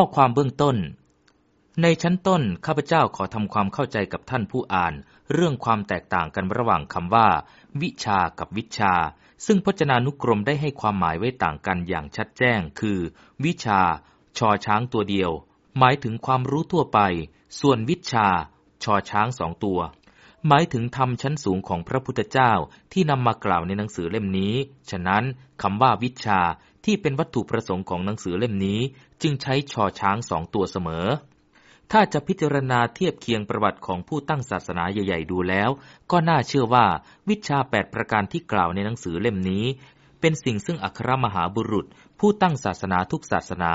ข้อความเบื้องต้น ในชั้นต้นข้าพเจ้าขอทำความเข้าใจกับท่านผู้อ่าน เรื่องความแตกต่างกันระหว่างคำว่า วิชากับวิชา ซึ่งพจนานุกรมได้ให้ความหมายไว้ต่างกันอย่างชัดแจ้ง คือ วิชา ชอช้างตัวเดียว หมายถึงความรู้ทั่วไป ส่วนวิชา ชอช้างสองตัว หมายถึงธรรมชั้นสูงของพระพุทธเจ้าที่นำมากล่าวในหนังสือเล่มนี้ ฉะนั้นคำว่าวิชาที่เป็นวัตถุประสงค์ของหนังสือเล่มนี้ จึงใช้ชอช้างสองตัวเสมอ ถ้าจะพิจารณาเทียบเคียงประวัติของผู้ตั้งศาสนาใหญ่ ๆ ดูแล้ว ก็น่าเชื่อว่าวิชาแปดประการที่กล่าวในหนังสือเล่มนี้ เป็นสิ่งซึ่งอัครมหาบุรุษ ผู้ตั้งศาสนาทุกศาสนา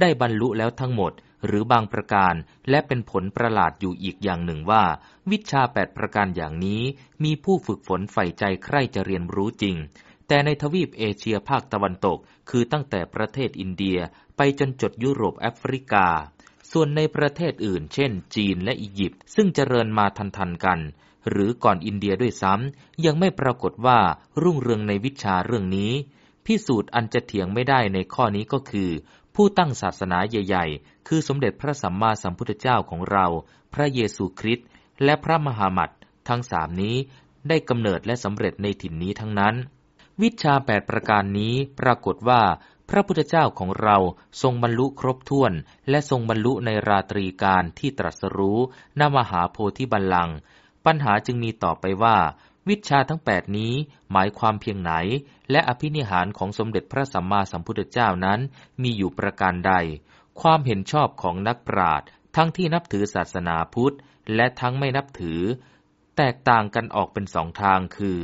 ได้บรรลุแล้วทั้งหมด หรือบางประการ และเป็นผลประหลาดอยู่อีกอย่างหนึ่งว่า วิชาแปดประการอย่างนี้ มีผู้ฝึกฝนใฝ่ใจใคร่จะเรียนรู้จริง แต่ในทวีปเอเชียภาคตะวันตก คือตั้งแต่ประเทศอินเดีย ไปจนจดยุโรปแอฟริกา ส่วนในประเทศอื่น เช่น จีนและอียิปต์ซึ่งเจริญมาทันๆกัน หรือก่อนอินเดียด้วยซ้ำยังไม่ปรากฏว่ารุ่งเรืองในวิชาเรื่องนี้ พิสูจน์อันจะเถียงไม่ได้ในข้อนี้ก็คือ ผู้ตั้งศาสนาใหญ่ ๆ คือสมเด็จพระสัมมาสัมพุทธเจ้าของเรา พระเยซูคริสต์และพระมหามัตทั้งสามนี้ได้กำเนิดและสำเร็จในถิ่นนี้ทั้งนั้น วิชาแปดประการนี้ปรากฏว่า พระพุทธเจ้าของเราทรงบรรลุครบถ้วน และทรงบรรลุในราตรีการที่ตรัสรู้นมหาโพธิบัลลังก์ ปัญหาจึงมีต่อไปว่า วิชาทั้งแปดนี้หมายความเพียงไหน และอภินิหารของสมเด็จพระสัมมาสัมพุทธเจ้านั้นมีอยู่ประการใด ความเห็นชอบของนักปราชญ์ทั้งที่นับถือศาสนาพุทธ และทั้งไม่นับถือ แตกต่างกันออกเป็นสองทางคือ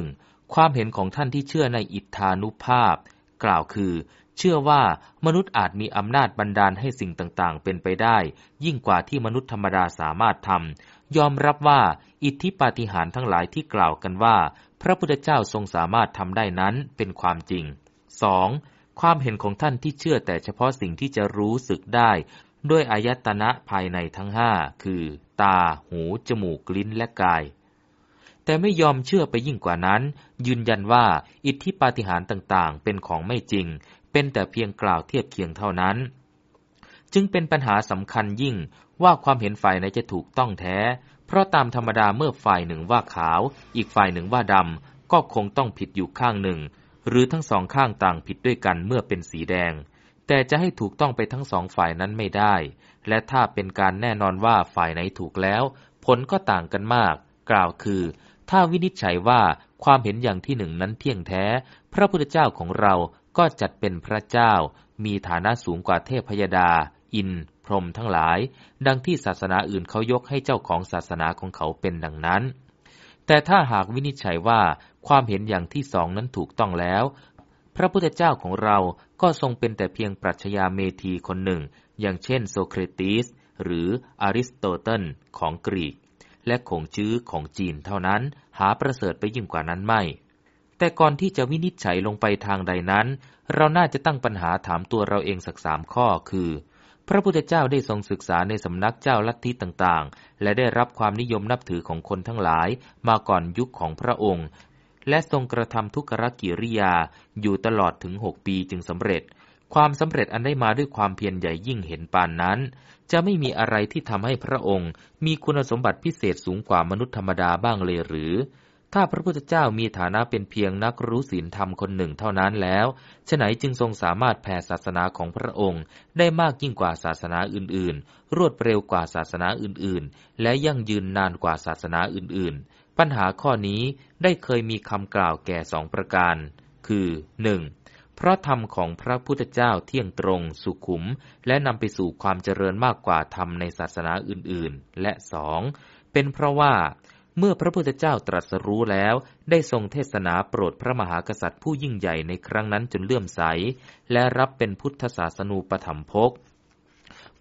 1. ความเห็นของท่านที่เชื่อในอิทธานุภาพ กล่าวคือ เชื่อว่ามนุษย์อาจมีอำนาจบันดาลให้สิ่งต่างๆ เป็นไปได้ ยิ่งกว่าที่มนุษย์ธรรมดาสามารถทำ ยอมรับว่าอิทธิปาฏิหาริย์ทั้งหลายที่กล่าวกันว่า พระพุทธเจ้าทรงสามารถทำได้นั้นเป็นความจริง 2. ความเห็นของท่านที่เชื่อแต่เฉพาะสิ่งที่จะรู้สึกได้ ด้วยอายตนะภายในทั้งห้าคือ ตา หู จมูก ลิ้น และกาย แต่ไม่ยอมเชื่อไปยิ่งกว่านั้น ยืนยันว่าอิทธิปาฏิหาริย์ต่างๆ เป็นของไม่จริง เป็นแต่เพียงกล่าวเทียบเคียงเท่านั้น จึงเป็นปัญหาสำคัญยิ่งว่าความเห็นฝ่ายไหนจะถูกต้องแท้ เพราะตามธรรมดาเมื่อฝ่ายหนึ่งว่าขาว อีกฝ่ายหนึ่งว่าดำ ก็คงต้องผิดอยู่ข้างหนึ่ง หรือทั้งสองข้างต่างผิดด้วยกันเมื่อเป็นสีแดง แต่จะให้ถูกต้องไปทั้งสองฝ่ายนั้นไม่ได้ และถ้าเป็นการแน่นอนว่าฝ่ายไหนถูกแล้ว ผลก็ต่างกันมาก กล่าวคือ ถ้าวินิจฉัยว่าความเห็นอย่างที่หนึ่งนั้นเที่ยงแท้ พระพุทธเจ้าของเราก็จัดเป็นพระเจ้า มีฐานะสูงกว่าเทพพยดา อิน พรหมทั้งหลาย ดังที่ศาสนาอื่นเขายกให้เจ้าของศาสนาของเขาเป็นดังนั้น แต่ถ้าหากวินิจฉัยว่าความเห็นอย่างที่สองนั้นถูกต้องแล้ว พระพุทธเจ้าของเราก็ทรงเป็นแต่เพียงปรัชญาเมธีคนหนึ่ง อย่างเช่นโซเครติส หรืออริสโตเติลของกรีก และขงจื้อของจีนเท่านั้น หาประเสริฐไปยิ่งกว่านั้นไม่แต่ก่อนที่จะวินิจฉัยลงไปทางใดนั้น เราน่าจะตั้งปัญหาถามตัวเราเองสักสามข้อคือ พระพุทธเจ้าได้ทรงศึกษาในสำนักเจ้าลัทธิต่างๆ และได้รับความนิยมนับถือของคนทั้งหลายมาก่อนยุคของพระองค์ และทรงกระทำทุกขกิริยาอยู่ตลอดถึงหกปีจึงสำเร็จ ความสำเร็จอันได้มาด้วยความเพียรใหญ่ยิ่งเห็นปานนั้น จะไม่มีอะไรที่ทำให้พระองค์ มีคุณสมบัติพิเศษสูงกว่ามนุษย์ธรรมดาบ้างเลยหรือ ถ้าพระพุทธเจ้ามีฐานะเป็นเพียงนักรู้ศีลธรรมคนหนึ่งเท่านั้นแล้วฉไหนจึงทรงสามารถแผ่ศาสนาของพระองค์ ได้มากยิ่งกว่าศาสนาอื่น ๆ รวดเร็วกว่าศาสนาอื่น ๆ และยั่งยืนนานกว่าศาสนาอื่น ๆ ปัญหาข้อนี้ได้เคยมีคำกล่าวแก่สองประการ คือ 1. เพราะธรรมของพระพุทธเจ้าเที่ยงตรง สุขุม และนำไปสู่ความเจริญมากกว่าธรรมในศาสนาอื่น ๆ และสองเป็นเพราะว่า เมื่อพระพุทธเจ้าตรัสรู้แล้ว ได้ทรงเทศนาโปรดพระมหากษัตริย์ผู้ยิ่งใหญ่ในครั้งนั้นจนเลื่อมใส และรับเป็นพุทธศาสนูปถัมภก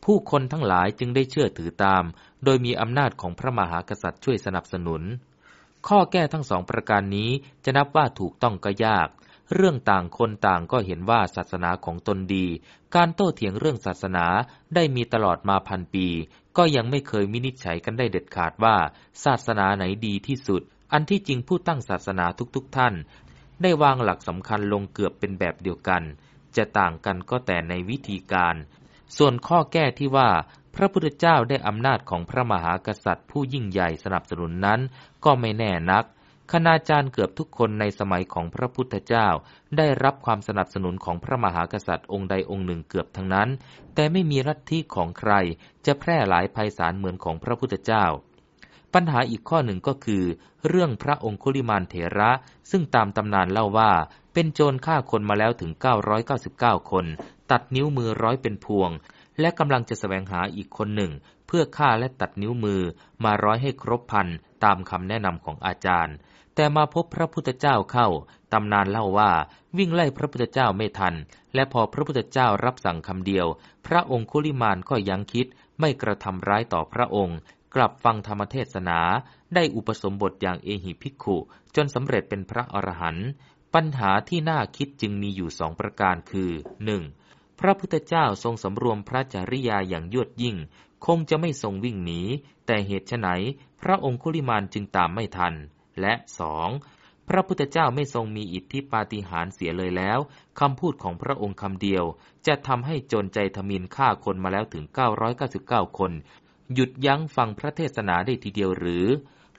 ผู้คนทั้งหลายจึงได้เชื่อถือตาม โดยมีอำนาจของพระมหากษัตริย์ช่วยสนับสนุน ข้อแก้ทั้งสองประการนี้จะนับว่าถูกต้องก็ยาก เรื่องต่างคนต่างก็เห็นว่าศาสนาของตนดี การโต้เถียงเรื่องศาสนาได้มีตลอดมาพันปี ก็ยังไม่เคยมินิจฉัยกันได้เด็ดขาดว่า ศาสนาไหนดีที่สุด อันที่จริงผู้ตั้งศาสนาทุกๆทท่าน ได้วางหลักสำคัญลงเกือบเป็นแบบเดียวกัน จะต่างกันก็แต่ในวิธีการ ส่วนข้อแก้ที่ว่าพระพุทธเจ้าได้อำนาจของพระมหากษัตริย์ผู้ยิ่งใหญ่สนับสนุนนั้น ก็ไม่แน่นัก คณาจารย์เกือบทุกคนในสมัยของพระพุทธเจ้า ได้รับความสนับสนุนของพระมหากษัตริย์องค์ใดองค์หนึ่งเกือบทั้งนั้น แต่ไม่มีลัทธิของใคร จะแพร่หลายภัยสารเหมือนของพระพุทธเจ้า ปัญหาอีกข้อหนึ่งก็คือ เรื่องพระองคุลิมานเถระ ซึ่งตามตำนานเล่าว่า เป็นโจรฆ่าคนมาแล้วถึง 999 คน ตัดนิ้วมือร้อยเป็นพวง และกำลังจะแสวงหาอีกคนหนึ่ง เพื่อฆ่าและตัดนิ้วมือมาร้อยให้ครบพันตามคำแนะนำของอาจารย์ แต่มาพบพระพุทธเจ้าเข้า ตำนานเล่าว่าวิ่งไล่พระพุทธเจ้าไม่ทัน และพอพระพุทธเจ้ารับสั่งคำเดียว พระองคุลิมานก็ยังคิด ไม่กระทำร้ายต่อพระองค์ กลับฟังธรรมเทศนา ได้อุปสมบทอย่างเอหิภิกขุ จนสำเร็จเป็นพระอรหันต์ปัญหาที่น่าคิดจึงมีอยู่สองประการคือ 1. พระพุทธเจ้าทรงสำรวมพระจริยาอย่างยวดยิ่ง คงจะไม่ทรงวิ่งหนี แต่เหตุไฉนพระองคุลิมานจึงตามไม่ทัน และสองพระพุทธเจ้าไม่ทรงมีอิทธิปาฏิหาริย์เสียเลยแล้วคำพูดของพระองค์คำเดียว จะทำให้จรใจทมินฆ่าคนมาแล้วถึง 999 คน หยุดยั้งฟังพระเทศนาได้ทีเดียวหรือ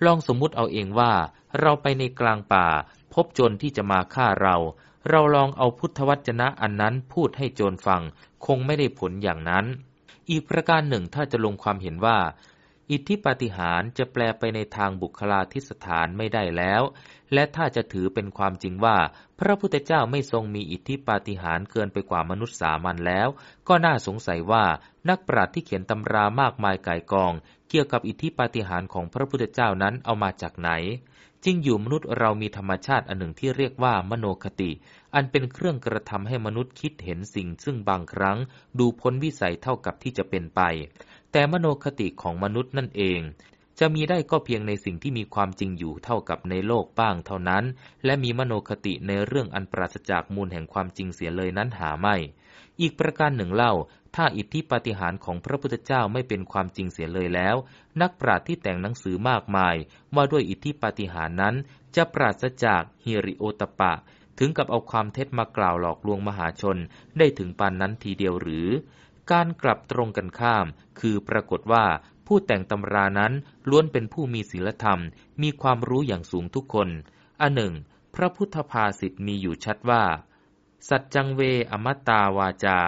ลองสมมุติเอาเองว่า เราไปในกลางป่า พบโจรที่จะมาฆ่าเรา เราลองเอาพุทธวจนะอันนั้นพูดให้โจรฟัง คงไม่ได้ผลอย่างนั้น อีกประการหนึ่งถ้าจะลงความเห็นว่า อิทธิปาฏิหาริย์จะแปลไปในทางบุคลาธิสถานไม่ได้แล้ว และถ้าจะถือเป็นความจริงว่า พระพุทธเจ้าไม่ทรงมีอิทธิปาฏิหาริย์เกินไปกว่ามนุษย์สามัญแล้ว ก็น่าสงสัยว่านักปราชญ์ที่เขียนตำรามากมายก่ายกอง เกี่ยวกับอิทธิปาฏิหาริย์ของพระพุทธเจ้านั้นเอามาจากไหนจริงอยู่มนุษย์เรามีธรรมชาติอันหนึ่งที่เรียกว่ามโนคติ อันเป็นเครื่องกระทำให้มนุษย์คิดเห็นสิ่งซึ่งบางครั้ง ดูพ้นวิสัยเท่ากับที่จะเป็นไป แต่มโนคติของมนุษย์นั่นเอง จะมีได้ก็เพียงในสิ่งที่มีความจริงอยู่เท่ากับในโลกบ้างเท่านั้น และมีมโนคติในเรื่องอันปราศจากมูลแห่งความจริงเสียเลยนั้นหาไม่ อีกประการหนึ่งเล่า ถ้าอิทธิปาฏิหาริย์ของพระพุทธเจ้าไม่เป็นความจริงเสียเลยแล้ว นักปราชญ์ที่แต่งหนังสือมากมาย ว่าด้วยอิทธิปาฏิหาริย์นั้น จะปราศจากฮิริโอตปะ ถึงกับเอาความเท็จมากล่าวหลอกลวงมหาชนได้ถึงปานนั้นทีเดียวหรือ การกลับตรงกันข้าม คือปรากฏว่าผู้แต่งตำรานั้นล้วนเป็นผู้มีศีลธรรม มีความรู้อย่างสูงทุกคน อันหนึ่ง พระพุทธภาษิตมีอยู่ชัดว่า สัจจังเวอมตตาวาจา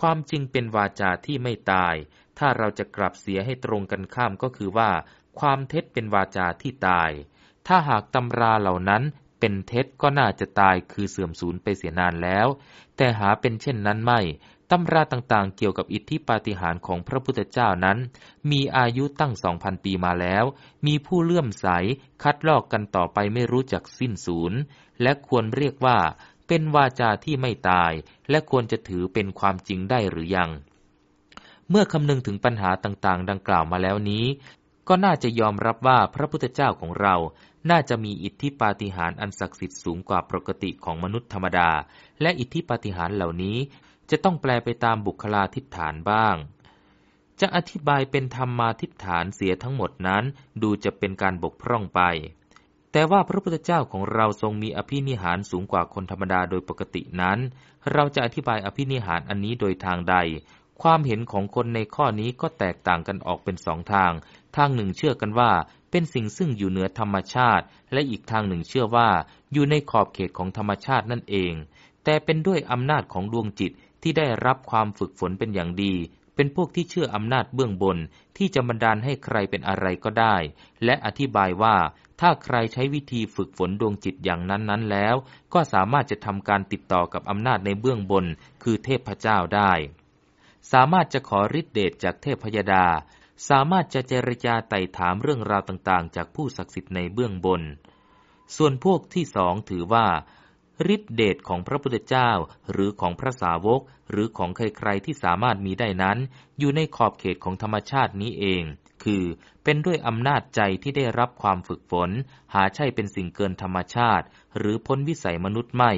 ความจริงเป็นวาจาที่ไม่ตาย ถ้าเราจะกลับเสียให้ตรงกันข้ามก็คือว่า ความเท็จเป็นวาจาที่ตาย ถ้าหากตำราเหล่านั้นเป็นเท็จก็น่าจะตายคือเสื่อมสูญไปเสียนานแล้ว แต่หาเป็นเช่นนั้นไม่ ตำราต่างๆ เกี่ยวกับอิทธิปาฏิหาริย์ของพระพุทธเจ้านั้น มีอายุตั้งสองพันปีมาแล้ว มีผู้เลื่อมใส คัดลอกกันต่อไปไม่รู้จักสิ้นสูญและควรเรียกว่า เป็นวาจาที่ไม่ตาย และควรจะถือเป็นความจริงได้หรือยัง เมื่อคำนึงถึงปัญหาต่างๆ ดังกล่าวมาแล้วนี้ ก็น่าจะยอมรับว่าพระพุทธเจ้าของเราน่าจะมีอิทธิปาฏิหาริย์อันศักดิ์สิทธิ์สูงกว่าปกติของมนุษย์ธรรมดา และอิทธิปาฏิหาริย์เหล่านี้ จะต้องแปลไปตามบุคลาทิฏฐานบ้าง จะอธิบายเป็นธรรมาทิฏฐานเสียทั้งหมดนั้นดูจะเป็นการบกพร่องไป แต่ว่าพระพุทธเจ้าของเราทรงมีอภินิหารสูงกว่าคนธรรมดาโดยปกตินั้น เราจะอธิบายอภินิหารอันนี้โดยทางใด ความเห็นของคนในข้อนี้ก็แตกต่างกันออกเป็นสองทาง ทางหนึ่งเชื่อกันว่าเป็นสิ่งซึ่งอยู่เหนือธรรมชาติ และอีกทางหนึ่งเชื่อว่าอยู่ในขอบเขตของธรรมชาตินั่นเองแต่เป็นด้วยอำนาจของดวงจิต ที่ได้รับความฝึกฝนเป็นอย่างดี เป็นพวกที่เชื่ออำนาจเบื้องบนที่จะบันดาลให้ใครเป็นอะไรก็ได้ และอธิบายว่าถ้าใครใช้วิธีฝึกฝนดวงจิตอย่างนั้นๆแล้ว ก็สามารถจะทำการติดต่อกับอำนาจในเบื้องบน คือเทพเจ้าได้ สามารถจะขอฤทธิเดชจากเทพพยดา สามารถจะเจรจาไต่ถามเรื่องราวต่างๆ จากผู้ศักดิ์สิทธิ์ในเบื้องบน ส่วนพวกที่สองถือว่า ฤทธิเดชของพระพุทธเจ้า หรือของพระสาวก หรือของใครๆที่สามารถมีได้นั้น อยู่ในขอบเขตของธรรมชาตินี้เอง คือเป็นด้วยอำนาจใจที่ได้รับความฝึกฝน หาใช่เป็นสิ่งเกินธรรมชาติ หรือพ้นวิสัยมนุษย์ไม่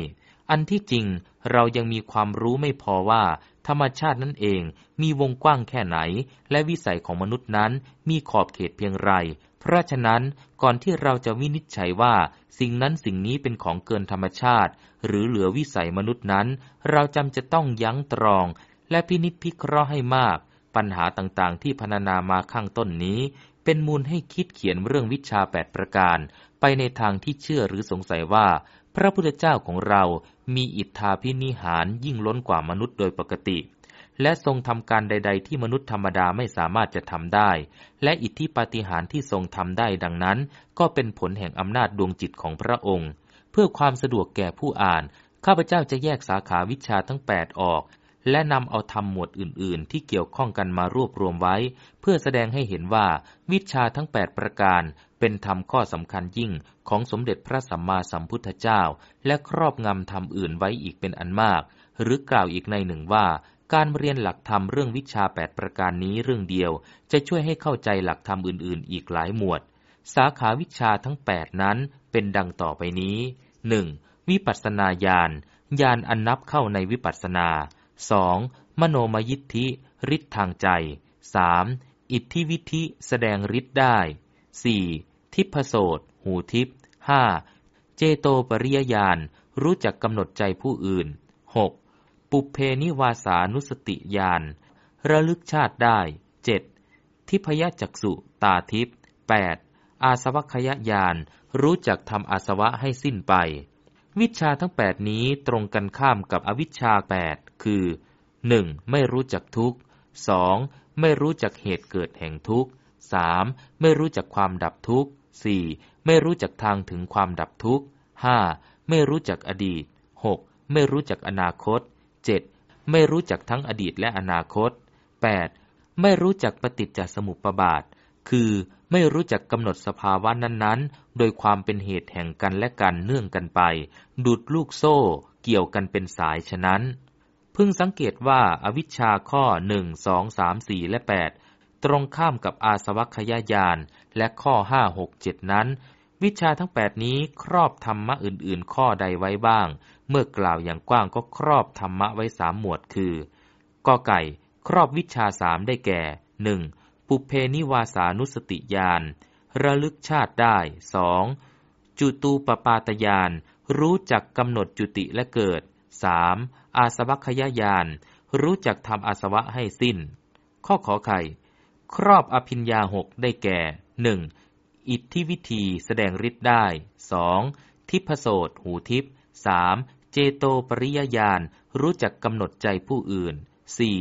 อันที่จริงเรายังมีความรู้ไม่พอว่า ธรรมชาตินั่นเองมีวงกว้างแค่ไหน และวิสัยของมนุษย์นั้นมีขอบเขตเพียงไร เพราะฉะนั้นก่อนที่เราจะวินิจฉัยว่าสิ่งนั้นสิ่งนี้เป็นของเกินธรรมชาติ หรือเหลือวิสัยมนุษย์นั้น เราจำจะต้องยั้งตรอง และพินิจพิเคราะห์ให้มาก ปัญหาต่างๆ ที่พรรณนามาข้างต้นนี้ เป็นมูลให้คิดเขียนเรื่องวิชาแปดประการ ไปในทางที่เชื่อหรือสงสัยว่า พระพุทธเจ้าของเรามีอิทธาพินิหารยิ่งล้นกว่ามนุษย์โดยปกติ และทรงทำการใด ๆ ที่มนุษย์ธรรมดาไม่สามารถจะทำได้ และอิทธิปาฏิหาริย์ที่ทรงทำได้ดังนั้น ก็เป็นผลแห่งอำนาจดวงจิตของพระองค์ เพื่อความสะดวกแก่ผู้อ่าน ข้าพเจ้าจะแยกสาขาวิชาทั้ง 8 ออก และนำเอาธรรมหมวดอื่น ๆ ที่เกี่ยวข้องกันมารวบรวมไว้ เพื่อแสดงให้เห็นว่าวิชาทั้ง 8 ประการเป็นธรรมข้อสำคัญยิ่งของสมเด็จพระสัมมาสัมพุทธเจ้า และครอบงำธรรมอื่นไว้อีกเป็นอันมาก หรือกล่าวอีกในหนึ่งว่า การเรียนหลักธรรมเรื่องวิชา 8 ประการนี้เรื่องเดียว จะช่วยให้เข้าใจหลักธรรมอื่น ๆ อีกหลายหมวด สาขาวิชาทั้ง 8 นั้นเป็นดังต่อไปนี้ 1. วิปัสสนาญาณญาณอันนับเข้าในวิปัสสนา 2. มโนมยิทธิฤทธิ์ทางใจ 3. อิทธิวิธิแสดงฤทธิ์ได้ 4. ทิพโสตหูทิพ 5. เจโตปริยญาณรู้จักกำหนดใจผู้อื่น 6. ปุเพนิวาสานุสติญาณระลึกชาติได้ 7. ทิพยจักสุตาทิพ 8. อาสวัคยญาณรู้จักทำอาสวะให้สิ้นไป วิชาทั้งแปดนี้ตรงกันข้ามกับอวิชชาแปดคือ 1. ไม่รู้จักทุกข์ 2. ไม่รู้จักเหตุเกิดแห่งทุกข์ 3. ไม่รู้จักความดับทุกข์ 4. ไม่รู้จักทางถึงความดับทุกข์ 5. ไม่รู้จักอดีต 6. ไม่รู้จักอนาคต 7. ไม่รู้จักทั้งอดีตและอนาคต 8. ไม่รู้จักปฏิจจสมุปบาท คือไม่รู้จักกำหนดสภาวะนั้นๆ โดยความเป็นเหตุแห่งกันและกันเนื่องกันไป ดุดลูกโซ่ เกี่ยวกันเป็นสายฉะนั้นพึงสังเกตว่าอาวิชชาข้อ 1 2 3 4 และ 8 ตรงข้ามกับอาสวัคยายานและข้อ 5 6 7 นั้น วิชาทั้ง8นี้ครอบธรรมะอื่นๆ ข้อใดไว้บ้าง เมื่อกล่าวอย่างกว้างก็ครอบธรรมะไว้สามหมวดคือกอไก่ ครอบวิชาสามได้แก่หนึ่งปุเพนิวาสานุสติญาณระลึกชาติได้สองจุตูปปาตญาณรู้จักกำหนดจุติและเกิดสามอาสวัคยญาณรู้จักทำอาสวะให้สิ้น ข้อขอไข่ ครอบอภิญญาหกได้แก่หนึ่ง อิทธิวิธีแสดงฤทธิ์ได้สองทิพโสตหูทิพสามเจโตปริยญาณรู้จักกำหนดใจผู้อื่นสี่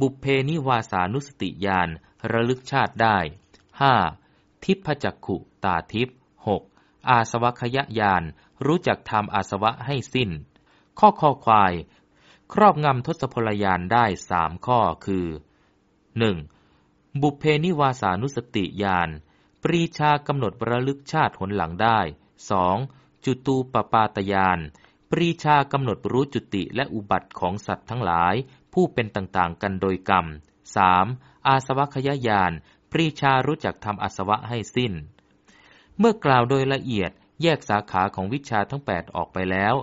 บุพเพนิวาสานุสติญาณระลึกชาติได้ 5. ทิพจักขุตาทิพหกอาสวัคยญาณรู้จักทำอาสวะให้สิ้น ข้อคอควาย ครอบงำทศพลยานได้สามข้อคือ 1. บุพเพนิวาสานุสติญาณ ปรีชากำหนดระลึกชาติหนหลังได้ 2. จุตูปปาตยาน ปรีชากำหนดรู้จุติและอุบัติของสัตว์ทั้งหลาย ผู้เป็นต่างๆ กันโดยกรรม 3. อาสวัคยายาน ปรีชารู้จักทำอาสวะให้สิ้น เมื่อกล่าวโดยละเอียดแยกสาขาของวิชาทั้ง 8 ออกไปแล้ว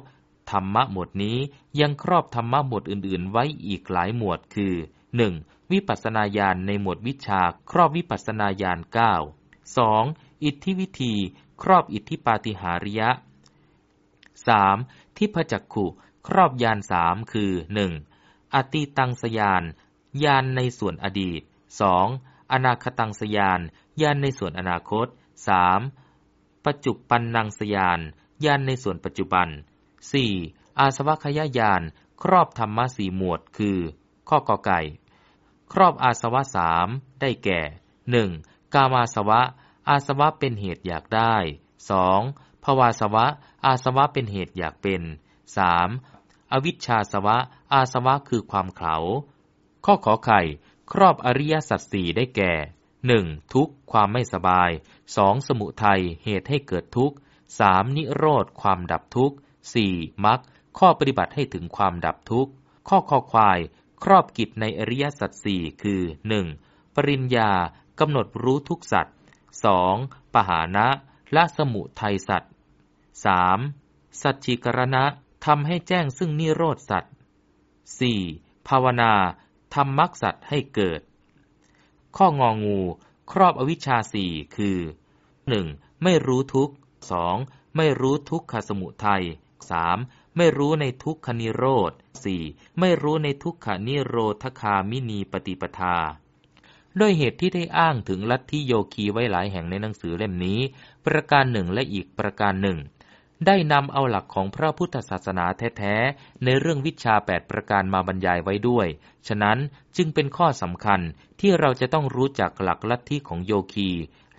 ธรรมะหมวดนี้ยังครอบธรรมะหมวดอื่น ๆ ไว้อีกหลายหมวดคือ 1. วิปัสนาญาณในหมวดวิชาครอบวิปัสนาญาณ9 2. อิทธิวิธี ครอบอิทธิปาติหาริยะ 3. ทิพจักขุ ครอบยานสามคือ 1. อติตังสยานญาณในส่วนอดีต 2. อนาคตังสยานญาณในส่วนอนาคต 3. ปัจจุปันนังสยานญาณในส่วนปัจจุบัน 4. อาสวัคยญาณครอบธรรมะสี่หมวด คือ ข้อกอไก่ ครอบอาสวะสามได้แก่ 1. กามาสวะ อาสวะเป็นเหตุอยากได้ 2. ภวาสวะ อาสวะเป็นเหตุอยากเป็น 3. อวิชชาสวะ อาสวะคือความเขาข้อขอไข่ ครอบอริยสัจสี่ได้แก่หนึ่งทุกความไม่สบายสองสมุทัยเหตุให้เกิดทุกข์สามนิโรธความดับทุกข์สี่มรรคข้อปฏิบัติให้ถึงความดับทุกข์ ข้อคอควาย ครอบกิจในอริยสัจสี่คือหนึ่งปริญญา กำหนดรู้ทุกสัตว์สองปหานะละสมุทัยสัตว์สามสัจจิกรณะทำให้แจ้งซึ่งนิโรธสัตว์สี่ภาวนาทำมรรคสัตว์ให้เกิด ข้ององู ครอบอวิชชาสี่คือ 1. ไม่รู้ทุกข์ 2. ไม่รู้ทุกขสมุทัย 3. ไม่ไม่รู้ในทุกขนิโรธสี่ไม่รู้ในทุกขนิโรธคามินีปฏิปทา ด้วยเหตุที่ได้อ้างถึงลัทธิโยคีไว้หลายแห่งในหนังสือเล่มนี้ ประการหนึ่งและอีกประการหนึ่ง ได้นำเอาหลักของพระพุทธศาสนาแท้ๆ ในเรื่องวิชาแปดประการมาบรรยายไว้ด้วย ฉะนั้นจึงเป็นข้อสำคัญที่เราจะต้องรู้จักหลักลัทธิของโยคี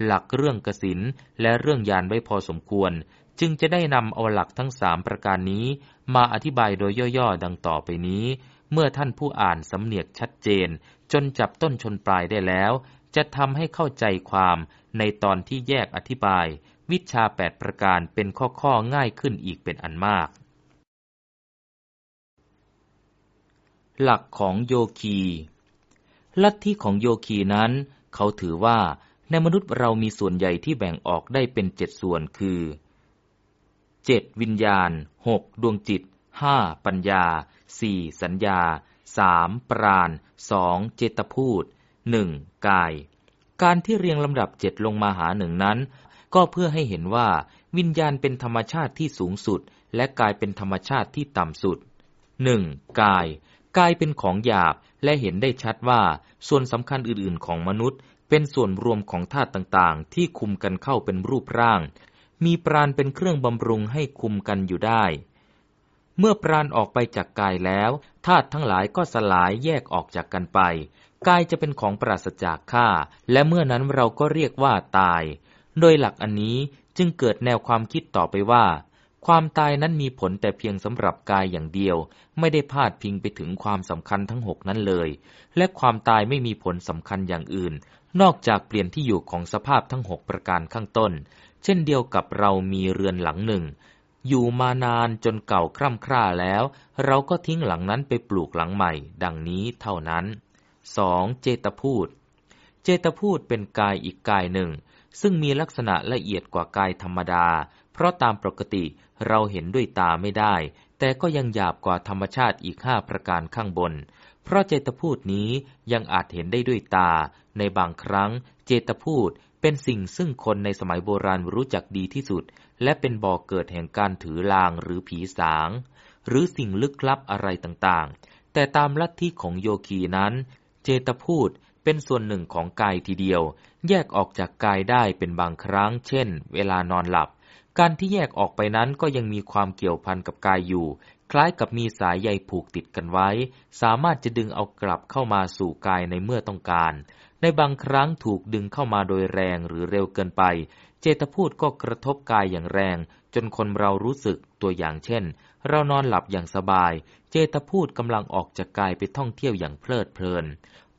หลักเรื่องกสินและเรื่องยานไว้พอสมควร จึงจะได้นำเอาหลักทั้งสามประการนี้ มาอธิบายโดยย่อๆดังต่อไปนี้เมื่อท่านผู้อ่านสำเนียกชัดเจน จนจับต้นชนปลายได้แล้ว จะทำให้เข้าใจความในตอนที่แยกอธิบาย วิชาแปดประการเป็นข้อๆง่ายขึ้นอีกเป็นอันมาก หลักของโยคี ลัทธิของโยคีนั้น เขาถือว่าในมนุษย์เรามีส่วนใหญ่ที่แบ่งออกได้เป็นเจ็ดส่วนคือเจ็ดวิญญาณหกดวงจิตห้าปัญญาสี่สัญญา สามปราณสองเจตพูดหนึ่งกาย การที่เรียงลำดับเจ็ดลงมาหาหนึ่งนั้น ก็เพื่อให้เห็นว่า วิญญาณเป็นธรรมชาติที่สูงสุด และกายเป็นธรรมชาติที่ต่ำสุดหนึ่งกาย กายเป็นของหยาบและเห็นได้ชัดว่า ส่วนสำคัญอื่นๆของมนุษย์ เป็นส่วนรวมของธาตุต่างๆ ที่คุมกันเข้าเป็นรูปร่าง มีปราณเป็นเครื่องบำรุงให้คุมกันอยู่ได้ เมื่อปราณออกไปจากกายแล้วธาตุทั้งหลายก็สลายแยกออกจากกันไป กายจะเป็นของปราศจากข้าและเมื่อนั้นเราก็เรียกว่าตาย โดยหลักอันนี้จึงเกิดแนวความคิดต่อไปว่า ความตายนั้นมีผลแต่เพียงสำหรับกายอย่างเดียว ไม่ได้พาดพิงไปถึงความสำคัญทั้งหกนั้นเลย และความตายไม่มีผลสำคัญอย่างอื่น นอกจากเปลี่ยนที่อยู่ของสภาพทั้งหกประการข้างต้น เช่นเดียวกับเรามีเรือนหลังหนึ่ง อยู่มานานจนเก่าคร่ำคร่าแล้ว เราก็ทิ้งหลังนั้นไปปลูกหลังใหม่ ดังนี้เท่านั้น 2. เจตพูด เจตพูดเป็นกายอีกกายหนึ่ง ซึ่งมีลักษณะละเอียดกว่ากายธรรมดา เพราะตามปกติเราเห็นด้วยตาไม่ได้ แต่ก็ยังหยาบกว่าธรรมชาติอีกห้าประการข้างบน เพราะเจตพูดนี้ยังอาจเห็นได้ด้วยตา ในบางครั้ง เจตพูดเป็นสิ่งซึ่งคนในสมัยโบราณรู้จักดีที่สุด และเป็นบ่อกเกิดแห่งการถือลางหรือผีสาง หรือสิ่งลึกลับอะไรต่างๆ แต่ตามลัทธิของโยคีนั้น เจตพูดเป็นส่วนหนึ่งของกายทีเดียว แยกออกจากกายได้เป็นบางครั้ง เช่น เวลานอนหลับ การที่แยกออกไปนั้นก็ยังมีความเกี่ยวพันกับกายอยู่ คล้ายกับมีสายใยผูกติดกันไว้ สามารถจะดึงเอากลับเข้ามาสู่กายในเมื่อต้องการ ในบางครั้งถูกดึงเข้ามาโดยแรงหรือเร็วเกินไป เจตพูดก็กระทบกายอย่างแรง จนคนเรารู้สึกตัวอย่างเช่น เรานอนหลับอย่างสบาย เจตพูดกำลังออกจากกายไปท่องเที่ยวอย่างเพลิดเพลิน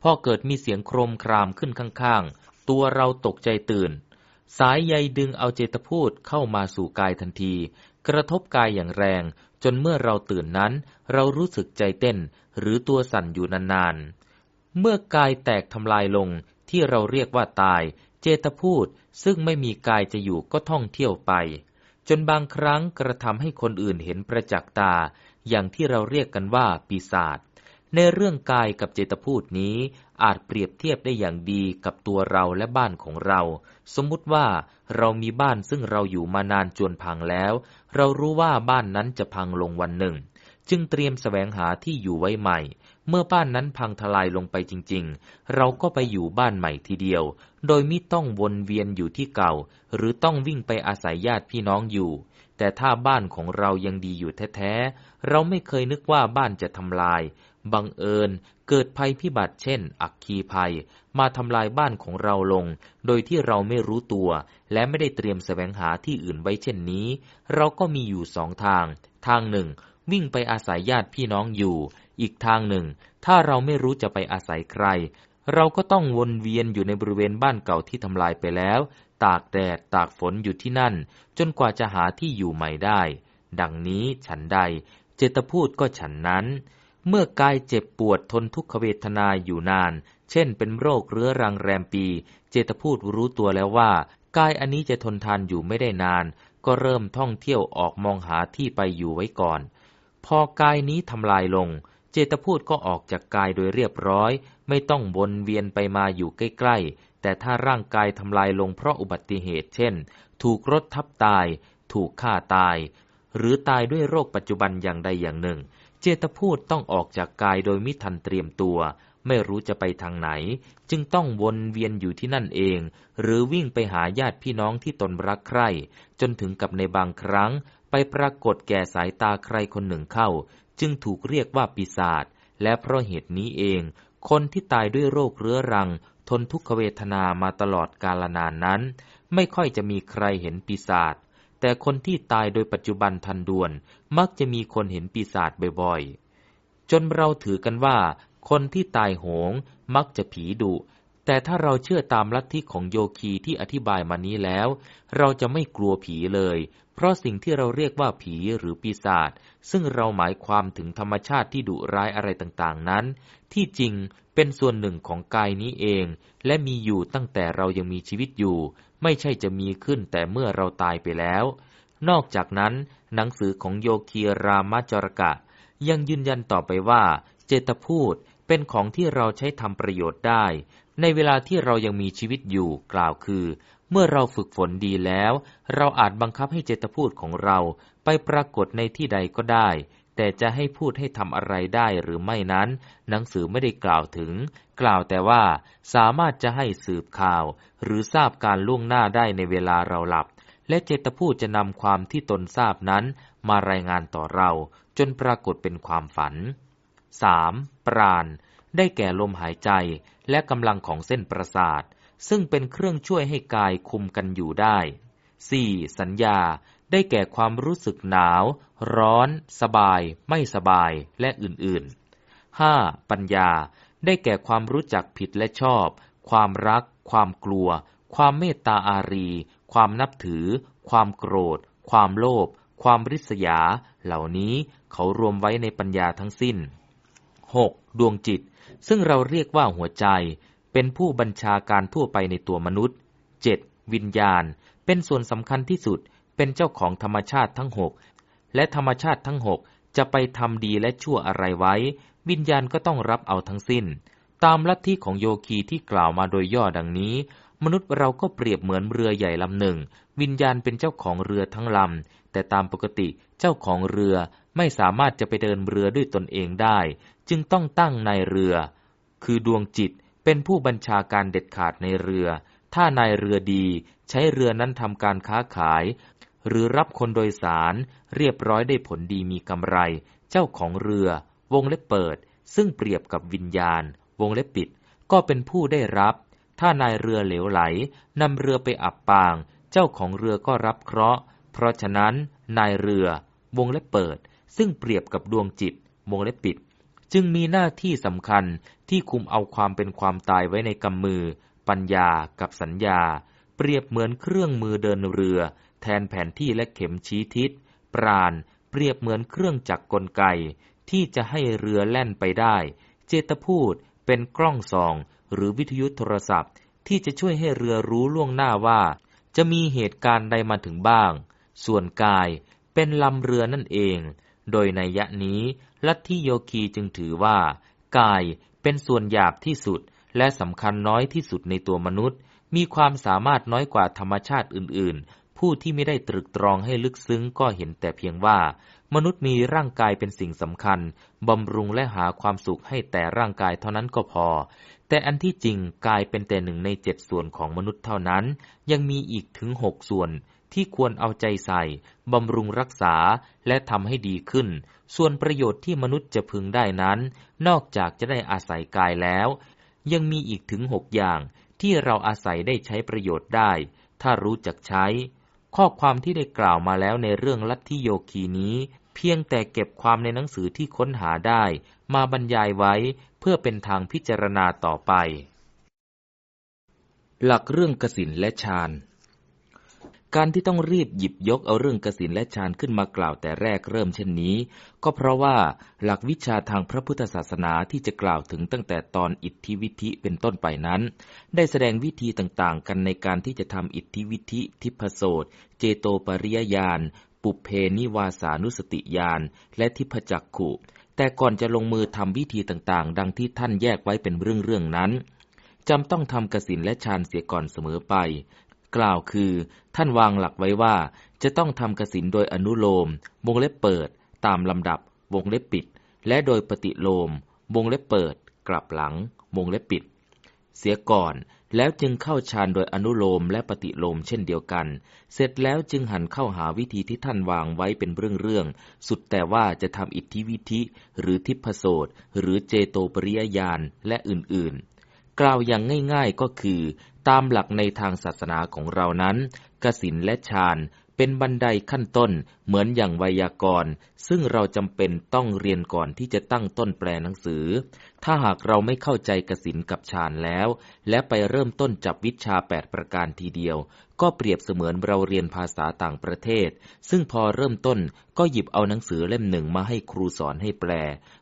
พอเกิดมีเสียงโครมครามขึ้นข้างๆ ตัวเราตกใจตื่น สายใยดึงเอาเจตพูดเข้ามาสู่กายทันที กระทบกายอย่างแรง จนเมื่อเราตื่นนั้น เรารู้สึกใจเต้น หรือตัวสั่นอยู่นานๆ เมื่อกายแตกทำลายลงที่เราเรียกว่าตาย เจตพูดซึ่งไม่มีกายจะอยู่ก็ท่องเที่ยวไป จนบางครั้งกระทำให้คนอื่นเห็นประจักษ์ตา อย่างที่เราเรียกกันว่าปีศาจในเรื่องกายกับเจตพูดนี้อาจเปรียบเทียบได้อย่างดีกับตัวเราและบ้านของเรา สมมุติว่าเรามีบ้านซึ่งเราอยู่มานานจนพังแล้ว เรารู้ว่าบ้านนั้นจะพังลงวันหนึ่ง จึงเตรียมสแสวงหาที่อยู่ไว้ใหม่ เมื่อบ้านนั้นพังทลายลงไปจริงๆ เราก็ไปอยู่บ้านใหม่ทีเดียว โดยไมิต้องวนเวียนอยู่ที่เก่า หรือต้องวิ่งไปอาศัยญาติพี่น้องอยู่ แต่ถ้าบ้านของเรายังดีอยู่แท้ๆ เราไม่เคยนึกว่าบ้านจะทำลาย บังเอิญเกิดภัยพิบัติเช่น อักคีภัย มาทำลายบ้านของเราลง โดยที่เราไม่รู้ตัว และไม่ได้เตรียมแสวงหาที่อื่นไว้เช่นนี้ เราก็มีอยู่สองทาง ทางหนึ่งวิ่งไปอาศัยญาติพี่น้องอยู่ อีกทางหนึ่ง ถ้าเราไม่รู้จะไปอาศัยใคร เราก็ต้องวนเวียนอยู่ในบริเวณบ้านเก่าที่ทำลายไปแล้ว ตากแดดตากฝนอยู่ที่นั่น จนกว่าจะหาที่อยู่ใหม่ได้ ดังนี้ฉันใด เจตพูดก็ฉันนั้น เมื่อกายเจ็บปวดทนทุกขเวทนาอยู่นาน เช่น เป็นโรคเรื้อรังแรมปี เจตพูดรู้ตัวแล้วว่ากายอันนี้จะทนทานอยู่ไม่ได้นาน ก็เริ่มท่องเที่ยวออกมองหาที่ไปอยู่ไว้ก่อน พอกายนี้ทำลายลง เจตพูดก็ออกจากกายโดยเรียบร้อย ไม่ต้องวนเวียนไปมาอยู่ใกล้ๆ แต่ถ้าร่างกายทำลายลงเพราะอุบัติเหตุเช่น ถูกรถทับตาย ถูกฆ่าตาย หรือตายด้วยโรคปัจจุบันอย่างใดอย่างหนึ่ง เจตพูดต้องออกจากกายโดยมิทันเตรียมตัว ไม่รู้จะไปทางไหน จึงต้องวนเวียนอยู่ที่นั่นเอง หรือวิ่งไปหาญาติพี่น้องที่ตนรักใคร่ จนถึงกับในบางครั้ง ไปปรากฏแก่สายตาใครคนหนึ่งเข้า จึงถูกเรียกว่าปีศาจและเพราะเหตุนี้เอง คนที่ตายด้วยโรคเรื้อรัง ทนทุกขเวทนามาตลอดกาลนานนั้น ไม่ค่อยจะมีใครเห็นปีศาจแต่คนที่ตายโดยปัจจุบันทันด่วน มักจะมีคนเห็นปีศาจบ่อยๆ จนเราถือกันว่า คนที่ตายโหง มักจะผีดุ แต่ถ้าเราเชื่อตามลัทธิของโยคีที่อธิบายมานี้แล้ว เราจะไม่กลัวผีเลย เพราะสิ่งที่เราเรียกว่าผีหรือปีศาจซึ่งเราหมายความถึงธรรมชาติที่ดุร้ายอะไรต่างๆนั้น ที่จริงเป็นส่วนหนึ่งของกายนี้เอง และมีอยู่ตั้งแต่เรายังมีชีวิตอยู่ ไม่ใช่จะมีขึ้นแต่เมื่อเราตายไปแล้ว นอกจากนั้น หนังสือของโยคีรามาจรกะ ยังยืนยันต่อไปว่า เจตพูดเป็นของที่เราใช้ทำประโยชน์ได้ ในเวลาที่เรายังมีชีวิตอยู่กล่าวคือ เมื่อเราฝึกฝนดีแล้ว เราอาจบังคับให้เจตพูดของเราไปปรากฏในที่ใดก็ได้ แต่จะให้พูดให้ทำอะไรได้หรือไม่นั้น หนังสือไม่ได้กล่าวถึง กล่าวแต่ว่าสามารถจะให้สืบข่าว หรือทราบการล่วงหน้าได้ในเวลาเราหลับ และเจตพูดจะนำความที่ตนทราบนั้น มารายงานต่อเรา จนปรากฏเป็นความฝัน 3. ปราณได้แก่ลมหายใจ และกำลังของเส้นประสาท ซึ่งเป็นเครื่องช่วยให้กายคุมกันอยู่ได้ 4. สัญญาได้แก่ความรู้สึกหนาว ร้อน สบาย ไม่สบาย และอื่นๆ 5. ปัญญาได้แก่ความรู้จักผิดและชอบ ความรัก ความกลัว ความเมตตาอารี ความนับถือ ความโกรธ ความโลภ ความริษยา เหล่านี้เขารวมไว้ในปัญญาทั้งสิ้น 6. ดวงจิต ซึ่งเราเรียกว่าหัวใจ เป็นผู้บัญชาการทั่วไปในตัวมนุษย์ 7. วิญญาณ เป็นส่วนสำคัญที่สุด เป็นเจ้าของธรรมชาติทั้งหกและธรรมชาติทั้งหกจะไปทำดีและชั่วอะไรไว้ วิญญาณก็ต้องรับเอาทั้งสิ้น ตามลัทธิของโยคีที่กล่าวมาโดยย่อดังนี้ มนุษย์เราก็เปรียบเหมือนเรือใหญ่ลำหนึ่ง วิญญาณเป็นเจ้าของเรือทั้งลำแต่ตามปกติเจ้าของเรือ ไม่สามารถจะไปเดินเรือด้วยตนเองได้ จึงต้องตั้งนายเรือ คือดวงจิตเป็นผู้บัญชาการเด็ดขาดในเรือ ถ้านายเรือดี ใช้เรือนั้นทำการค้าขาย หรือรับคนโดยสาร เรียบร้อยได้ผลดีมีกำไร เจ้าของเรือ วงเล็บเปิด ซึ่งเปรียบกับวิญญาณ วงเล็บปิด ก็เป็นผู้ได้รับ ถ้านายเรือเหลวไหลนำเรือไปอับปาง เจ้าของเรือก็รับเคราะห์ เพราะฉะนั้น นายเรือ วงเล็บเปิด ซึ่งเปรียบกับดวงจิตวงเล็บปิด จึงมีหน้าที่สำคัญที่คุมเอาความเป็นความตายไว้ในกำมือ ปัญญากับสัญญา เปรียบเหมือนเครื่องมือเดินเรือ แทนแผนที่และเข็มชี้ทิศ ปราณเปรียบเหมือนเครื่องจักรกลไก ที่จะให้เรือแล่นไปได้ เจตพูดเป็นกล้องส่อง หรือวิทยุโทรศัพท์ ที่จะช่วยให้เรือรู้ล่วงหน้าว่า จะมีเหตุการณ์ใดมาถึงบ้าง ส่วนกายเป็นลำเรือนั่นเอง โดยในยะนี้ลัทธิโยคีจึงถือว่า กายเป็นส่วนหยาบที่สุดและสำคัญน้อยที่สุดในตัวมนุษย์ มีความสามารถน้อยกว่าธรรมชาติอื่น ๆ ผู้ที่ไม่ได้ตรึกตรองให้ลึกซึ้งก็เห็นแต่เพียงว่า มนุษย์มีร่างกายเป็นสิ่งสำคัญบำรุงและหาความสุขให้แต่ร่างกายเท่านั้นก็พอ แต่อันที่จริงกายเป็นแต่หนึ่งในเจ็ดส่วนของมนุษย์เท่านั้น ยังมีอีกถึงหกส่วน ที่ควรเอาใจใส่ บำรุงรักษาและทำให้ดีขึ้น ส่วนประโยชน์ที่มนุษย์จะพึงได้นั้น นอกจากจะได้อาศัยกายแล้ว ยังมีอีกถึงหกอย่างที่เราอาศัยได้ใช้ประโยชน์ได้ ถ้ารู้จักใช้ ข้อความที่ได้กล่าวมาแล้วในเรื่องลัทธิโยคีนี้ เพียงแต่เก็บความในหนังสือที่ค้นหาได้ มาบรรยายไว้เพื่อเป็นทางพิจารณาต่อไป หลักเรื่องกสินและฌาน การที่ต้องรีบหยิบยกเอาเรื่องกสินและฌานขึ้นมากล่าวแต่แรกเริ่มเช่นนี้ ก็เพราะว่าหลักวิชาทางพระพุทธศาสนาที่จะกล่าวถึงตั้งแต่ตอนอิทธิวิธิเป็นต้นไปนั้น ได้แสดงวิธีต่างๆ กันในการที่จะทำอิทธิวิธิทิพโสตเจโตปริยญาณปุเพนิวาสานุสติญาณและทิพจักขุ แต่ก่อนจะลงมือทำวิธีต่างๆ ดังที่ท่านแยกไว้เป็นเรื่องๆนั้นจำต้องทำกสินและฌานเสียก่อนเสมอไป กล่าวคือ ท่านวางหลักไว้ว่า จะต้องทำกสินโดยอนุโลม วงเล็บเปิด ตามลำดับ วงเล็บปิด และโดยปฏิโลม วงเล็บเปิด กลับหลัง วงเล็บปิด เสียก่อนแล้วจึงเข้าฌานโดยอนุโลมและปฏิโลมเช่นเดียวกัน เสร็จแล้วจึงหันเข้าหาวิธีที่ท่านวางไว้เป็นเรื่องๆ สุดแต่ว่าจะทำอิทธิวิธิ หรือทิพโสตหรือเจโตปริยญาณและอื่นๆ กล่าวอย่างง่ายๆก็คือ ตามหลักในทางศาสนาของเรานั้น กสินและฌานเป็นบันไดขั้นต้นเหมือนอย่างไวยากรณ์ ซึ่งเราจำเป็นต้องเรียนก่อนที่จะตั้งต้นแปลหนังสือ ถ้าหากเราไม่เข้าใจกสินกับฌานแล้ว และไปเริ่มต้นจับวิชาแปดประการทีเดียว ก็เปรียบเสมือนเราเรียนภาษาต่างประเทศ ซึ่งพอเริ่มต้นก็หยิบเอาหนังสือเล่มหนึ่งมาให้ครูสอนให้แปล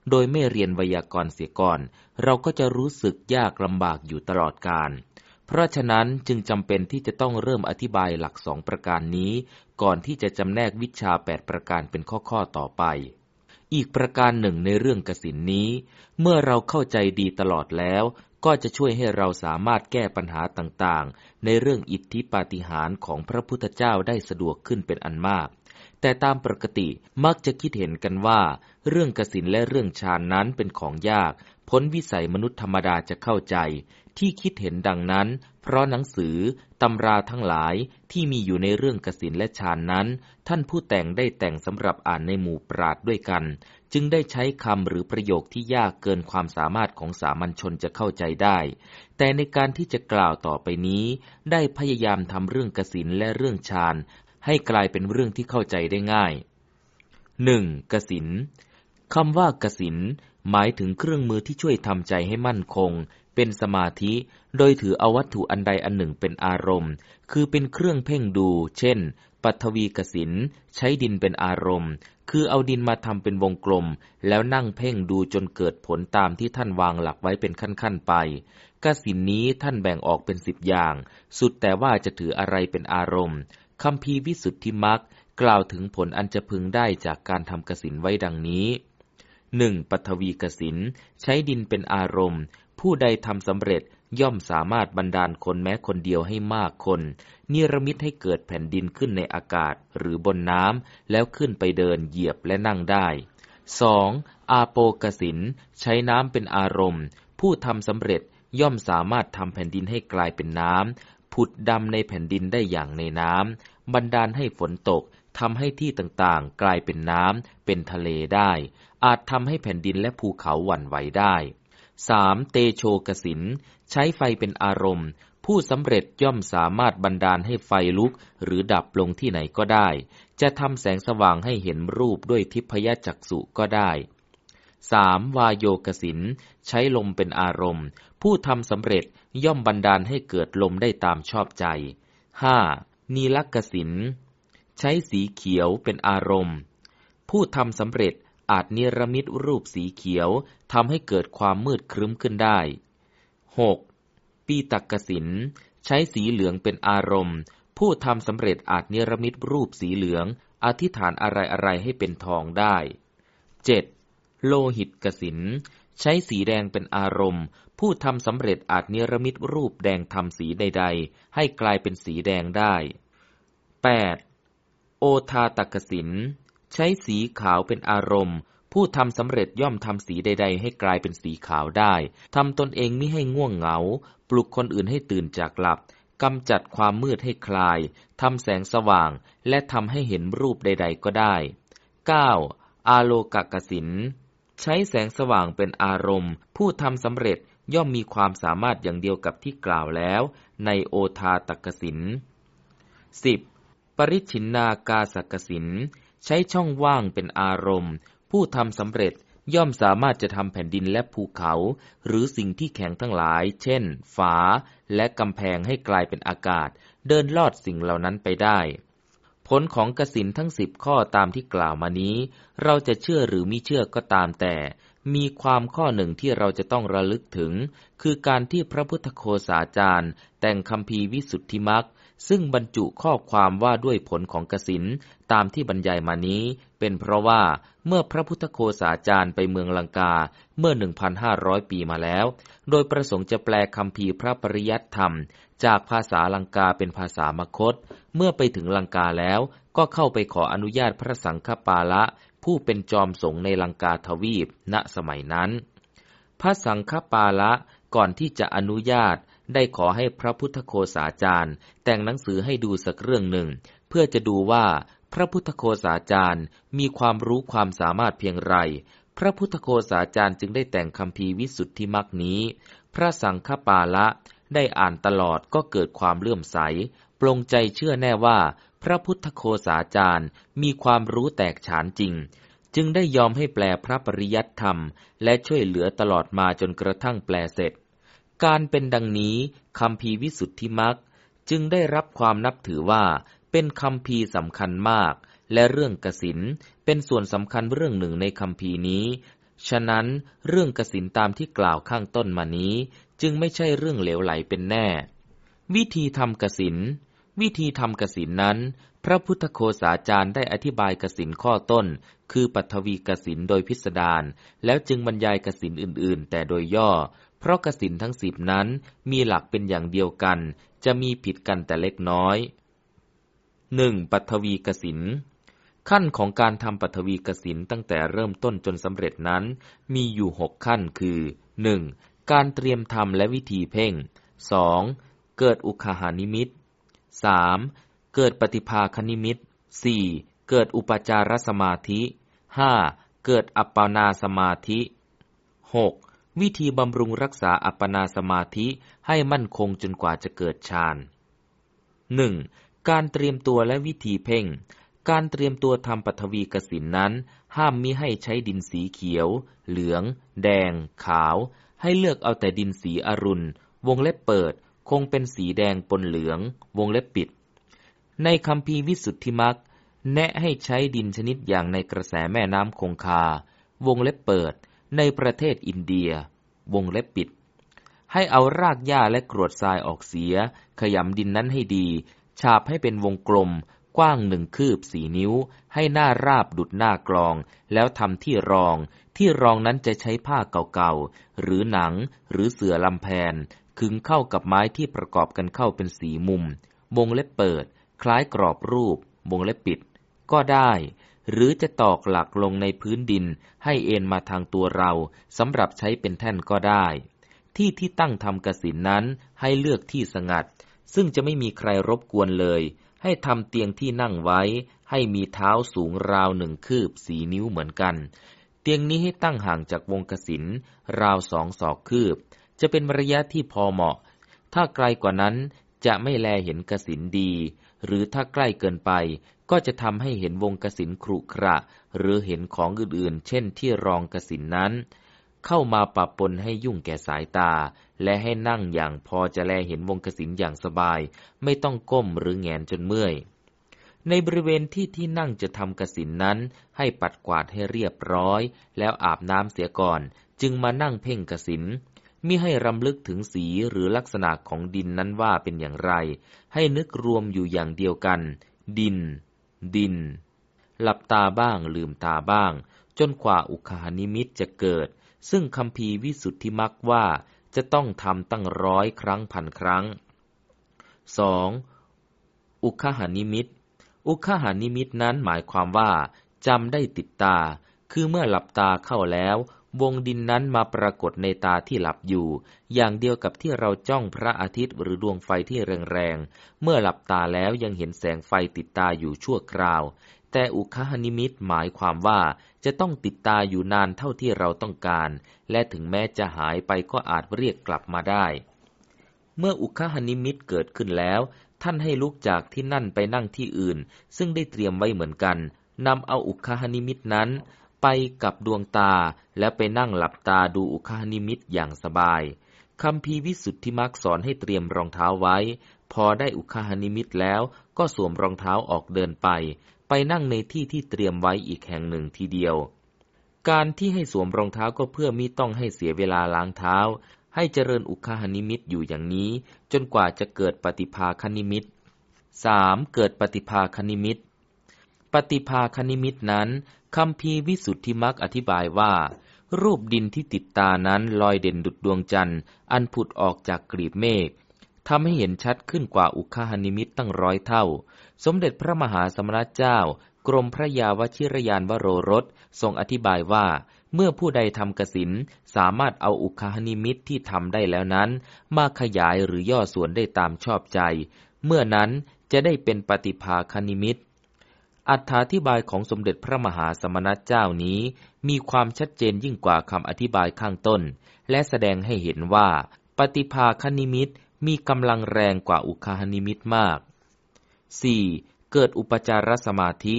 โดยไม่เรียนไวยากรณ์เสียก่อน เราก็จะรู้สึกยากลำบากอยู่ตลอดกาล เพราะฉะนั้นจึงจำเป็นที่จะต้องเริ่มอธิบายหลักสองประการนี้ ก่อนที่จะจำแนกวิชาแปดประการเป็นข้อๆต่อไป อีกประการหนึ่งในเรื่องกสินนี้ เมื่อเราเข้าใจดีตลอดแล้ว ก็จะช่วยให้เราสามารถแก้ปัญหาต่างๆ ในเรื่องอิทธิปาฏิหาริย์ของพระพุทธเจ้าได้สะดวกขึ้นเป็นอันมากแต่ตามปกติมักจะคิดเห็นกันว่า เรื่องกสินและเรื่องฌานนั้นเป็นของยาก พ้นวิสัยมนุษย์ธรรมดาจะเข้าใจ ที่คิดเห็นดังนั้น เพราะหนังสือตำราทั้งหลายที่มีอยู่ในเรื่องกสินและฌานนั้น ท่านผู้แต่งได้แต่งสำหรับอ่านในหมู่ปราดด้วยกัน จึงได้ใช้คำหรือประโยคที่ยากเกินความสามารถของสามัญชนจะเข้าใจได้ แต่ในการที่จะกล่าวต่อไปนี้ ได้พยายามทำเรื่องกสินและเรื่องฌานให้กลายเป็นเรื่องที่เข้าใจได้ง่าย 1. กสินคำว่ากสินหมายถึงเครื่องมือที่ช่วยทำใจให้มั่นคง เป็นสมาธิ โดยถือเอาวัตถุอันใดอันหนึ่งเป็นอารมณ์ คือเป็นเครื่องเพ่งดู เช่น ปัทวีกสินใช้ดินเป็นอารมณ์ คือเอาดินมาทำเป็นวงกลม แล้วนั่งเพ่งดูจนเกิดผลตามที่ท่านวางหลักไว้เป็นขั้นๆไป กสินนี้ท่านแบ่งออกเป็นสิบอย่าง สุดแต่ว่าจะถืออะไรเป็นอารมณ์คำพีวิสุทธิมักกล่าวถึงผลอันจะพึงได้จากการทำกสินไว้ดังนี้หนึ่งปัทวีกสินใช้ดินเป็นอารมณ์ ผู้ใดทำสำเร็จย่อมสามารถบันดาลคนแม้คนเดียวให้มากคน นิรมิตให้เกิดแผ่นดินขึ้นในอากาศหรือบนน้ำแล้วขึ้นไปเดินเหยียบและนั่งได้ 2. อาโปกสินใช้น้ำเป็นอารมณ์ ผู้ทำสำเร็จย่อมสามารถทำแผ่นดินให้กลายเป็นน้ำผุดดำในแผ่นดินได้อย่างในน้ำบันดาลให้ฝนตกทำให้ที่ต่างๆ กลายเป็นน้ำเป็นทะเลได้ อาจทำให้แผ่นดินและภูเขาหวั่นไหวได้ สามเตโชกสิน ใช้ไฟเป็นอารมณ์ ผู้สำเร็จย่อมสามารถบันดาลให้ไฟลุกหรือดับลงที่ไหนก็ได้ จะทำแสงสว่างให้เห็นรูปด้วยทิพยจักษุก็ได้สามวายโยกสิน ใช้ลมเป็นอารมณ์ ผู้ทำสำเร็จย่อมบันดาลให้เกิดลมได้ตามชอบใจห้านีลักกสิน ใช้สีเขียวเป็นอารมณ์ ผู้ทำสำเร็จ อาจเนรมิตรูปสีเขียวทำให้เกิดความมืดครึ้มขึ้นได้ 6. ปีตักกสิน ใช้สีเหลืองเป็นอารมณ์ ผู้ทำสำเร็จอาจเนรมิตรูปสีเหลือง อธิษฐานอะไรอะไรให้เป็นทองได้ 7. โลหิตกสิน ใช้สีแดงเป็นอารมณ์ ผู้ทำสำเร็จอาจเนรมิตรูปแดงทำสีใด ๆ ให้กลายเป็นสีแดงได้ 8. โอทาตักสิน ใช้สีขาวเป็นอารมณ์ ผู้ทำสำเร็จย่อมทำสีใด ๆ ให้กลายเป็นสีขาวได้ทำตนเองม่ให้ง่วงเหงา ปลุกคนอื่นให้ตื่นจากหลับกำจัดความมืดให้คลายทำแสงสว่าง และทำให้เห็นรูปใด ๆ ก็ได้ 9. อาโลกกสิน ใช้แสงสว่างเป็นอารมณ์ ผู้ทำสำเร็จย่อมมีความสามารถอย่างเดียวกับที่กล่าวแล้ว ในโอทาตกสิน 10. ปริชินนากาสกสิน ใช้ช่องว่างเป็นอารมณ์ ผู้ทำสำเร็จย่อมสามารถจะทำแผ่นดินและภูเขา หรือสิ่งที่แข็งทั้งหลาย เช่น ฝา และกำแพงให้กลายเป็นอากาศ เดินลอดสิ่งเหล่านั้นไปได้ ผลของกสินทั้งสิบข้อตามที่กล่าวมานี้ เราจะเชื่อหรือไม่เชื่อก็ตามแต่ มีความข้อหนึ่งที่เราจะต้องระลึกถึง คือการที่พระพุทธโคสาจารย์ แต่งคำพีวิสุทธิมัก ซึ่งบรรจุข้อความว่าด้วยผลของกสินตามที่บรรยายมานี้ เป็นเพราะว่าเมื่อพระพุทธโคสาจารย์ไปเมืองลังกาเมื่อ 1,500 ปีมาแล้ว โดยประสงค์จะแปลคำพีพระปริยัติธรรม จากภาษาลังกาเป็นภาษามคต เมื่อไปถึงลังกาแล้วก็เข้าไปขออนุญาตพระสังฆปาละ ผู้เป็นจอมสงในลังกาทวีป ณสมัยนั้น พระสังฆปาละก่อนที่จะอนุญาต ได้ขอให้พระพุทธโคสาจารย์ แต่งหนังสือให้ดูสักเรื่องหนึ่ง เพื่อจะดูว่าพระพุทธโคสาจารย์มีความรู้ความสามารถเพียงไร พระพุทธโคสาจารย์จึงได้แต่งคำพีวิสุทธิมักนี้ พระสังฆปาละได้อ่านตลอดก็เกิดความเลื่อมใส ปรงใจเชื่อแน่ว่า พระพุทธโคสาจารย์มีความรู้แตกฉานจริง จึงได้ยอมให้แปลพระปริยัติธรรม และช่วยเหลือตลอดมาจนกระทั่งแปลเสร็จ การเป็นดังนี้คำพีวิสุทธิมักจึงได้รับความนับถือว่าเป็นคำพีสำคัญมาก และเรื่องกสินเป็นส่วนสำคัญเรื่องหนึ่งในคำพีนี้ ฉะนั้นเรื่องกสินตามที่กล่าวข้างต้นมานี้ จึงไม่ใช่เรื่องเหลวไหลเป็นแน่ วิธีทำกสินวิธีทำกสินนั้น พระพุทธโคสาจารย์ได้อธิบายกสินข้อต้น คือปัทวีกสินโดยพิสดารแล้วจึงบรรยายกสินอื่น ๆ แต่โดยย่อ เพราะกสินทั้งสิบนั้นมีหลักเป็นอย่างเดียวกัน จะมีผิดกันแต่เล็กน้อยหนึ่งปัทวีกสินขั้นของการทำปัทวีกสินตั้งแต่เริ่มต้นจนสำเร็จนั้น มีอยู่หกขั้นคือ 1. การเตรียมทำและวิธีเพ่ง 2. เกิดอุคหานิมิต 3. เกิดปฏิภาคนิมิต 4. เกิดอุปจารสมาธิ 5. เกิดอัปปนาสมาธิ 6. วิธีบำรุงรักษาอัปปนาสมาธิให้มั่นคงจนกว่าจะเกิดฌาน 1. การเตรียมตัวและวิธีเพ่ง การเตรียมตัวทำปัทวีกสินนั้น ห้ามมิให้ใช้ดินสีเขียว เหลือง แดง ขาว ให้เลือกเอาแต่ดินสีอรุณ วงเล็บเปิด คงเป็นสีแดงปนเหลือง วงเล็บปิด ในคำพีวิสุทธิมักแนะให้ใช้ดินชนิดอย่างในกระแสแม่น้ำคงคา วงเล็บเปิด ในประเทศอินเดีย วงเล็บปิด ให้เอารากหญ้าและกรวดทรายออกเสีย ขยำดินนั้นให้ดี ฉาบให้เป็นวงกลม กว้างหนึ่งคืบสี่นิ้ว ให้หน้าราบดุดหน้ากรอง แล้วทำที่รอง ที่รองนั้นจะใช้ผ้าเก่าๆ หรือหนัง หรือเสื่อลำแพนขึงเข้ากับไม้ที่ประกอบกันเข้าเป็นสีมุม วงเล็บเปิด คล้ายกรอบรูป วงเล็บปิด ก็ได้ หรือจะตอกหลักลงในพื้นดินให้เอ็นมาทางตัวเราสำหรับใช้เป็นแท่นก็ได้ ที่ที่ตั้งทำกสินนั้นให้เลือกที่สงัด ซึ่งจะไม่มีใครรบกวนเลย ให้ทำเตียงที่นั่งไว้ ให้มีเท้าสูงราวหนึ่งคืบสีนิ้วเหมือนกัน เตียงนี้ให้ตั้งห่างจากวงกสินราวสองศอกคืบ จะเป็นระยะที่พอเหมาะ ถ้าไกลกว่านั้นจะไม่แลเห็นกสินดี หรือถ้าใกล้เกินไป ก็จะทำให้เห็นวงกสินครุขระ หรือเห็นของอื่นๆ เช่นที่รองกสินนั้น เข้ามาปะปนให้ยุ่งแก่สายตา และให้นั่งอย่างพอจะแลเห็นวงกสินอย่างสบาย ไม่ต้องก้มหรือแงนจนเมื่อยในบริเวณที่ที่นั่งจะทำกสินนั้น ให้ปัดกวาดให้เรียบร้อย แล้วอาบน้ำเสียก่อน จึงมานั่งเพ่งกสิน มิให้รำลึกถึงสีหรือลักษณะของดินนั้นว่าเป็นอย่างไร ให้นึกรวมอยู่อย่างเดียวกัน ดิน ดิน หลับตาบ้างลืมตาบ้าง จนกว่าอุคหานิมิตจะเกิด ซึ่งคำพีวิสุทธิมักว่าจะต้องทำตั้งร้อยครั้งพันครั้ง 2. อุคหานิมิต อุคหานิมิตนั้นหมายความว่าจำได้ติดตา คือเมื่อหลับตาเข้าแล้ว วงดินนั้นมาปรากฏในตาที่หลับอยู่ อย่างเดียวกับที่เราจ้องพระอาทิตย์หรือดวงไฟที่แรงๆ เมื่อหลับตาแล้วยังเห็นแสงไฟติดตาอยู่ชั่วคราว แต่อุคหนิมิตหมายความว่าจะต้องติดตาอยู่นานเท่าที่เราต้องการ และถึงแม้จะหายไปก็อาจเรียกกลับมาได้ เมื่ออุคหนิมิตเกิดขึ้นแล้ว ท่านให้ลุกจากที่นั่นไปนั่งที่อื่น ซึ่งได้เตรียมไว้เหมือนกันนำเอาอุคหนิมิตนั้น ไปกับดวงตาและไปนั่งหลับตาดูอุคคหนิมิตอย่างสบายคัมภีร์วิสุทธิมรรคสอนให้เตรียมรองเท้าไว้ พอได้อุคคหนิมิตแล้วก็สวมรองเท้าออกเดินไป ไปนั่งในที่ที่เตรียมไว้อีกแห่งหนึ่งทีเดียว การที่ให้สวมรองเท้าก็เพื่อมิต้องให้เสียเวลาล้างเท้า ให้เจริญอุคคหนิมิตอยู่อย่างนี้ จนกว่าจะเกิดปฏิภาคนิมิตสามเกิดปฏิภาคนิมิตปฏิภาคนิมิตนั้น คำพีวิสุทธิมักอธิบายว่า รูปดินที่ติดตานั้นลอยเด่นดุดดวงจันทร์ อันผุดออกจากกลีบเมฆทำให้เห็นชัดขึ้นกว่าอุคหานิมิตตั้งร้อยเท่า สมเด็จพระมหาสมณเจ้า กรมพระยาวชิรยานวโรรสทรงอธิบายว่า เมื่อผู้ใดทำกสินสามารถเอาอุคหานิมิตที่ทำได้แล้วนั้น มาขยายหรือย่อส่วนได้ตามชอบใจ เมื่อนั้นจะได้เป็นปฏิภาคนิมิต อรรถาธิบายของสมเด็จพระมหาสมณเจ้านี้มีความชัดเจนยิ่งกว่าคำอธิบายข้างต้น และแสดงให้เห็นว่า ปฏิภาคนิมิตมีกำลังแรงกว่าอุคคหนิมิตมาก 4. เกิดอุปจารสมาธิ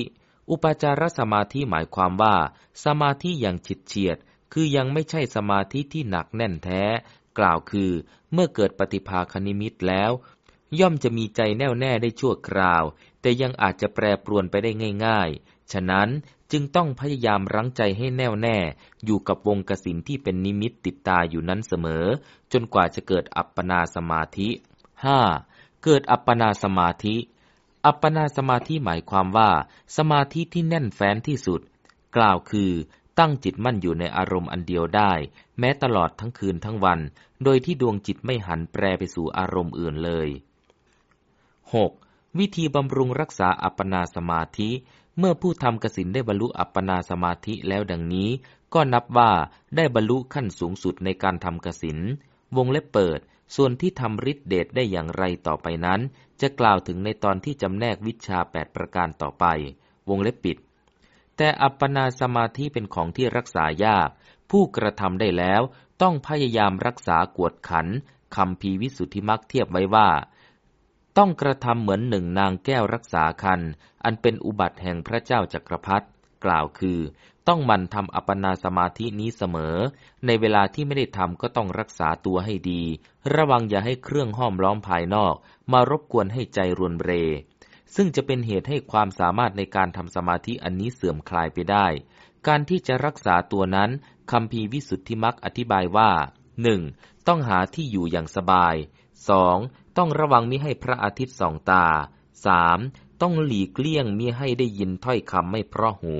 อุปจารสมาธิหมายความว่า สมาธิอย่างฉิวเฉียด คือยังไม่ใช่สมาธิที่หนักแน่นแท้ กล่าวคือ เมื่อเกิดปฏิภาคนิมิตแล้ว ย่อมจะมีใจแน่วแน่ได้ชั่วคราว แต่ยังอาจจะแปรปรวนไปได้ง่าย ๆ ฉะนั้นจึงต้องพยายามรั้งใจให้แน่วแน่ อยู่กับวงกสินที่เป็นนิมิตติดตาอยู่นั้นเสมอ จนกว่าจะเกิดอัปปนาสมาธิ 5. เกิดอัปปนาสมาธิ อัปปนาสมาธิหมายความว่า สมาธิที่แน่นแฟ้นที่สุด กล่าวคือ ตั้งจิตมั่นอยู่ในอารมณ์อันเดียวได้ แม้ตลอดทั้งคืนทั้งวัน โดยที่ดวงจิตไม่หันแปรไปสู่อารมณ์อื่นเลย 6. วิธีบำรุงรักษาอัปปนาสมาธิ เมื่อผู้ทำกสินได้บรรลุอัปปนาสมาธิแล้วดังนี้ ก็นับว่าได้บรรลุขั้นสูงสุดในการทำกสิน วงเล็บเปิด ส่วนที่ทำฤทธิเดชได้อย่างไรต่อไปนั้น จะกล่าวถึงในตอนที่จำแนกวิชาแปดประการต่อไป วงเล็บปิด แต่อัปปนาสมาธิเป็นของที่รักษายาก ผู้กระทำได้แล้วต้องพยายามรักษากวดขันคำพีวิสุทธิมักเทียบไว้ว่า ต้องกระทำเหมือนหนึ่งนางแก้วรักษาคัน อันเป็นอุบัติแห่งพระเจ้าจักรพรรดิกล่าวคือ ต้องมันทำอัปปนาสมาธินี้เสมอ ในเวลาที่ไม่ได้ทำก็ต้องรักษาตัวให้ดี ระวังอย่าให้เครื่องห้อมล้อมภายนอก มารบกวนให้ใจรวนเร ซึ่งจะเป็นเหตุให้ความสามารถในการทำสมาธิอันนี้เสื่อมคลายไปได้ การที่จะรักษาตัวนั้นคำพีวิสุทธิมักอธิบายว่าหนึ่งต้องหาที่อยู่อย่างสบายสอง ต้องระวังมิให้พระอาทิตย์ส่องตาสามต้องหลีกเลี่ยงมิให้ได้ยินถ้อยคำไม่เพราะหู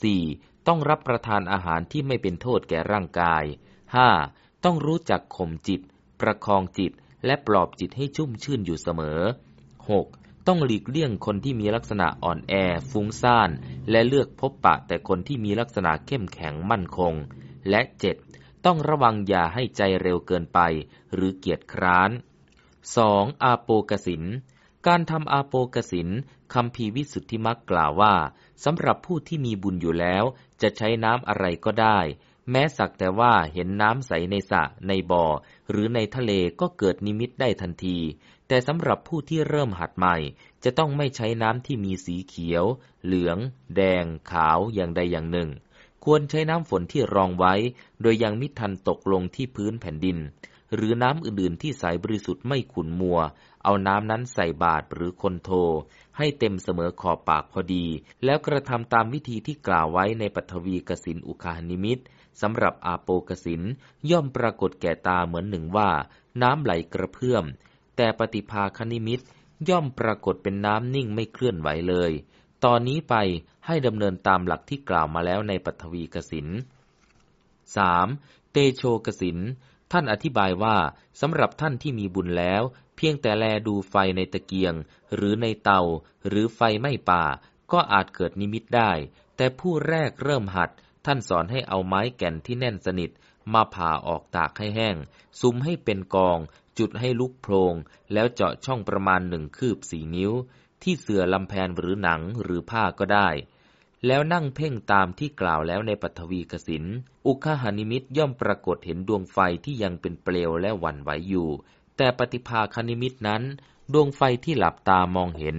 สี่ต้องรับประทานอาหารที่ไม่เป็นโทษแก่ร่างกายห้าต้องรู้จักข่มจิต ประคองจิต และปลอบจิตให้ชุ่มชื่นอยู่เสมอหกต้องหลีกเลี่ยงคนที่มีลักษณะอ่อนแอ ฟุ้งซ่าน และเลือกพบปะแต่คนที่มีลักษณะเข้มแข็งมั่นคง และเจ็ดต้องระวังอย่าให้ใจเร็วเกินไป หรือเกียจคร้าน 2. อาโปกสิน การทำอาโปกสินคำพีวิสุทธิมักกล่าวว่าสำหรับผู้ที่มีบุญอยู่แล้ว จะใช้น้ำอะไรก็ได้ แม้สักแต่ว่าเห็นน้ำใสในสระในบ่อ หรือในทะเลก็เกิดนิมิตได้ทันที แต่สำหรับผู้ที่เริ่มหัดใหม่ จะต้องไม่ใช้น้ำที่มีสีเขียว เหลือง แดง ขาวอย่างใดอย่างหนึ่ง ควรใช้น้ำฝนที่รองไว้ โดยยังมิทันตกลงที่พื้นแผ่นดิน หรือน้ำอื่นๆที่ใสบริสุทธิ์ไม่ขุ่นมัว เอาน้ำนั้นใส่บาตรหรือคนโท ให้เต็มเสมอขอบปากพอดี แล้วกระทำตามวิธีที่กล่าวไว้ในปฐวีกสินอุคานิมิตสำหรับอาโปกสินย่อมปรากฏแก่ตาเหมือนหนึ่งว่า น้ำไหลกระเพื่อม แต่ปฏิภาคนิมิตย่อมปรากฏเป็นน้ำนิ่งไม่เคลื่อนไหวเลย ตอนนี้ไปให้ดำเนินตามหลักที่กล่าวมาแล้วในปฐวีกสิน 3. เตโชกสิน ท่านอธิบายว่าสำหรับท่านที่มีบุญแล้ว เพียงแต่แลดูไฟในตะเกียง หรือในเตา หรือไฟไม่ป่า ก็อาจเกิดนิมิตได้ แต่ผู้แรกเริ่มหัด ท่านสอนให้เอาไม้แก่นที่แน่นสนิท มาผ่าออกตากให้แห้ง ซุ้มให้เป็นกอง จุดให้ลุกโพรง แล้วเจาะช่องประมาณหนึ่งคืบสี่นิ้ว ที่เสื่อลำแพนหรือหนังหรือผ้าก็ได้ แล้วนั่งเพ่งตามที่กล่าวแล้วในปัทวีกสิน อุคหานิมิตย่อมปรากฏเห็นดวงไฟที่ยังเป็นเปลวและหวั่นไหวอยู่ แต่ปฏิภาคนิมิตนั้น ดวงไฟที่หลับตามองเห็น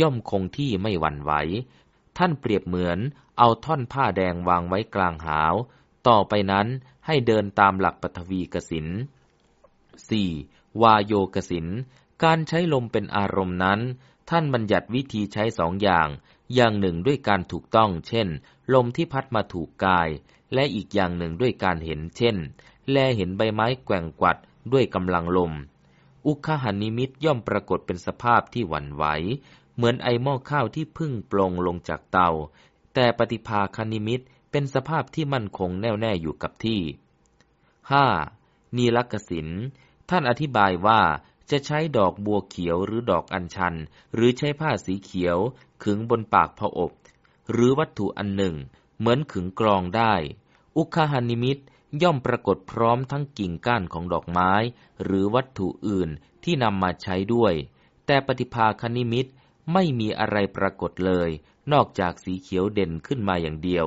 ย่อมคงที่ไม่หวั่นไหว ท่านเปรียบเหมือน เอาท่อนผ้าแดงวางไว้กลางหาว ต่อไปนั้นให้เดินตามหลักปฐวีกสิน 4. วาโยกสิน การใช้ลมเป็นอารมณ์นั้น ท่านบัญญัติวิธีใช้สองอย่าง อย่างหนึ่งด้วยการถูกต้อง เช่น ลมที่พัดมาถูกกาย และอีกอย่างหนึ่งด้วยการเห็น เช่น แลเห็นใบไม้แกว่งกวัดด้วยกำลังลม อุคหานิมิตย่อมปรากฏเป็นสภาพที่หวั่นไหว เหมือนไอหม้อข้าวที่พึ่งปลงลงจากเตา แต่ปฏิภาคนิมิตเป็นสภาพที่มั่นคงแน่วแน่อยู่กับที่ 5. นีลักสิน ท่านอธิบายว่า จะใช้ดอกบัวเขียวหรือดอกอัญชัน หรือใช้ผ้าสีเขียว ขึงบนปากพระอบ หรือวัตถุอันหนึ่ง เหมือนขึงกรองได้ อุคหานิมิตย่อมปรากฏพร้อมทั้งกิ่งก้านของดอกไม้ หรือวัตถุอื่นที่นำมาใช้ด้วย แต่ปฏิภาคนิมิตไม่มีอะไรปรากฏเลย นอกจากสีเขียวเด่นขึ้นมาอย่างเดียว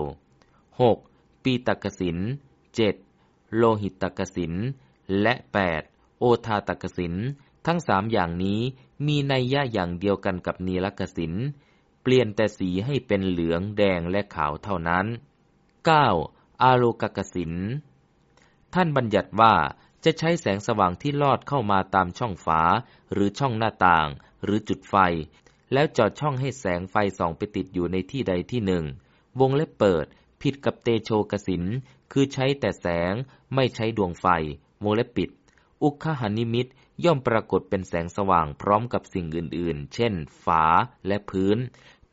6. ปีตกสิน 7. โลหิตตกสิน และ 8. โอทาตกสิน ทั้งสามอย่างนี้มีนัยยะอย่างเดียวกันกับนีลกสินเปลี่ยนแต่สีให้เป็นเหลืองแดงและขาวเท่านั้น 9. อาโลกกสินท่านบัญญัติว่าจะใช้แสงสว่างที่ลอดเข้ามาตามช่องฝา หรือช่องหน้าต่าง หรือจุดไฟ แล้วจอดช่องให้แสงไฟส่องไปติดอยู่ในที่ใดที่หนึ่ง วงเล็บเปิด ผิดกับเตโชกสินคือใช้แต่แสงไม่ใช้ดวงไฟวงเล็บปิด อุคหานิมิต ย่อมปรากฏเป็นแสงสว่างพร้อมกับสิ่งอื่นๆ เช่น ฝาและพื้น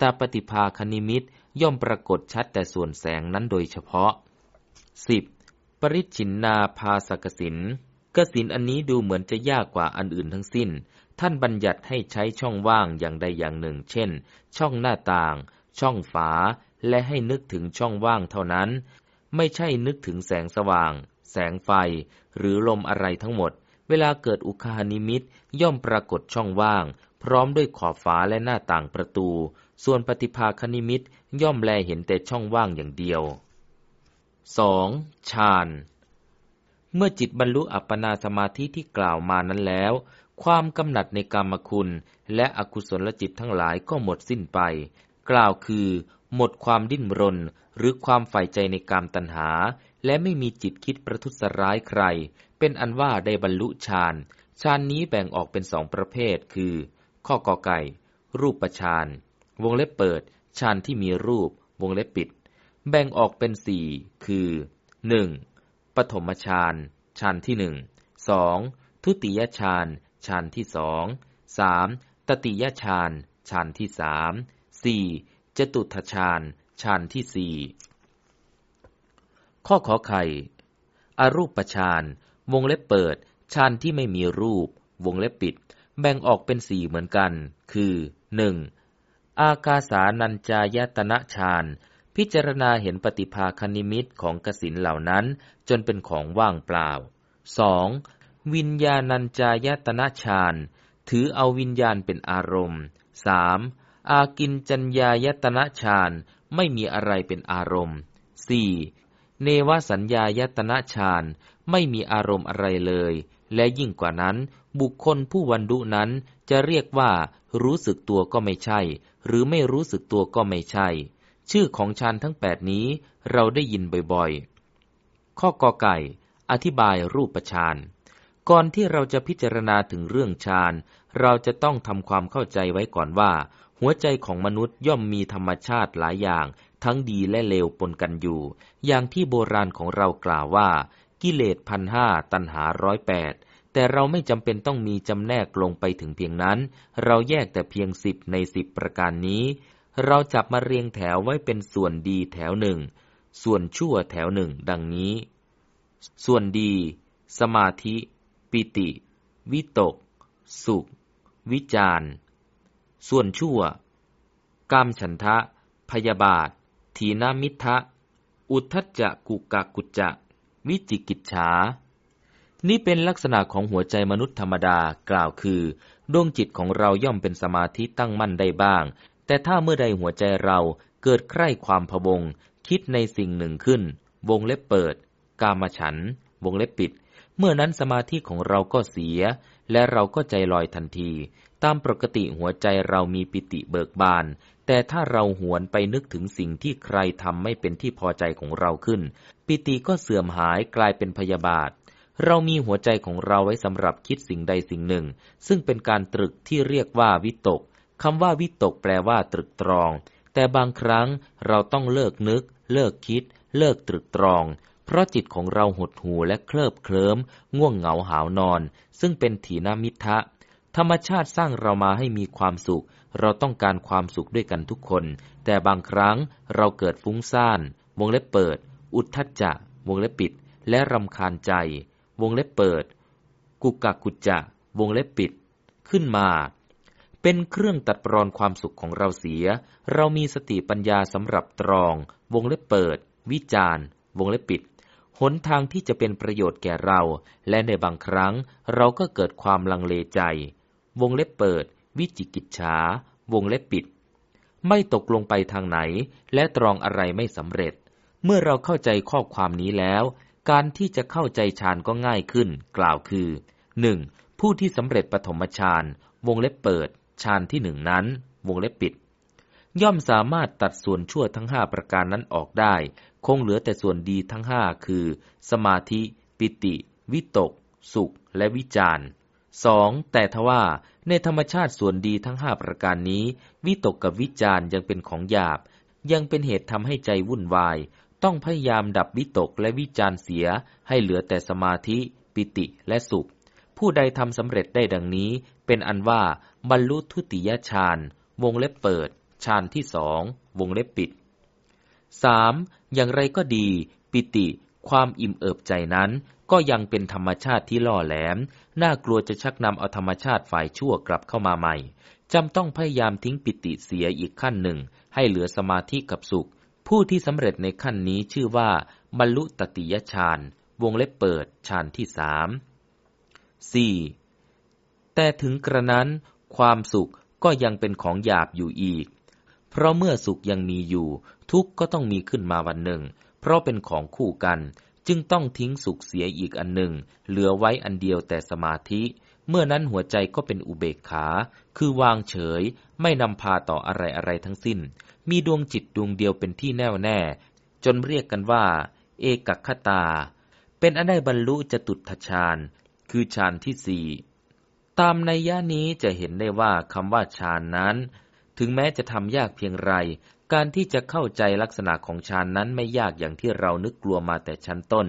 ต่ปฏิภาคนิมิตย่อมปรากฏชัดแต่ส่วนแสงนั้นโดยเฉพาะ 10. ปริชินนาภาสกสินกสินอันนี้ดูเหมือนจะยากกว่าอันอื่นทั้งสิ้น ท่านบัญญัติให้ใช้ช่องว่างอย่างใดอย่างหนึ่ง เช่น ช่องหน้าต่าง ช่องฝา และให้นึกถึงช่องว่างเท่านั้น ไม่ใช่นึกถึงแสงสว่าง แสงไฟ หรือลมอะไรทั้งหมด เวลาเกิดอุคานิมิตย่อมปรากฏช่องว่าง พร้อมด้วยขอบฝาและหน้าต่างประตู ส่วนปฏิภาคนิมิตย่อมแลเห็นแต่ช่องว่างอย่างเดียว 2. ฌานเมื่อจิตบรรลุอัปปนาสมาธิที่กล่าวมานั้นแล้ว ความกำหนัดในกรรมคุณ และอกุศลจิตทั้งหลายก็หมดสิ้นไป กล่าวคือ หมดความดิ้นรน หรือความใฝ่ใจในกามตัณหา และไม่มีจิตคิดประทุษร้ายใคร เป็นอันว่าได้บรรลุฌาน ฌานนี้แบ่งออกเป็นสองประเภท คือ ข้อกอไก่ รูปฌาน วงเล็บเปิด ฌานที่มีรูป วงเล็บปิด แบ่งออกเป็นสี่ คือหนึ่งปฐมฌาน ฌานที่หนึ่ง สอง ทุติยฌาน ฌานที่สอง สาม ตติยฌาน ฌานที่สาม สี่ จตุทชาญฌานที่สี่ ข้อขอไข่อรูปฌานวงเล็บเปิดฌานที่ไม่มีรูป วงเล็บปิด แบ่งออกเป็นสี่เหมือนกัน คือหนึ่งอากาสานัญจายตนะฌานพิจารณาเห็นปฏิภาคนิมิตของกสินเหล่านั้นจนเป็นของว่างเปล่า 2. วิญญาณัญจายตนะฌานถือเอาวิญญาณเป็นอารมณ์ 3. อากินจัญญายตนะฌานไม่มีอะไรเป็นอารมณ์ 4. เนวสัญญายตนะฌานไม่มีอารมณ์อะไรเลย และยิ่งกว่านั้น บุคคลผู้วันดุนั้นจะเรียกว่า รู้สึกตัวก็ไม่ใช่ หรือไม่รู้สึกตัวก็ไม่ใช่ ชื่อของฌานทั้งแปดนี้เราได้ยินบ่อยๆ ข้อกอไก่ อธิบายรูปฌานก่อนที่เราจะพิจารณาถึงเรื่องฌานเราจะต้องทำความเข้าใจไว้ก่อนว่า หัวใจของมนุษย์ย่อมมีธรรมชาติหลายอย่าง ทั้งดีและเลวปนกันอยู่ อย่างที่โบราณของเรากล่าวว่า กิเลสพันห้าตันหาร้อยแปดแต่เราไม่จำเป็นต้องมีจำแนกลงไปถึงเพียงนั้น เราแยกแต่เพียงสิบในสิบประการนี้ เราจับมาเรียงแถวไว้เป็นส่วนดีแถวหนึ่ง ส่วนชั่วแถวหนึ่งดังนี้ ส่วนดี สมาธิ ปิติ วิตก สุข วิจารส่วนชั่ว กามฉันทะ พยาบาท ทีนามิทะ อุทจจะกุกะกุจจะ วิจิกิจฉา นี่เป็นลักษณะของหัวใจมนุษย์ธรรมดากล่าวคือดวงจิตของเราย่อมเป็นสมาธิตั้งมั่นได้บ้าง แต่ถ้าเมื่อใดหัวใจเราเกิดใคร่ความพวง คิดในสิ่งหนึ่งขึ้น วงเล็บเปิด กามฉัน วงเล็บปิด เมื่อนั้นสมาธิของเราก็เสีย และเราก็ใจลอยทันที ตามปกติหัวใจเรามีปิติเบิกบาน แต่ถ้าเราหวนไปนึกถึงสิ่งที่ใครทำไม่เป็นที่พอใจของเราขึ้น ปิติก็เสื่อมหายกลายเป็นพยาบาท เรามีหัวใจของเราไว้สำหรับคิดสิ่งใดสิ่งหนึ่ง ซึ่งเป็นการตรึกที่เรียกว่าวิตกคำว่าวิตกแปลว่าตรึกตรอง แต่บางครั้งเราต้องเลิกนึก เลิกคิด เลิกตรึกตรอง เพราะจิตของเราหดหูและเคลิบเคลิ้มง่วงเหงาหาวนอน ซึ่งเป็นถีนามิทะธรรมชาติสร้างเรามาให้มีความสุข เราต้องการความสุขด้วยกันทุกคน แต่บางครั้งเราเกิดฟุ้งซ่าน วงเล็บเปิด อุทธัจจะ วงเล็บปิด และรำคาญใจ วงเล็บเปิด กุกกักกุจจะ วงเล็บปิด ขึ้นมา เป็นเครื่องตัดรอนความสุขของเราเสีย เรามีสติปัญญาสำหรับตรอง วงเล็บเปิด วิจารวงเล็บปิดหนทางที่จะเป็นประโยชน์แก่เรา และในบางครั้งเราก็เกิดความลังเลใจ วงเล็บเปิด วิจิกิจฉาวงเล็บปิด ไม่ตกลงไปทางไหน และตรองอะไรไม่สำเร็จ เมื่อเราเข้าใจข้อความนี้แล้ว การที่จะเข้าใจฌานก็ง่ายขึ้น กล่าวคือ 1. ผู้ที่สำเร็จปฐมฌานวงเล็บเปิดฌานที่หนึ่งนั้น วงเล็บปิด ย่อมสามารถตัดส่วนชั่วทั้งห้าประการนั้นออกได้ คงเหลือแต่ส่วนดีทั้งห้าคือ สมาธิ ปิติ วิตก สุข และวิจาร สองแต่ทว่าในธรรมชาติส่วนดีทั้งห้าประการนี้ วิตกกับวิจารยังเป็นของหยาบ ยังเป็นเหตุทำให้ใจวุ่นวาย ต้องพยายามดับวิตกและวิจารเสียให้เหลือแต่สมาธิ ปิติและสุข ผู้ใดทำสำเร็จได้ดังนี้ เป็นอันว่าบรรลุทุติยฌานวงเล็บเปิดฌานที่สองวงเล็บปิด 3. อย่างไรก็ดี ปิติ ความอิ่มเอิบใจนั้น ก็ยังเป็นธรรมชาติที่ล่อแหลม น่ากลัวจะชักนำเอาธรรมชาติฝ่ายชั่วกลับเข้ามาใหม่ จำต้องพยายามทิ้งปิติเสียอีกขั้นหนึ่ง ให้เหลือสมาธิกับสุข ผู้ที่สำเร็จในขั้นนี้ชื่อว่าบรรลุตติยฌาน วงเล็บเปิดฌานที่สาม 4. แต่ถึงกระนั้น ความสุขก็ยังเป็นของหยาบอยู่อีก เพราะเมื่อสุขยังมีอยู่ ทุกข์ก็ต้องมีขึ้นมาวันหนึ่ง เพราะเป็นของคู่กัน จึงต้องทิ้งสุขเสียอีกอันหนึ่ง เหลือไว้อันเดียวแต่สมาธิ เมื่อนั้นหัวใจก็เป็นอุเบกขา คือวางเฉย ไม่นำพาต่ออะไรอะไรทั้งสิ้น มีดวงจิตดวงเดียวเป็นที่แน่วแน่ จนเรียกกันว่า เอกคตา เป็นอันได้บรรลุจตุตถฌาน คือฌานที่สี่ ตามในย่านี้จะเห็นได้ว่าคำว่าฌานนั้น ถึงแม้จะทำยากเพียงไร การที่จะเข้าใจลักษณะของฌานนั้นไม่ยากอย่างที่เรานึกกลัวมาแต่ชั้นต้น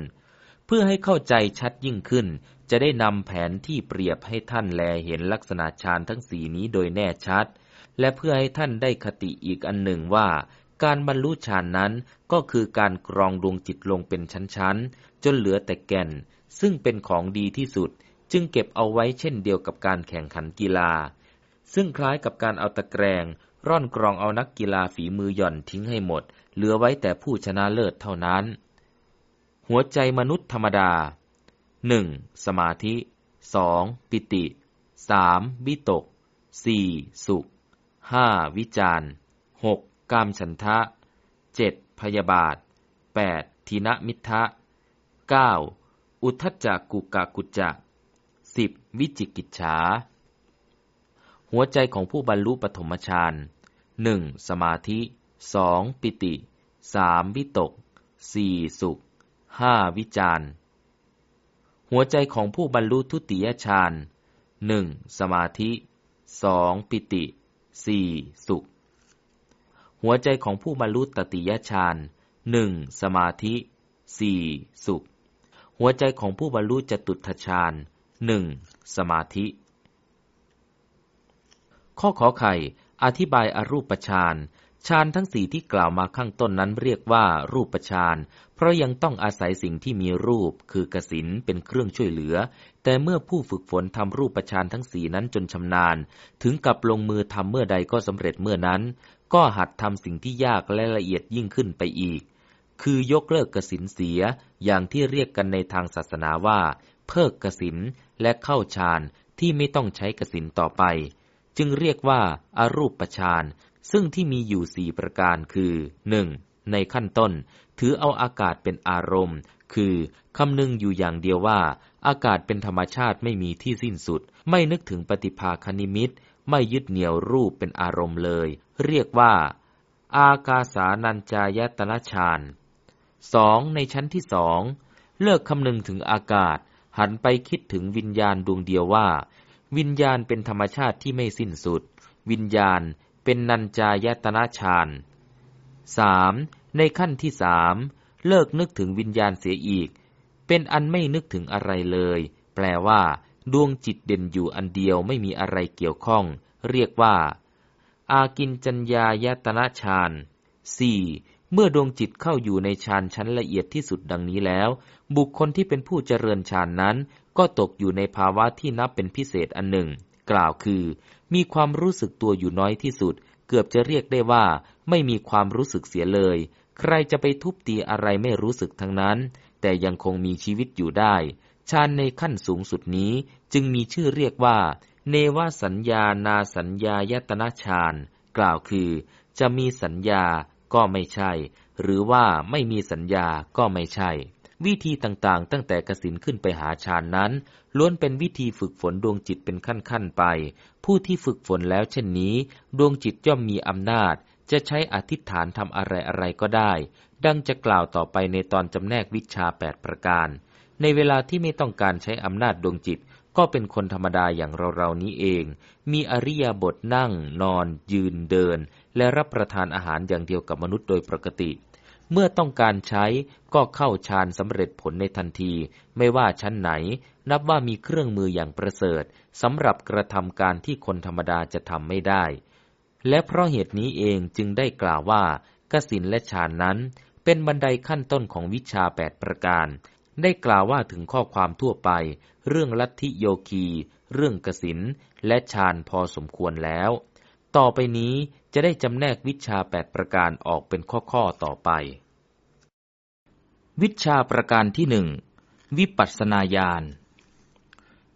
เพื่อให้เข้าใจชัดยิ่งขึ้น จะได้นำแผนที่เปรียบให้ท่านแลเห็นลักษณะฌานทั้งสี่นี้โดยแน่ชัด และเพื่อให้ท่านได้คติอีกอันหนึ่งว่า การบรรลุฌานนั้นก็คือการกรองดวงจิตลงเป็นชั้นๆ จนเหลือแต่แก่น ซึ่งเป็นของดีที่สุด จึงเก็บเอาไว้เช่นเดียวกับการแข่งขันกีฬา ซึ่งคล้ายกับการเอาตะแกรง ร่อนกรองเอานักกีฬาฝีมือหย่อนทิ้งให้หมด เหลือไว้แต่ผู้ชนะเลิศเท่านั้น หัวใจมนุษย์ธรรมดา 1. สมาธิ 2. ปิติ 3. วิตก 4. สุข 5. วิจาร 6. กามฉันทะ 7. พยาบาท 8. ทีนมิทะ 9. อุทธัจจกุกากุจจะ 10. วิจิกิจฉา หัวใจของผู้บรรลุปฐมฌานหนึ่งสมาธิ 2. ปิติสามวิตก 4. สุข 5. วิจารหัวใจของผู้บรรลุทุติยฌานหนึ่งสมาธิ 2. ปิติ 4. สุข หัวใจของผู้บรรลุตติยฌานหนึ่งสมาธิ 4. สุข หัวใจของผู้บรรลุจตุตถฌานหนึ่งสมาธิ ข้อขอไข่ อธิบายอรูปฌานฌานทั้งสี่ที่กล่าวมาข้างต้นนั้นเรียกว่ารูปฌานเพราะยังต้องอาศัยสิ่งที่มีรูป คือกสินเป็นเครื่องช่วยเหลือ แต่เมื่อผู้ฝึกฝนทำรูปฌานทั้งสี่นั้นจนชำนาญ ถึงกับลงมือทำเมื่อใดก็สำเร็จเมื่อนั้น ก็หัดทำสิ่งที่ยากและละเอียดยิ่งขึ้นไปอีก คือยกเลิกกสินเสีย อย่างที่เรียกกันในทางศาสนาว่า เพิกกสินและเข้าฌานที่ไม่ต้องใช้กสินต่อไป จึงเรียกว่าอารูปฌานซึ่งที่มีอยู่สี่ประการคือ 1. ในขั้นต้น ถือเอาอากาศเป็นอารมณ์ คือคำนึงอยู่อย่างเดียวว่า อากาศเป็นธรรมชาติไม่มีที่สิ้นสุด ไม่นึกถึงปฏิภาคณิมิต ไม่ยึดเหนี่ยวรูปเป็นอารมณ์เลย เรียกว่า อากาสานัญจายตนะฌานสองในชั้นที่สอง เลิกคำนึงถึงอากาศ หันไปคิดถึงวิญญาณดวงเดียวว่า วิญญาณเป็นธรรมชาติที่ไม่สิ้นสุด วิญญาณเป็นนันจายตนะฌานสามในขั้นที่สามเลิกนึกถึงวิญญาณเสียอีก เป็นอันไม่นึกถึงอะไรเลย แปลว่า ดวงจิตเด่นอยู่อันเดียวไม่มีอะไรเกี่ยวข้อง เรียกว่า อากินจัญญายตนะฌาน 4. เมื่อดวงจิตเข้าอยู่ในฌานชั้นละเอียดที่สุดดังนี้แล้ว บุคคลที่เป็นผู้เจริญฌานนั้น ก็ตกอยู่ในภาวะที่นับเป็นพิเศษอันหนึ่ง กล่าวคือ มีความรู้สึกตัวอยู่น้อยที่สุด เกือบจะเรียกได้ว่า ไม่มีความรู้สึกเสียเลย ใครจะไปทุบตีอะไรไม่รู้สึกทั้งนั้น แต่ยังคงมีชีวิตอยู่ได้ฌานในขั้นสูงสุดนี้จึงมีชื่อเรียกว่า เนวสัญญานาสัญญายตนะฌานกล่าวคือ จะมีสัญญาก็ไม่ใช่ หรือว่าไม่มีสัญญาก็ไม่ใช่ วิธีต่างๆ ตั้งแต่กสินขึ้นไปหาฌานนั้น ล้วนเป็นวิธีฝึกฝนดวงจิตเป็นขั้นๆไป ผู้ที่ฝึกฝนแล้วเช่นนี้ ดวงจิตย่อมมีอำนาจ จะใช้อธิษฐานทำอะไรๆก็ได้ ดังจะกล่าวต่อไปในตอนจำแนกวิชาแปดประการ ในเวลาที่ไม่ต้องการใช้อำนาจดวงจิต ก็เป็นคนธรรมดาอย่างเราๆนี้เอง มีอริยบทนั่ง นอน ยืนเดิน และรับประทานอาหารอย่างเดียวกับมนุษย์โดยปกติ เมื่อต้องการใช้ก็เข้าฌานสำเร็จผลในทันที ไม่ว่าชั้นไหน นับว่ามีเครื่องมืออย่างประเสริฐสำหรับกระทำการที่คนธรรมดาจะทำไม่ได้ และเพราะเหตุนี้เองจึงได้กล่าวว่ากสินและฌานนั้น เป็นบันไดขั้นต้นของวิชาแปดประการ ได้กล่าวว่าถึงข้อความทั่วไป เรื่องลัทธิโยคี เรื่องกสินและฌานพอสมควรแล้ว ต่อไปนี้จะได้จำแนกวิชาแปดประการออกเป็นข้อๆต่อไป วิชาประการที่หนึ่งวิปัสสนาญาณ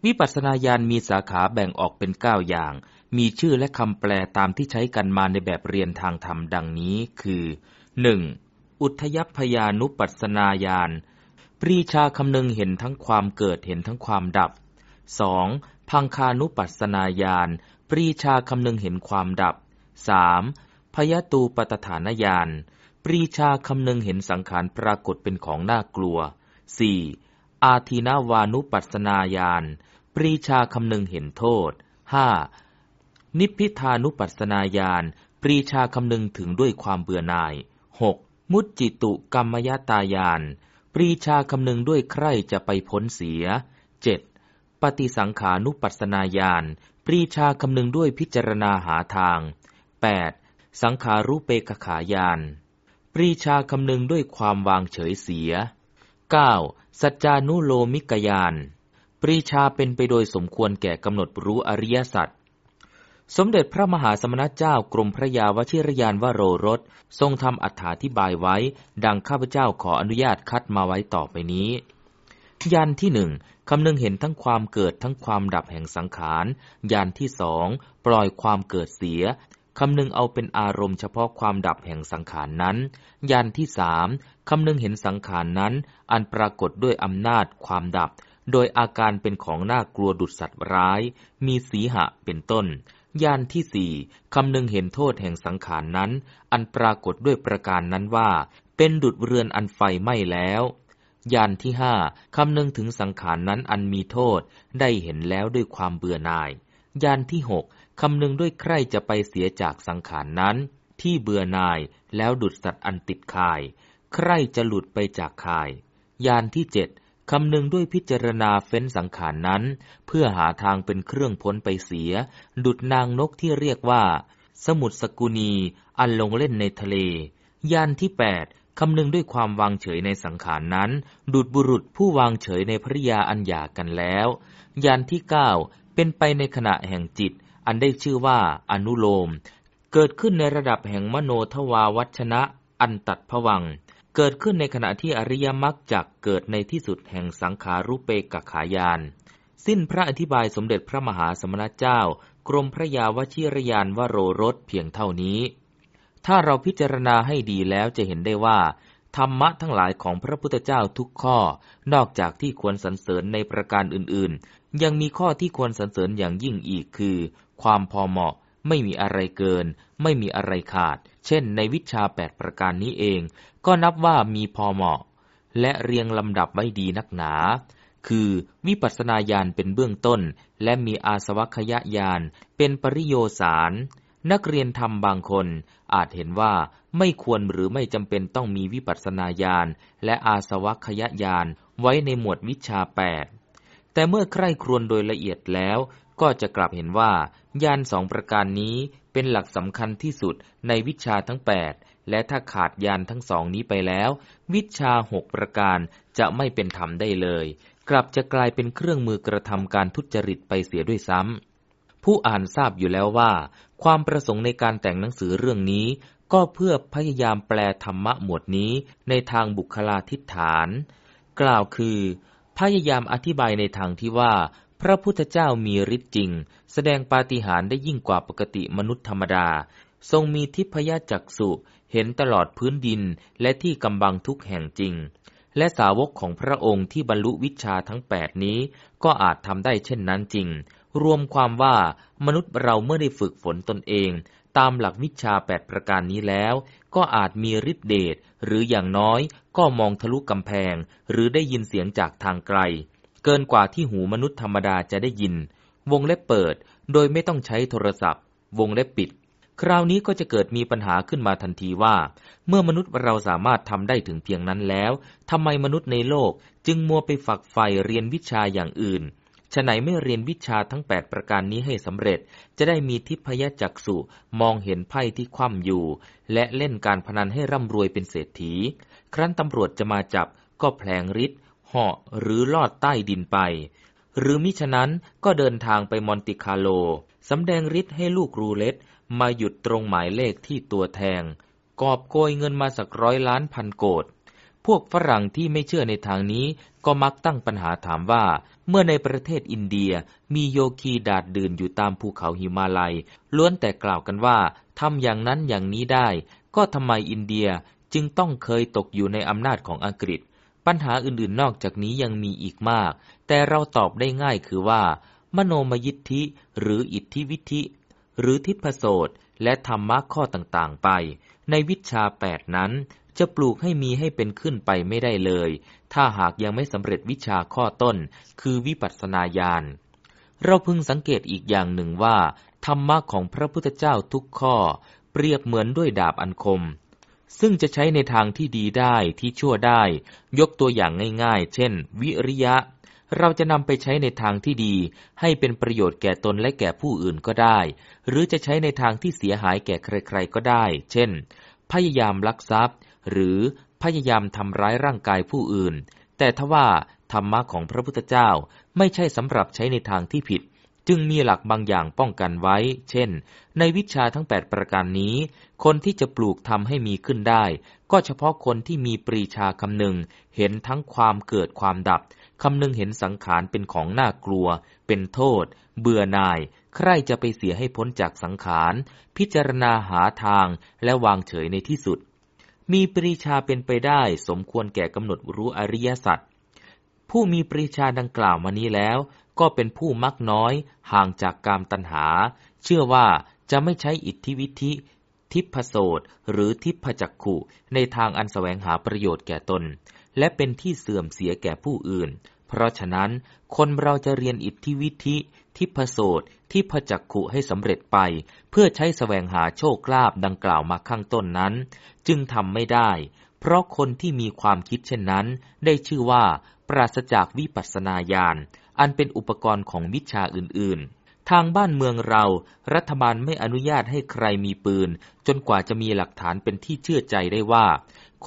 วิปัสสนาญาณมีสาขาแบ่งออกเป็นเก้าอย่าง มีชื่อและคำแปลตามที่ใช้กันมาในแบบเรียนทางธรรมดังนี้คือ 1. อุทยพยานุปัสสนาญาณ ปรีชาคำนึงเห็นทั้งความเกิดเห็นทั้งความดับ 2. พังคานุปัสสนาญาณ ปรีชาคำนึงเห็นความดับ 3. พยตูปตฐานญาณปรีชาคำนึงเห็นสังขารปรากฏเป็นของน่ากลัว 4. อาทีนาวานุปัสนาญาณปรีชาคำนึงเห็นโทษ 5. นิพพิทานุปัสนาญาณปรีชาคำนึงถึงด้วยความเบื่อหน่าย 6. มุจจิตุกรรมยตายาน ปรีชาคำนึงด้วยใคร่จะไปพ้นเสีย 7. ปฏิสังขานุปัสนาญาณ ปรีชาคำนึงด้วยพิจารณาหาทาง 8. สังขารุเปกขายาน ปรีชาคำนึงด้วยความวางเฉยเสีย 9. สัจจานุโลมิกยาน ปรีชาเป็นไปโดยสมควรแก่กำหนดรู้อริยสัจ สมเด็จพระมหาสมณเจ้ากรมพระยาวชิรยานวโรรส ทรงทำอัถาธิบายไว้ ดังข้าพเจ้าขออนุญาตคัดมาไว้ต่อไปนี้ยานที่หนึ่ง คำนึงเห็นทั้งความเกิดทั้งความดับแห่งสังขารยานที่สองปล่อยความเกิดเสียคำนึงเอาเป็นอารมณ์เฉพาะความดับแห่งสังขารนั้นยานที่สามคำนึงเห็นสังขารนั้นอันปรากฏด้วยอำนาจความดับ โดยอาการเป็นของน่ากลัวดุดสัตว์ร้าย มีสีหะเป็นต้นยานที่สี่คำนึงเห็นโทษแห่งสังขารนั้น อันปรากฏด้วยประการนั้นว่า เป็นดุดเรือนอันไฟไหม้แล้ว ยานที่ห้าคำนึงถึงสังขารนั้นอันมีโทษ ได้เห็นแล้วด้วยความเบื่อหน่าย ยานที่หกคำนึงด้วยใครจะไปเสียจากสังขารนั้น ที่เบื่อหน่ายแล้วดุดสัตว์อันติดคาย ใครจะหลุดไปจากคาย ยานที่เจ็ดคำนึงด้วยพิจารณาเฟ้นสังขารนั้น เพื่อหาทางเป็นเครื่องพ้นไปเสีย ดุดนางนกที่เรียกว่า สมุทรสกุณีอันลงเล่นในทะเลยานที่แปด คำนึงด้วยความวางเฉยในสังขารนั้น ดุดบุรุษผู้วางเฉยในภริยาอันหย่ากันแล้วยานที่เก้าเป็นไปในขณะแห่งจิต อันได้ชื่อว่าอนุโลม เกิดขึ้นในระดับแห่งมโนทวาวัชนะ อันตัดผวัง เกิดขึ้นในขณะที่อริยมรรคจักเกิดในที่สุดแห่งสังขารุเปกขายาน สิ้นพระอธิบายสมเด็จพระมหาสมณเจ้า กรมพระยาวชิรยานวโรรสเพียงเท่านี้ ถ้าเราพิจารณาให้ดีแล้วจะเห็นได้ว่า ธรรมะทั้งหลายของพระพุทธเจ้าทุกข้อ นอกจากที่ควรสรรเสริญในประการอื่นๆ ยังมีข้อที่ควรสรรเสริญอย่างยิ่งอีกคือ ความพอเหมาะ ไม่มีอะไรเกิน ไม่มีอะไรขาด เช่น ในวิชาแปดประการนี้เอง ก็นับว่ามีพอเหมาะ และเรียงลำดับไว้ดีนักหนา คือวิปัสสนาญาณเป็นเบื้องต้น และมีอาสวัคยญาณเป็นปริโยสาร นักเรียนธรรมบางคนอาจเห็นว่าไม่ควรหรือไม่จำเป็นต้องมีวิปัสสนาญาณและอาสวัคยญาณไว้ในหมวดวิชาแปดแต่เมื่อใคร่ครวญโดยละเอียดแล้ว ก็จะกลับเห็นว่ายานสองประการนี้เป็นหลักสำคัญที่สุดในวิชาทั้งแปดและถ้าขาดยานทั้งสองนี้ไปแล้ว วิชาหกประการจะไม่เป็นธรรมได้เลย กลับจะกลายเป็นเครื่องมือกระทำการทุจริตไปเสียด้วยซ้ำผู้อ่านทราบอยู่แล้วว่าความประสงค์ในการแต่งหนังสือเรื่องนี้ก็เพื่อพยายามแปลธรรมะหมวดนี้ในทางบุคลาธิฐาน กล่าวคือ พยายามอธิบายในทางที่ว่า พระพุทธเจ้ามีฤทธิ์จริง แสดงปาฏิหาริย์ได้ยิ่งกว่าปกติมนุษย์ธรรมดา ทรงมีทิพยจักษุเห็นตลอดพื้นดินและที่กำบังทุกแห่งจริง และสาวกของพระองค์ที่บรรลุวิชาทั้งแปดนี้ ก็อาจทำได้เช่นนั้นจริง รวมความว่ามนุษย์เราเมื่อได้ฝึกฝนตนเอง ตามหลักวิชาแปดประการนี้แล้ว ก็อาจมีฤทธิเดชหรืออย่างน้อย ก็มองทะลุกำแพง หรือได้ยินเสียงจากทางไกล เกินกว่าที่หูมนุษย์ธรรมดาจะได้ยิน วงเล็บเปิด โดยไม่ต้องใช้โทรศัพท์ วงเล็บปิด คราวนี้ก็จะเกิดมีปัญหาขึ้นมาทันทีว่า เมื่อมนุษย์เราสามารถทำได้ถึงเพียงนั้นแล้วทำไมมนุษย์ในโลกจึงมัวไปฝักใฝ่เรียนวิชาอย่างอื่น ฉะไหนไม่เรียนวิชาทั้งแปดประการนี้ให้สำเร็จ จะได้มีทิพยจักษุมองเห็นไพ่ที่คว่ำอยู่ และเล่นการพนันให้ร่ำรวยเป็นเศรษฐี ครั้นตำรวจจะมาจับก็แผลงฤทธิ์เหาะหรือลอดใต้ดินไป หรือมิฉะนั้นก็เดินทางไปมอนติคาโลสำแดงฤทธิ์ให้ลูกรูเล็ตมาหยุดตรงหมายเลขที่ตัวแทง กอบโกยเงินมาสักร้อยล้านพันโกดพวกฝรั่งที่ไม่เชื่อในทางนี้ ก็มักตั้งปัญหาถามว่า เมื่อในประเทศอินเดียมีโยคีดาดดื่นอยู่ตามภูเขาหิมาลัย ล้วนแต่กล่าวกันว่าทำอย่างนั้นอย่างนี้ได้ ก็ทำไมอินเดียจึงต้องเคยตกอยู่ในอำนาจของอังกฤษ ปัญหาอื่นๆนอกจากนี้ยังมีอีกมาก แต่เราตอบได้ง่ายคือว่า มโนมยิทธิหรืออิทธิวิธิหรือทิพโสตและธรรมะข้อต่างๆไป ในวิชาแปดนั้น จะปลูกให้มีให้เป็นขึ้นไปไม่ได้เลย ถ้าหากยังไม่สำเร็จวิชาข้อต้น คือวิปัสสนาญาณ เราพึงสังเกตอีกอย่างหนึ่งว่า ธรรมะของพระพุทธเจ้าทุกข้อ เปรียบเหมือนด้วยดาบอันคม ซึ่งจะใช้ในทางที่ดีได้ที่ชั่วได้ ยกตัวอย่างง่ายๆ เช่น วิริยะ เราจะนำไปใช้ในทางที่ดี ให้เป็นประโยชน์แก่ตนและแก่ผู้อื่นก็ได้ หรือจะใช้ในทางที่เสียหายแก่ใครๆก็ได้ เช่น พยายามลักทรัพย์ หรือพยายามทำร้ายร่างกายผู้อื่น แต่ทว่าธรรมะของพระพุทธเจ้าไม่ใช่สำหรับใช้ในทางที่ผิด จึงมีหลักบางอย่างป้องกันไว้ เช่น ในวิชาทั้ง 8 ประการนี้ คนที่จะปลูกทำให้มีขึ้นได้ ก็เฉพาะคนที่มีปรีชาคำนึง เห็นทั้งความเกิดความดับคำนึงเห็นสังขารเป็นของน่ากลัว เป็นโทษ เบื่อหน่าย ใครจะไปเสียให้พ้นจากสังขาร พิจารณาหาทางและวางเฉยในที่สุด มีปริชาเป็นไปได้สมควรแก่กำหนดรู้อริยสัจผู้มีปริชาดังกล่าวมานี้แล้ว ก็เป็นผู้มักน้อยห่างจากกามตัณหา เชื่อว่าจะไม่ใช้อิทธิวิธิ ทิพโสตหรือทิพจักขุในทางอันแสวงหาประโยชน์แก่ตน และเป็นที่เสื่อมเสียแก่ผู้อื่น เพราะฉะนั้นคนเราจะเรียนอิทธิวิธิ ทิพโสตที่พจักขุให้สำเร็จไป เพื่อใช้สแสวงหาโชคลาภดังกล่าวมาข้างต้นนั้น จึงทำไม่ได้ เพราะคนที่มีความคิดเช่นนั้น ได้ชื่อว่าปราศจากวิปัสนาญาณอันเป็นอุปกรณ์ของวิชาอื่นๆ ทางบ้านเมืองเรา รัฐบาลไม่อนุญาตให้ใครมีปืน จนกว่าจะมีหลักฐานเป็นที่เชื่อใจได้ว่า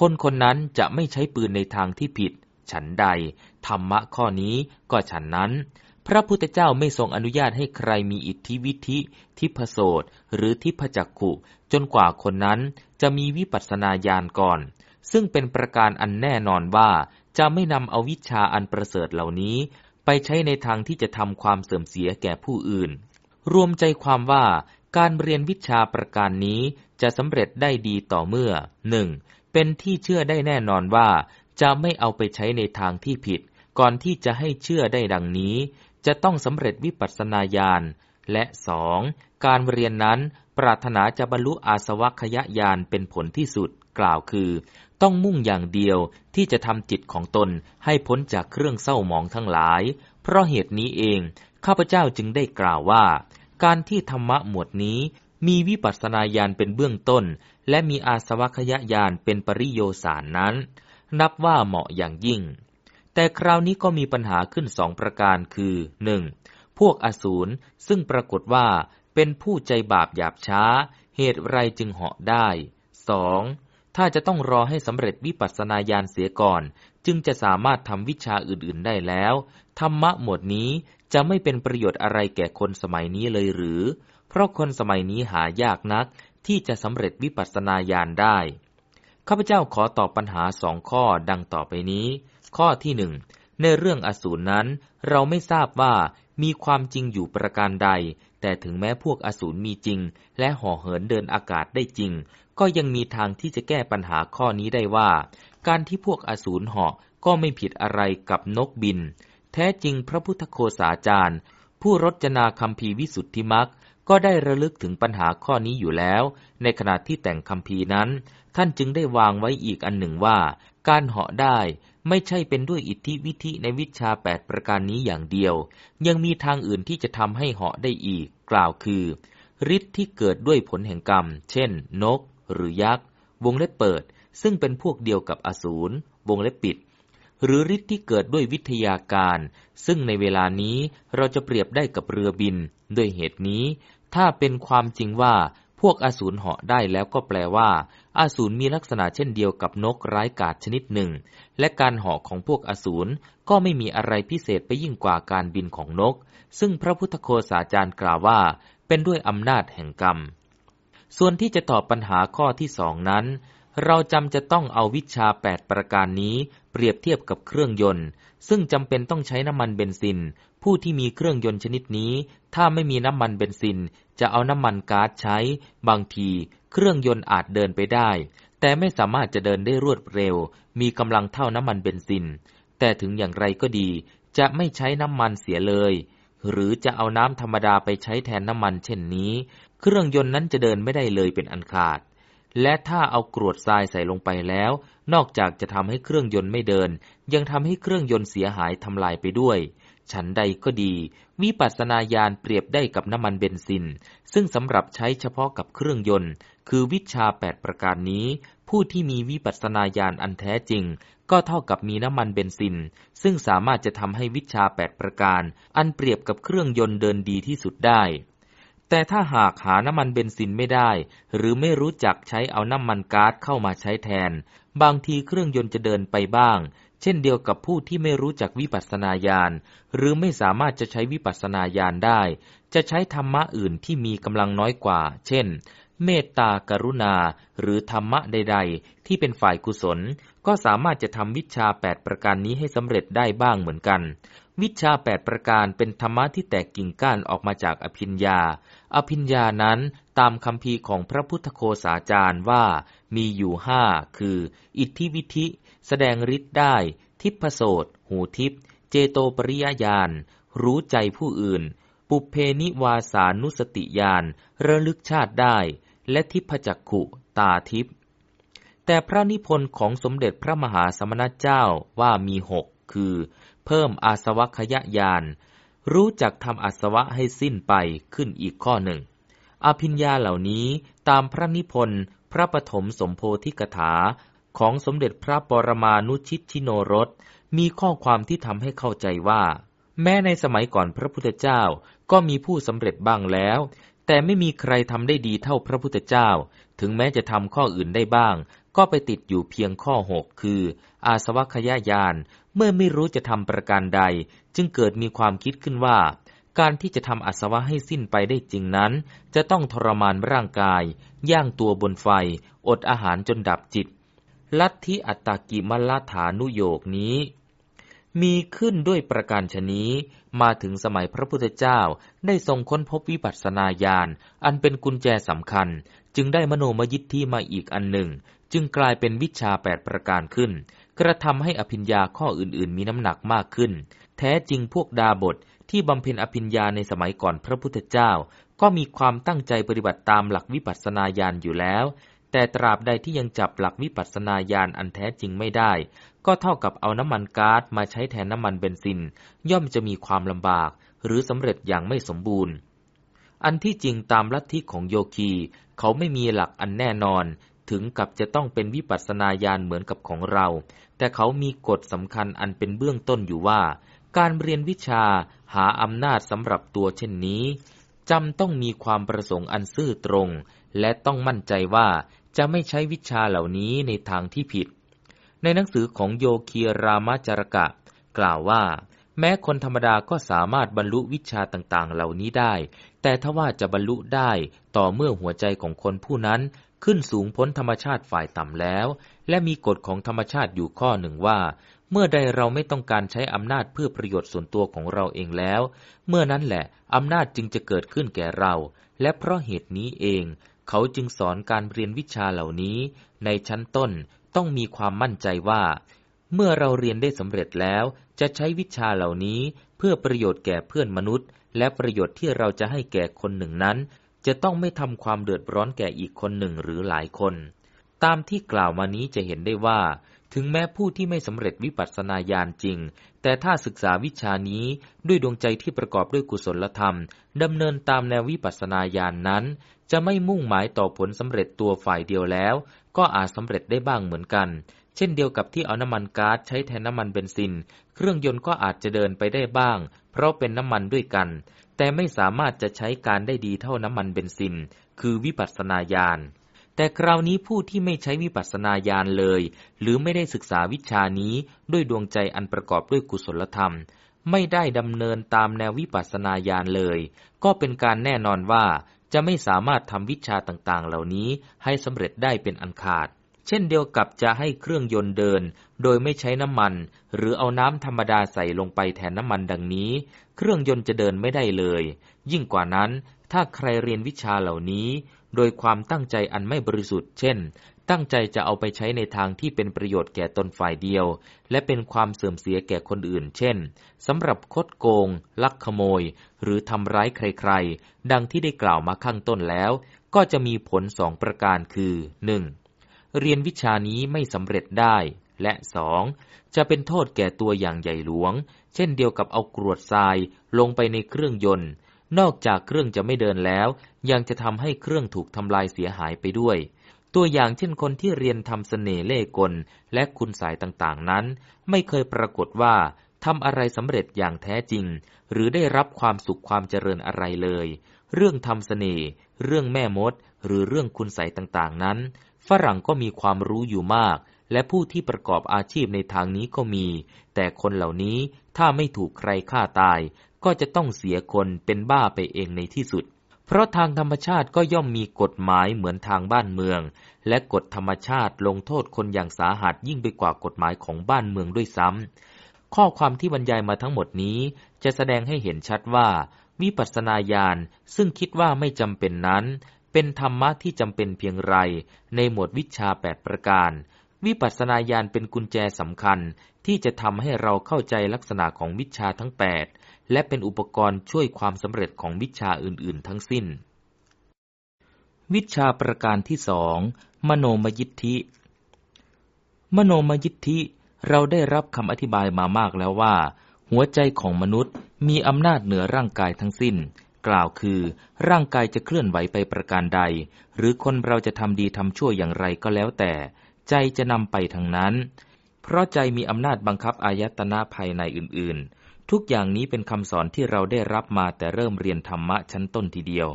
คนคนนั้นจะไม่ใช้ปืนในทางที่ผิด ฉันใด ธรรมะข้อนี้ก็ฉันนั้น พระพุทธเจ้าไม่ทรงอนุญาตให้ใครมีอิทธิวิธิ ทิพโสตหรือทิพจักขุ จนกว่าคนนั้นจะมีวิปัสสนาญาณก่อน ซึ่งเป็นประการอันแน่นอนว่า จะไม่นำเอาวิชาอันประเสริฐเหล่านี้ ไปใช้ในทางที่จะทำความเสื่อมเสียแก่ผู้อื่น รวมใจความว่าการเรียนวิชาประการนี้จะสำเร็จได้ดีต่อเมื่อหนึ่งเป็นที่เชื่อได้แน่นอนว่า จะไม่เอาไปใช้ในทางที่ผิด ก่อนที่จะให้เชื่อได้ดังนี้ จะต้องสำเร็จวิปัสสนาญาณ และสองการเรียนนั้นปรารถนาจะบรรลุอาสวัคยญาณเป็นผลที่สุดกล่าวคือ ต้องมุ่งอย่างเดียวที่จะทำจิตของตนให้พ้นจากเครื่องเศร้าหมองทั้งหลาย เพราะเหตุนี้เองข้าพเจ้าจึงได้กล่าวว่า การที่ธรรมะหมวดนี้มีวิปัสสนาญาณเป็นเบื้องต้น และมีอาสวัคยญาณเป็นปริโยสารนั้น นับว่าเหมาะอย่างยิ่ง แต่คราวนี้ก็มีปัญหาขึ้นสองประการคือ 1. พวกอสูรซึ่งปรากฏว่าเป็นผู้ใจบาปหยาบช้า เหตุไรจึงเหาะได้ 2. ถ้าจะต้องรอให้สำเร็จวิปัสสนาญาณเสียก่อน จึงจะสามารถทำวิชาอื่น ๆ ได้แล้ว ธรรมะหมวดนี้จะไม่เป็นประโยชน์อะไรแก่คนสมัยนี้เลยหรือ เพราะคนสมัยนี้หายากนักที่จะสำเร็จวิปัสสนาญาณได้ ข้าพเจ้าขอตอบปัญหาสองข้อดังต่อไปนี้ ข้อที่หนึ่งในเรื่องอสูรนั้น เราไม่ทราบว่ามีความจริงอยู่ประการใด แต่ถึงแม้พวกอสูรมีจริง และห่อเหินเดินอากาศได้จริง ก็ยังมีทางที่จะแก้ปัญหาข้อนี้ได้ว่า การที่พวกอสูรเหาะก็ไม่ผิดอะไรกับนกบิน แท้จริงพระพุทธโคสาจารย์ ผู้รจนาคำพีวิสุทธิมักก็ได้ระลึกถึงปัญหาข้อนี้อยู่แล้ว ในขณะที่แต่งคำพีนั้น ท่านจึงได้วางไว้อีกอันหนึ่งว่า การเหาะได้ ไม่ใช่เป็นด้วยอิทธิวิธิในวิชาแปดประการนี้อย่างเดียว ยังมีทางอื่นที่จะทำให้เหาะได้อีก กล่าวคือฤทธิ์ที่เกิดด้วยผลแห่งกรรม เช่น นก หรือยักษ์ วงเล็บเปิด ซึ่งเป็นพวกเดียวกับอสูร วงเล็บปิด หรือฤทธิ์ที่เกิดด้วยวิทยาการ ซึ่งในเวลานี้เราจะเปรียบได้กับเรือบิน ด้วยเหตุนี้ ถ้าเป็นความจริงว่าพวกอสูรเหาะได้แล้วก็แปลว่า อสูรมีลักษณะเช่นเดียวกับนกร้ายกาจชนิดหนึ่ง และการเหาะของพวกอสูรก็ไม่มีอะไรพิเศษไปยิ่งกว่าการบินของนก ซึ่งพระพุทธโคสาจารย์กล่าวว่า เป็นด้วยอำนาจแห่งกรรม ส่วนที่จะตอบปัญหาข้อที่สองนั้น เราจำจะต้องเอาวิชาแปดประการนี้เปรียบเทียบกับเครื่องยนต์ ซึ่งจำเป็นต้องใช้น้ำมันเบนซิน ผู้ที่มีเครื่องยนต์ชนิดนี้ ถ้าไม่มีน้ำมันเบนซิน จะเอาน้ำมันก๊าซใช้ บางทีเครื่องยนต์อาจเดินไปได้ แต่ไม่สามารถจะเดินได้รวดเร็ว มีกำลังเท่าน้ำมันเบนซิน แต่ถึงอย่างไรก็ดี จะไม่ใช้น้ำมันเสียเลย หรือจะเอาน้ำธรรมดาไปใช้แทนน้ำมันเช่นนี้ เครื่องยนต์นั้นจะเดินไม่ได้เลยเป็นอันขาด และถ้าเอากรวดทรายใส่ลงไปแล้ว นอกจากจะทำให้เครื่องยนต์ไม่เดิน ยังทำให้เครื่องยนต์เสียหายทำลายไปด้วย ฉันใดก็ดีวิปัสสนาญาณเปรียบได้กับน้ำมันเบนซิน ซึ่งสำหรับใช้เฉพาะกับเครื่องยนต์ คือวิชาแปดประการนี้ ผู้ที่มีวิปัสสนาญาณอันแท้จริง ก็เท่ากับมีน้ำมันเบนซิน ซึ่งสามารถจะทำให้วิชาแปดประการ อันเปรียบกับเครื่องยนต์เดินดีที่สุดได้ แต่ถ้าหากหาน้ำมันเบนซินไม่ได้ หรือไม่รู้จักใช้เอาน้ำมันก๊าซเข้ามาใช้แทน บางทีเครื่องยนต์จะเดินไปบ้าง เช่นเดียวกับผู้ที่ไม่รู้จักวิปัสสนาญาณหรือไม่สามารถจะใช้วิปัสสนาญาณได้ จะใช้ธรรมะอื่นที่มีกำลังน้อยกว่า เช่น เมตตากรุณา หรือธรรมะใด ๆ ที่เป็นฝ่ายกุศล ก็สามารถจะทำวิชาแปดประการนี้ให้สำเร็จได้บ้างเหมือนกัน วิชาแปดประการเป็นธรรมะที่แตกกิ่งก้านออกมาจากอภิญญา อภิญญานั้นตามคำพีของพระพุทธโคสาจารย์ว่ามีอยู่ห้าคือ อิทธิวิธิ แสดงฤทธิ์ได้ ทิพโสตหูทิพเจโตปริยญาณ รู้ใจผู้อื่น ปุเพนิวาสานุสติญาณ ระลึกชาติได้ และทิพจักขุ ตาทิพแต่พระนิพนธ์ของสมเด็จพระมหาสมณเจ้าว่ามีหกคือ เพิ่มอาสวัคยญาณรู้จักทำอาสวะให้สิ้นไปขึ้นอีกข้อหนึ่ง อภิญญาเหล่านี้ตามพระนิพนธ์พระปฐมสมโพธิกถาของสมเด็จพระปรมานุชิตชิโนรส มีข้อความที่ทำให้เข้าใจว่า แม้ในสมัยก่อนพระพุทธเจ้าก็มีผู้สำเร็จบ้างแล้ว แต่ไม่มีใครทำได้ดีเท่าพระพุทธเจ้า ถึงแม้จะทำข้ออื่นได้บ้าง ก็ไปติดอยู่เพียงข้อหกคือ อาสวัคยายานเมื่อไม่รู้จะทำประการใด จึงเกิดมีความคิดขึ้นว่า การที่จะทำอาสวะให้สิ้นไปได้จริงนั้น จะต้องทรมานร่างกาย ย่างตัวบนไฟ อดอาหารจนดับจิต ลัทธิอัตตกิมลฐานุโยกนี้ มีขึ้นด้วยประการชนี้ มาถึงสมัยพระพุทธเจ้าได้ทรงค้นพบวิปัสสนาญาณอันเป็นกุญแจสำคัญ จึงได้มโนมยิทธิมาอีกอันหนึ่ง จึงกลายเป็นวิชาแปดประการขึ้น กระทำให้อภิญญาข้ออื่นๆ มีน้ำหนักมากขึ้น แท้จริงพวกดาบทที่บำเพ็ญอภิญญาในสมัยก่อนพระพุทธเจ้า ก็มีความตั้งใจปฏิบัติตามหลักวิปัสสนาญาณอยู่แล้ว แต่ตราบใดที่ยังจับหลักวิปัสสนาญาณอันแท้จริงไม่ได้ ก็เท่ากับเอาน้ำมันก๊าซมาใช้แทนน้ำมันเบนซิน ย่อมจะมีความลำบาก หรือสำเร็จอย่างไม่สมบูรณ์ อันที่จริงตามลัทธิของโยคี เขาไม่มีหลักอันแน่นอนถึงกับจะต้องเป็นวิปัสสนาญาณเหมือนกับของเรา แต่เขามีกฎสำคัญอันเป็นเบื้องต้นอยู่ว่า การเรียนวิชาหาอำนาจสำหรับตัวเช่นนี้จำต้องมีความประสงค์อันซื่อตรง และต้องมั่นใจว่าจะไม่ใช้วิชาเหล่านี้ในทางที่ผิด ในหนังสือของโยคีรามาจารกะ กล่าวว่า แม้คนธรรมดาก็สามารถบรรลุวิชาต่างๆ เหล่านี้ได้ แต่ถ้าว่าจะบรรลุได้ต่อเมื่อหัวใจของคนผู้นั้นขึ้นสูงพ้นธรรมชาติฝ่ายต่ำแล้ว และมีกฎของธรรมชาติอยู่ข้อหนึ่งว่า เมื่อใดเราไม่ต้องการใช้อำนาจเพื่อประโยชน์ส่วนตัวของเราเองแล้ว เมื่อนั้นแหละอำนาจจึงจะเกิดขึ้นแก่เรา และเพราะเหตุนี้เอง เขาจึงสอนการเรียนวิชาเหล่านี้ ในชั้นต้นต้องมีความมั่นใจว่า เมื่อเราเรียนได้สำเร็จแล้ว จะใช้วิชาเหล่านี้เพื่อประโยชน์แก่เพื่อนมนุษย์ และประโยชน์ที่เราจะให้แก่คนหนึ่งนั้น จะต้องไม่ทำความเดือดร้อนแก่อีกคนหนึ่งหรือหลายคน ตามที่กล่าวมานี้จะเห็นได้ว่า ถึงแม้ผู้ที่ไม่สำเร็จวิปัสสนาญาณจริง แต่ถ้าศึกษาวิชานี้ด้วยดวงใจที่ประกอบด้วยกุศลธรรมดำเนินตามแนววิปัสสนาญาณนนั้น จะไม่มุ่งหมายต่อผลสำเร็จตัวฝ่ายเดียวแล้ว ก็อาจสำเร็จได้บ้างเหมือนกัน เช่นเดียวกับที่เอาน้ำมันก๊าซใช้แทนน้ำมันเบนซิน เครื่องยนต์ก็อาจจะเดินไปได้บ้าง เพราะเป็นน้ำมันด้วยกัน แต่ไม่สามารถจะใช้การได้ดีเท่าน้ำมันเบนซิน คือวิปัสสนาญาณ แต่คราวนี้ผู้ที่ไม่ใช้วิปัสสนาญาณเลย หรือไม่ได้ศึกษาวิชานี้ด้วยดวงใจอันประกอบด้วยกุศลธรรม ไม่ได้ดำเนินตามแนววิปัสสนาญาณเลย ก็เป็นการแน่นอนว่าจะไม่สามารถทำวิชาต่างๆ เหล่านี้ให้สำเร็จได้เป็นอันขาด เช่นเดียวกับจะให้เครื่องยนต์เดิน โดยไม่ใช้น้ำมัน หรือเอาน้ำธรรมดาใส่ลงไปแทนน้ำมันดังนี้ เครื่องยนต์จะเดินไม่ได้เลย ยิ่งกว่านั้น ถ้าใครเรียนวิชาเหล่านี้ โดยความตั้งใจอันไม่บริสุทธิ์ เช่น ตั้งใจจะเอาไปใช้ในทางที่เป็นประโยชน์แก่ตนฝ่ายเดียว และเป็นความเสื่อมเสียแก่คนอื่น เช่น สำหรับคดโกง ลักขโมย หรือทำร้ายใครๆ ดังที่ได้กล่าวมาข้างต้นแล้ว ก็จะมีผลสองประการคือ 1. เรียนวิชานี้ไม่สำเร็จได้ และสองจะเป็นโทษแก่ตัวอย่างใหญ่หลวง เช่นเดียวกับเอากรวดทรายลงไปในเครื่องยนต์นอกจากเครื่องจะไม่เดินแล้ว ยังจะทำให้เครื่องถูกทำลายเสียหายไปด้วย ตัวอย่างเช่นคนที่เรียนทำเสน่ห์เล่กล และคุณสายต่างๆนั้น ไม่เคยปรากฏว่าทำอะไรสำเร็จอย่างแท้จริง หรือได้รับความสุขความเจริญอะไรเลย เรื่องทำเสน่ห์เรื่องแม่มด หรือเรื่องคุณสายต่างๆนั้น ฝรั่งก็มีความรู้อยู่มาก และผู้ที่ประกอบอาชีพในทางนี้ก็มี แต่คนเหล่านี้ถ้าไม่ถูกใครฆ่าตาย ก็จะต้องเสียคนเป็นบ้าไปเองในที่สุด เพราะทางธรรมชาติก็ย่อมมีกฎหมายเหมือนทางบ้านเมือง และกฎธรรมชาติลงโทษคนอย่างสาหัสยิ่งไปกว่ากฎหมายของบ้านเมืองด้วยซ้ำข้อความที่บรรยายมาทั้งหมดนี้ จะแสดงให้เห็นชัดว่า วิปัสสนาญาณซึ่งคิดว่าไม่จำเป็นนั้น เป็นธรรมะที่จำเป็นเพียงไร ในหมวดวิชาแปดประการ วิปัสสนาญาณเป็นกุญแจสำคัญที่จะทำให้เราเข้าใจลักษณะของวิชาทั้งแปด และเป็นอุปกรณ์ช่วยความสำเร็จของวิชาอื่น ๆ ทั้งสิ้น วิชาประการที่สองมโนมยิทธิ มโนมยิทธิเราได้รับคำอธิบายมามากแล้วว่า หัวใจของมนุษย์มีอำนาจเหนือร่างกายทั้งสิ้น กล่าวคือ ร่างกายจะเคลื่อนไหวไปประการใด หรือคนเราจะทำดีทำชั่วอย่างไรก็แล้วแต่ ใจจะนำไปทางนั้น เพราะใจมีอำนาจบังคับอายตนะภายในอื่นๆ ทุกอย่างนี้เป็นคำสอนที่เราได้รับมาแต่เริ่มเรียนธรรมะชั้นต้นทีเดียว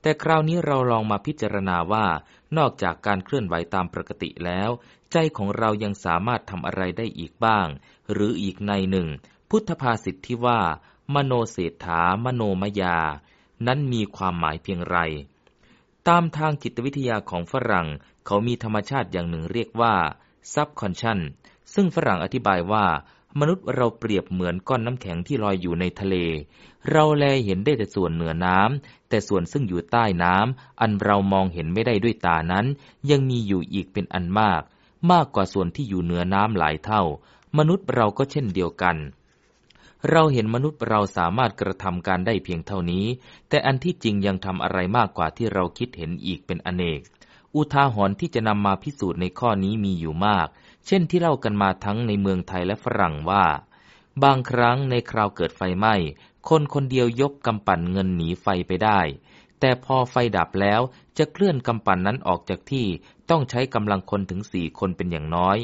แต่คราวนี้เราลองมาพิจารณาว่า นอกจากการเคลื่อนไหวตามปกติแล้ว ใจของเรายังสามารถทำอะไรได้อีกบ้าง หรืออีกในหนึ่ง พุทธภาษิตที่ว่า มโนเศรษฐามโนมยา นั้นมีความหมายเพียงไร ตามทางจิตวิทยาของฝรั่ง เขามีธรรมชาติอย่างหนึ่งเรียกว่า subconscious ซึ่งฝรั่งอธิบายว่า มนุษย์เราเปรียบเหมือนก้อนน้ำแข็งที่ลอยอยู่ในทะเล เราแลเห็นได้แต่ส่วนเหนือน้ำ แต่ส่วนซึ่งอยู่ใต้น้ำ อันเรามองเห็นไม่ได้ด้วยตานั้น ยังมีอยู่อีกเป็นอันมาก มากกว่าส่วนที่อยู่เหนือน้ำหลายเท่า มนุษย์เราก็เช่นเดียวกัน เราเห็นมนุษย์เราสามารถกระทำการได้เพียงเท่านี้ แต่อันที่จริงยังทำอะไรมากกว่าที่เราคิดเห็นอีกเป็นอเนก อุทาหรณ์ที่จะนำมาพิสูจน์ในข้อนี้มีอยู่มาก เช่นที่เล่ากันมาทั้งในเมืองไทยและฝรั่งว่า บางครั้งในคราวเกิดไฟไหม้ คนคนเดียวยกกำปั่นเงินหนีไฟไปได้ แต่พอไฟดับแล้วจะเคลื่อนกำปั่นนั้นออกจากที่ต้องใช้กำลังคนถึงสี่คนเป็นอย่างน้อย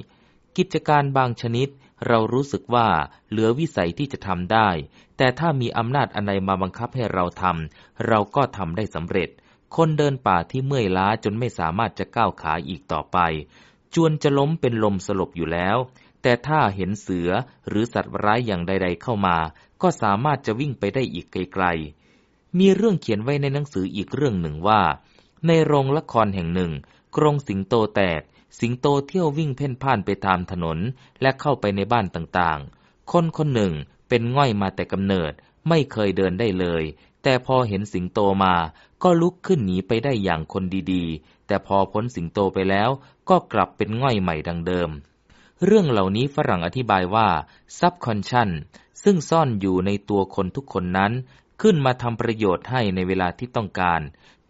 กิจการบางชนิดเรารู้สึกว่าเหลือวิสัยที่จะทำได้ แต่ถ้ามีอำนาจอันใดมาบังคับให้เราทำเราก็ทำได้สำเร็จ คนเดินป่าที่เมื่อยล้าจนไม่สามารถจะก้าวขาอีกต่อไป จวนจะล้มเป็นลมสลบอยู่แล้ว แต่ถ้าเห็นเสือหรือสัตว์ร้ายอย่างใด ๆ เข้ามา ก็สามารถจะวิ่งไปได้อีกไกลๆ มีเรื่องเขียนไว้ในหนังสืออีกเรื่องหนึ่งว่า ในโรงละครแห่งหนึ่ง กรงสิงโตแตก สิงโตเที่ยววิ่งเพ่นพ่านไปตามถนน และเข้าไปในบ้านต่างๆ คนคนหนึ่งเป็นง่อยมาแต่กำเนิด ไม่เคยเดินได้เลย แต่พอเห็นสิงโตมา ก็ลุกขึ้นหนีไปได้อย่างคนดีๆ แต่พอพ้นสิงโตไปแล้วก็กลับเป็นง่อยใหม่ดังเดิม เรื่องเหล่านี้ฝรั่งอธิบายว่าซับคอนชันซึ่งซ่อนอยู่ในตัวคนทุกคนนั้น ขึ้นมาทำประโยชน์ให้ในเวลาที่ต้องการ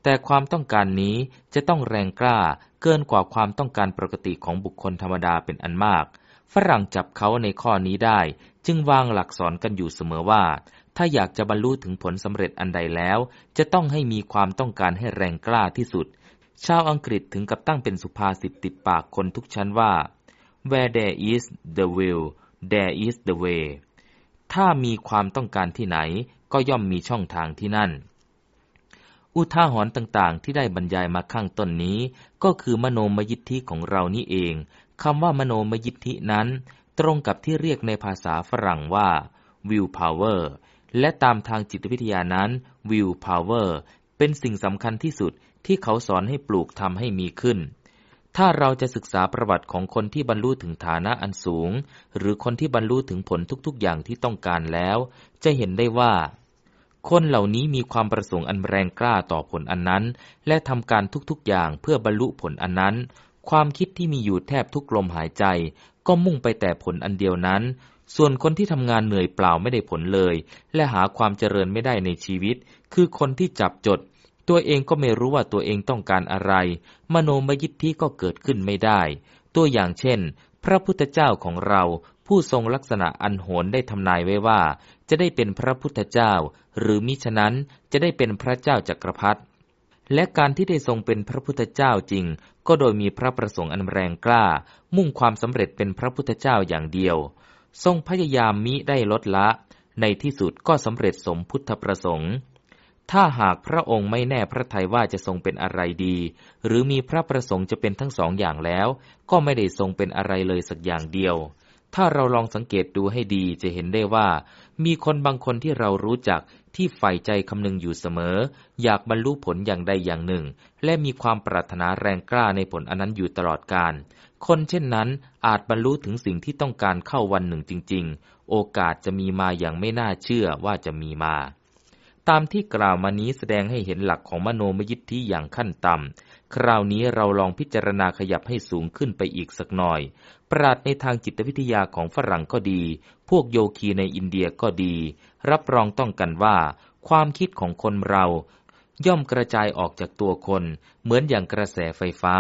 แต่ความต้องการนี้จะต้องแรงกล้าเกินกว่าความต้องการปกติของบุคคลธรรมดาเป็นอันมาก ฝรั่งจับเขาในข้อนี้ได้ จึงวางหลักสอนกันอยู่เสมอว่า ถ้าอยากจะบรรลุถึงผลสำเร็จอันใดแล้ว จะต้องให้มีความต้องการให้แรงกล้าที่สุด ชาวอังกฤษถึงกับตั้งเป็นสุภาษิตติดปากคนทุกชั้นว่า where there is the will there is the way ถ้ามีความต้องการที่ไหนก็ย่อมมีช่องทางที่นั่น อุทาหรณ์ต่างๆ ที่ได้บรรยายมาข้างต้นนี้ ก็คือมโนมยิทธิของเรานี่เอง คำว่ามโนมยิทธินั้น ตรงกับที่เรียกในภาษาฝรั่งว่า will power และตามทางจิตวิทยานั้น will power เป็นสิ่งสำคัญที่สุด ที่เขาสอนให้ปลูกทำให้มีขึ้น ถ้าเราจะศึกษาประวัติของคนที่บรรลุถึงฐานะอันสูง หรือคนที่บรรลุถึงผลทุกๆ อย่างที่ต้องการแล้ว จะเห็นได้ว่า คนเหล่านี้มีความประสงค์อันแรงกล้าต่อผลอันนั้น และทำการทุกๆ อย่างเพื่อบรรลุผลอันนั้น ความคิดที่มีอยู่แทบทุกลมหายใจ ก็มุ่งไปแต่ผลอันเดียวนั้นส่วนคนที่ทำงานเหนื่อยเปล่าไม่ได้ผลเลย และหาความเจริญไม่ได้ในชีวิต คือคนที่จับจด ตัวเองก็ไม่รู้ว่าตัวเองต้องการอะไร มโนมยิทธิก็เกิดขึ้นไม่ได้ ตัวอย่างเช่น พระพุทธเจ้าของเราผู้ทรงลักษณะอันโหนได้ทำนายไว้ว่า จะได้เป็นพระพุทธเจ้า หรือมิฉะนั้นจะได้เป็นพระเจ้าจักรพรรดิและการที่ได้ทรงเป็นพระพุทธเจ้าจริง ก็โดยมีพระประสงค์อันแรงกล้า มุ่งความสำเร็จเป็นพระพุทธเจ้าอย่างเดียว ทรงพยายามมิได้ลดละ ในที่สุดก็สำเร็จสมพุทธประสงค์ ถ้าหากพระองค์ไม่แน่พระทัยว่าจะทรงเป็นอะไรดี หรือมีพระประสงค์จะเป็นทั้งสองอย่างแล้ว ก็ไม่ได้ทรงเป็นอะไรเลยสักอย่างเดียว ถ้าเราลองสังเกตดูให้ดีจะเห็นได้ว่า มีคนบางคนที่เรารู้จักที่ใฝ่ใจคำนึงอยู่เสมอ อยากบรรลุผลอย่างใดอย่างหนึ่ง และมีความปรารถนาแรงกล้าในผลอันนั้นอยู่ตลอดกาลคนเช่นนั้นอาจบรรลุถึงสิ่งที่ต้องการเข้าวันหนึ่งจริง ๆ โอกาสจะมีมาอย่างไม่น่าเชื่อว่าจะมีมา ตามที่กล่าวมานี้แสดงให้เห็นหลักของมโนมยิทธิอย่างขั้นต่ำ คราวนี้เราลองพิจารณาขยับให้สูงขึ้นไปอีกสักหน่อย ปราดในทางจิตวิทยาของฝรั่งก็ดี พวกโยคีในอินเดียก็ดี รับรองต้องกันว่า ความคิดของคนเรา ย่อมกระจายออกจากตัวคน เหมือนอย่างกระแสไฟฟ้า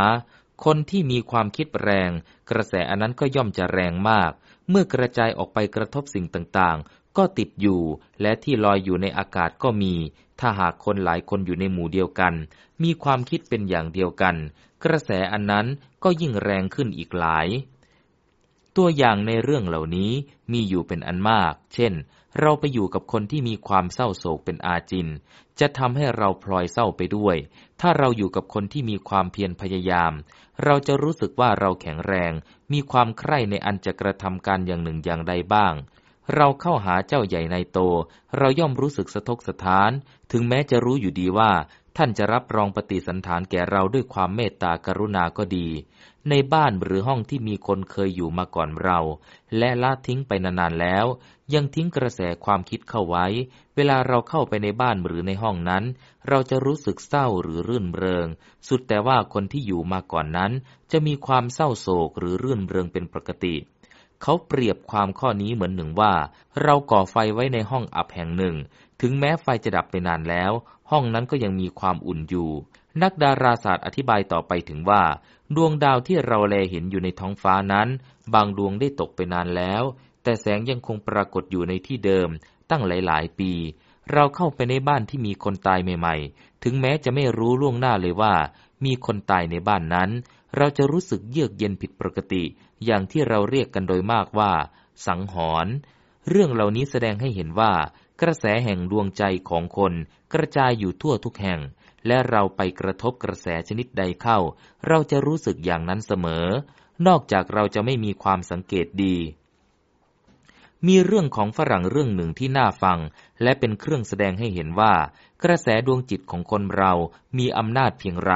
คนที่มีความคิดแรง กระแสอันนั้นก็ย่อมจะแรงมาก เมื่อกระจายออกไปกระทบสิ่งต่างๆ ก็ติดอยู่ และที่ลอยอยู่ในอากาศก็มี ถ้าหากคนหลายคนอยู่ในหมู่เดียวกัน มีความคิดเป็นอย่างเดียวกัน กระแสอันนั้นก็ยิ่งแรงขึ้นอีกหลาย ตัวอย่างในเรื่องเหล่านี้มีอยู่เป็นอันมาก เช่น เราไปอยู่กับคนที่มีความเศร้าโศกเป็นอาจิน จะทำให้เราพลอยเศร้าไปด้วย ถ้าเราอยู่กับคนที่มีความเพียรพยายาม เราจะรู้สึกว่าเราแข็งแรง มีความใคร่ในอันจะกระทำการอย่างหนึ่งอย่างใดบ้าง เราเข้าหาเจ้าใหญ่ในโต เราย่อมรู้สึกสะทกสะท้าน ถึงแม้จะรู้อยู่ดีว่า ท่านจะรับรองปฏิสันฐานแก่เราด้วยความเมตตากรุณาก็ดี ในบ้านหรือห้องที่มีคนเคยอยู่มาก่อนเรา และละทิ้งไปนานๆแล้ว ยังทิ้งกระแสความคิดเข้าไว้ เวลาเราเข้าไปในบ้านหรือในห้องนั้น เราจะรู้สึกเศร้าหรือรื่นเริง สุดแต่ว่าคนที่อยู่มาก่อนนั้น จะมีความเศร้าโศกหรือรื่นเริงเป็นปกติ เขาเปรียบความข้อนี้เหมือนหนึ่งว่า เราก่อไฟไว้ในห้องอับแห่งหนึ่ง ถึงแม้ไฟจะดับไปนานแล้ว ห้องนั้นก็ยังมีความอุ่นอยู่ นักดาราศาสตร์อธิบายต่อไปถึงว่า ดวงดาวที่เราแลเห็นอยู่ในท้องฟ้านั้น บางดวงได้ตกไปนานแล้ว แต่แสงยังคงปรากฏอยู่ในที่เดิม ตั้งหลาย ๆ ปี เราเข้าไปในบ้านที่มีคนตายใหม่ ๆ ถึงแม้จะไม่รู้ล่วงหน้าเลยว่า มีคนตายในบ้านนั้น เราจะรู้สึกเยือกเย็นผิดปกติ อย่างที่เราเรียกกันโดยมากว่า สังหรณ์เรื่องเหล่านี้แสดงให้เห็นว่า กระแสแห่งดวงใจของคนกระจายอยู่ทั่วทุกแห่ง และเราไปกระทบกระแสชนิดใดเข้า เราจะรู้สึกอย่างนั้นเสมอ นอกจากเราจะไม่มีความสังเกตดี มีเรื่องของฝรั่งเรื่องหนึ่งที่น่าฟัง และเป็นเครื่องแสดงให้เห็นว่า กระแสดวงจิตของคนเรามีอำนาจเพียงไร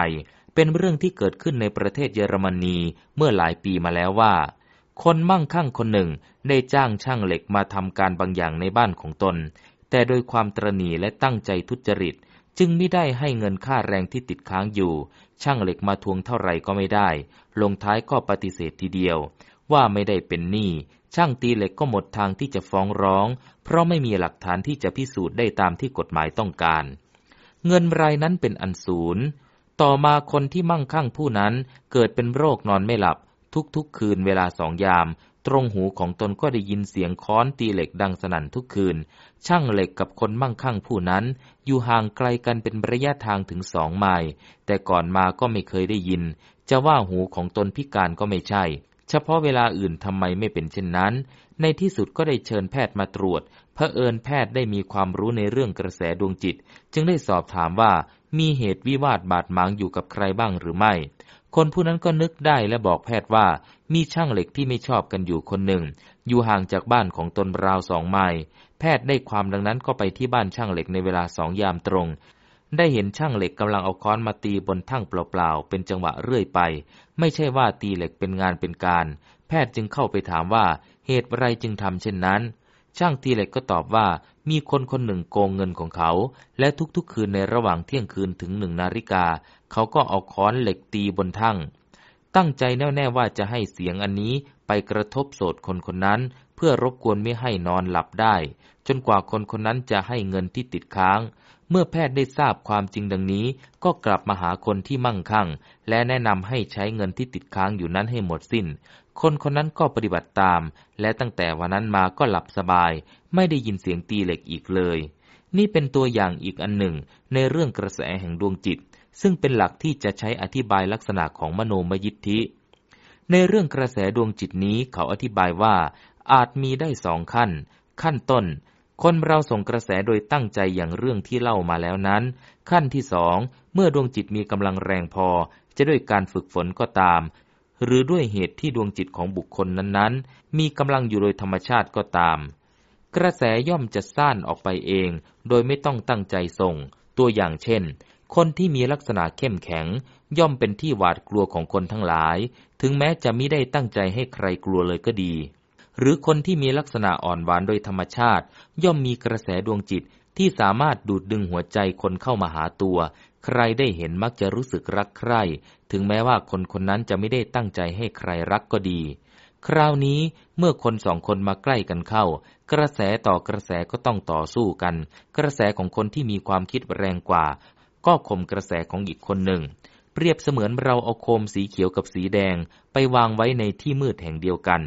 เป็นเรื่องที่เกิดขึ้นในประเทศเยอรมนีเมื่อหลายปีมาแล้วว่า คนมั่งคั่งคนหนึ่งได้จ้างช่างเหล็กมาทำการบางอย่างในบ้านของตน แต่โดยความตรณีและตั้งใจทุจริต จึงไม่ได้ให้เงินค่าแรงที่ติดค้างอยู่ ช่างเหล็กมาทวงเท่าไหร่ก็ไม่ได้ ลงท้ายก็ปฏิเสธทีเดียว ว่าไม่ได้เป็นหนี้ช่างตีเหล็กก็หมดทางที่จะฟ้องร้อง เพราะไม่มีหลักฐานที่จะพิสูจน์ได้ตามที่กฎหมายต้องการ เงินรายนั้นเป็นอันศูนย์ ต่อมาคนที่มั่งคั่งผู้นั้นเกิดเป็นโรคนอนไม่หลับ ทุกๆคืนเวลาสองยาม ตรงหูของตนก็ได้ยินเสียงค้อนตีเหล็กดังสนั่นทุกคืน ช่างเหล็กกับคนมั่งคั่งผู้นั้น อยู่ห่างไกลกันเป็นระยะทางถึงสองไมล์แต่ก่อนมาก็ไม่เคยได้ยิน จะว่าหูของตนพิการก็ไม่ใช่ เฉพาะเวลาอื่นทำไมไม่เป็นเช่นนั้น ในที่สุดก็ได้เชิญแพทย์มาตรวจเผอิญแพทย์ได้มีความรู้ในเรื่องกระแสดวงจิต จึงได้สอบถามว่า มีเหตุวิวาทบาดหมางอยู่กับใครบ้างหรือไม่ คนผู้นั้นก็นึกได้และบอกแพทย์ว่ามีช่างเหล็กที่ไม่ชอบกันอยู่คนหนึ่ง อยู่ห่างจากบ้านของตนราวสองไมล์แพทย์ได้ความดังนั้นก็ไปที่บ้านช่างเหล็กในเวลาสองยามตรง ได้เห็นช่างเหล็กกำลังเอาค้อนมาตีบนทั่งเปล่าๆเป็นจังหวะเรื่อยไป ไม่ใช่ว่าตีเหล็กเป็นงานเป็นการ แพทย์จึงเข้าไปถามว่าเหตุไรจึงทำเช่นนั้น ช่างตีเหล็กก็ตอบว่า มีคนคนหนึ่งโกงเงินของเขา และทุกๆคืนในระหว่างเที่ยงคืนถึงหนึ่งนาฬิกา เขาก็เอาค้อนเหล็กตีบนทั่งตั้งใจแน่ๆว่าจะให้เสียงอันนี้ไปกระทบโสดคนคนนั้น เพื่อรบกวนไม่ให้นอนหลับได้ จนกว่าคนคนนั้นจะให้เงินที่ติดค้าง เมื่อแพทย์ได้ทราบความจริงดังนี้ ก็กลับมาหาคนที่มั่งคั่ง และแนะนำให้ใช้เงินที่ติดค้างอยู่นั้นให้หมดสิน้น คนคนนั้นก็ปฏิบัติตาม และตั้งแต่วันนั้นมาก็หลับสบาย ไม่ได้ยินเสียงตีเหล็กอีกเลย นี่เป็นตัวอย่างอีกอันหนึ่งในเรื่องกระแสแห่งดวงจิต ซึ่งเป็นหลักที่จะใช้อธิบายลักษณะของมโนมยิทธิ ในเรื่องกระแสดวงจิตนี้เขาอธิบายว่าอาจมีได้สองขั้น ขั้นต้น คนเราส่งกระแสโดยตั้งใจอย่างเรื่องที่เล่ามาแล้วนั้น ขั้นที่สองเมื่อดวงจิตมีกำลังแรงพอ จะด้วยการฝึกฝนก็ตาม หรือด้วยเหตุที่ดวงจิตของบุคคลนั้นๆ มีกำลังอยู่โดยธรรมชาติก็ตาม กระแสย่อมจะซ่านออกไปเอง โดยไม่ต้องตั้งใจส่ง ตัวอย่างเช่น คนที่มีลักษณะเข้มแข็ง ย่อมเป็นที่หวาดกลัวของคนทั้งหลาย ถึงแม้จะไมิได้ตั้งใจให้ใครกลัวเลยก็ดี หรือคนที่มีลักษณะอ่อนหวานโดยธรรมชาติ ย่อมมีกระแสดวงจิตที่สามารถดูดดึงหัวใจคนเข้ามาหาตัว ใครได้เห็นมักจะรู้สึกรักใคร่ ถึงแม้ว่าคนคนนั้นจะไม่ได้ตั้งใจให้ใครรักก็ดี คราวนี้เมื่อคนสองคนมาใกล้กันเข้า กระแสต่อกระแสก็ต้องต่อสู้กัน กระแสของคนที่มีความคิดแรงกว่า ก็ข่มกระแสของอีกคนหนึ่ง เปรียบเสมือนเราเอาโคมสีเขียวกับสีแดง ไปวางไว้ในที่มืดแห่งเดียวกัน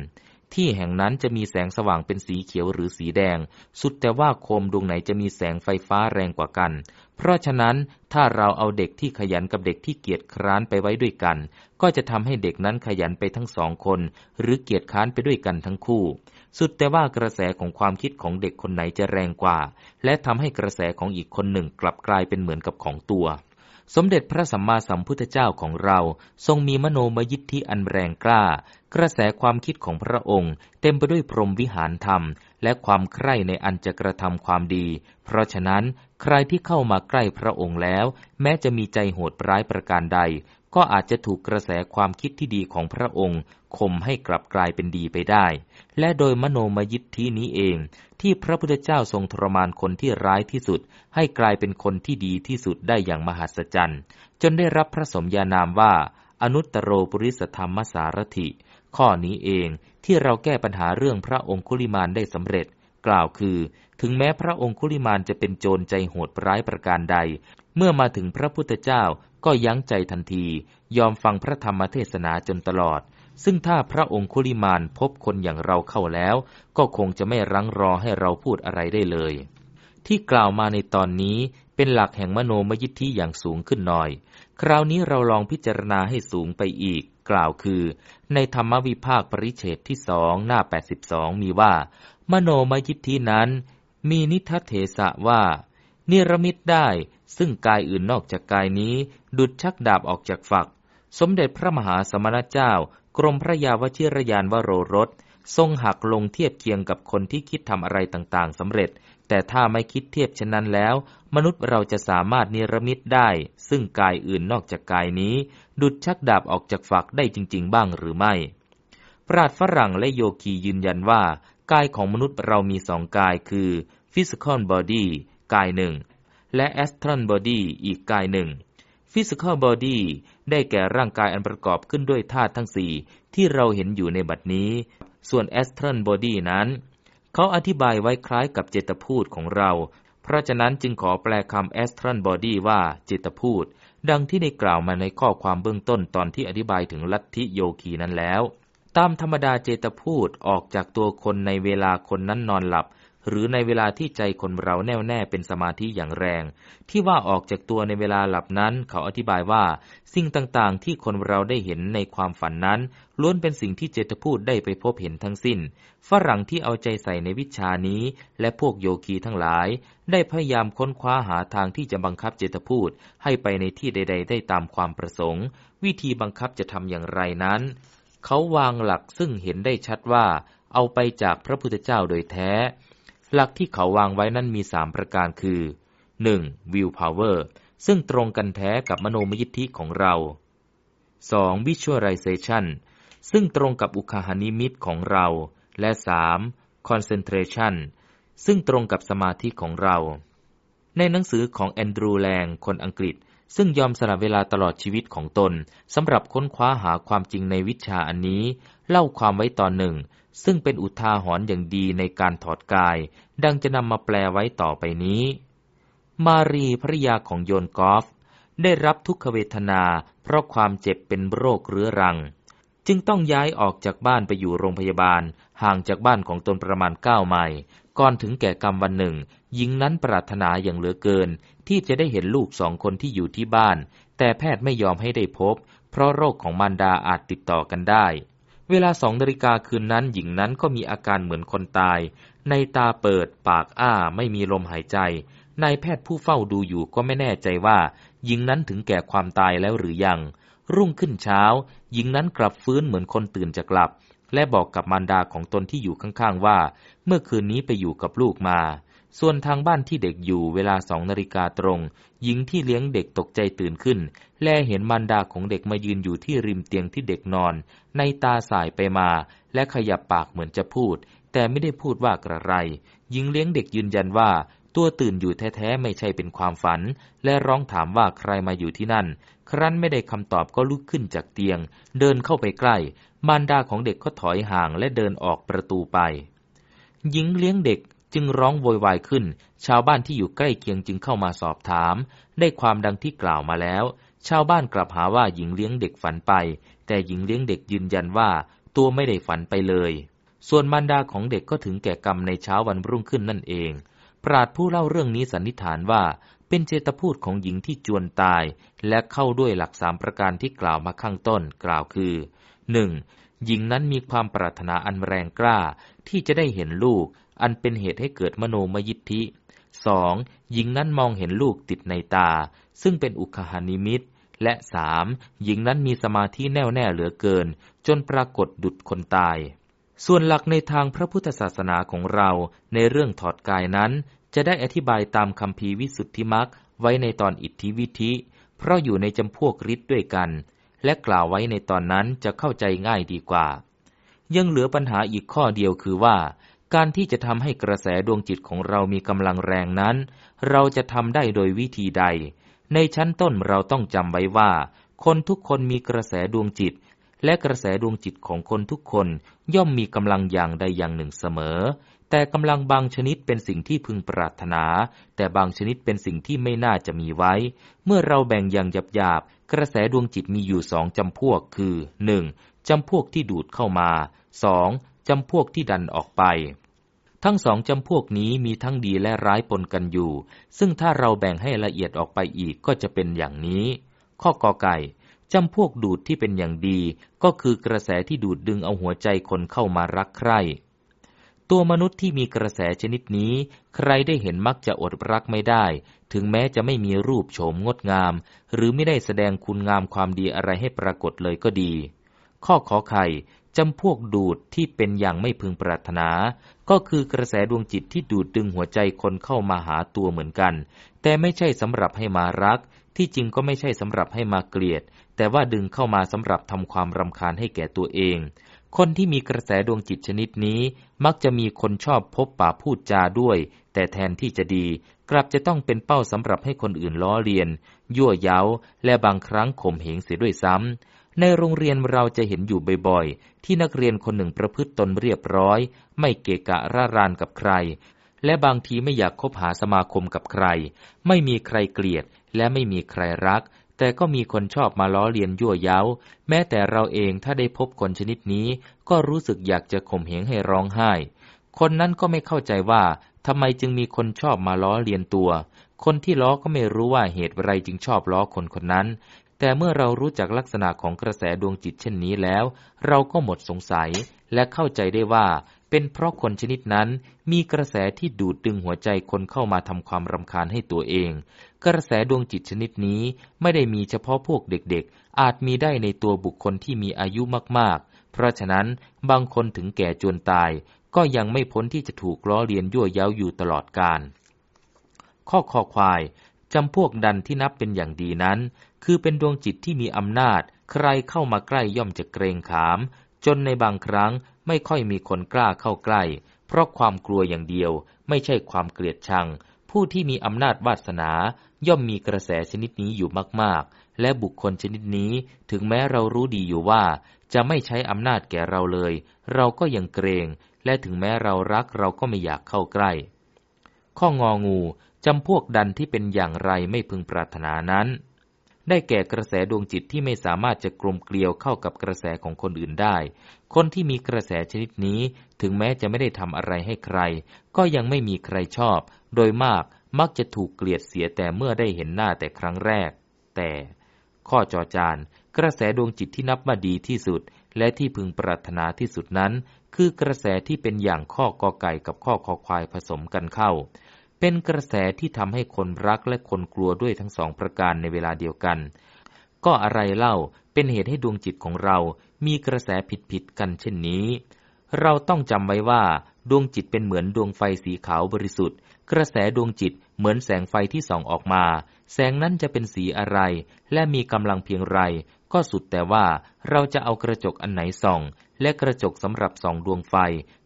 ที่แห่งนั้นจะมีแสงสว่างเป็นสีเขียวหรือสีแดง สุดแต่ว่าโคมดวงไหนจะมีแสงไฟฟ้าแรงกว่ากัน เพราะฉะนั้นถ้าเราเอาเด็กที่ขยันกับเด็กที่เกียจคร้านไปไว้ด้วยกัน ก็จะทำให้เด็กนั้นขยันไปทั้งสองคน หรือเกียจคร้านไปด้วยกันทั้งคู่ สุดแต่ว่ากระแสของความคิดของเด็กคนไหนจะแรงกว่า และทำให้กระแสของอีกคนหนึ่งกลับกลายเป็นเหมือนกับของตัว สมเด็จพระสัมมาสัมพุทธเจ้าของเรา ทรงมีมโนมยิทธิอันแรงกล้า กระแสความคิดของพระองค์ เต็มไปด้วยพรหมวิหารธรรม และความใคร่ในอันจะกระทำความดี เพราะฉะนั้น ใครที่เข้ามาใกล้พระองค์แล้ว แม้จะมีใจโหดร้ายประการใด ก็อาจจะถูกกระแสความคิดที่ดีของพระองค์ข่มให้กลับกลายเป็นดีไปได้ และโดยมโนมยิทธินี้เอง ที่พระพุทธเจ้าทรงทรมานคนที่ร้ายที่สุด ให้กลายเป็นคนที่ดีที่สุดได้อย่างมหัศจรรย์ จนได้รับพระสมญานามว่า อนุตตรโรปุริสธรรมสารถิ ข้อนี้เองที่เราแก้ปัญหาเรื่องพระองคุลิมานได้สำเร็จ กล่าวคือ ถึงแม้พระองคุลิมานจะเป็นโจรใจโหดร้ายประการใด เมื่อมาถึงพระพุทธเจ้าก็ยั้งใจทันที ยอมฟังพระธรรมเทศนาจนตลอด ซึ่งถ้าพระองคุลิมานพบคนอย่างเราเข้าแล้ว ก็คงจะไม่รั้งรอให้เราพูดอะไรได้เลย ที่กล่าวมาในตอนนี้เป็นหลักแห่งมโนมยิทธิอย่างสูงขึ้นหน่อย คราวนี้เราลองพิจารณาให้สูงไปอีก กล่าวคือ ในธรรมวิภาคปริเฉดที่สองหน้า 82 มีว่า มโนมยิทธินั้น มีนิทัเถสะว่า นิรมิตได้ซึ่งกายอื่นนอกจากกายนี้ ดุดชักดาบออกจากฝัก สมเด็จพระมหาสมณเจ้า กรมพระยาวชิรยานวโรรสทรงหักลงเทียบเคียงกับคนที่คิดทำอะไรต่างๆสำเร็จ แต่ถ้าไม่คิดเทียบเช่นนั้นแล้ว มนุษย์เราจะสามารถนิรมิตได้ ซึ่งกายอื่นนอกจากกายนี้ ดุดชักดาบออกจากฝักได้จริง ๆ บ้างหรือไม่ ปราดฝรั่งและโยคียืนยันว่า กายของมนุษย์เรามีสองกายคือ physical body กายหนึ่ง และ astral body อีกกายหนึ่ง physical body ได้แก่ร่างกายอันประกอบขึ้นด้วยธาตุทั้งสี่ที่เราเห็นอยู่ในบัดนี้ ส่วน astral body นั้น เขาอธิบายไว้คล้ายกับเจตพูดของเรา เพราะฉะนั้นจึงขอแปลคำ astral body ว่าเจตพูด ดังที่ได้กล่าวมาในข้อความเบื้องต้นตอนที่อธิบายถึงลัทธิโยคีนั้นแล้ว ตามธรรมดาเจตพูดออกจากตัวคนในเวลาคนนั้นนอนหลับ หรือในเวลาที่ใจคนเราแน่วแน่เป็นสมาธิอย่างแรง ที่ว่าออกจากตัวในเวลาหลับนั้น เขาอธิบายว่า สิ่งต่างๆ ที่คนเราได้เห็นในความฝันนั้น ล้วนเป็นสิ่งที่เจตพูดได้ไปพบเห็นทั้งสิ้น ฝรั่งที่เอาใจใส่ในวิชานี้ และพวกโยคีทั้งหลาย ได้พยายามค้นคว้าหาทางที่จะบังคับเจตพูดให้ไปในที่ใด ๆ ได้ตามความประสงค์ วิธีบังคับจะทำอย่างไรนั้น เขาวางหลักซึ่งเห็นได้ชัดว่าเอาไปจากพระพุทธเจ้าโดยแท้ หลักที่เขาวางไว้นั้นมีสามประการคือ 1. Will Power ซึ่งตรงกันแท้กับมโนมยิทธิของเรา 2. Visualization ซึ่งตรงกับอุคหานิมิตของเรา และ 3. Concentration ซึ่งตรงกับสมาธิของเรา ในหนังสือของแอนดรูแลง คนอังกฤษ ซึ่งยอมสละเวลาตลอดชีวิตของตนสำหรับค้นคว้าหาความจริงในวิชาอันนี้ เล่าความไว้ตอนหนึ่ง ซึ่งเป็นอุทาหรณ์อย่างดีในการถอดกาย ดังจะนำมาแปลไว้ต่อไปนี้ มารีภรยาของโยนกอฟ ได้รับทุกขเวทนา เพราะความเจ็บเป็นโรคเรื้อรัง จึงต้องย้ายออกจากบ้านไปอยู่โรงพยาบาล ห่างจากบ้านของตนประมาณเก้าไมล์ก่อนถึงแก่กรรมวันหนึ่ง หญิงนั้นปรารถนาอย่างเหลือเกิน ที่จะได้เห็นลูกสองคนที่อยู่ที่บ้าน แต่แพทย์ไม่ยอมให้ได้พบ เพราะโรคของมารดาอาจติดต่อกันได้ เวลาสองนาฬิกาคืนนั้นหญิงนั้นก็มีอาการเหมือนคนตาย ในตาเปิดปากอ้าไม่มีลมหายใจนายแพทย์ผู้เฝ้าดูอยู่ก็ไม่แน่ใจว่า หญิงนั้นถึงแก่ความตายแล้วหรือยัง รุ่งขึ้นเช้า หญิงนั้นกลับฟื้นเหมือนคนตื่นจะกลับ และบอกกับมารดาของตนที่อยู่ข้างๆว่า เมื่อคืนนี้ไปอยู่กับลูกมา ส่วนทางบ้านที่เด็กอยู่เวลาสองนาฬิกาตรง หญิงที่เลี้ยงเด็กตกใจตื่นขึ้น แลเห็นมารดาของเด็กมายืนอยู่ที่ริมเตียงที่เด็กนอน ในตาสายไปมา และขยับปากเหมือนจะพูด แต่ไม่ได้พูดว่ากระไร หญิงเลี้ยงเด็กยืนยันว่าตัวตื่นอยู่แท้ๆไม่ใช่เป็นความฝัน และร้องถามว่าใครมาอยู่ที่นั่น ครั้นไม่ได้คำตอบก็ลุกขึ้นจากเตียง เดินเข้าไปใกล้ มารดาของเด็กก็ถอยห่างและเดินออกประตูไป หญิงเลี้ยงเด็กจึงร้องโวยวายขึ้น ชาวบ้านที่อยู่ใกล้เคียงจึงเข้ามาสอบถาม ได้ความดังที่กล่าวมาแล้ว ชาวบ้านกลับหาว่าหญิงเลี้ยงเด็กฝันไป แต่หญิงเลี้ยงเด็กยืนยันว่า ตัวไม่ได้ฝันไปเลย ส่วนมารดาของเด็กก็ถึงแก่กรรมในเช้าวันรุ่งขึ้นนั่นเอง ปราดผู้เล่าเรื่องนี้สันนิษฐานว่า เป็นเจตพูดของหญิงที่จวนตาย และเข้าด้วยหลักสามประการที่กล่าวมาข้างต้นกล่าวคือ 1. หญิงนั้นมีความปรารถนาอันแรงกล้าที่จะได้เห็นลูก อันเป็นเหตุให้เกิดมโนมยิทธิสองหญิงนั้นมองเห็นลูกติดในตา ซึ่งเป็นอุคหานิมิตและสามหญิงนั้นมีสมาธิแน่วแน่เหลือเกิน จนปรากฏดุดคนตาย ส่วนหลักในทางพระพุทธศาสนาของเราในเรื่องถอดกายนั้น จะได้อธิบายตามคำพีวิสุทธิมักไว้ในตอนอิทธิวิธิ เพราะอยู่ในจำพวกฤทธิ์ด้วยกัน และกล่าวไว้ในตอนนั้นจะเข้าใจง่ายดีกว่า ยังเหลือปัญหาอีกข้อเดียวคือว่า การที่จะทำให้กระแสดวงจิตของเรามีกำลังแรงนั้น เราจะทำได้โดยวิธีใด ในชั้นต้นเราต้องจำไว้ว่า คนทุกคนมีกระแสดวงจิต และกระแสดวงจิตของคนทุกคนย่อมมีกำลังอย่างใดอย่างหนึ่งเสมอ แต่กำลังบางชนิดเป็นสิ่งที่พึงปรารถนา แต่บางชนิดเป็นสิ่งที่ไม่น่าจะมีไว้ เมื่อเราแบ่งอย่างหยาบๆ กระแสดวงจิตมีอยู่สองจำพวกคือ 1. จำพวกที่ดูดเข้ามา 2. จำพวกที่ดันออกไป ทั้งสองจำพวกนี้มีทั้งดีและร้ายปนกันอยู่ ซึ่งถ้าเราแบ่งให้ละเอียดออกไปอีกก็จะเป็นอย่างนี้ ข้อกอไก่จำพวกดูดที่เป็นอย่างดี ก็คือกระแสที่ดูดดึงเอาหัวใจคนเข้ามารักใคร่ ตัวมนุษย์ที่มีกระแสชนิดนี้ ใครได้เห็นมักจะอดรักไม่ได้ ถึงแม้จะไม่มีรูปโฉมงดงาม หรือไม่ได้แสดงคุณงามความดีอะไรให้ปรากฏเลยก็ดี ข้อขอไข่จำพวกดูดที่เป็นอย่างไม่พึงปรารถนา ก็คือกระแสดวงจิตที่ดูดดึงหัวใจคนเข้ามาหาตัวเหมือนกัน แต่ไม่ใช่สำหรับให้มารัก ที่จริงก็ไม่ใช่สำหรับให้มาเกลียด แต่ว่าดึงเข้ามาสำหรับทำความรำคาญให้แก่ตัวเอง คนที่มีกระแสดวงจิตชนิดนี้ มักจะมีคนชอบพบป่าพูดจาด้วย แต่แทนที่จะดี กลับจะต้องเป็นเป้าสำหรับให้คนอื่นล้อเลียน ยั่วเย้า และบางครั้งข่มเหงเสียด้วยซ้ำ ในโรงเรียนเราจะเห็นอยู่บ่อยๆ ที่นักเรียนคนหนึ่งประพฤติตนเรียบร้อย ไม่เกะกะร่ารานกับใคร และบางทีไม่อยากคบหาสมาคมกับใคร ไม่มีใครเกลียด และไม่มีใครรัก แต่ก็มีคนชอบมาล้อเลียนยั่วเย้า แม้แต่เราเองถ้าได้พบคนชนิดนี้ ก็รู้สึกอยากจะข่มเหงให้ร้องไห้ คนนั้นก็ไม่เข้าใจว่าทำไมจึงมีคนชอบมาล้อเลียนตัว คนที่ล้อก็ไม่รู้ว่าเหตุไรจึงชอบล้อคนคนนั้น แต่เมื่อเรารู้จักลักษณะของกระแสดวงจิตเช่นนี้แล้ว เราก็หมดสงสัยและเข้าใจได้ว่า เป็นเพราะคนชนิดนั้นมีกระแสที่ดูดดึงหัวใจคนเข้ามาทำความรำคาญให้ตัวเอง กระแสดวงจิตชนิดนี้ไม่ได้มีเฉพาะพวกเด็กๆ อาจมีได้ในตัวบุคคลที่มีอายุมากๆ เพราะฉะนั้นบางคนถึงแก่จนตาย ก็ยังไม่พ้นที่จะถูกล้อเลียนยั่วเย้าอยู่ตลอดกาล ข้อคอควายจำพวกดันที่นับเป็นอย่างดีนั้น คือเป็นดวงจิตที่มีอำนาจ ใครเข้ามาใกล้ย่อมจะเกรงขาม จนในบางครั้งไม่ค่อยมีคนกล้าเข้าใกล้ เพราะความกลัวอย่างเดียวไม่ใช่ความเกลียดชัง ผู้ที่มีอำนาจวาสนาย่อมมีกระแสชนิดนี้อยู่มาก ๆ และบุคคลชนิดนี้ถึงแม้เรารู้ดีอยู่ว่า จะไม่ใช้อำนาจแก่เราเลย เราก็ยังเกรง และถึงแม้เรารักเราก็ไม่อยากเข้าใกล้ ข้ององูจำพวกดันที่เป็นอย่างไรไม่พึงปรารถนานั้น ได้แก่กระแสดวงจิตที่ไม่สามารถจะกลมเกลียวเข้ากับกระแสของคนอื่นได้ คนที่มีกระแสชนิดนี้ถึงแม้จะไม่ได้ทำอะไรให้ใคร ก็ยังไม่มีใครชอบ โดยมากมักจะถูกเกลียดเสียแต่เมื่อได้เห็นหน้าแต่ครั้งแรก แต่ข้อจอจานกระแสดวงจิตที่นับมาดีที่สุด และที่พึงปรารถนาที่สุดนั้น คือกระแสที่เป็นอย่างข้อกอไก่กับข้อคอควายผสมกันเข้า เป็นกระแสที่ทำให้คนรักและคนกลัวด้วยทั้งสองประการในเวลาเดียวกัน ก็อะไรเล่าเป็นเหตุให้ดวงจิตของเรา มีกระแสผิดๆกันเช่นนี้ เราต้องจำไว้ว่า ดวงจิตเป็นเหมือนดวงไฟสีขาวบริสุทธิ์ กระแสดวงจิตเหมือนแสงไฟที่ส่องออกมา แสงนั้นจะเป็นสีอะไร และมีกำลังเพียงไร ก็สุดแต่ว่าเราจะเอากระจกอันไหนส่อง และกระจกสำหรับส่องดวงไฟ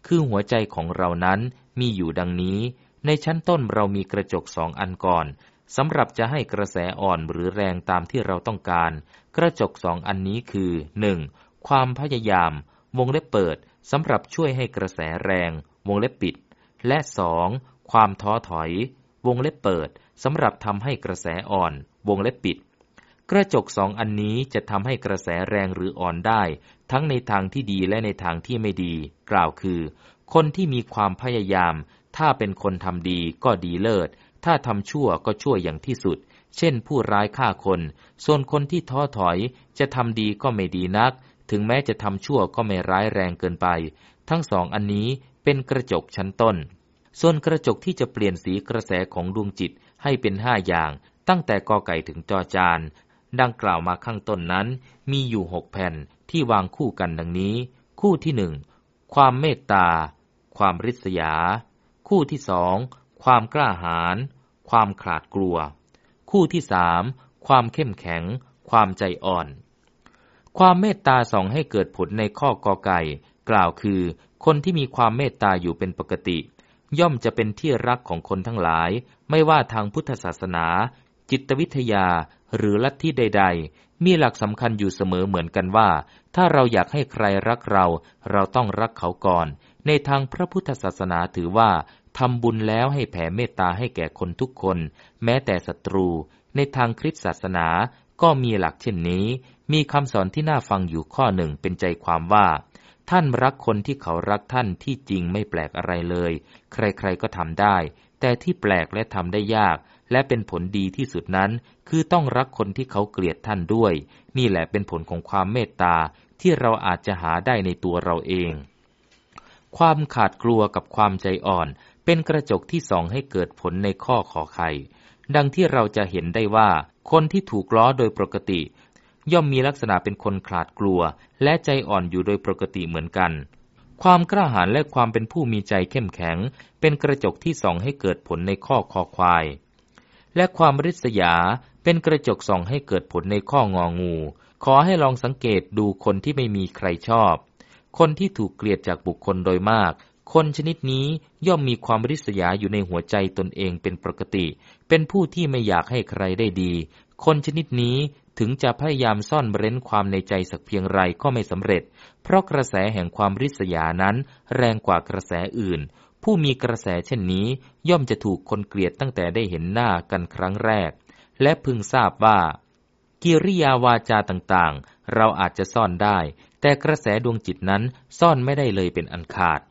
คือหัวใจของเรานั้นมีอยู่ดังนี้ ในชั้นต้นเรามีกระจกสองอันก่อนสำหรับจะให้กระแสอ่อนหรือแรงตามที่เราต้องการ กระจกสองอันนี้คือหนึ่งความพยายาม วงเล็บเปิดสำหรับช่วยให้กระแสแรง วงเล็บปิด และสอง ความท้อถอย วงเล็บเปิดสำหรับทำให้กระแสอ่อน วงเล็บปิด กระจกสองอันนี้จะทำให้กระแสแรงหรืออ่อนได้ ทั้งในทางที่ดีและในทางที่ไม่ดี กล่าวคือ คนที่มีความพยายาม ถ้าเป็นคนทำดีก็ดีเลิศ ถ้าทำชั่วก็ชั่วอย่างที่สุด เช่น ผู้ร้ายฆ่าคน ส่วนคนที่ท้อถอยจะทำดีก็ไม่ดีนัก ถึงแม้จะทำชั่วก็ไม่ร้ายแรงเกินไป ทั้งสองอันนี้เป็นกระจกชั้นต้น ส่วนกระจกที่จะเปลี่ยนสีกระแสของดวงจิตให้เป็นห้าอย่าง ตั้งแต่กอไก่ถึงจอจาน ดังกล่าวมาข้างต้นนั้น มีอยู่หกแผ่นที่วางคู่กันดังนี้ คู่ที่หนึ่งความเมตตา ความริษยา คู่ที่สองความกล้าหาญความขาดกลัว คู่ที่สามความเข้มแข็ง ความใจอ่อน ความเมตตาส่องให้เกิดผลในข้อกอไก่ กล่าวคือ คนที่มีความเมตตาอยู่เป็นปกติ ย่อมจะเป็นที่รักของคนทั้งหลาย ไม่ว่าทางพุทธศาสนา จิตวิทยา หรือลัทธิใด ๆ มีหลักสำคัญอยู่เสมอเหมือนกันว่า ถ้าเราอยากให้ใครรักเรา เราต้องรักเขาก่อน ในทางพระพุทธศาสนาถือว่าทำบุญแล้วให้แผ่เมตตาให้แก่คนทุกคน แม้แต่ศัตรู ในทางคริสตศาสนาก็มีหลักเช่นนี้ มีคำสอนที่น่าฟังอยู่ข้อหนึ่งเป็นใจความว่า ท่านรักคนที่เขารักท่านที่จริงไม่แปลกอะไรเลย ใครๆก็ทำได้ แต่ที่แปลกและทำได้ยาก และเป็นผลดีที่สุดนั้น คือต้องรักคนที่เขาเกลียดท่านด้วย นี่แหละเป็นผลของความเมตตาที่เราอาจจะหาได้ในตัวเราเอง ความขาดกลัวกับความใจอ่อน เป็นกระจกที่ส่องให้เกิดผลในข้อขอไข่ดังที่เราจะเห็นได้ว่า คนที่ถูกล้อโดยปกติ ย่อมมีลักษณะเป็นคนขาดกลัว และใจอ่อนอยู่โดยปกติเหมือนกัน ความกล้าหาญและความเป็นผู้มีใจเข้มแข็ง เป็นกระจกที่ส่องให้เกิดผลในข้อคอควาย และความริษยาเป็นกระจกส่องให้เกิดผลในข้ององู ขอให้ลองสังเกตดูคนที่ไม่มีใครชอบ คนที่ถูกเกลียดจากบุคคลโดยมากคนชนิดนี้ย่อมมีความริษยาอยู่ในหัวใจตนเองเป็นปกติ เป็นผู้ที่ไม่อยากให้ใครได้ดี คนชนิดนี้ ถึงจะพยายามซ่อนเร้นความในใจสักเพียงไรก็ไม่สำเร็จ เพราะกระแสแห่งความริษยานั้น แรงกว่ากระแสอื่น ผู้มีกระแสเช่นนี้ ย่อมจะถูกคนเกลียดตั้งแต่ได้เห็นหน้ากันครั้งแรก และพึงทราบว่า กิริยาวาจาต่างๆ เราอาจจะซ่อนได้ แต่กระแสดวงจิตนั้นซ่อนไม่ได้เลยเป็นอันขาด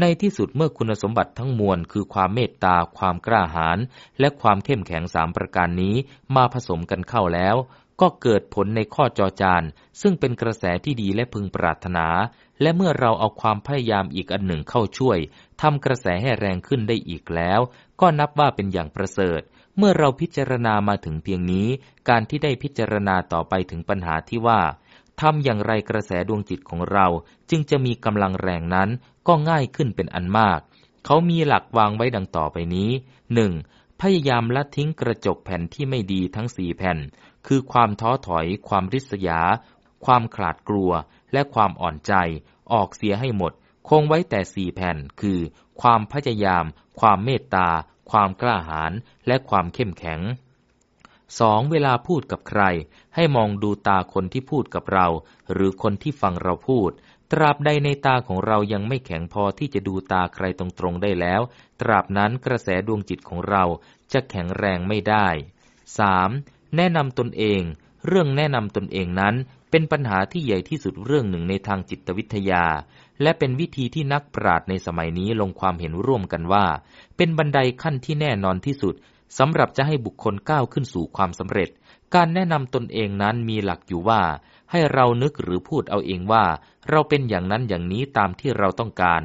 ในที่สุดเมื่อคุณสมบัติทั้งมวลคือความเมตตา ความกล้าหาญและความเข้มแข็งสามประการนี้มาผสมกันเข้าแล้ว ก็เกิดผลในข้อจอจานซึ่งเป็นกระแสที่ดีและพึงปรารถนา และเมื่อเราเอาความพยายามอีกอันหนึ่งเข้าช่วยทำกระแสให้แรงขึ้นได้อีกแล้ว ก็นับว่าเป็นอย่างประเสริฐ เมื่อเราพิจารณามาถึงเพียงนี้ การที่ได้พิจารณาต่อไปถึงปัญหาที่ว่าทำอย่างไรกระแสดวงจิตของเรา จึงจะมีกำลังแรงนั้นก็ง่ายขึ้นเป็นอันมาก เขามีหลักวางไว้ดังต่อไปนี้หนึ่งพยายามละทิ้งกระจกแผ่นที่ไม่ดีทั้งสี่แผ่น คือความท้อถอย ความริษยา ความขลาดกลัว และความอ่อนใจ ออกเสียให้หมด คงไว้แต่สี่แผ่น คือ ความพยายาม ความเมตตา ความกล้าหาญ และความเข้มแข็งสองเวลาพูดกับใคร ให้มองดูตาคนที่พูดกับเรา หรือคนที่ฟังเราพูด ตราบใดในตาของเรายังไม่แข็งพอที่จะดูตาใครตรงๆได้แล้ว ตราบนั้นกระแสดวงจิตของเราจะแข็งแรงไม่ได้ 3. แนะนำตนเอง เรื่องแนะนำตนเองนั้น เป็นปัญหาที่ใหญ่ที่สุดเรื่องหนึ่งในทางจิตวิทยา และเป็นวิธีที่นักปราชญ์ในสมัยนี้ลงความเห็นร่วมกันว่า เป็นบันไดขั้นที่แน่นอนที่สุดสำหรับจะให้บุคคลก้าวขึ้นสู่ความสำเร็จ การแนะนำตนเองนั้นมีหลักอยู่ว่า ให้เรานึกหรือพูดเอาเองว่า เราเป็นอย่างนั้นอย่างนี้ตามที่เราต้องการ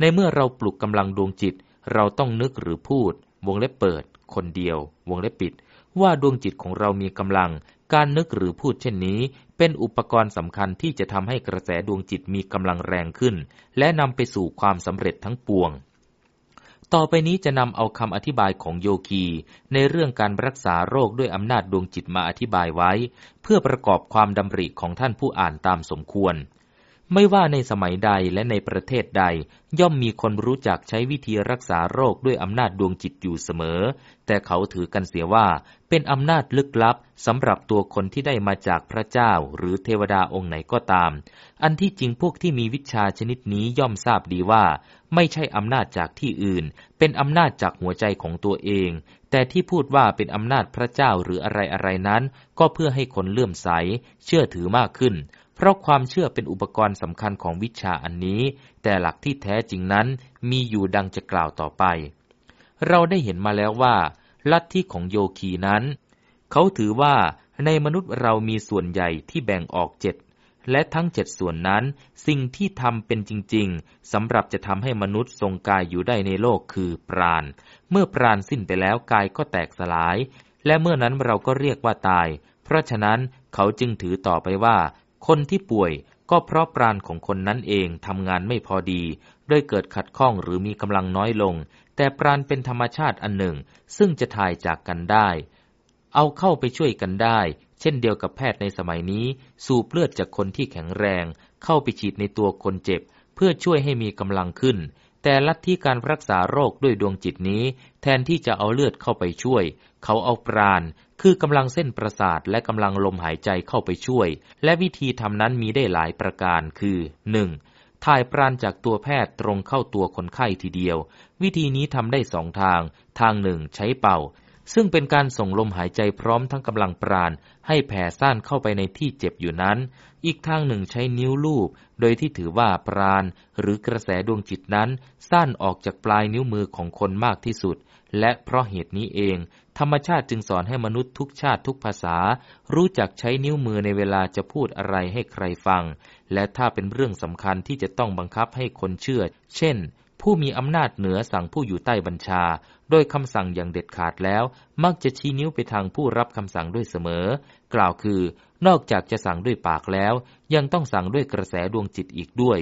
ในเมื่อเราปลุกกำลังดวงจิต เราต้องนึกหรือพูด วงเล็บเปิด คนเดียว วงเล็บปิด ว่าดวงจิตของเรามีกำลัง การนึกหรือพูดเช่นนี้ เป็นอุปกรณ์สำคัญที่จะทำให้กระแสดวงจิตมีกำลังแรงขึ้น และนำไปสู่ความสำเร็จทั้งปวง ต่อไปนี้จะนำเอาคำอธิบายของโยคี ในเรื่องการรักษาโรคด้วยอำนาจดวงจิตมาอธิบายไว้ เพื่อประกอบความดำริของท่านผู้อ่านตามสมควร ไม่ว่าในสมัยใดและในประเทศใด ย่อมมีคนรู้จักใช้วิธีรักษาโรคด้วยอำนาจดวงจิตอยู่เสมอ แต่เขาถือกันเสียว่า เป็นอำนาจลึกลับสำหรับตัวคนที่ได้มาจากพระเจ้าหรือเทวดาองค์ไหนก็ตาม อันที่จริงพวกที่มีวิชาชนิดนี้ย่อมทราบดีว่า ไม่ใช่อำนาจจากที่อื่น เป็นอำนาจจากหัวใจของตัวเอง แต่ที่พูดว่าเป็นอำนาจพระเจ้าหรืออะไรอะไรนั้น ก็เพื่อให้คนเลื่อมใส เชื่อถือมากขึ้น เพราะความเชื่อเป็นอุปกรณ์สำคัญของวิชาอันนี้ แต่หลักที่แท้จริงนั้นมีอยู่ดังจะกล่าวต่อไป เราได้เห็นมาแล้วว่า ลัทธิของโยคีนั้น เขาถือว่าในมนุษย์เรามีส่วนใหญ่ที่แบ่งออกเจ็ดและทั้งเจ็ดส่วนนั้น สิ่งที่ทำเป็นจริง ๆสำหรับจะทำให้มนุษย์ทรงกายอยู่ได้ในโลกคือปราณ เมื่อปราณสิ้นไปแล้วกายก็แตกสลาย และเมื่อนั้นเราก็เรียกว่าตาย เพราะฉะนั้นเขาจึงถือต่อไปว่า คนที่ป่วยก็เพราะปราณของคนนั้นเองทำงานไม่พอดี ด้วยเกิดขัดข้องหรือมีกำลังน้อยลง แต่ปราณเป็นธรรมชาติอันหนึ่ง ซึ่งจะถ่ายจากกันได้ เอาเข้าไปช่วยกันได้ เช่นเดียวกับแพทย์ในสมัยนี้ สูบเลือดจากคนที่แข็งแรง เข้าไปฉีดในตัวคนเจ็บ เพื่อช่วยให้มีกำลังขึ้น แต่ลัทธิการรักษาโรคด้วยดวงจิตนี้ แทนที่จะเอาเลือดเข้าไปช่วย เขาเอาปราณ คือกำลังเส้นประสาทและกำลังลมหายใจเข้าไปช่วย และวิธีทำนั้นมีได้หลายประการคือ 1. ถ่ายปราณจากตัวแพทย์ตรงเข้าตัวคนไข้ทีเดียว วิธีนี้ทำได้สองทาง ทางหนึ่งใช้เป่า ซึ่งเป็นการส่งลมหายใจพร้อมทั้งกำลังปราณ ให้แผ่ซ่านเข้าไปในที่เจ็บอยู่นั้น อีกทางหนึ่งใช้นิ้วลูบ โดยที่ถือว่าปราณ หรือกระแสดวงจิตนั้นสั้นออกจากปลายนิ้วมือของคนมากที่สุดและเพราะเหตุนี้เอง ธรรมชาติจึงสอนให้มนุษย์ทุกชาติทุกภาษา รู้จักใช้นิ้วมือในเวลาจะพูดอะไรให้ใครฟัง และถ้าเป็นเรื่องสำคัญที่จะต้องบังคับให้คนเชื่อ เช่น ผู้มีอำนาจเหนือสั่งผู้อยู่ใต้บัญชา โดยคำสั่งอย่างเด็ดขาดแล้ว มักจะชี้นิ้วไปทางผู้รับคำสั่งด้วยเสมอ กล่าวคือ นอกจากจะสั่งด้วยปากแล้ว ยังต้องสั่งด้วยกระแสดวงจิตอีกด้วย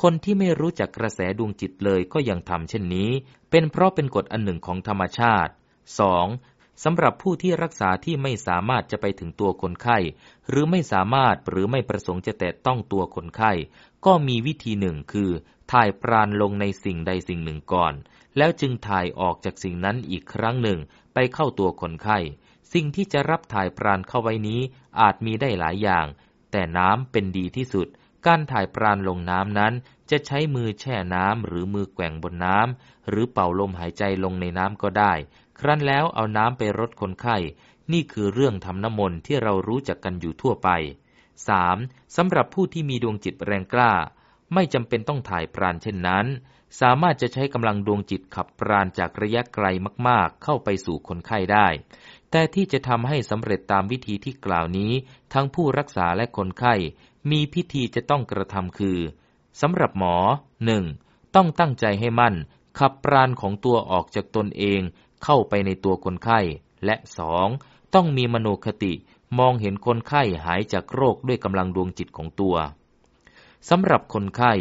คนที่ไม่รู้จักกระแสดวงจิตเลยก็ยังทำเช่นนี้ เป็นเพราะเป็นกฎอันหนึ่งของธรรมชาติ 2. สำหรับผู้ที่รักษาที่ไม่สามารถจะไปถึงตัวคนไข้ หรือไม่สามารถหรือไม่ประสงค์จะแตะต้องตัวคนไข้ ก็มีวิธีหนึ่งคือ ถ่ายปราณลงในสิ่งใดสิ่งหนึ่งก่อน แล้วจึงถ่ายออกจากสิ่งนั้นอีกครั้งหนึ่ง ไปเข้าตัวคนไข้ สิ่งที่จะรับถ่ายปราณเข้าไว้นี้อาจมีได้หลายอย่าง แต่น้ำเป็นดีที่สุด การถ่ายปราณลงน้ำนั้น จะใช้มือแช่น้ำหรือมือแกว่งบนน้ำหรือเป่าลมหายใจลงในน้ำก็ได้ ครั้นแล้วเอาน้ำไปรดคนไข้ นี่คือเรื่องทำน้ำมนต์ที่เรารู้จักกันอยู่ทั่วไป 3. สำหรับผู้ที่มีดวงจิตแรงกล้า ไม่จำเป็นต้องถ่ายปราณเช่นนั้น สามารถจะใช้กำลังดวงจิตขับปราณจากระยะไกลมากๆ เข้าไปสู่คนไข้ได้ แต่ที่จะทำให้สำเร็จตามวิธีที่กล่าวนี้ ทั้งผู้รักษาและคนไข้ มีพิธีจะต้องกระทำคือสำหรับหมอหนึ่งต้องตั้งใจให้มั่น ขับปราณของตัวออกจากตนเองเข้าไปในตัวคนไข้ และสองต้องมีมโนคติมองเห็นคนไข้หายจากโรคด้วยกำลังดวงจิตของตัวสำหรับคนไข้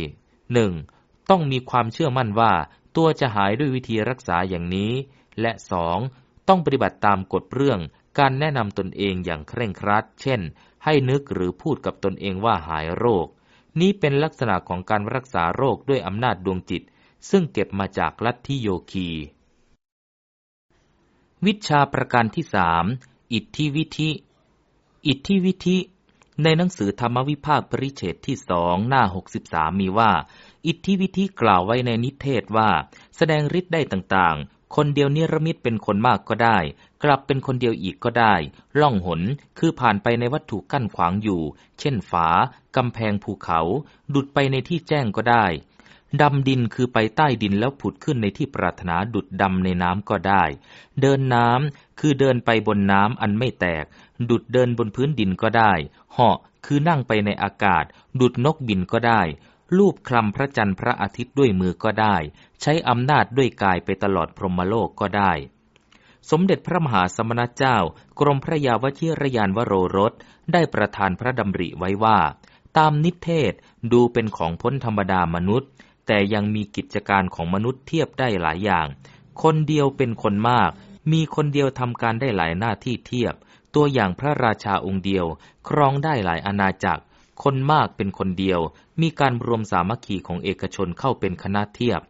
หนึ่งต้องมีความเชื่อมั่นว่าตัวจะหายด้วยวิธีรักษาอย่างนี้ และสองต้องปฏิบัติตามกฎเรื่องการแนะนำตนเองอย่างเคร่งครัด เช่น ให้นึกหรือพูดกับตนเองว่าหายโรค นี้เป็นลักษณะของการรักษาโรคด้วยอำนาจดวงจิต ซึ่งเก็บมาจากลัทธิโยคี วิชาประการที่สามอิทธิวิธิ อิทธิวิธิ ในหนังสือธรรมวิภาคปริเฉดที่สองหน้าหกสิบสามมีว่า อิทธิวิธีกล่าวไว้ในนิเทศว่า แสดงฤทธิ์ได้ต่างๆ คนเดียวเนรมิตเป็นคนมากก็ได้ กลับเป็นคนเดียวอีกก็ได้ ล่องหนคือผ่านไปในวัตถุกั้นขวางอยู่ เช่นฝากำแพงภูเขา ดุดไปในที่แจ้งก็ได้ ดำดินคือไปใต้ดินแล้วผุดขึ้นในที่ปรารถนาดุดดำในน้ำก็ได้ เดินน้ำคือเดินไปบนน้ำอันไม่แตก ดุดเดินบนพื้นดินก็ได้ เหาะคือนั่งไปในอากาศ ดุดนกบินก็ได้ ลูบคลำพระจันทร์พระอาทิตย์ด้วยมือก็ได้ ใช้อำนาจด้วยกายไปตลอดพรหมโลกก็ได้ สมเด็จพระมหาสมณเจ้า กรมพระยาวชิรยานวโรรสได้ประทานพระดำริไว้ว่า ตามนิเทศดูเป็นของพ้นธรรมดามนุษย์ แต่ยังมีกิจการของมนุษย์เทียบได้หลายอย่าง คนเดียวเป็นคนมาก มีคนเดียวทำการได้หลายหน้าที่เทียบ ตัวอย่างพระราชาองค์เดียว ครองได้หลายอาณาจักร คนมากเป็นคนเดียว มีการรวมสามัคคีของเอกชนเข้าเป็นคณะเทียบ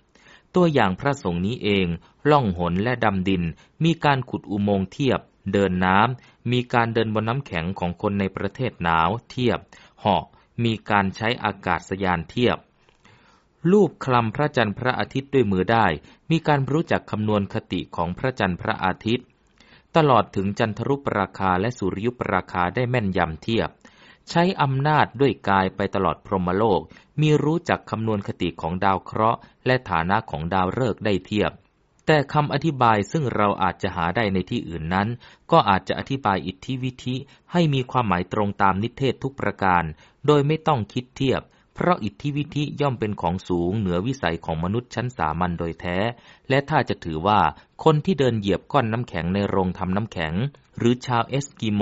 ตัวอย่างพระสงฆ์นี้เอง ล่องหนและดำดิน มีการขุดอุโมงค์เทียบ เดินน้ำมีการเดินบนน้ำแข็งของคนในประเทศหนาวเทียบ เหาะมีการใช้อากาศยานเทียบ รูปคลำพระจันทร์พระอาทิตย์ด้วยมือได้ มีการรู้จักคำนวณคติของพระจันทร์พระอาทิตย์ ตลอดถึงจันทรุปราคาและสุริยุปราคาได้แม่นยำเทียบ ใช้อำนาจด้วยกายไปตลอดพรหมโลก มีรู้จักคำนวณคติของดาวเคราะห์ และฐานะของดาวฤกษ์ได้เทียบ แต่คำอธิบายซึ่งเราอาจจะหาได้ในที่อื่นนั้น ก็อาจจะอธิบายอิทธิวิธิให้มีความหมายตรงตามนิเทศทุกประการ โดยไม่ต้องคิดเทียบ เพราะอิทธิวิธิย่อมเป็นของสูงเหนือวิสัยของมนุษย์ชั้นสามัญโดยแท้ และถ้าจะถือว่าคนที่เดินเหยียบก้อนน้ำแข็งในโรงทำน้ำแข็ง หรือชาวเอสกิโม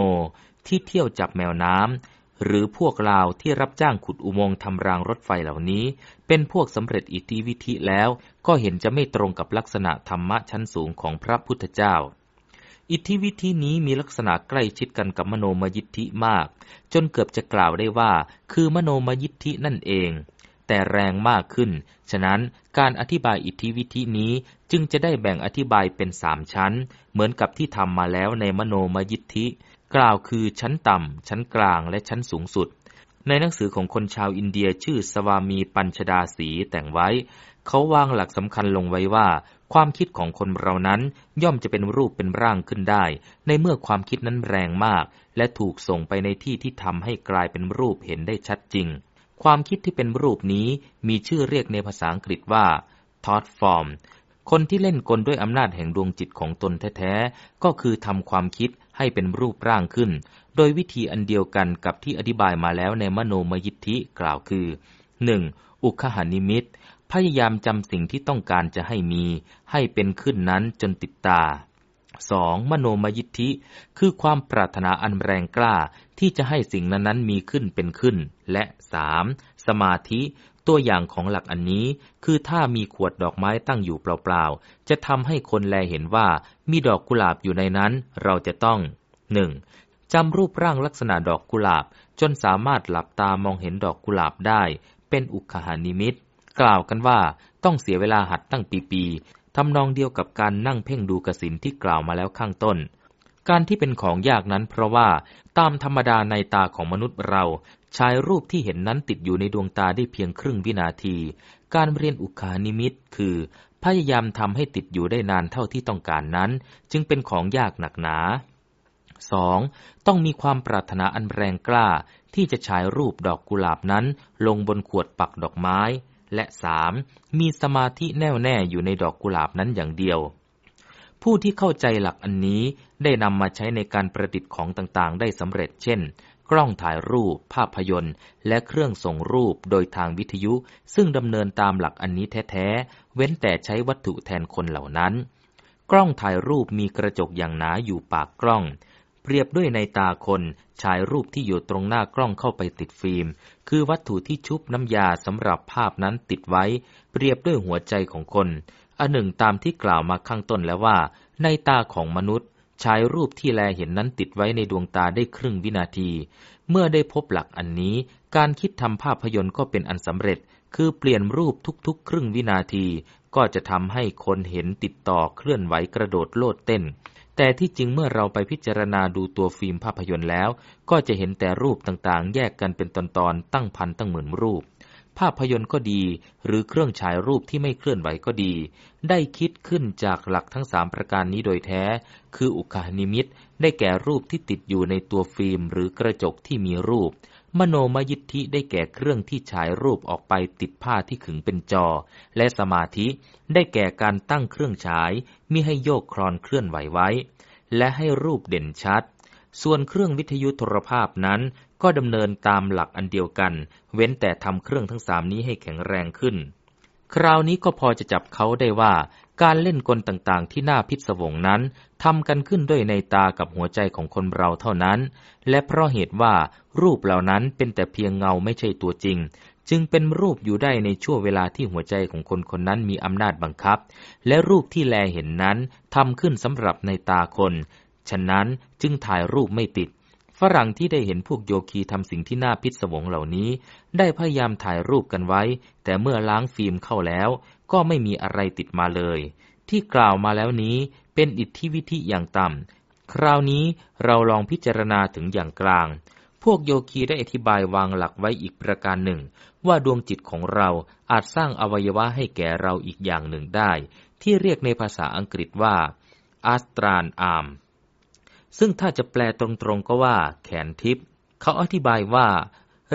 ที่เที่ยวจับแมวน้ำหรือพวกลาวที่รับจ้างขุดอุโมงค์ทำรางรถไฟเหล่านี้ เป็นพวกสำเร็จอิทธิวิธิแล้ว ก็เห็นจะไม่ตรงกับลักษณะธรรมะชั้นสูงของพระพุทธเจ้า อิทธิวิธีนี้มีลักษณะใกล้ชิดกันกับมโนมยิทธิมาก จนเกือบจะกล่าวได้ว่า คือมโนมยิทธินั่นเอง แต่แรงมากขึ้น ฉะนั้นการอธิบายอิทธิวิธีนี้จึงจะได้แบ่งอธิบายเป็นสามชั้น เหมือนกับที่ทำมาแล้วในมโนมยิทธิ กล่าวคือชั้นต่ำ ชั้นกลางและชั้นสูงสุด ในหนังสือของคนชาวอินเดียชื่อสวามีปัญชดาสีแต่งไว้ เขาวางหลักสำคัญลงไว้ว่า ความคิดของคนเรานั้นย่อมจะเป็นรูปเป็นร่างขึ้นได้ ในเมื่อความคิดนั้นแรงมาก และถูกส่งไปในที่ที่ทำให้กลายเป็นรูปเห็นได้ชัดจริง ความคิดที่เป็นรูปนี้มีชื่อเรียกในภาษาอังกฤษว่า thought form คนที่เล่นกลด้วยอำนาจแห่งดวงจิตของตนแท้ๆ ก็คือทำความคิดให้เป็นรูปร่างขึ้น โดยวิธีอันเดียวกันกับที่อธิบายมาแล้วในมโนมยิทธิกล่าวคือ 1. อุคหานิมิต พยายามจำสิ่งที่ต้องการจะให้มีให้เป็นขึ้นนั้นจนติดตา 2. มโนมยิทธิ คือความปรารถนาอันแรงกล้าที่จะให้สิ่งนั้นๆมีขึ้นเป็นขึ้น และ 3. สมาธิ ตัวอย่างของหลักอันนี้ คือถ้ามีขวดดอกไม้ตั้งอยู่เปล่าๆ จะทำให้คนแลเห็นว่ามีดอกกุหลาบอยู่ในนั้น เราจะต้องหนึ่งจำรูปร่างลักษณะดอกกุหลาบ จนสามารถหลับตามองเห็นดอกกุหลาบได้ เป็นอุคหานิมิต กล่าวกันว่าต้องเสียเวลาหัดตั้งปีๆทำนองเดียวกับการนั่งเพ่งดูกสินที่กล่าวมาแล้วข้างต้น การที่เป็นของยากนั้นเพราะว่าตามธรรมดาในตาของมนุษย์เราชายรูปที่เห็นนั้นติดอยู่ในดวงตาได้เพียงครึ่งวินาที การเรียนอุคานิมิตคือ พยายามทำให้ติดอยู่ได้นานเท่าที่ต้องการนั้น จึงเป็นของยากหนักหนา 2. ต้องมีความปรารถนาอันแรงกล้า ที่จะฉายรูปดอกกุหลาบนั้นลงบนขวดปักดอกไม้ และ 3. มีสมาธิแน่วแน่อยู่ในดอกกุหลาบนั้นอย่างเดียว ผู้ที่เข้าใจหลักอันนี้ได้นำมาใช้ในการประดิษฐ์ของต่างๆ ได้สำเร็จเช่น กล้องถ่ายรูป ภาพยนตร์ และเครื่องส่งรูปโดยทางวิทยุ ซึ่งดำเนินตามหลักอันนี้แท้ๆ เว้นแต่ใช้วัตถุแทนคนเหล่านั้น กล้องถ่ายรูปมีกระจกอย่างหนาอยู่ปากกล้อง เรียบด้วยในตาคนฉายรูปที่อยู่ตรงหน้ากล้องเข้าไปติดฟิล์ม คือวัตถุที่ชุบน้ำยาสำหรับภาพนั้นติดไว้ เปรียบด้วยหัวใจของคน อันหนึ่งตามที่กล่าวมาข้างต้นแล้วว่า ในตาของมนุษย์ฉายรูปที่แลเห็นนั้นติดไว้ในดวงตาได้ครึ่งวินาที เมื่อได้พบหลักอันนี้ การคิดทำภาพยนตร์ก็เป็นอันสำเร็จ คือเปลี่ยนรูปทุกๆ ครึ่งวินาที ก็จะทำให้คนเห็นติดต่อเคลื่อนไหวกระโดดโลดเต้น แต่ที่จริงเมื่อเราไปพิจารณาดูตัวฟิล์มภาพยนตร์แล้ว ก็จะเห็นแต่รูปต่างๆ แยกกันเป็นตอนๆ ตั้งพันตั้งหมื่นรูป ภาพยนตร์ก็ดี หรือเครื่องฉายรูปที่ไม่เคลื่อนไหวก็ดี ได้คิดขึ้นจากหลักทั้งสามประการนี้โดยแท้ คืออุคคหนิมิตได้แก่รูปที่ติดอยู่ในตัวฟิล์มหรือกระจกที่มีรูป มโนมยิทธิได้แก่เครื่องที่ฉายรูปออกไปติดผ้าที่ขึงเป็นจอ และสมาธิได้แก่การตั้งเครื่องฉายมิให้โยกคลอนเคลื่อนไหวไว้ และให้รูปเด่นชัด ส่วนเครื่องวิทยุโทรภาพนั้นก็ดำเนินตามหลักอันเดียวกัน เว้นแต่ทำเครื่องทั้งสามนี้ให้แข็งแรงขึ้น คราวนี้ก็พอจะจับเขาได้ว่า การเล่นกลต่างๆ ที่น่าพิศวงนั้นทำกันขึ้นด้วยในตากับหัวใจของคนเราเท่านั้น และเพราะเหตุว่ารูปเหล่านั้นเป็นแต่เพียงเงาไม่ใช่ตัวจริง จึงเป็นรูปอยู่ได้ในช่วงเวลาที่หัวใจของคนคนนั้นมีอำนาจบังคับ และรูปที่แลเห็นนั้นทำขึ้นสำหรับในตาคน ฉะนั้นจึงถ่ายรูปไม่ติดฝรั่งที่ได้เห็นพวกโยคีทำสิ่งที่น่าพิศวงเหล่านี้ ได้พยายามถ่ายรูปกันไว้ แต่เมื่อล้างฟิล์มเข้าแล้ว ก็ไม่มีอะไรติดมาเลย ที่กล่าวมาแล้วนี้เป็นอิทธิวิธีอย่างต่ำ คราวนี้เราลองพิจารณาถึงอย่างกลาง พวกโยคีได้อธิบายวางหลักไว้อีกประการหนึ่ง ว่าดวงจิตของเราอาจสร้างอวัยวะให้แก่เราอีกอย่างหนึ่งได้ ที่เรียกในภาษาอังกฤษว่าอัสตรานอาร์มซึ่งถ้าจะแปลตรงๆก็ว่าแขนทิพย์เขาอธิบายว่า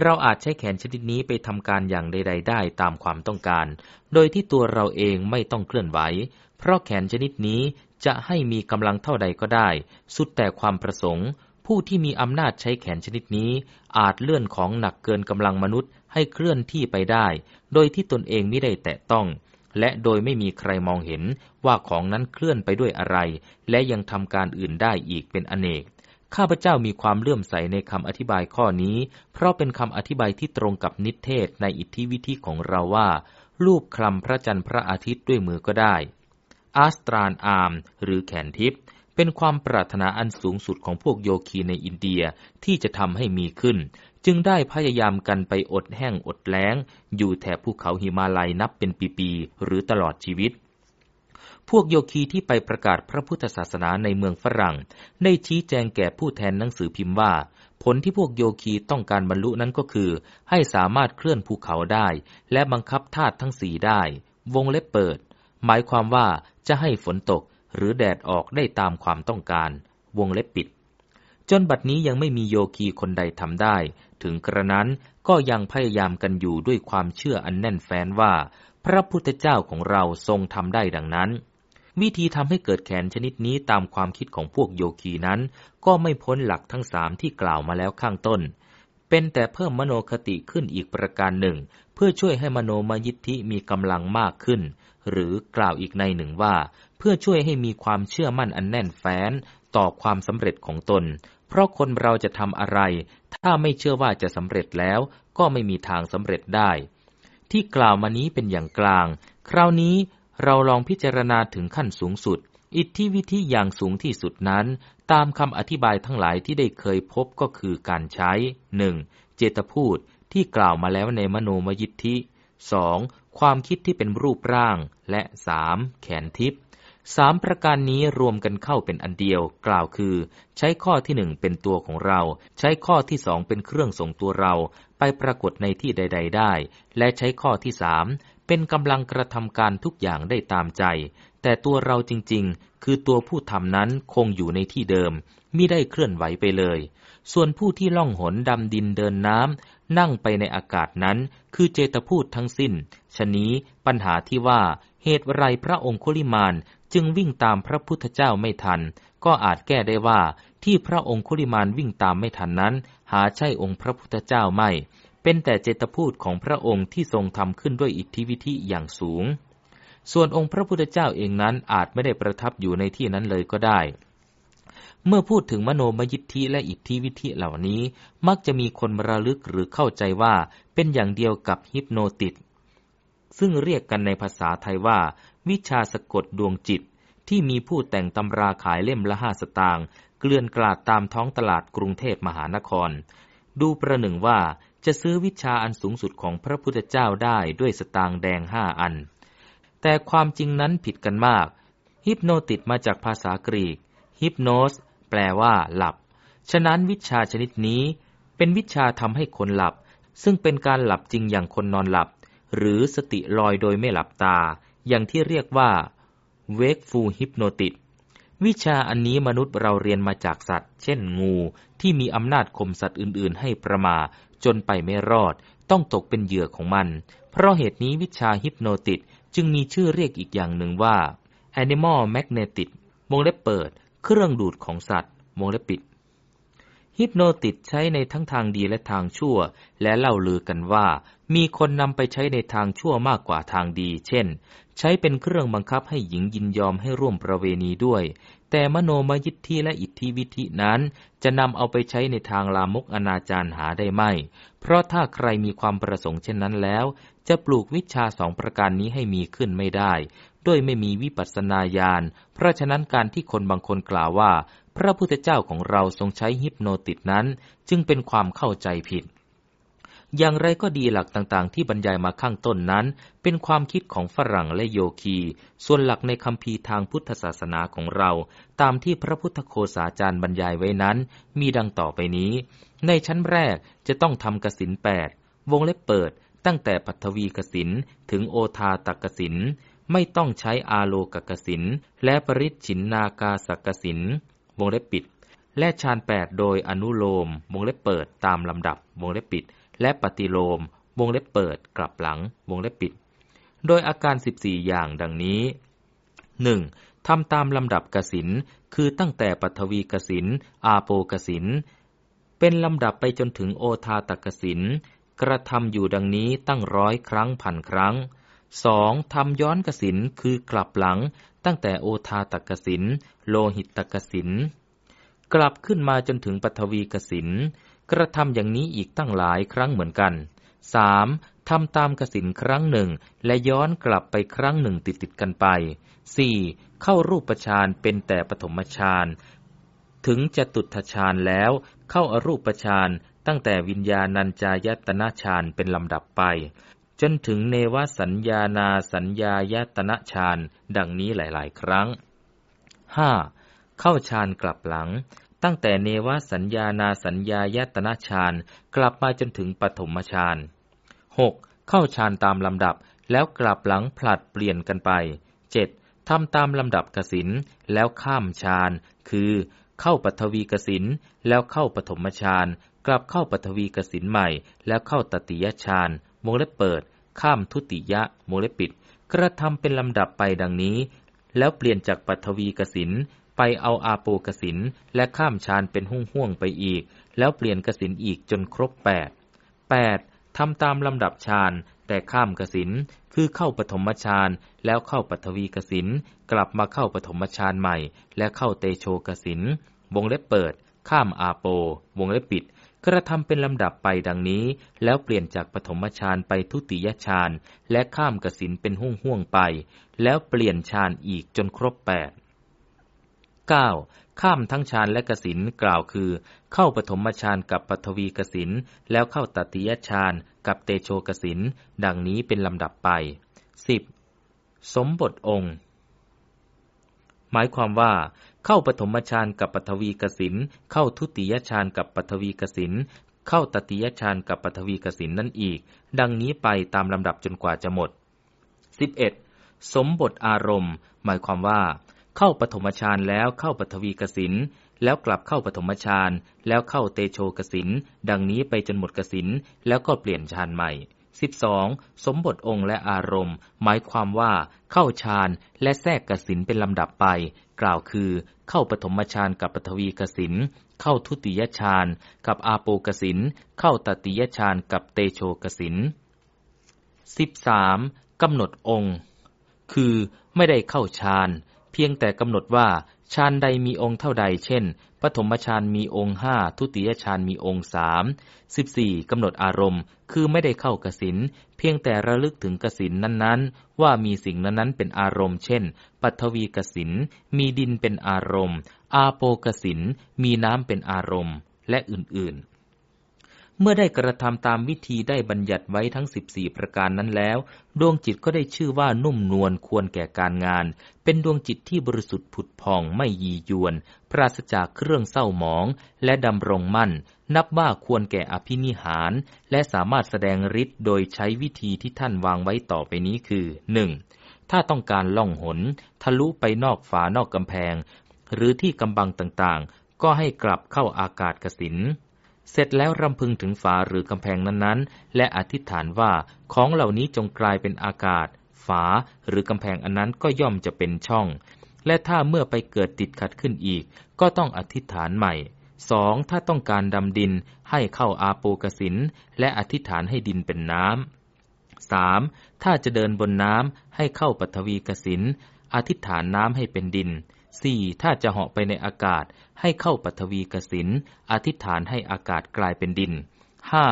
เราอาจใช้แขนชนิดนี้ไปทำการอย่างใด ๆ ได้ตามความต้องการ โดยที่ตัวเราเองไม่ต้องเคลื่อนไหว เพราะแขนชนิดนี้จะให้มีกำลังเท่าใดก็ได้ สุดแต่ความประสงค์ ผู้ที่มีอำนาจใช้แขนชนิดนี้ อาจเลื่อนของหนักเกินกำลังมนุษย์ให้เคลื่อนที่ไปได้ โดยที่ตนเองไม่ได้แตะต้อง และโดยไม่มีใครมองเห็นว่าของนั้นเคลื่อนไปด้วยอะไร และยังทำการอื่นได้อีกเป็นอเนก ข้าพเจ้ามีความเลื่อมใสในคำอธิบายข้อนี้ เพราะเป็นคำอธิบายที่ตรงกับนิเทศในอิทธิวิธีของเราว่า รูปคลำพระจันทร์พระอาทิตย์ด้วยมือก็ได้ อาสตรานอาร์ม หรือแขนทิพย์เป็นความปรารถนาอันสูงสุดของพวกโยคีในอินเดียที่จะทำให้มีขึ้น จึงได้พยายามกันไปอดแห้งอดแล้ง อยู่แถบภูเขาหิมาลัยนับเป็นปีๆหรือตลอดชีวิต พวกโยคีที่ไปประกาศพระพุทธศาสนาในเมืองฝรั่ง ได้ชี้แจงแก่ผู้แทนหนังสือพิมพ์ว่า ผลที่พวกโยคีต้องการบรรลุนั้นก็คือ ให้สามารถเคลื่อนภูเขาได้ และบังคับธาตุทั้งสี่ได้ วงเล็บเปิด หมายความว่าจะให้ฝนตกหรือแดดออกได้ตามความต้องการ วงเล็บปิด จนบัดนี้ยังไม่มีโยคีคนใดทำได้ ถึงกระนั้นก็ยังพยายามกันอยู่ด้วยความเชื่ออันแน่นแฟ้นว่า พระพุทธเจ้าของเราทรงทำได้ดังนั้น วิธีทำให้เกิดแขนชนิดนี้ตามความคิดของพวกโยคีนั้น ก็ไม่พ้นหลักทั้งสามที่กล่าวมาแล้วข้างต้น เป็นแต่เพิ่มมโนคติขึ้นอีกประการหนึ่ง เพื่อช่วยให้มโนมยิทธิมีกำลังมากขึ้น หรือกล่าวอีกในหนึ่งว่า เพื่อช่วยให้มีความเชื่อมั่นอันแน่นแฟ้นต่อความสำเร็จของตน เพราะคนเราจะทำอะไร ถ้าไม่เชื่อว่าจะสำเร็จแล้วก็ไม่มีทางสำเร็จได้ ที่กล่าวมานี้เป็นอย่างกลาง คราวนี้ เราลองพิจารณาถึงขั้นสูงสุด อิทธิวิธีอย่างสูงที่สุดนั้น ตามคำอธิบายทั้งหลายที่ได้เคยพบก็คือการใช้หนึ่งเจตพูดที่กล่าวมาแล้วในมโนมยิทธิสองความคิดที่เป็นรูปร่าง และสามแขนทิพย์สามประการนี้รวมกันเข้าเป็นอันเดียว กล่าวคือ ใช้ข้อที่หนึ่งเป็นตัวของเรา ใช้ข้อที่สองเป็นเครื่องส่งตัวเรา ไปปรากฏในที่ใด ๆ ได้ และใช้ข้อที่สาม เป็นกำลังกระทำการทุกอย่างได้ตามใจ แต่ตัวเราจริงๆ คือตัวผู้ทำนั้นคงอยู่ในที่เดิมมิได้เคลื่อนไหวไปเลย ส่วนผู้ที่ล่องหนดำดินเดินน้ำนั่งไปในอากาศนั้น คือเจตพูดทั้งสิ้น ชนี้ปัญหาที่ว่าเหตุไรพระองคุลิมานจึงวิ่งตามพระพุทธเจ้าไม่ทัน ก็อาจแก้ได้ว่าที่พระองคุลิมานวิ่งตามไม่ทันนั้น หาใช่องค์พระพุทธเจ้าไม่ เป็นแต่เจตพูดของพระองค์ที่ทรงทำขึ้นด้วยอิทธิวิธิอย่างสูง ส่วนองค์พระพุทธเจ้าเองนั้นอาจไม่ได้ประทับอยู่ในที่นั้นเลยก็ได้ เมื่อพูดถึงมโนมยิทธิและอิทธิวิธิเหล่านี้ มักจะมีคนระลึกหรือเข้าใจว่าเป็นอย่างเดียวกับฮิปโนติสซึ่งเรียกกันในภาษาไทยว่า วิชาสะกดดวงจิต ที่มีผู้แต่งตำราขายเล่มละห้าสตางค์เกลื่อนกลาดตามท้องตลาดกรุงเทพมหานคร ดูประหนึ่งว่า จะซื้อวิชาอันสูงสุดของพระพุทธเจ้าได้ด้วยสตางค์แดงห้าอัน แต่ความจริงนั้นผิดกันมาก ฮิปโนติดมาจากภาษากรีก ฮิปโนส แปลว่าหลับ ฉะนั้นวิชาชนิดนี้ เป็นวิชาทำให้คนหลับ ซึ่งเป็นการหลับจริงอย่างคนนอนหลับ หรือสติลอยโดยไม่หลับตา อย่างที่เรียกว่า wakeful hypnotic วิชาอันนี้มนุษย์เราเรียนมาจากสัตว์ เช่นงู ที่มีอำนาจข่มสัตว์อื่น ๆ ให้ประมา จนไปไม่รอด ต้องตกเป็นเหยื่อของมัน เพราะเหตุนี้วิชาฮิปโนติกจึงมีชื่อเรียกอีกอย่างหนึ่งว่า animal magnetic วงเล็บเปิด เครื่องดูดของสัตว์วงเล็บปิดฮิปโนติดใช้ในทั้งทางดีและทางชั่ว และเล่าลือกันว่า มีคนนำไปใช้ในทางชั่วมากกว่าทางดี เช่น ใช้เป็นเครื่องบังคับให้หญิงยินยอมให้ร่วมประเวณีด้วย แต่มโนมยิทธิและอิทธิวิธินั้น จะนำเอาไปใช้ในทางลามกอนาจารหาได้ไม่ เพราะถ้าใครมีความประสงค์เช่นนั้นแล้ว จะปลูกวิชาสองประการนี้ให้มีขึ้นไม่ได้ ด้วยไม่มีวิปัสสนาญาณ เพราะฉะนั้นการที่คนบางคนกล่าวว่า พระพุทธเจ้าของเราทรงใช้ฮิปโนติดนั้น จึงเป็นความเข้าใจผิด อย่างไรก็ดีหลักต่างๆ ที่บรรยายมาข้างต้นนั้น เป็นความคิดของฝรั่งและโยคี ส่วนหลักในคำพีทางพุทธศาสนาของเรา ตามที่พระพุทธโคสาจารย์บรรยายไว้นั้น มีดังต่อไปนี้ ในชั้นแรกจะต้องทำกสินแปดวงเล็บเปิด ตั้งแต่ปัทวีกสินถึงโอทาตกสินไม่ต้องใช้อาโลกกสินและปริชินนากาสกสินวงเล็บปิด และฌานแปดโดยอนุโลม วงเล็บเปิดตามลำดับ วงเล็บปิด และปฏิโลม วงเล็บเปิดกลับหลัง วงเล็บปิด โดยอาการ 14 อย่างดังนี้ 1. ทำตามลำดับกสิน คือตั้งแต่ปฐวีกสิน อาโปกสิน เป็นลำดับไปจนถึงโอทาตกสิน กระทำอยู่ดังนี้ตั้งร้อยครั้งพันครั้งสองทำย้อนกสิน คือกลับหลัง ตั้งแต่โอทาตกสิน โลหิตตกสิน กลับขึ้นมาจนถึงปฐวีกสิน กระทำอย่างนี้อีกตั้งหลายครั้งเหมือนกันสามทำตามกสินครั้งหนึ่ง และย้อนกลับไปครั้งหนึ่งติดติดกันไปสี่เข้ารูปฌานเป็นแต่ปฐมฌานถึงจะตุถฌานแล้ว เข้าอารูปฌานตั้งแต่วิญญาณัญจายตนะฌานเป็นลำดับไป จนถึงเนวสัญญานาสัญญายตนะฌานดังนี้หลาย ๆ ครั้ง 5. เข้าฌานกลับหลัง ตั้งแต่เนวสัญญานาสัญญายตนะฌานกลับมาจนถึงปฐมฌาน 6. เข้าฌานตามลำดับแล้วกลับหลังผลัดเปลี่ยนกันไป 7. ทำตามลำดับกสินแล้วข้ามฌาน คือ เข้าปฐวีกสินแล้วเข้าปฐมฌาน กลับเข้าปฐวีกสินใหม่ แล้วเข้าตติยฌานวงเลเปิด ข้ามทุติยะวงเลปิด กระทำเป็นลำดับไปดังนี้ แล้วเปลี่ยนจากปฐวีกสิน ไปเอาอาโปกสินและข้ามฌานเป็นห่วงห่วงไปอีก แล้วเปลี่ยนกสินอีกจนครบแปดแปดทำตามลำดับฌานแต่ข้ามกสินคือเข้าปฐมฌานแล้วเข้าปฐวีกสินกลับมาเข้าปฐมฌานใหม่ และเข้าเตโชกสินวงเล็บเปิด ข้ามอาโป วงเล็บปิด กระทำเป็นลำดับไปดังนี้ แล้วเปลี่ยนจากปฐมฌานไปทุติยฌานและข้ามกสินเป็นห่วงห่วงไป แล้วเปลี่ยนฌานอีกจนครบแปด 9. ข้ามทั้งฌานและกสินกล่าวคือ เข้าปฐมฌานกับปฐวีกสินแล้วเข้าตติยฌานกับเตโชกสินดังนี้เป็นลำดับไป 10. สมบทองค์ หมายความว่า เข้าปฐมฌานกับปฐวีกสินเข้าทุติยฌานกับปฐวีกสินเข้าตติยฌานกับปฐวีกสินนั่นอีก ดังนี้ไปตามลำดับจนกว่าจะหมด 11. สมบทอารมณ์ หมายความว่า เข้าปฐมฌานแล้วเข้าปฐวีกสินแล้วกลับเข้าปฐมฌานแล้วเข้าเตโชกสินดังนี้ไปจนหมดกสินแล้วก็เปลี่ยนฌานใหม่ 12. สมบทองค์และอารมณ์ หมายความว่าเข้าฌานและแทรกกสินเป็นลำดับไป กล่าวคือ เข้าปฐมฌานกับปฐวีกสินเข้าทุติยฌานกับอาโปกสินเข้าตติยฌานกับเตโชกสิน 13. กำหนดองค์ คือไม่ได้เข้าฌาน เพียงแต่กำหนดว่าฌานใดมีองค์เท่าใด เช่น ปฐมฌานมีองค์ห้าทุติยฌานมีองค์สามสิบสี่กำหนดอารมณ์ คือไม่ได้เข้ากสินเพียงแต่ระลึกถึงกสินนั้นๆ ว่ามีสิ่งนั้นๆเป็นอารมณ์ เช่น ปัทวีกสินมีดินเป็นอารมณ์ อาโปกสินมีน้ำเป็นอารมณ์ และอื่นๆ เมื่อได้กระทำตามวิธีได้บัญญัติไว้ทั้ง 14 ประการนั้นแล้ว ดวงจิตก็ได้ชื่อว่านุ่มนวลควรแก่การงาน เป็นดวงจิตที่บริสุทธิ์ผุดพองไม่ยียวน ปราศจากเครื่องเศร้าหมอง และดำรงมั่น นับว่าควรแก่อภินิหาร และสามารถแสดงฤทธิ์โดยใช้วิธีที่ท่านวางไว้ต่อไปนี้คือ 1. ถ้าต้องการล่องหน ทะลุไปนอกฝานอกกำแพง หรือที่กำบังต่างๆ ก็ให้กลับเข้าอากาศกสิน เสร็จแล้วรำพึงถึงฝาหรือกำแพงนั้นๆ และอธิษฐานว่าของเหล่านี้จงกลายเป็นอากาศ ฝาหรือกำแพงอันนั้นก็ย่อมจะเป็นช่อง และถ้าเมื่อไปเกิดติดขัดขึ้นอีก ก็ต้องอธิษฐานใหม่สองถ้าต้องการดำดินให้เข้าอาโปกสินและอธิษฐานให้ดินเป็นน้ำสามถ้าจะเดินบนน้ำให้เข้าปฐวีกสินอธิษฐานน้ำให้เป็นดิน สี่ถ้าจะเหาะไปในอากาศ ให้เข้าปฐวีกสินอธิษฐานให้อากาศกลายเป็นดินห้า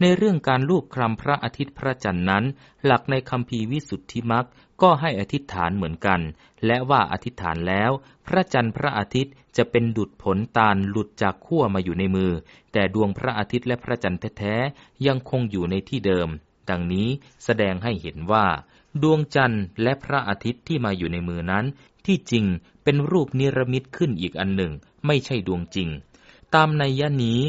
ในเรื่องการลูบคลำพระอาทิตย์พระจันทร์นั้น หลักในคำพีวิสุทธิมักก็ให้อธิษฐานเหมือนกัน และว่าอธิษฐานแล้ว พระจันทร์พระอาทิตย์จะเป็นดุดผลตาลหลุดจากขั้วมาอยู่ในมือ แต่ดวงพระอาทิตย์และพระจันทร์แท้ๆยังคงอยู่ในที่เดิม ดังนี้แสดงให้เห็นว่า ดวงจันทร์และพระอาทิตย์ที่มาอยู่ในมือนั้น ที่จริงเป็นรูปนิรมิตขึ้นอีกอันหนึ่ง ไม่ใช่ดวงจริง ตามในยะนี้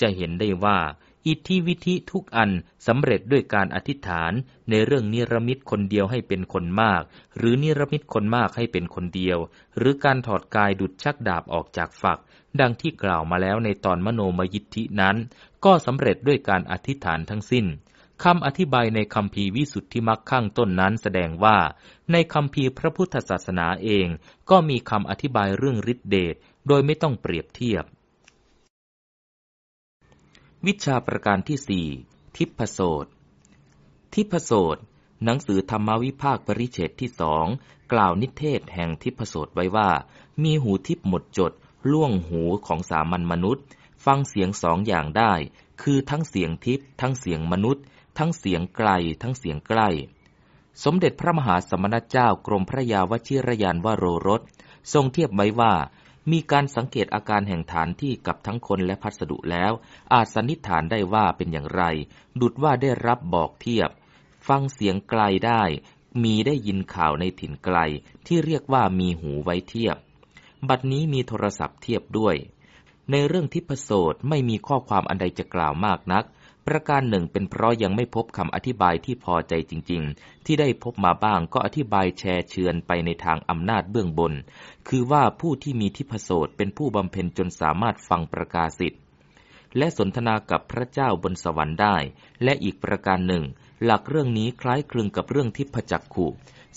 จะเห็นได้ว่า อิทธิวิธิทุกอันสำเร็จด้วยการอธิษฐานในเรื่องนิรมิตคนเดียวให้เป็นคนมาก หรือนิรมิตคนมากให้เป็นคนเดียว หรือการถอดกายดุดชักดาบออกจากฝัก ดังที่กล่าวมาแล้วในตอนมโนมยิทธินั้น ก็สำเร็จด้วยการอธิษฐานทั้งสิ้น คำอธิบายในคำพีวิสุทธิมักข้างต้นนั้นแสดงว่า ในคำพีพระพุทธศาสนาเอง ก็มีคำอธิบายเรื่องฤทธิเดชโดยไม่ต้องเปรียบเทียบ วิชาประการที่สี่ทิพโสตทิพโสตหนังสือธรรมวิภาคปริเฉตที่สองกล่าวนิเทศแห่งทิพโสตไว้ว่า มีหูทิพหมดจด ล่วงหูของสามัญมนุษย์ ฟังเสียงสองอย่างได้ คือทั้งเสียงทิพทั้งเสียงมนุษย์ ทั้งเสียงไกลทั้งเสียงใกล้ สมเด็จพระมหาสมณเจ้ากรมพระยาวชิรยานวโรรส ทรงเทียบไว้ว่า มีการสังเกตอาการแห่งฐานที่กับทั้งคนและพัสดุแล้ว อาจสันนิษฐานได้ว่าเป็นอย่างไร ดุดว่าได้รับบอกเทียบ ฟังเสียงไกลได้ มีได้ยินข่าวในถิ่นไกล ที่เรียกว่ามีหูไว้เทียบ บัดนี้มีโทรศัพท์เทียบด้วยในเรื่องทิพโสตไม่มีข้อความอันใดจะกล่าวมากนัก ประการหนึ่งเป็นเพราะยังไม่พบคำอธิบายที่พอใจจริง ๆ ที่ได้พบมาบ้างก็อธิบายแชร์เชือนไปในทางอำนาจเบื้องบน คือว่าผู้ที่มีทิพโสตเป็นผู้บำเพ็ญจนสามารถฟังประกาศสิทธิ์และสนทนากับพระเจ้าบนสวรรค์ได้ และอีกประการหนึ่ง หลักเรื่องนี้คล้ายคลึงกับเรื่องทิพจักขุ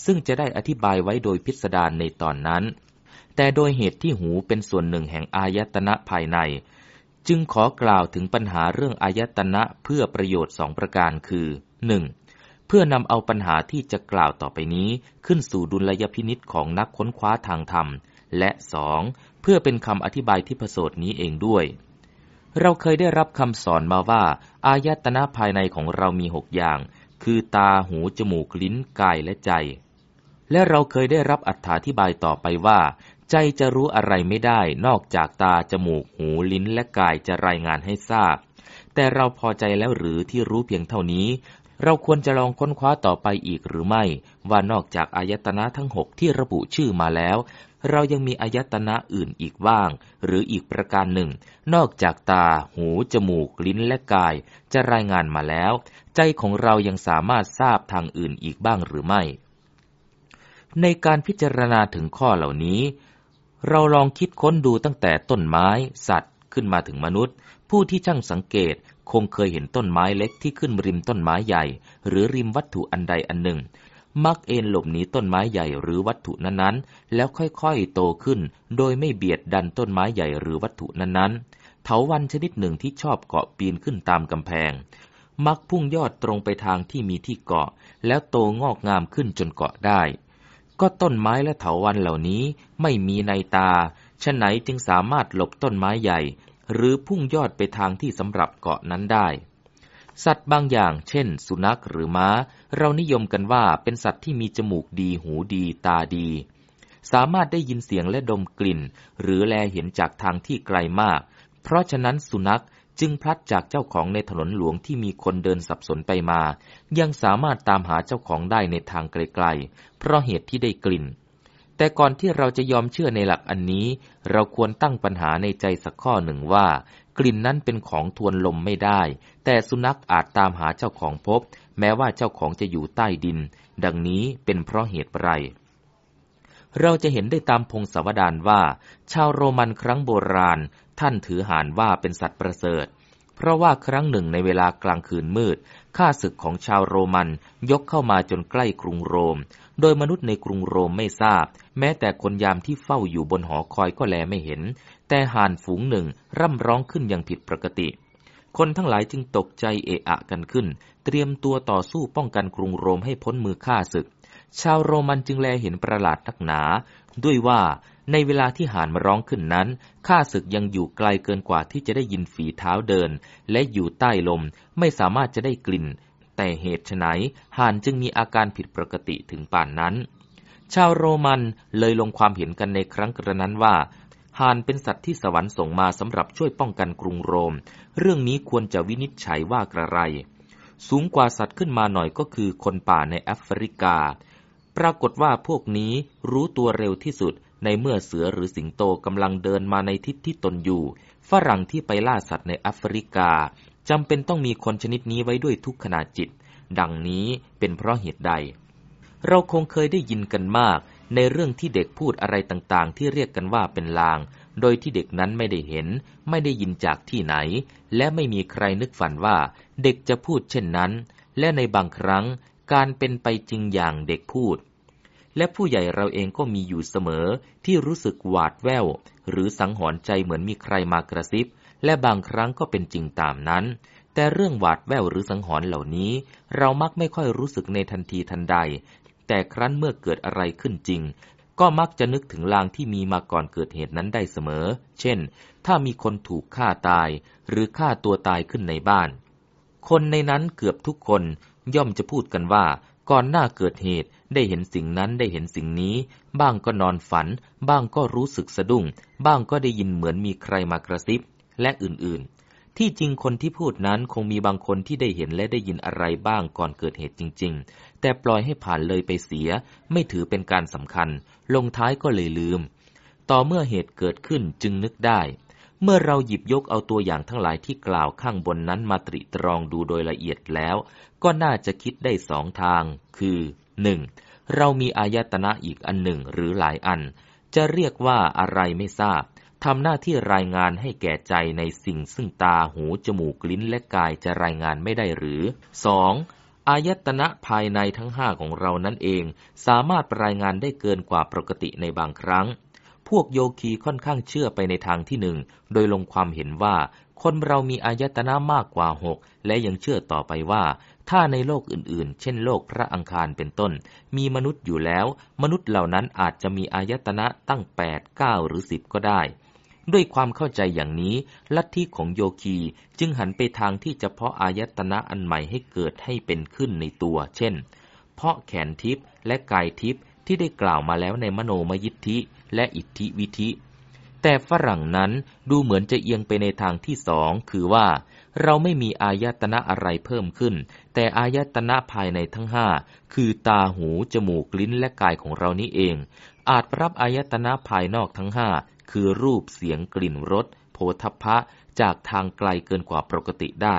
ซึ่งจะได้อธิบายไว้โดยพิสดารในตอนนั้น แต่โดยเหตุที่หูเป็นส่วนหนึ่งแห่งอายตนะภายใน จึงขอกล่าวถึงปัญหาเรื่องอายตนะเพื่อประโยชน์สองประการคือ 1. เพื่อนำเอาปัญหาที่จะกล่าวต่อไปนี้ขึ้นสู่ดุลยพินิษของนักค้นคว้าทางธรรม และสองเพื่อเป็นคำอธิบายที่ประโสดนี้เองด้วย เราเคยได้รับคำสอนมาว่า อายตนะภายในของเรามีหกอย่าง คือตาหู จมูก ลิ้น กาย และใจ และเราเคยได้รับอธิบายต่อไปว่า ใจจะรู้อะไรไม่ได้นอกจากตาจมูกหูลิ้นและกายจะรายงานให้ทราบ แต่เราพอใจแล้วหรือที่รู้เพียงเท่านี้ เราควรจะลองค้นคว้าต่อไปอีกหรือไม่ ว่านอกจากอายตนะทั้งหกที่ระบุชื่อมาแล้ว เรายังมีอายตนะอื่นอีกบ้าง หรืออีกประการหนึ่ง นอกจากตา หู จมูก ลิ้นและกาย จะรายงานมาแล้ว ใจของเรายังสามารถทราบทางอื่นอีกบ้างหรือไม่ ในการพิจารณาถึงข้อเหล่านี้ เราลองคิดค้นดูตั้งแต่ต้นไม้ สัตว์ ขึ้นมาถึงมนุษย์ ผู้ที่ช่างสังเกตคงเคยเห็นต้นไม้เล็กที่ขึ้นริมต้นไม้ใหญ่ หรือริมวัตถุอันใดอันหนึ่ง มักเอ็นหลบหนีต้นไม้ใหญ่หรือวัตถุนั้นๆ แล้วค่อยๆโตขึ้น โดยไม่เบียดดันต้นไม้ใหญ่หรือวัตถุนั้นๆ เถาวันชนิดหนึ่งที่ชอบเกาะปีนขึ้นตามกำแพง มักพุ่งยอดตรงไปทางที่มีที่เกาะ แล้วโตงอกงามขึ้นจนเกาะได้ ก็ต้นไม้และเถาวันเหล่านี้ไม่มีในตาฉะไหนจึงสามารถหลบต้นไม้ใหญ่ หรือพุ่งยอดไปทางที่สำหรับเกาะนั้นได้ สัตว์บางอย่าง เช่น สุนัขหรือม้า เรานิยมกันว่าเป็นสัตว์ที่มีจมูกดีหูดีตาดี สามารถได้ยินเสียงและดมกลิ่น หรือแลเห็นจากทางที่ไกลมาก เพราะฉะนั้นสุนัข จึงพลัดจากเจ้าของในถนนหลวงที่มีคนเดินสับสนไปมา ยังสามารถตามหาเจ้าของได้ในทางไกลๆ เพราะเหตุที่ได้กลิ่น แต่ก่อนที่เราจะยอมเชื่อในหลักอันนี้ เราควรตั้งปัญหาในใจสักข้อหนึ่งว่า กลิ่นนั้นเป็นของทวนลมไม่ได้ แต่สุนัขอาจตามหาเจ้าของพบ แม้ว่าเจ้าของจะอยู่ใต้ดิน ดังนี้เป็นเพราะเหตุไรเราจะเห็นได้ตามพงศาวดารว่า ชาวโรมันครั้งโบราณ ท่านถือหานว่าเป็นสัตว์ประเสริฐ เพราะว่าครั้งหนึ่งในเวลากลางคืนมืดข้าศึกของชาวโรมันยกเข้ามาจนใกล้กรุงโรม โดยมนุษย์ในกรุงโรมไม่ทราบ แม้แต่คนยามที่เฝ้าอยู่บนหอคอยก็แลไม่เห็น แต่ห่านฝูงหนึ่งร่ำร้องขึ้นอย่างผิดปกติ คนทั้งหลายจึงตกใจเอะอะกันขึ้น เตรียมตัวต่อสู้ป้องกันกรุงโรมให้พ้นมือข้าศึก ชาวโรมันจึงแลเห็นประหลาดนักหนา ด้วยว่า ในเวลาที่หานมาร้องขึ้นนั้น ข้าศึกยังอยู่ไกลเกินกว่าที่จะได้ยินฝีเท้าเดิน และอยู่ใต้ลมไม่สามารถจะได้กลิ่น แต่เหตุไฉนหานจึงมีอาการผิดปกติถึงป่านนั้น ชาวโรมันเลยลงความเห็นกันในครั้งกระนั้นว่าหานเป็นสัตว์ที่สวรรค์ส่งมาสำหรับช่วยป้องกันกรุงโรม เรื่องนี้ควรจะวินิจฉัยว่ากระไร สูงกว่าสัตว์ขึ้นมาหน่อยก็คือคนป่าในแอฟริกา ปรากฏว่าพวกนี้รู้ตัวเร็วที่สุด ในเมื่อเสือหรือสิงโตกำลังเดินมาในทิศที่ตนอยู่ ฝรั่งที่ไปล่าสัตว์ในแอฟริกาจำเป็นต้องมีคนชนิดนี้ไว้ด้วยทุกขณะจิต ดังนี้เป็นเพราะเหตุใด เราคงเคยได้ยินกันมาก ในเรื่องที่เด็กพูดอะไรต่างๆ ที่เรียกกันว่าเป็นลาง โดยที่เด็กนั้นไม่ได้เห็น ไม่ได้ยินจากที่ไหน และไม่มีใครนึกฝันว่า เด็กจะพูดเช่นนั้น และในบางครั้งการเป็นไปจริงอย่างเด็กพูด และผู้ใหญ่เราเองก็มีอยู่เสมอที่รู้สึกหวาดแววหรือสังหรณ์ใจเหมือนมีใครมากระซิบ และบางครั้งก็เป็นจริงตามนั้น แต่เรื่องหวาดแววหรือสังหรณ์เหล่านี้ เรามักไม่ค่อยรู้สึกในทันทีทันใด แต่ครั้นเมื่อเกิดอะไรขึ้นจริง ก็มักจะนึกถึงลางที่มีมาก่อนเกิดเหตุนั้นได้เสมอ เช่น ถ้ามีคนถูกฆ่าตาย หรือฆ่าตัวตายขึ้นในบ้าน คนในนั้นเกือบทุกคนย่อมจะพูดกันว่า ก่อนหน้าเกิดเหตุ ได้เห็นสิ่งนั้นได้เห็นสิ่งนี้ บ้างก็นอนฝัน บ้างก็รู้สึกสะดุ้ง บ้างก็ได้ยินเหมือนมีใครมากระซิบ และอื่นๆ ที่จริงคนที่พูดนั้นคงมีบางคนที่ได้เห็นและได้ยินอะไรบ้างก่อนเกิดเหตุจริง ๆ แต่ปล่อยให้ผ่านเลยไปเสีย ไม่ถือเป็นการสำคัญ ลงท้ายก็เลยลืม ต่อเมื่อเหตุเกิดขึ้นจึงนึกได้เมื่อเราหยิบยกเอาตัวอย่างทั้งหลายที่กล่าวข้างบนนั้นมาตริตรองดูโดยละเอียดแล้ว ก็น่าจะคิดได้สองทาง คือ 1. เรามีอายตนะอีกอันหนึ่งหรือหลายอัน จะเรียกว่าอะไรไม่ทราบทำหน้าที่รายงานให้แก่ใจในสิ่งซึ่งตาหูจมูกลิ้นและกายจะรายงานไม่ได้หรือ 2. อายตนะภายในทั้งห้าของเรานั่นเอง สามารถรายงานได้เกินกว่าปกติในบางครั้ง พวกโยคีค่อนข้างเชื่อไปในทางที่หนึ่ง โดยลงความเห็นว่า คนเรามีอายตนะมากกว่าหกและยังเชื่อต่อไปว่า ถ้าในโลกอื่นๆ เช่นโลกพระอังคารเป็นต้น มีมนุษย์อยู่แล้ว มนุษย์เหล่านั้นอาจจะมีอายตนะตั้งแปดเก้าหรือสิบก็ได้ ด้วยความเข้าใจอย่างนี้ ลัทธิของโยคีจึงหันไปทางที่จะเพาะอายตนะอันใหม่ให้เกิดให้เป็นขึ้นในตัว เช่น เพาะแขนทิพย์และกายทิพย์ที่ได้กล่าวมาแล้วในมโนมยิทธิและอิทธิวิธิแต่ฝรั่งนั้นดูเหมือนจะเอียงไปในทางที่สอง คือว่า เราไม่มีอายตนะอะไรเพิ่มขึ้น แต่อายตนะภายในทั้งห้าคือตาหู จมูก ลิ้นและกายของเรานี้เอง อาจรับอายตนะภายนอกทั้งห้าคือรูปเสียงกลิ่นรสโผฏฐะจากทางไกลเกินกว่าปกติได้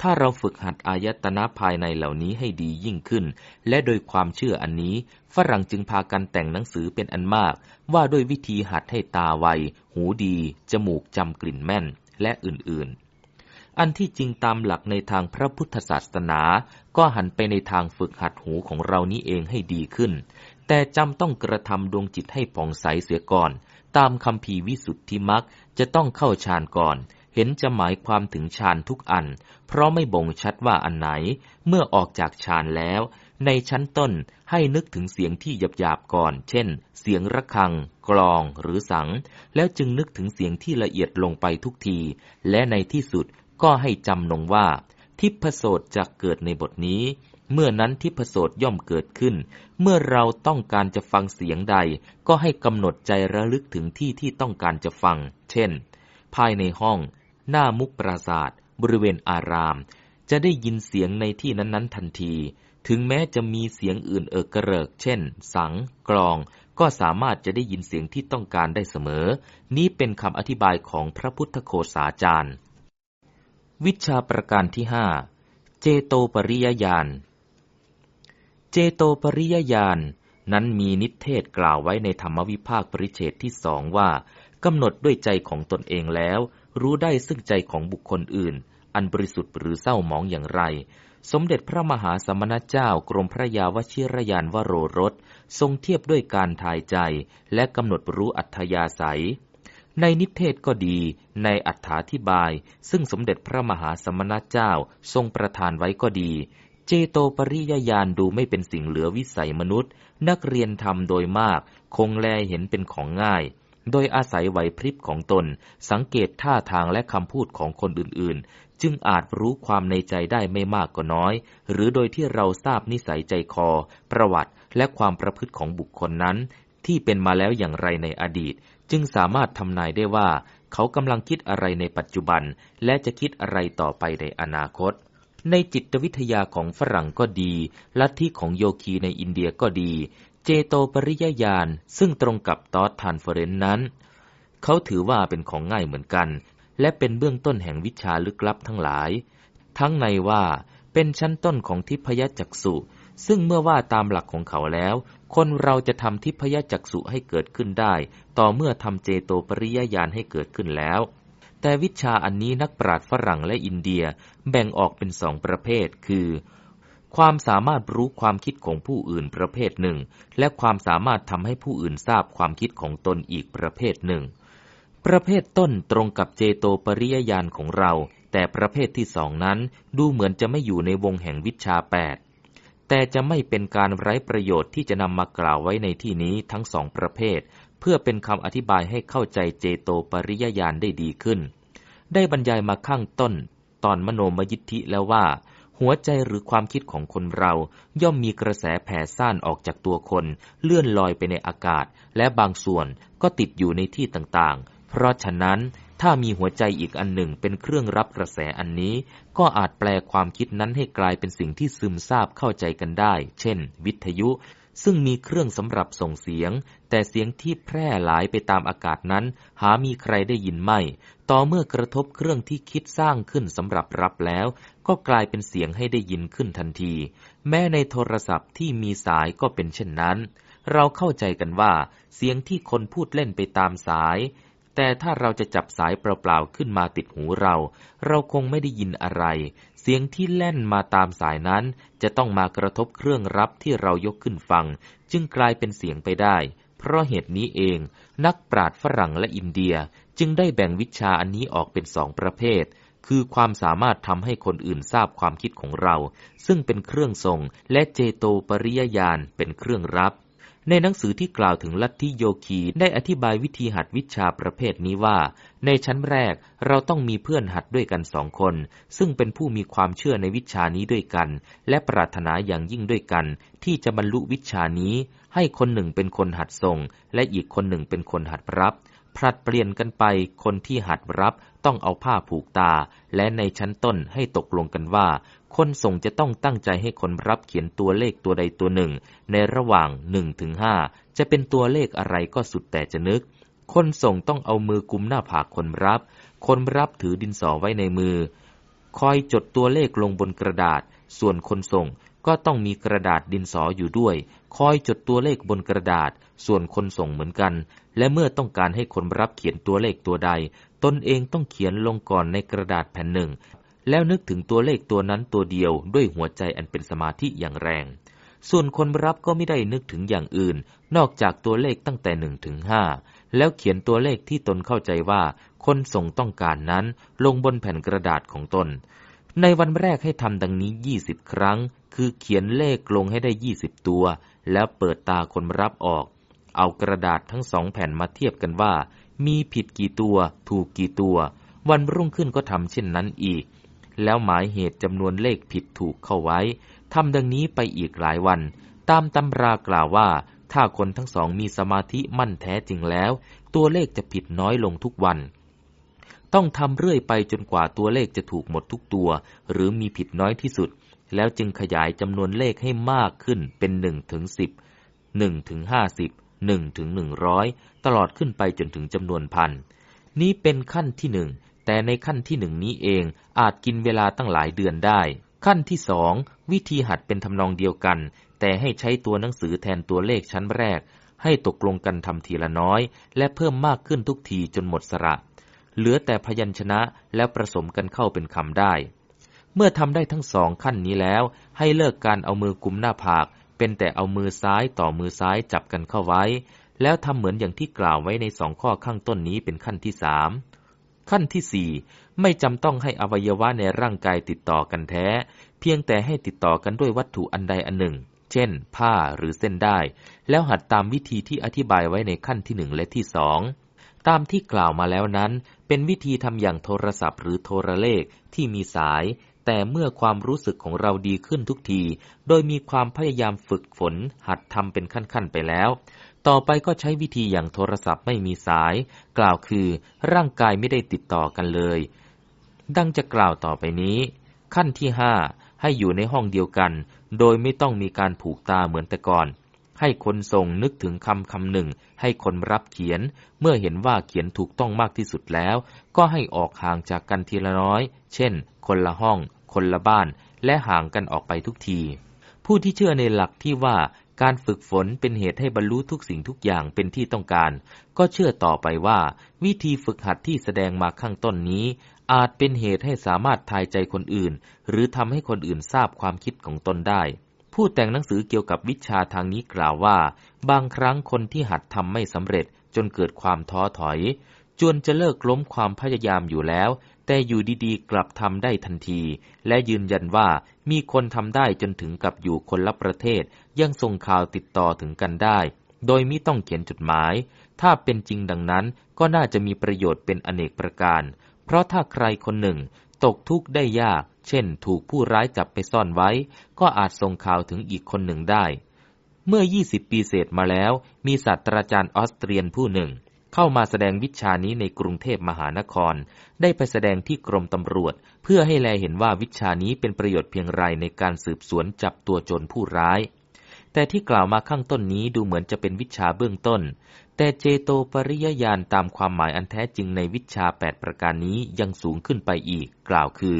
ถ้าเราฝึกหัดอายตนะภายในเหล่านี้ให้ดียิ่งขึ้น และโดยความเชื่ออันนี้ ฝรั่งจึงพากันแต่งหนังสือเป็นอันมาก ว่าด้วยวิธีหัดให้ตาไว หูดี จมูกจำกลิ่นแม่น และอื่นๆ อันที่จริงตามหลักในทางพระพุทธศาสนา ก็หันไปในทางฝึกหัดหูของเรานี้เองให้ดีขึ้น แต่จำต้องกระทำดวงจิตให้ผ่องใสเสียก่อน ตามคำพีวิสุทธิมักจะต้องเข้าฌานก่อน เห็นจะหมายความถึงฌานทุกอัน เพราะไม่บ่งชัดว่าอันไหน เมื่อออกจากฌานแล้ว ในชั้นต้นให้นึกถึงเสียงที่หยาบๆก่อน เช่น เสียงระฆัง กลอง หรือสัง แล้วจึงนึกถึงเสียงที่ละเอียดลงไปทุกที และในที่สุด ก็ให้จำลงว่า ทิพโสตจะเกิดในบทนี้ เมื่อนั้นทิพโสตย่อมเกิดขึ้น เมื่อเราต้องการจะฟังเสียงใด ก็ให้กำหนดใจระลึกถึงที่ที่ต้องการจะฟัง เช่น ภายในห้อง หน้ามุกปราศาสตร์บริเวณอาราม จะได้ยินเสียงในที่นั้นๆทันที ถึงแม้จะมีเสียงอื่นเอิกกระเริก เช่น สัง กลอง ก็สามารถจะได้ยินเสียงที่ต้องการได้เสมอ นี้เป็นคำอธิบายของพระพุทธโคสาจารย์ วิชาประการที่ห้าเจโตปริยญาณ เจโตปริยญาณนั้นมีนิเทศกล่าวไว้ในธรรมวิภาคปริเฉตที่สองว่ากำหนดด้วยใจของตนเองแล้ว รู้ได้ซึ่งใจของบุคคลอื่น อันบริสุทธิ์หรือเศร้าหมองอย่างไร สมเด็จพระมหาสมณเจ้ากรมพระยาวชิรยานวโรรส ทรงเทียบด้วยการทายใจและกำหนดรู้อัธยาศัย ในนิเทศก็ดี ในอัถาธิบาย ซึ่งสมเด็จพระมหาสมณเจ้าทรงประทานไว้ก็ดี เจโตปริยญาณดูไม่เป็นสิ่งเหลือวิสัยมนุษย์ นักเรียนทำโดยมาก คงแลเห็นเป็นของง่าย โดยอาศัยไหวพริบของตน สังเกตท่าทางและคำพูดของคนอื่นๆ จึงอาจรู้ความในใจได้ไม่มากก็น้อย หรือโดยที่เราทราบนิสัยใจคอ ประวัติและความประพฤติของบุคคลนั้นที่เป็นมาแล้วอย่างไรในอดีต จึงสามารถทำนายได้ว่า เขากำลังคิดอะไรในปัจจุบัน และจะคิดอะไรต่อไปในอนาคต ในจิตวิทยาของฝรั่งก็ดี ลัทธิของโยคีในอินเดียก็ดี เจโตปริยญาณซึ่งตรงกับตอสทานเฟรนนั้น เขาถือว่าเป็นของง่ายเหมือนกัน และเป็นเบื้องต้นแห่งวิชาลึกลับทั้งหลาย ทั้งในว่าเป็นชั้นต้นของทิพยจักษุซึ่งเมื่อว่าตามหลักของเขาแล้ว คนเราจะทำทิพยจักษุให้เกิดขึ้นได้ ต่อเมื่อทำเจโตปริยญาณให้เกิดขึ้นแล้ว แต่วิชาอันนี้นักปราชญ์ฝรั่งและอินเดียแบ่งออกเป็นสองประเภท คือ ความสามารถรู้ความคิดของผู้อื่นประเภทหนึ่ง และความสามารถทำให้ผู้อื่นทราบความคิดของตนอีกประเภทหนึ่ง ประเภทต้นตรงกับเจโตปริยญาณของเรา แต่ประเภทที่สองนั้นดูเหมือนจะไม่อยู่ในวงแห่งวิชาแปด แต่จะไม่เป็นการไร้ประโยชน์ที่จะนำมากล่าวไว้ในที่นี้ทั้งสองประเภท เพื่อเป็นคำอธิบายให้เข้าใจเจโตปริยญาณได้ดีขึ้น ได้บรรยายมาข้างต้น ตอนมโนมยิทธิแล้วว่า หัวใจหรือความคิดของคนเรา ย่อมมีกระแสแผ่ซ่านออกจากตัวคน เลื่อนลอยไปในอากาศ และบางส่วนก็ติดอยู่ในที่ต่างๆ เพราะฉะนั้น ถ้ามีหัวใจอีกอันหนึ่งเป็นเครื่องรับกระแสอันนี้ ก็อาจแปลความคิดนั้นให้กลายเป็นสิ่งที่ซึมซาบเข้าใจกันได้ เช่น วิทยุ ซึ่งมีเครื่องสำหรับส่งเสียง แต่เสียงที่แพร่หลายไปตามอากาศนั้น หามีใครได้ยินไม่ ต่อเมื่อกระทบเครื่องที่คิดสร้างขึ้นสำหรับรับแล้ว ก็กลายเป็นเสียงให้ได้ยินขึ้นทันที แม้ในโทรศัพท์ที่มีสายก็เป็นเช่นนั้น เราเข้าใจกันว่า เสียงที่คนพูดเล่นไปตามสาย แต่ถ้าเราจะจับสายเปล่าๆขึ้นมาติดหูเรา เราคงไม่ได้ยินอะไร เสียงที่แล่นมาตามสายนั้น จะต้องมากระทบเครื่องรับที่เรายกขึ้นฟัง จึงกลายเป็นเสียงไปได้ เพราะเหตุนี้เอง นักปราชญ์ฝรั่งและอินเดียจึงได้แบ่งวิชาอันนี้ออกเป็นสองประเภท คือความสามารถทำให้คนอื่นทราบความคิดของเรา ซึ่งเป็นเครื่องส่งและเจโตปริยญาณเป็นเครื่องรับ ในหนังสือที่กล่าวถึงลัทธิโยคีได้อธิบายวิธีหัดวิชาประเภทนี้ว่า ในชั้นแรกเราต้องมีเพื่อนหัดด้วยกันสองคน ซึ่งเป็นผู้มีความเชื่อในวิชานี้ด้วยกัน และปรารถนาอย่างยิ่งด้วยกัน ที่จะบรรลุวิชานี้ ให้คนหนึ่งเป็นคนหัดส่ง และอีกคนหนึ่งเป็นคนหัดรับผลัดเปลี่ยนกันไป คนที่หัดรับต้องเอาผ้าผูกตา และในชั้นต้นให้ตกลงกันว่า คนส่งจะต้องตั้งใจให้คนรับเขียนตัวเลขตัวใดตัวหนึ่ง ในระหว่างหนึ่งถึงห้าจะเป็นตัวเลขอะไรก็สุดแต่จะนึก คนส่งต้องเอามือกุมหน้าผากคนรับ คนรับถือดินสอไว้ในมือ คอยจดตัวเลขลงบนกระดาษ ส่วนคนส่งก็ต้องมีกระดาษดินสออยู่ด้วย คอยจดตัวเลขบนกระดาษ ส่วนคนส่งเหมือนกัน และเมื่อต้องการให้คนรับเขียนตัวเลขตัวใด ตนเองต้องเขียนลงก่อนในกระดาษแผ่นหนึ่ง แล้วนึกถึงตัวเลขตัวนั้นตัวเดียวด้วยหัวใจอันเป็นสมาธิอย่างแรง ส่วนคนรับก็ไม่ได้นึกถึงอย่างอื่น นอกจากตัวเลขตั้งแต่หนึ่งถึงห้าแล้วเขียนตัวเลขที่ตนเข้าใจว่า คนส่งต้องการนั้นลงบนแผ่นกระดาษของตน ในวันแรกให้ทำดังนี้ยี่สิบครั้ง คือเขียนเลขลงให้ได้ยี่สิบตัว แล้วเปิดตาคนรับออก เอากระดาษทั้งสองแผ่นมาเทียบกันว่า มีผิดกี่ตัว ถูกกี่ตัว วันรุ่งขึ้นก็ทำเช่นนั้นอีก แล้วหมายเหตุจำนวนเลขผิดถูกเข้าไว้ทำดังนี้ไปอีกหลายวัน ตามตำรากล่าวว่า ถ้าคนทั้งสองมีสมาธิมั่นแท้จริงแล้ว ตัวเลขจะผิดน้อยลงทุกวัน ต้องทำเรื่อยไปจนกว่าตัวเลขจะถูกหมดทุกตัว หรือมีผิดน้อยที่สุด แล้วจึงขยายจำนวนเลขให้มากขึ้นเป็นหนึ่งถึงสิบหนึ่งถึงห้าสิบหนึ่งถึงหนึ่งร้อยตลอดขึ้นไปจนถึงจำนวนพันนี้เป็นขั้นที่หนึ่ง แต่ในขั้นที่หนึ่งนี้เองอาจกินเวลาตั้งหลายเดือนได้ ขั้นที่สองวิธีหัดเป็นทำนองเดียวกัน แต่ให้ใช้ตัวหนังสือแทนตัวเลขชั้นแรก ให้ตกลงกันทำทีละน้อย และเพิ่มมากขึ้นทุกทีจนหมดสระ เหลือแต่พยัญชนะแล้วผสมกันเข้าเป็นคำได้ เมื่อทำได้ทั้งสองขั้นนี้แล้ว ให้เลิกการเอามือกุมหน้าผาก เป็นแต่เอามือซ้ายต่อมือซ้ายจับกันเข้าไว้ แล้วทำเหมือนอย่างที่กล่าวไว้ในสองข้อข้างต้นนี้เป็นขั้นที่สาม ขั้นที่สี่ไม่จำต้องให้อวัยวะในร่างกายติดต่อกันแท้ เพียงแต่ให้ติดต่อกันด้วยวัตถุอันใดอันหนึ่ง เช่น ผ้าหรือเส้นได้ แล้วหัดตามวิธีที่อธิบายไว้ในขั้นที่หนึ่งและที่สองตามที่กล่าวมาแล้วนั้น เป็นวิธีทำอย่างโทรศัพท์หรือโทรเลขที่มีสาย แต่เมื่อความรู้สึกของเราดีขึ้นทุกที โดยมีความพยายามฝึกฝนหัดทำเป็นขั้นๆไปแล้ว ต่อไปก็ใช้วิธีอย่างโทรศัพท์ไม่มีสาย กล่าวคือร่างกายไม่ได้ติดต่อกันเลย ดังจะกล่าวต่อไปนี้ ขั้นที่ห้าให้อยู่ในห้องเดียวกัน โดยไม่ต้องมีการผูกตาเหมือนแต่ก่อน ให้คนส่งนึกถึงคำคำหนึ่ง ให้คนรับเขียน เมื่อเห็นว่าเขียนถูกต้องมากที่สุดแล้ว ก็ให้ออกห่างจากกันทีละน้อย เช่น คนละห้อง คนละบ้าน และห่างกันออกไปทุกที ผู้ที่เชื่อในหลักที่ว่า การฝึกฝนเป็นเหตุให้บรรลุทุกสิ่งทุกอย่างเป็นที่ต้องการ ก็เชื่อต่อไปว่า วิธีฝึกหัดที่แสดงมาข้างต้นนี้ อาจเป็นเหตุให้สามารถทายใจคนอื่น หรือทำให้คนอื่นทราบความคิดของตนได้ ผู้แต่งหนังสือเกี่ยวกับวิชาทางนี้กล่าวว่า บางครั้งคนที่หัดทำไม่สำเร็จจนเกิดความท้อถอยจนจะเลิกล้มความพยายามอยู่แล้ว แต่อยู่ดีๆ กลับทำได้ทันที และยืนยันว่ามีคนทำได้จนถึงกับอยู่คนละประเทศ ยังส่งข่าวติดต่อถึงกันได้ โดยไม่ต้องเขียนจดหมาย ถ้าเป็นจริงดังนั้นก็น่าจะมีประโยชน์เป็นอเนกประการ เพราะถ้าใครคนหนึ่งตกทุกข์ได้ยาก เช่น ถูกผู้ร้ายจับไปซ่อนไว้ ก็อาจส่งข่าวถึงอีกคนหนึ่งได้ เมื่อ 20 ปีเศษมาแล้ว มีศาสตราจารย์ออสเตรียนผู้หนึ่ง เข้ามาแสดงวิชานี้ในกรุงเทพมหานคร ได้ไปแสดงที่กรมตำรวจ เพื่อให้แลเห็นว่าวิชานี้เป็นประโยชน์เพียงไรในการสืบสวนจับตัวโจรผู้ร้าย แต่ที่กล่าวมาข้างต้นนี้ดูเหมือนจะเป็นวิชาเบื้องต้น แต่เจโตปริยญาณตามความหมายอันแท้จริงในวิชาแปดประการนี้ยังสูงขึ้นไปอีก กล่าวคือ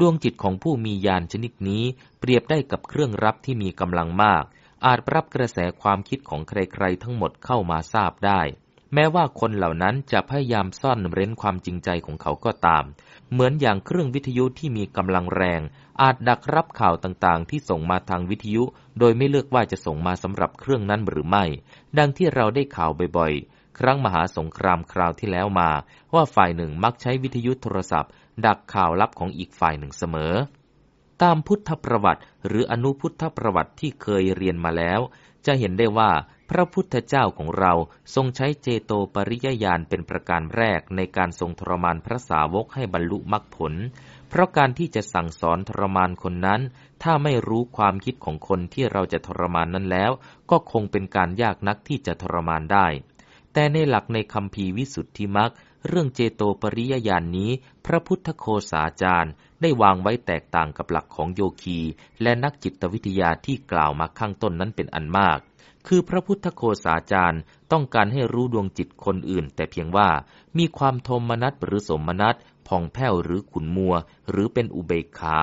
ดวงจิตของผู้มีญาณชนิดนี้ เปรียบได้กับเครื่องรับที่มีกำลังมาก อาจรับกระแสความคิดของใครๆทั้งหมดเข้ามาทราบได้ แม้ว่าคนเหล่านั้นจะพยายามซ่อนเร้นความจริงใจของเขาก็ตาม เหมือนอย่างเครื่องวิทยุที่มีกำลังแรง อาจดักรับข่าวต่างๆ ที่ส่งมาทางวิทยุ โดยไม่เลือกว่าจะส่งมาสำหรับเครื่องนั้นหรือไม่ ดังที่เราได้ข่าวบ่อยๆ ครั้งมหาสงครามคราวที่แล้วมา ว่าฝ่ายหนึ่งมักใช้วิทยุโทรศัพท์ ดักข่าวลับของอีกฝ่ายหนึ่งเสมอ ตามพุทธประวัติ หรืออนุพุทธประวัติที่เคยเรียนมาแล้ว จะเห็นได้ว่า พระพุทธเจ้าของเราทรงใช้เจโตปริยญาณเป็นประการแรกในการทรงทรมานพระสาวกให้บรรลุมรรคผล เพราะการที่จะสั่งสอนทรมานคนนั้น ถ้าไม่รู้ความคิดของคนที่เราจะทรมานนั้นแล้ว ก็คงเป็นการยากนักที่จะทรมานได้ แต่ในหลักในคำพีวิสุทธิมักเรื่องเจโตปริยญาณนนี้ พระพุทธโคสาจารย์ ได้วางไว้แตกต่างกับหลักของโยคี และนักจิตวิทยาที่กล่าวมาข้างต้นนั้นเป็นอันมาก คือพระพุทธโคสาจารย์ต้องการให้รู้ดวงจิตคนอื่น แต่เพียงว่ามีความโทมนัสหรือสมนัสผ่องแผ้วหรือขุนมัว หรือเป็นอุเบกขา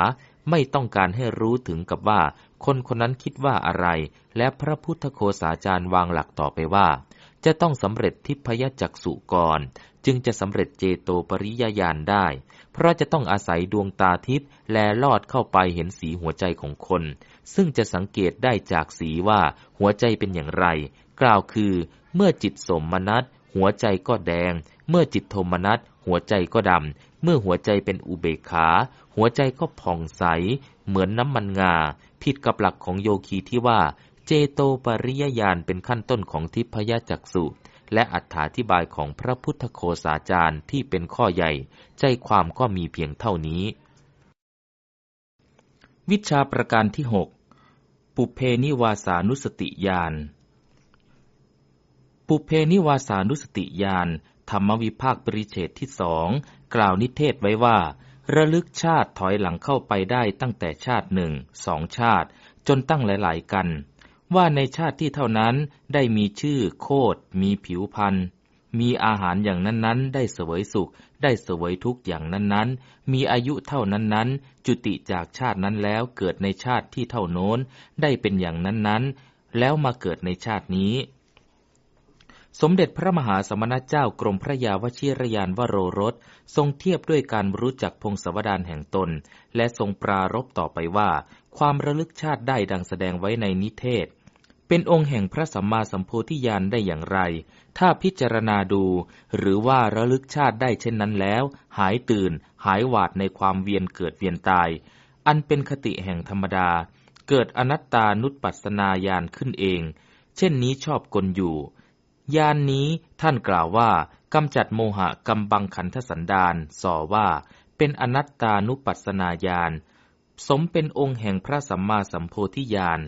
ไม่ต้องการให้รู้ถึงกับว่า คนคนนั้นคิดว่าอะไร และพระพุทธโคสาจารย์วางหลักต่อไปว่า จะต้องสำเร็จทิพยจักสุก่อน จึงจะสำเร็จเจโตปริยญาณได้ เพราะจะต้องอาศัยดวงตาทิพย์แลลอดเข้าไปเห็นสีหัวใจของคน ซึ่งจะสังเกตได้จากสีว่าหัวใจเป็นอย่างไร กล่าวคือ เมื่อจิตสมมนัตหัวใจก็แดง เมื่อจิตโทมนัสหัวใจก็ดำ เมื่อหัวใจเป็นอุเบกขา หัวใจก็ผ่องใส เหมือนน้ำมันงา ผิดกับหลักของโยคีที่ว่า เจโตปริยญาณเป็นขั้นต้นของทิพยจักสุ และอัถาธิบายของพระพุทธโคสาจารย์ที่เป็นข้อใหญ่ ใจความก็มีเพียงเท่านี้ วิชาประการที่หกปุเพนิวาสานุสติญาณปุเพนิวาสานุสติญาณธรรมวิภาคปริเฉตที่สองกล่าวนิเทศไว้ว่า ระลึกชาติถอยหลังเข้าไปได้ตั้งแต่ชาติหนึ่งสองชาติ จนตั้งหลาย ๆ กัน ว่าในชาติที่เท่านั้นได้มีชื่อโคดมีผิวพันธ์มีอาหารอย่างนั้นๆ ได้เสวยสุข ได้เสวยทุกข์อย่างนั้นๆ มีอายุเท่านั้นๆ จุติจากชาตินั้นแล้วเกิดในชาติที่เท่าโน้น ได้เป็นอย่างนั้นๆ แล้วมาเกิดในชาตินี้ สมเด็จพระมหาสมณเจ้ากรมพระยาวชิรยานวโรรส ทรงเทียบด้วยการรู้จักพงศวดานแห่งตน และทรงปรารบต่อไปว่า ความระลึกชาติได้ดังแสดงไว้ในนิเทศ เป็นองค์แห่งพระสัมมาสัมโพธิญาณได้อย่างไร ถ้าพิจารณาดู หรือว่าระลึกชาติได้เช่นนั้นแล้ว หายตื่น หายหวาดในความเวียนเกิดเวียนตาย อันเป็นคติแห่งธรรมดา เกิดอนัตตานุปัสสนาญาณขึ้นเอง เช่นนี้ชอบกลอยู่ยานนี้ท่านกล่าวว่ากำจัดโมหะกำบังขันธสันดานสอว่า เป็นอนัตตานุปัสสนาญาณสมเป็นองค์แห่งพระสัมมาสัมโพธิญาณ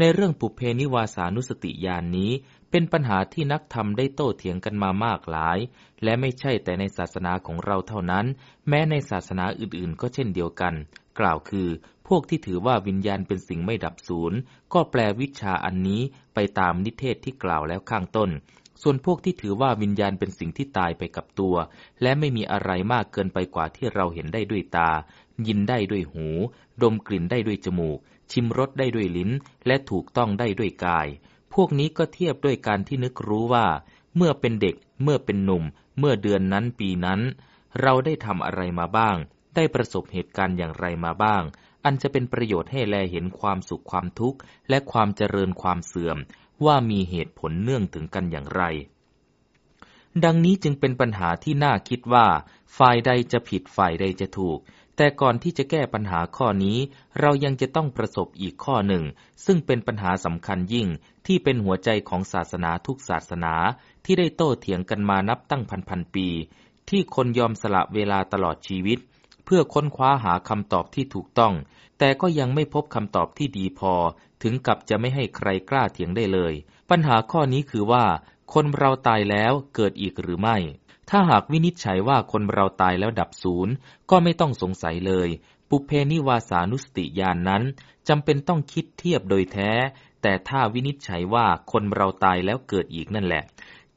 ในเรื่องปุเพนิวาสานุสติญาณนนี้ เป็นปัญหาที่นักธรรมได้โต้เถียงกันมามากหลาย และไม่ใช่แต่ในศาสนาของเราเท่านั้น แม้ในศาสนาอื่นๆ ก็เช่นเดียวกัน กล่าวคือ พวกที่ถือว่าวิญญาณเป็นสิ่งไม่ดับสูญก็แปลวิชาอันนี้ไปตามนิเทศที่กล่าวแล้วข้างต้น ส่วนพวกที่ถือว่าวิญญาณเป็นสิ่งที่ตายไปกับตัว และไม่มีอะไรมากเกินไปกว่าที่เราเห็นได้ด้วยตา ยินได้ด้วยหู ดมกลิ่นได้ด้วยจมูก ชิมรสได้ด้วยลิ้น และถูกต้องได้ด้วยกาย พวกนี้ก็เทียบด้วยการที่นึกรู้ว่า เมื่อเป็นเด็ก เมื่อเป็นหนุ่ม เมื่อเดือนนั้นปีนั้น เราได้ทำอะไรมาบ้าง ได้ประสบเหตุการณ์อย่างไรมาบ้าง อันจะเป็นประโยชน์ให้แลเห็นความสุขความทุกข์ และความเจริญความเสื่อม ว่ามีเหตุผลเนื่องถึงกันอย่างไรดังนี้จึงเป็นปัญหาที่น่าคิดว่า ฝ่ายใดจะผิดฝ่ายใดจะถูก แต่ก่อนที่จะแก้ปัญหาข้อนี้ เรายังจะต้องประสบอีกข้อหนึ่ง ซึ่งเป็นปัญหาสำคัญยิ่งที่เป็นหัวใจของศาสนาทุกศาสนาที่ได้โต้เถียงกันมานับตั้งพันพันปี ที่คนยอมสละเวลาตลอดชีวิต เพื่อค้นคว้าหาคำตอบที่ถูกต้อง แต่ก็ยังไม่พบคำตอบที่ดีพอ ถึงกับจะไม่ให้ใครกล้าเถียงได้เลย ปัญหาข้อนี้คือว่า คนเราตายแล้วเกิดอีกหรือไม่ ถ้าหากวินิจฉัยว่าคนเราตายแล้วดับศูนย์ก็ไม่ต้องสงสัยเลย ปุเพนิวาสานุสติญาณนนั้นจำเป็นต้องคิดเทียบโดยแท้ แต่ถ้าวินิจฉัยว่าคนเราตายแล้วเกิดอีกนั่นแหละ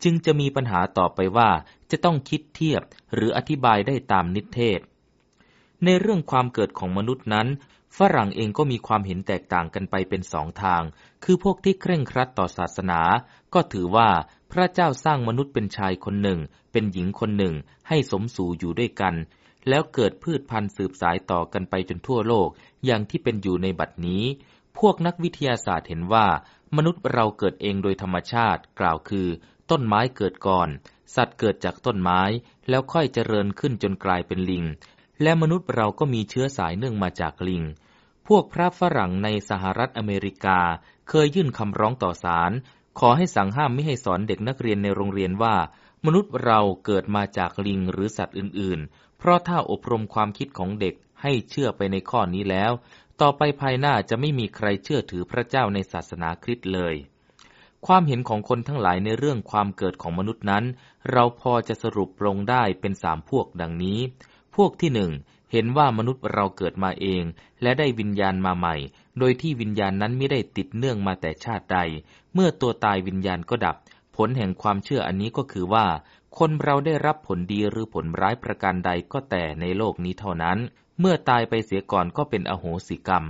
จึงจะมีปัญหาต่อไปว่าจะต้องคิดเทียบหรืออธิบายได้ตามนิเทศ ในเรื่องความเกิดของมนุษย์นั้น ฝรั่งเองก็มีความเห็นแตกต่างกันไปเป็นสองทาง คือพวกที่เคร่งครัดต่อศาสนา ก็ถือว่าพระเจ้าสร้างมนุษย์เป็นชายคนหนึ่ง เป็นหญิงคนหนึ่ง ให้สมสู่อยู่ด้วยกัน แล้วเกิดพืชพันธุ์สืบสายต่อกันไปจนทั่วโลก อย่างที่เป็นอยู่ในบัดนี้ พวกนักวิทยาศาสตร์เห็นว่า มนุษย์เราเกิดเองโดยธรรมชาติ กล่าวคือ ต้นไม้เกิดก่อน สัตว์เกิดจากต้นไม้ แล้วค่อยเจริญขึ้นจนกลายเป็นลิง และมนุษย์เราก็มีเชื้อสายเนื่องมาจากลิงพวกพระฝรั่งในสหรัฐอเมริกาเคยยื่นคำร้องต่อศาล ขอให้สั่งห้ามไม่ให้สอนเด็กนักเรียนในโรงเรียนว่า มนุษย์เราเกิดมาจากลิงหรือสัตว์อื่น ๆ เพราะถ้าอบรมความคิดของเด็กให้เชื่อไปในข้อนี้แล้ว ต่อไปภายหน้าจะไม่มีใครเชื่อถือพระเจ้าในศาสนาคริสต์เลย ความเห็นของคนทั้งหลายในเรื่องความเกิดของมนุษย์นั้น เราพอจะสรุปลงได้เป็นสามพวกดังนี้ พวกที่หนึ่งเห็นว่ามนุษย์เราเกิดมาเอง และได้วิญญาณมาใหม่ โดยที่วิญญาณนั้นไม่ได้ติดเนื่องมาแต่ชาติใด เมื่อตัวตายวิญญาณก็ดับ ผลแห่งความเชื่ออันนี้ก็คือว่า คนเราได้รับผลดีหรือผลร้ายประการใดก็แต่ในโลกนี้เท่านั้น เมื่อตายไปเสียก่อนก็เป็นอโหสิกรรม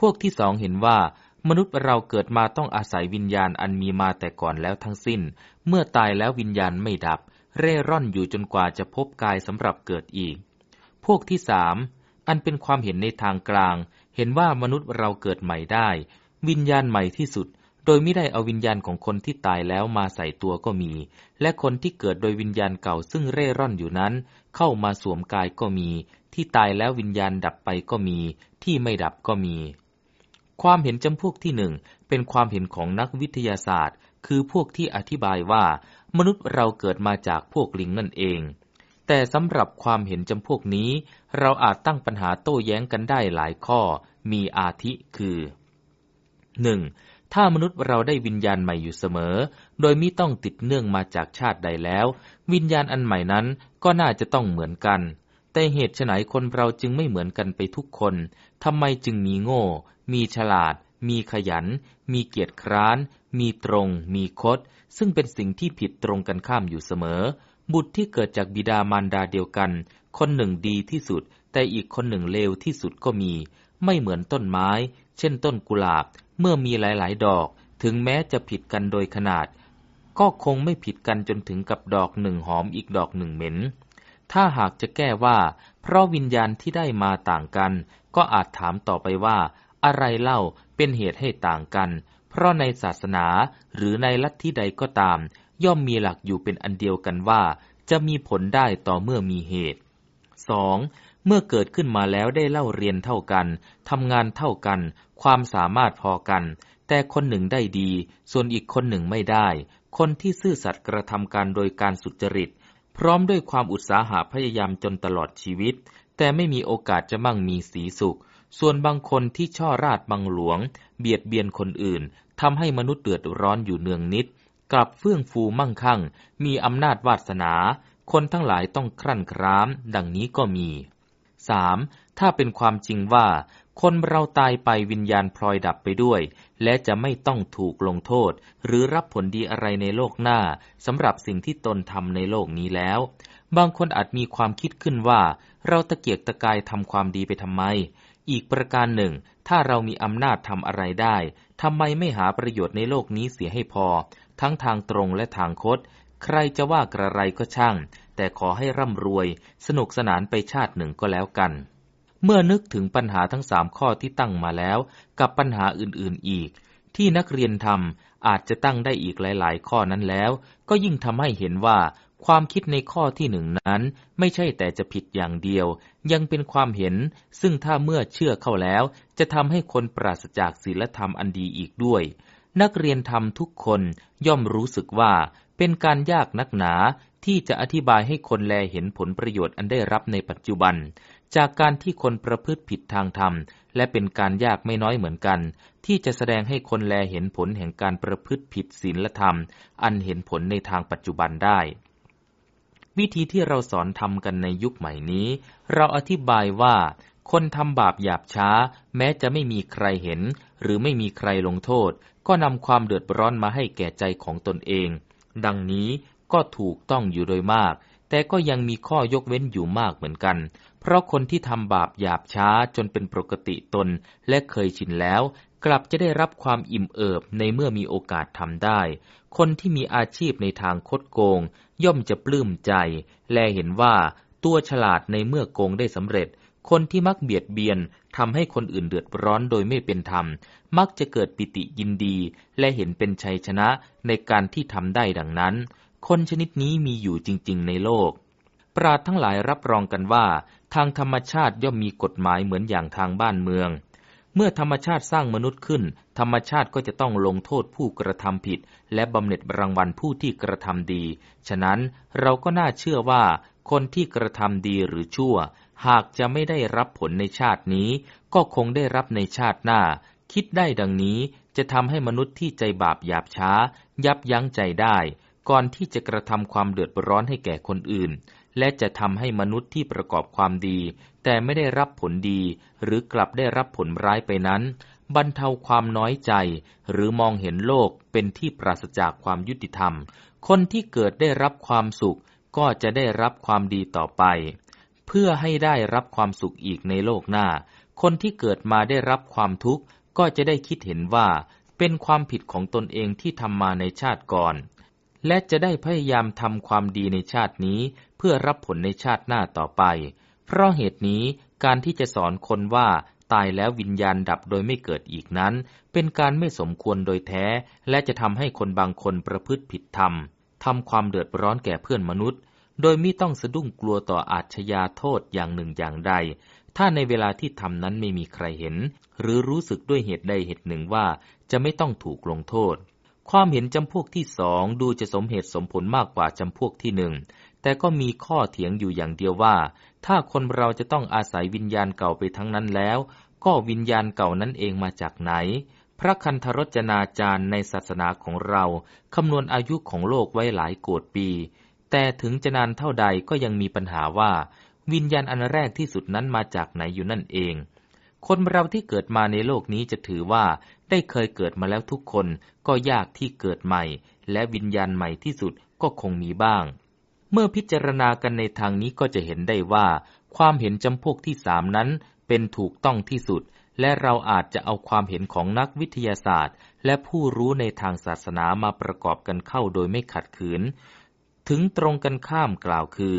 พวกที่สองเห็นว่ามนุษย์เราเกิดมาต้องอาศัยวิญญาณอันมีมาแต่ก่อนแล้วทั้งสิ้น เมื่อตายแล้ววิญญาณไม่ดับ เร่ร่อนอยู่จนกว่าจะพบกายสำหรับเกิดอีก พวกที่สามอันเป็นความเห็นในทางกลาง เห็นว่ามนุษย์เราเกิดใหม่ได้ วิญญาณใหม่ที่สุด โดยไม่ได้เอาวิญญาณของคนที่ตายแล้วมาใส่ตัวก็มี และคนที่เกิดโดยวิญญาณเก่าซึ่งเร่ร่อนอยู่นั้น เข้ามาสวมกายก็มี ที่ตายแล้ววิญญาณดับไปก็มี ที่ไม่ดับก็มี ความเห็นจำพวกที่หนึ่งเป็นความเห็นของนักวิทยาศาสตร์ คือพวกที่อธิบายว่า มนุษย์เราเกิดมาจากพวกลิงนั่นเอง แต่สำหรับความเห็นจำพวกนี้ เราอาจตั้งปัญหาโต้แย้งกันได้หลายข้อ มีอาทิคือ 1. ถ้ามนุษย์เราได้วิญญาณใหม่อยู่เสมอ โดยมิต้องติดเนื่องมาจากชาติใดแล้ว วิญญาณอันใหม่นั้นก็น่าจะต้องเหมือนกัน แต่เหตุไฉนคนเราจึงไม่เหมือนกันไปทุกคนทำไมจึงมีโง่ มีฉลาด มีขยัน มีเกียรติคร้าน มีตรง มีคด ซึ่งเป็นสิ่งที่ผิดตรงกันข้ามอยู่เสมอ บุตรที่เกิดจากบิดามารดาเดียวกัน คนหนึ่งดีที่สุด แต่อีกคนหนึ่งเลวที่สุดก็มี ไม่เหมือนต้นไม้ เช่นต้นกุหลาบ เมื่อมีหลายๆ ดอก ถึงแม้จะผิดกันโดยขนาด ก็คงไม่ผิดกันจนถึงกับดอกหนึ่งหอมอีกดอกหนึ่งเหม็น ถ้าหากจะแก้ว่า เพราะวิญญาณที่ได้มาต่างกัน ก็อาจถามต่อไปว่า อะไรเล่าเป็นเหตุให้ต่างกัน เพราะในศาสนาหรือในลัทธิใดก็ตาม ย่อมมีหลักอยู่เป็นอันเดียวกันว่า จะมีผลได้ต่อเมื่อมีเหตุ 2. เมื่อเกิดขึ้นมาแล้วได้เล่าเรียนเท่ากัน ทำงานเท่ากัน ความสามารถพอกัน แต่คนหนึ่งได้ดี ส่วนอีกคนหนึ่งไม่ได้ คนที่ซื่อสัตย์กระทำการโดยการสุจริต พร้อมด้วยความอุตสาหะพยายามจนตลอดชีวิต แต่ไม่มีโอกาสจะมั่งมีสีสุข ส่วนบางคนที่ช่อราดบังหลวง เบียดเบียนคนอื่น ทำให้มนุษย์เดือดร้อนอยู่เนืองนิด กลับเฟื่องฟูมั่งคั่ง มีอำนาจวาสนา คนทั้งหลายต้องครั่นคราม ดังนี้ก็มี 3. ถ้าเป็นความจริงว่า คนเราตายไปวิญญาณพลอยดับไปด้วย และจะไม่ต้องถูกลงโทษ หรือรับผลดีอะไรในโลกหน้าสำหรับสิ่งที่ตนทำในโลกนี้แล้ว บางคนอาจมีความคิดขึ้นว่า เราตะเกียกตะกายทำความดีไปทำไม อีกประการหนึ่ง ถ้าเรามีอำนาจทำอะไรได้ทำไมไม่หาประโยชน์ในโลกนี้เสียให้พอ ทั้งทางตรงและทางคดใครจะว่ากระไรก็ช่าง แต่ขอให้ร่ำรวย สนุกสนานไปชาติหนึ่งก็แล้วกัน เมื่อนึกถึงปัญหาทั้งสามข้อที่ตั้งมาแล้ว กับปัญหาอื่นๆอีก ที่นักเรียนทำอาจจะตั้งได้อีกหลายๆ ข้อนั้นแล้ว ก็ยิ่งทำให้เห็นว่าความคิดในข้อที่หนึ่งนั้น ไม่ใช่แต่จะผิดอย่างเดียว ยังเป็นความเห็น ซึ่งถ้าเมื่อเชื่อเข้าแล้ว จะทำให้คนปราศจากศีลธรรมอันดีอีกด้วย นักเรียนธรรมทุกคนย่อมรู้สึกว่าเป็นการยากนักหนา ที่จะอธิบายให้คนแลเห็นผลประโยชน์อันได้รับในปัจจุบัน จากการที่คนประพฤติผิดทางธรรม และเป็นการยากไม่น้อยเหมือนกัน ที่จะแสดงให้คนแลเห็นผลแห่งการประพฤติผิดศีลธรรม อันเห็นผลในทางปัจจุบันได้ วิธีที่เราสอนทำกันในยุคใหม่นี้ เราอธิบายว่าคนทำบาปหยาบช้า แม้จะไม่มีใครเห็น หรือไม่มีใครลงโทษ ก็นำความเดือดร้อนมาให้แก่ใจของตนเอง ดังนี้ ก็ถูกต้องอยู่โดยมาก แต่ก็ยังมีข้อยกเว้นอยู่มากเหมือนกัน เพราะคนที่ทำบาปหยาบช้าจนเป็นปกติตนและเคยชินแล้ว กลับจะได้รับความอิ่มเอิบในเมื่อมีโอกาสทำได้ คนที่มีอาชีพในทางคดโกง ย่อมจะปลื้มใจ และเห็นว่าตัวฉลาดในเมื่อโกงได้สำเร็จ คนที่มักเบียดเบียนทำให้คนอื่นเดือดร้อนโดยไม่เป็นธรรม มักจะเกิดปิติยินดี และเห็นเป็นชัยชนะในการที่ทำได้ดังนั้น คนชนิดนี้มีอยู่จริง ๆ ในโลก ปราดทั้งหลายรับรองกันว่า ทางธรรมชาติย่อมมีกฎหมายเหมือนอย่างทางบ้านเมือง เมื่อธรรมชาติสร้างมนุษย์ขึ้น ธรรมชาติก็จะต้องลงโทษผู้กระทำผิด และบำเหน็จรางวัลผู้ที่กระทำดี ฉะนั้นเราก็น่าเชื่อว่า คนที่กระทำดีหรือชั่ว หากจะไม่ได้รับผลในชาตินี้ ก็คงได้รับในชาติหน้า คิดได้ดังนี้จะทำให้มนุษย์ที่ใจบาปหยาบช้า ยับยั้งใจได้ ก่อนที่จะกระทำความเดือดร้อนให้แก่คนอื่น และจะทำให้มนุษย์ที่ประกอบความดี แต่ไม่ได้รับผลดี หรือกลับได้รับผลร้ายไปนั้น บรรเทาความน้อยใจ หรือมองเห็นโลกเป็นที่ปราศจากความยุติธรรม คนที่เกิดได้รับความสุข ก็จะได้รับความดีต่อไป เพื่อให้ได้รับความสุขอีกในโลกหน้า คนที่เกิดมาได้รับความทุกข์ก็จะได้คิดเห็นว่า เป็นความผิดของตนเองที่ทำมาในชาติก่อน และจะได้พยายามทำความดีในชาตินี้ เพื่อรับผลในชาติหน้าต่อไป เพราะเหตุนี้การที่จะสอนคนว่าตายแล้ววิญญาณดับโดยไม่เกิดอีกนั้น เป็นการไม่สมควรโดยแท้ และจะทำให้คนบางคนประพฤติผิดธรรมทำความเดือดร้อนแก่เพื่อนมนุษย์ โดยไม่ต้องสะดุ้งกลัวต่ออาชญาโทษอย่างหนึ่งอย่างใด ถ้าในเวลาที่ทำนั้นไม่มีใครเห็น หรือรู้สึกด้วยเหตุใดเหตุหนึ่งว่าจะไม่ต้องถูกลงโทษ ความเห็นจำพวกที่สองดูจะสมเหตุสมผลมากกว่าจำพวกที่หนึ่ง แต่ก็มีข้อเถียงอยู่อย่างเดียวว่า ถ้าคนเราจะต้องอาศัยวิญญาณเก่าไปทั้งนั้นแล้ว ก็วิญญาณเก่านั้นเองมาจากไหน พระคันธรจนาจารย์ในศาสนาของเราคำนวณอายุของโลกไว้หลายโกดปี แต่ถึงจะนานเท่าใดก็ยังมีปัญหาว่า วิญญาณอันแรกที่สุดนั้นมาจากไหนอยู่นั่นเองคนเราที่เกิดมาในโลกนี้จะถือว่า ได้เคยเกิดมาแล้วทุกคนก็ยากที่เกิดใหม่ และวิญญาณใหม่ที่สุดก็คงมีบ้าง เมื่อพิจารณากันในทางนี้ก็จะเห็นได้ว่า ความเห็นจำพวกที่สามนั้นเป็นถูกต้องที่สุด และเราอาจจะเอาความเห็นของนักวิทยาศาสตร์ และผู้รู้ในทางศาสนามาประกอบกันเข้าโดยไม่ขัดขืน ถึงตรงกันข้ามกล่าวคือ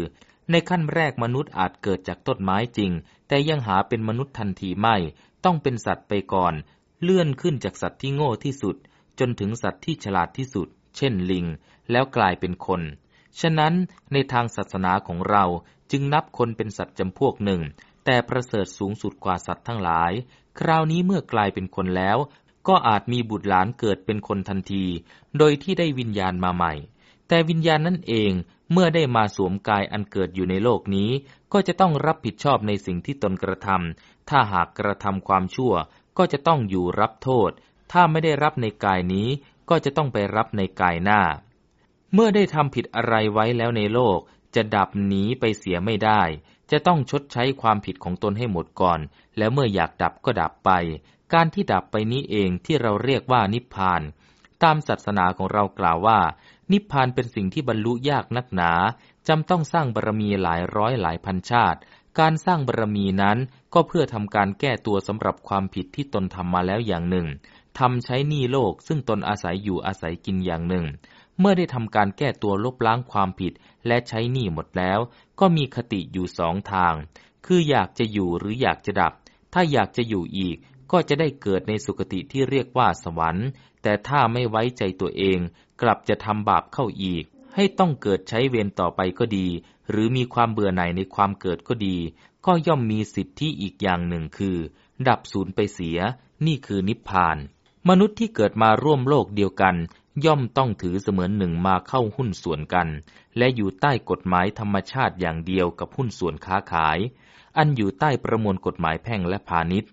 ในขั้นแรกมนุษย์อาจเกิดจากต้นไม้จริง แต่ยังหาเป็นมนุษย์ทันทีไม่ ต้องเป็นสัตว์ไปก่อน เลื่อนขึ้นจากสัตว์ที่โง่ที่สุด จนถึงสัตว์ที่ฉลาดที่สุด เช่นลิง แล้วกลายเป็นคน ฉะนั้นในทางศาสนาของเราจึงนับคนเป็นสัตว์จำพวกหนึ่ง แต่ประเสริฐสูงสุดกว่าสัตว์ทั้งหลาย คราวนี้เมื่อกลายเป็นคนแล้ว ก็อาจมีบุตรหลานเกิดเป็นคนทันที โดยที่ได้วิญญาณมาใหม่ แต่วิญญาณนั่นเองเมื่อได้มาสวมกายอันเกิดอยู่ในโลกนี้ ก็จะต้องรับผิดชอบในสิ่งที่ตนกระทำถ้าหากกระทำความชั่ว ก็จะต้องอยู่รับโทษ ถ้าไม่ได้รับในกายนี้ก็จะต้องไปรับในกายหน้า เมื่อได้ทำผิดอะไรไว้แล้วในโลก จะดับหนีไปเสียไม่ได้ จะต้องชดใช้ความผิดของตนให้หมดก่อน แล้วเมื่ออยากดับก็ดับไป การที่ดับไปนี้เองที่เราเรียกว่านิพพาน ตามศาสนาของเรากล่าวว่า นิพพานเป็นสิ่งที่บรรลุยากนักหนาจำต้องสร้างบารมีหลายร้อยหลายพันชาติ การสร้างบารมีนั้นก็เพื่อทำการแก้ตัวสำหรับความผิดที่ตนทำมาแล้วอย่างหนึ่งทำใช้หนี้โลกซึ่งตนอาศัยอยู่อาศัยกินอย่างหนึ่ง เมื่อได้ทำการแก้ตัวลบล้างความผิดและใช้หนี้หมดแล้ว ก็มีคติอยู่สองทาง คืออยากจะอยู่หรืออยากจะดับ ถ้าอยากจะอยู่อีกก็จะได้เกิดในสุคติที่เรียกว่าสวรรค์ แต่ถ้าไม่ไว้ใจตัวเอง กลับจะทำบาปเข้าอีก ให้ต้องเกิดใช้เวรต่อไปก็ดี หรือมีความเบื่อหน่ายในความเกิดก็ดี ก็ย่อมมีสิทธิอีกอย่างหนึ่งคือ ดับสูญไปเสีย นี่คือนิพพาน มนุษย์ที่เกิดมาร่วมโลกเดียวกัน ย่อมต้องถือเสมือนหนึ่งมาเข้าหุ้นส่วนกัน และอยู่ใต้กฎหมายธรรมชาติอย่างเดียวกับหุ้นส่วนค้าขาย อันอยู่ใต้ประมวลกฎหมายแพ่งและพาณิชย์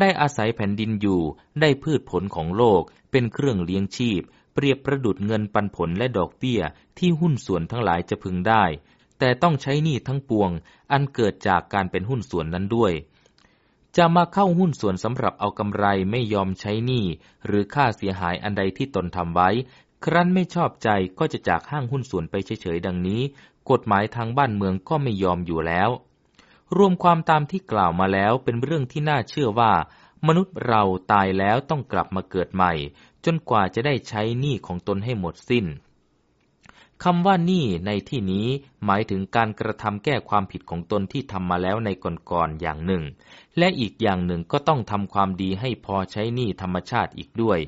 ได้อาศัยแผ่นดินอยู่ ได้พืชผลของโลก เป็นเครื่องเลี้ยงชีพ เปรียบประดุดเงินปันผลและดอกเบี้ยที่หุ้นส่วนทั้งหลายจะพึงได้ แต่ต้องใช้หนี้ทั้งปวง อันเกิดจากการเป็นหุ้นส่วนนั้นด้วย จะมาเข้าหุ้นส่วนสำหรับเอากำไรไม่ยอมใช้หนี้หรือค่าเสียหายอันใดที่ตนทำไว้ ครั้นไม่ชอบใจก็จะจากห้างหุ้นส่วนไปเฉยๆดังนี้ กฎหมายทางบ้านเมืองก็ไม่ยอมอยู่แล้ว รวมความตามที่กล่าวมาแล้วเป็นเรื่องที่น่าเชื่อว่ามนุษย์เราตายแล้วต้องกลับมาเกิดใหม่ จนกว่าจะได้ใช้หนี้ของตนให้หมดสิ้นคำว่าหนี่ในที่นี้หมายถึงการกระทำแก้ความผิดของตนที่ทำมาแล้วในก่อนๆอย่างหนึ่ง และอีกอย่างหนึ่งก็ต้องทำความดีให้พอใช้หนี้ธรรมชาติอีกด้วย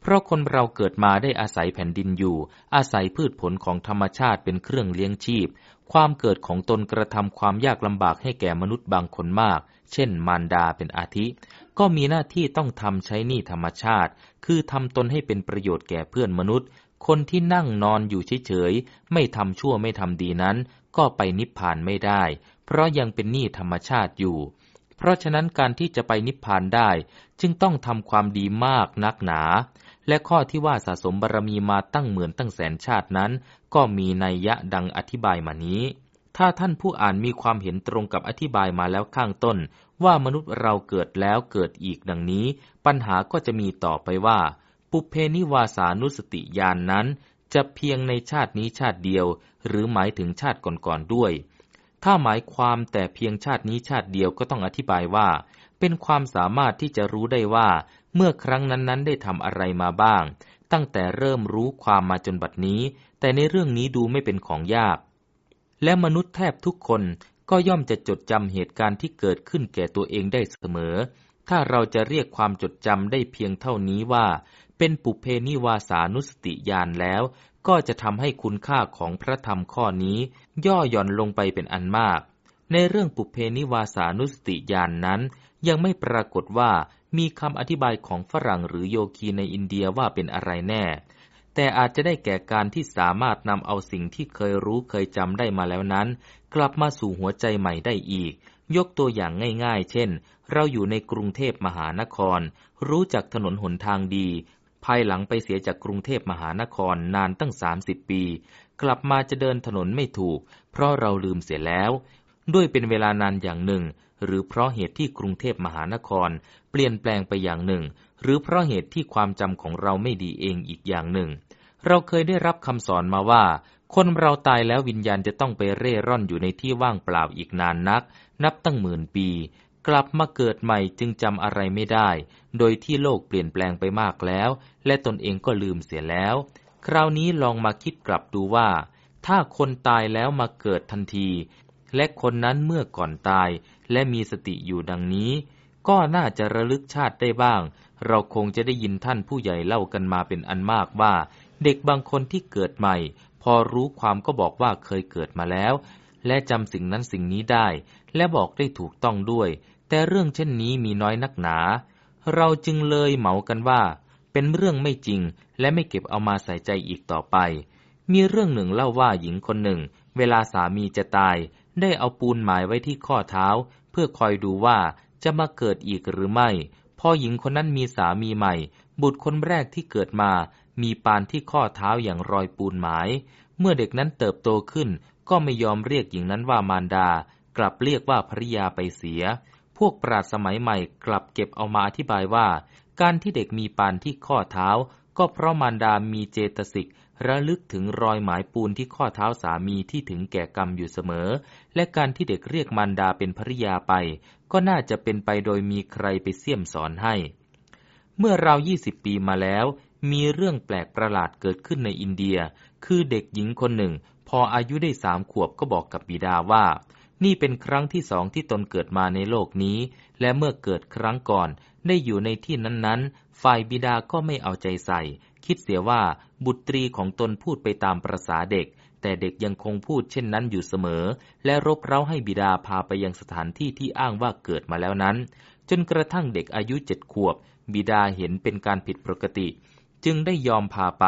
เพราะคนเราเกิดมาได้อาศัยแผ่นดินอยู่ อาศัยพืชผลของธรรมชาติเป็นเครื่องเลี้ยงชีพ ความเกิดของตนกระทำความยากลำบากให้แก่มนุษย์บางคนมาก เช่น มารดาเป็นอาทิ ก็มีหน้าที่ต้องทำใช้หนี้ธรรมชาติ คือทำตนให้เป็นประโยชน์แก่เพื่อนมนุษย์ คนที่นั่งนอนอยู่เฉยๆ ไม่ทำชั่วไม่ทำดีนั้น ก็ไปนิพพานไม่ได้ เพราะยังเป็นหนี้ธรรมชาติอยู่ เพราะฉะนั้นการที่จะไปนิพพานได้ จึงต้องทำความดีมากนักหนา และข้อที่ว่าสะสมบารมีมาตั้งหมื่นตั้งแสนชาตินั้น ก็มีนัยยะดังอธิบายมานี้ถ้าท่านผู้อ่านมีความเห็นตรงกับอธิบายมาแล้วข้างต้น ว่ามนุษย์เราเกิดแล้วเกิดอีกดังนี้ ปัญหาก็จะมีต่อไปว่า ปุเพนิวาสานุสติญาณนนั้น จะเพียงในชาตินี้ชาติเดียว หรือหมายถึงชาติก่อนๆด้วย ถ้าหมายความแต่เพียงชาตินี้ชาติเดียวก็ต้องอธิบายว่า เป็นความสามารถที่จะรู้ได้ว่า เมื่อครั้งนั้นๆ ได้ทำอะไรมาบ้าง ตั้งแต่เริ่มรู้ความมาจนบัดนี้ แต่ในเรื่องนี้ดูไม่เป็นของยากและมนุษย์แทบทุกคน ก็ย่อมจะจดจำเหตุการณ์ที่เกิดขึ้นแก่ตัวเองได้เสมอ ถ้าเราจะเรียกความจดจำได้เพียงเท่านี้ว่า เป็นปุเพนิวาสานุสติญาณแล้ว ก็จะทำให้คุณค่าของพระธรรมข้อนี้ ย่อหย่อนลงไปเป็นอันมาก ในเรื่องปุเพนิวาสานุสติญาณนนั้น ยังไม่ปรากฏว่ามีคำอธิบายของฝรั่งหรือโยคีในอินเดียว่าเป็นอะไรแน่ แต่อาจจะได้แก่การที่สามารถนำเอาสิ่งที่เคยรู้เคยจำได้มาแล้วนั้น กลับมาสู่หัวใจใหม่ได้อีก ยกตัวอย่างง่ายๆ เช่น เราอยู่ในกรุงเทพมหานคร รู้จักถนนหนทางดี ภายหลังไปเสียจากกรุงเทพมหานครนานตั้งสามสิบปี กลับมาจะเดินถนนไม่ถูก เพราะเราลืมเสียแล้ว ด้วยเป็นเวลานานอย่างหนึ่ง หรือเพราะเหตุที่กรุงเทพมหานคร เปลี่ยนแปลงไปอย่างหนึ่ง หรือเพราะเหตุที่ความจำของเราไม่ดีเองอีกอย่างหนึ่งเราเคยได้รับคำสอนมาว่า คนเราตายแล้ววิญญาณจะต้องไปเร่ร่อนอยู่ในที่ว่างเปล่าอีกนานนัก นับตั้งหมื่นปี กลับมาเกิดใหม่จึงจำอะไรไม่ได้ โดยที่โลกเปลี่ยนแปลงไปมากแล้ว และตนเองก็ลืมเสียแล้ว คราวนี้ลองมาคิดกลับดูว่า ถ้าคนตายแล้วมาเกิดทันที และคนนั้นเมื่อก่อนตาย และมีสติอยู่ดังนี้ ก็น่าจะระลึกชาติได้บ้าง เราคงจะได้ยินท่านผู้ใหญ่เล่ากันมาเป็นอันมากว่าเด็กบางคนที่เกิดใหม่ พอรู้ความก็บอกว่าเคยเกิดมาแล้ว และจำสิ่งนั้นสิ่งนี้ได้ และบอกได้ถูกต้องด้วย แต่เรื่องเช่นนี้มีน้อยนักหนา เราจึงเลยเหมากันว่า เป็นเรื่องไม่จริง และไม่เก็บเอามาใส่ใจอีกต่อไป มีเรื่องหนึ่งเล่าว่าหญิงคนหนึ่ง เวลาสามีจะตาย ได้เอาปูนหมายไว้ที่ข้อเท้า เพื่อคอยดูว่าจะมาเกิดอีกหรือไม่พอหญิงคนนั้นมีสามีใหม่ บุตรคนแรกที่เกิดมา มีปานที่ข้อเท้าอย่างรอยปูนหมาย เมื่อเด็กนั้นเติบโตขึ้น ก็ไม่ยอมเรียกหญิงนั้นว่ามารดา กลับเรียกว่าภริยาไปเสีย พวกปราชญ์สมัยใหม่กลับเก็บเอามาอธิบายว่า การที่เด็กมีปานที่ข้อเท้า ก็เพราะมารดามีเจตสิกระลึกถึงรอยหมายปูนที่ข้อเท้าสามีที่ถึงแก่กรรมอยู่เสมอ และการที่เด็กเรียกมารดาเป็นภริยาไป ก็น่าจะเป็นไปโดยมีใครไปเสี่ยมสอนให้ เมื่อเรายี่สิบปีมาแล้ว มีเรื่องแปลกประหลาดเกิดขึ้นในอินเดีย คือเด็กหญิงคนหนึ่ง พออายุได้สามขวบก็บอกกับบิดาว่า นี่เป็นครั้งที่สองที่ตนเกิดมาในโลกนี้ และเมื่อเกิดครั้งก่อน ได้อยู่ในที่นั้นๆ ฝ่ายบิดาก็ไม่เอาใจใส่ คิดเสียว่าบุตรีของตนพูดไปตามประษาเด็ก แต่เด็กยังคงพูดเช่นนั้นอยู่เสมอ และรบเร้าให้บิดาพาไปยังสถานที่ที่อ้างว่าเกิดมาแล้วนั้น จนกระทั่งเด็กอายุเจ็ดขวบ บิดาเห็นเป็นการผิดปกติ จึงได้ยอมพาไป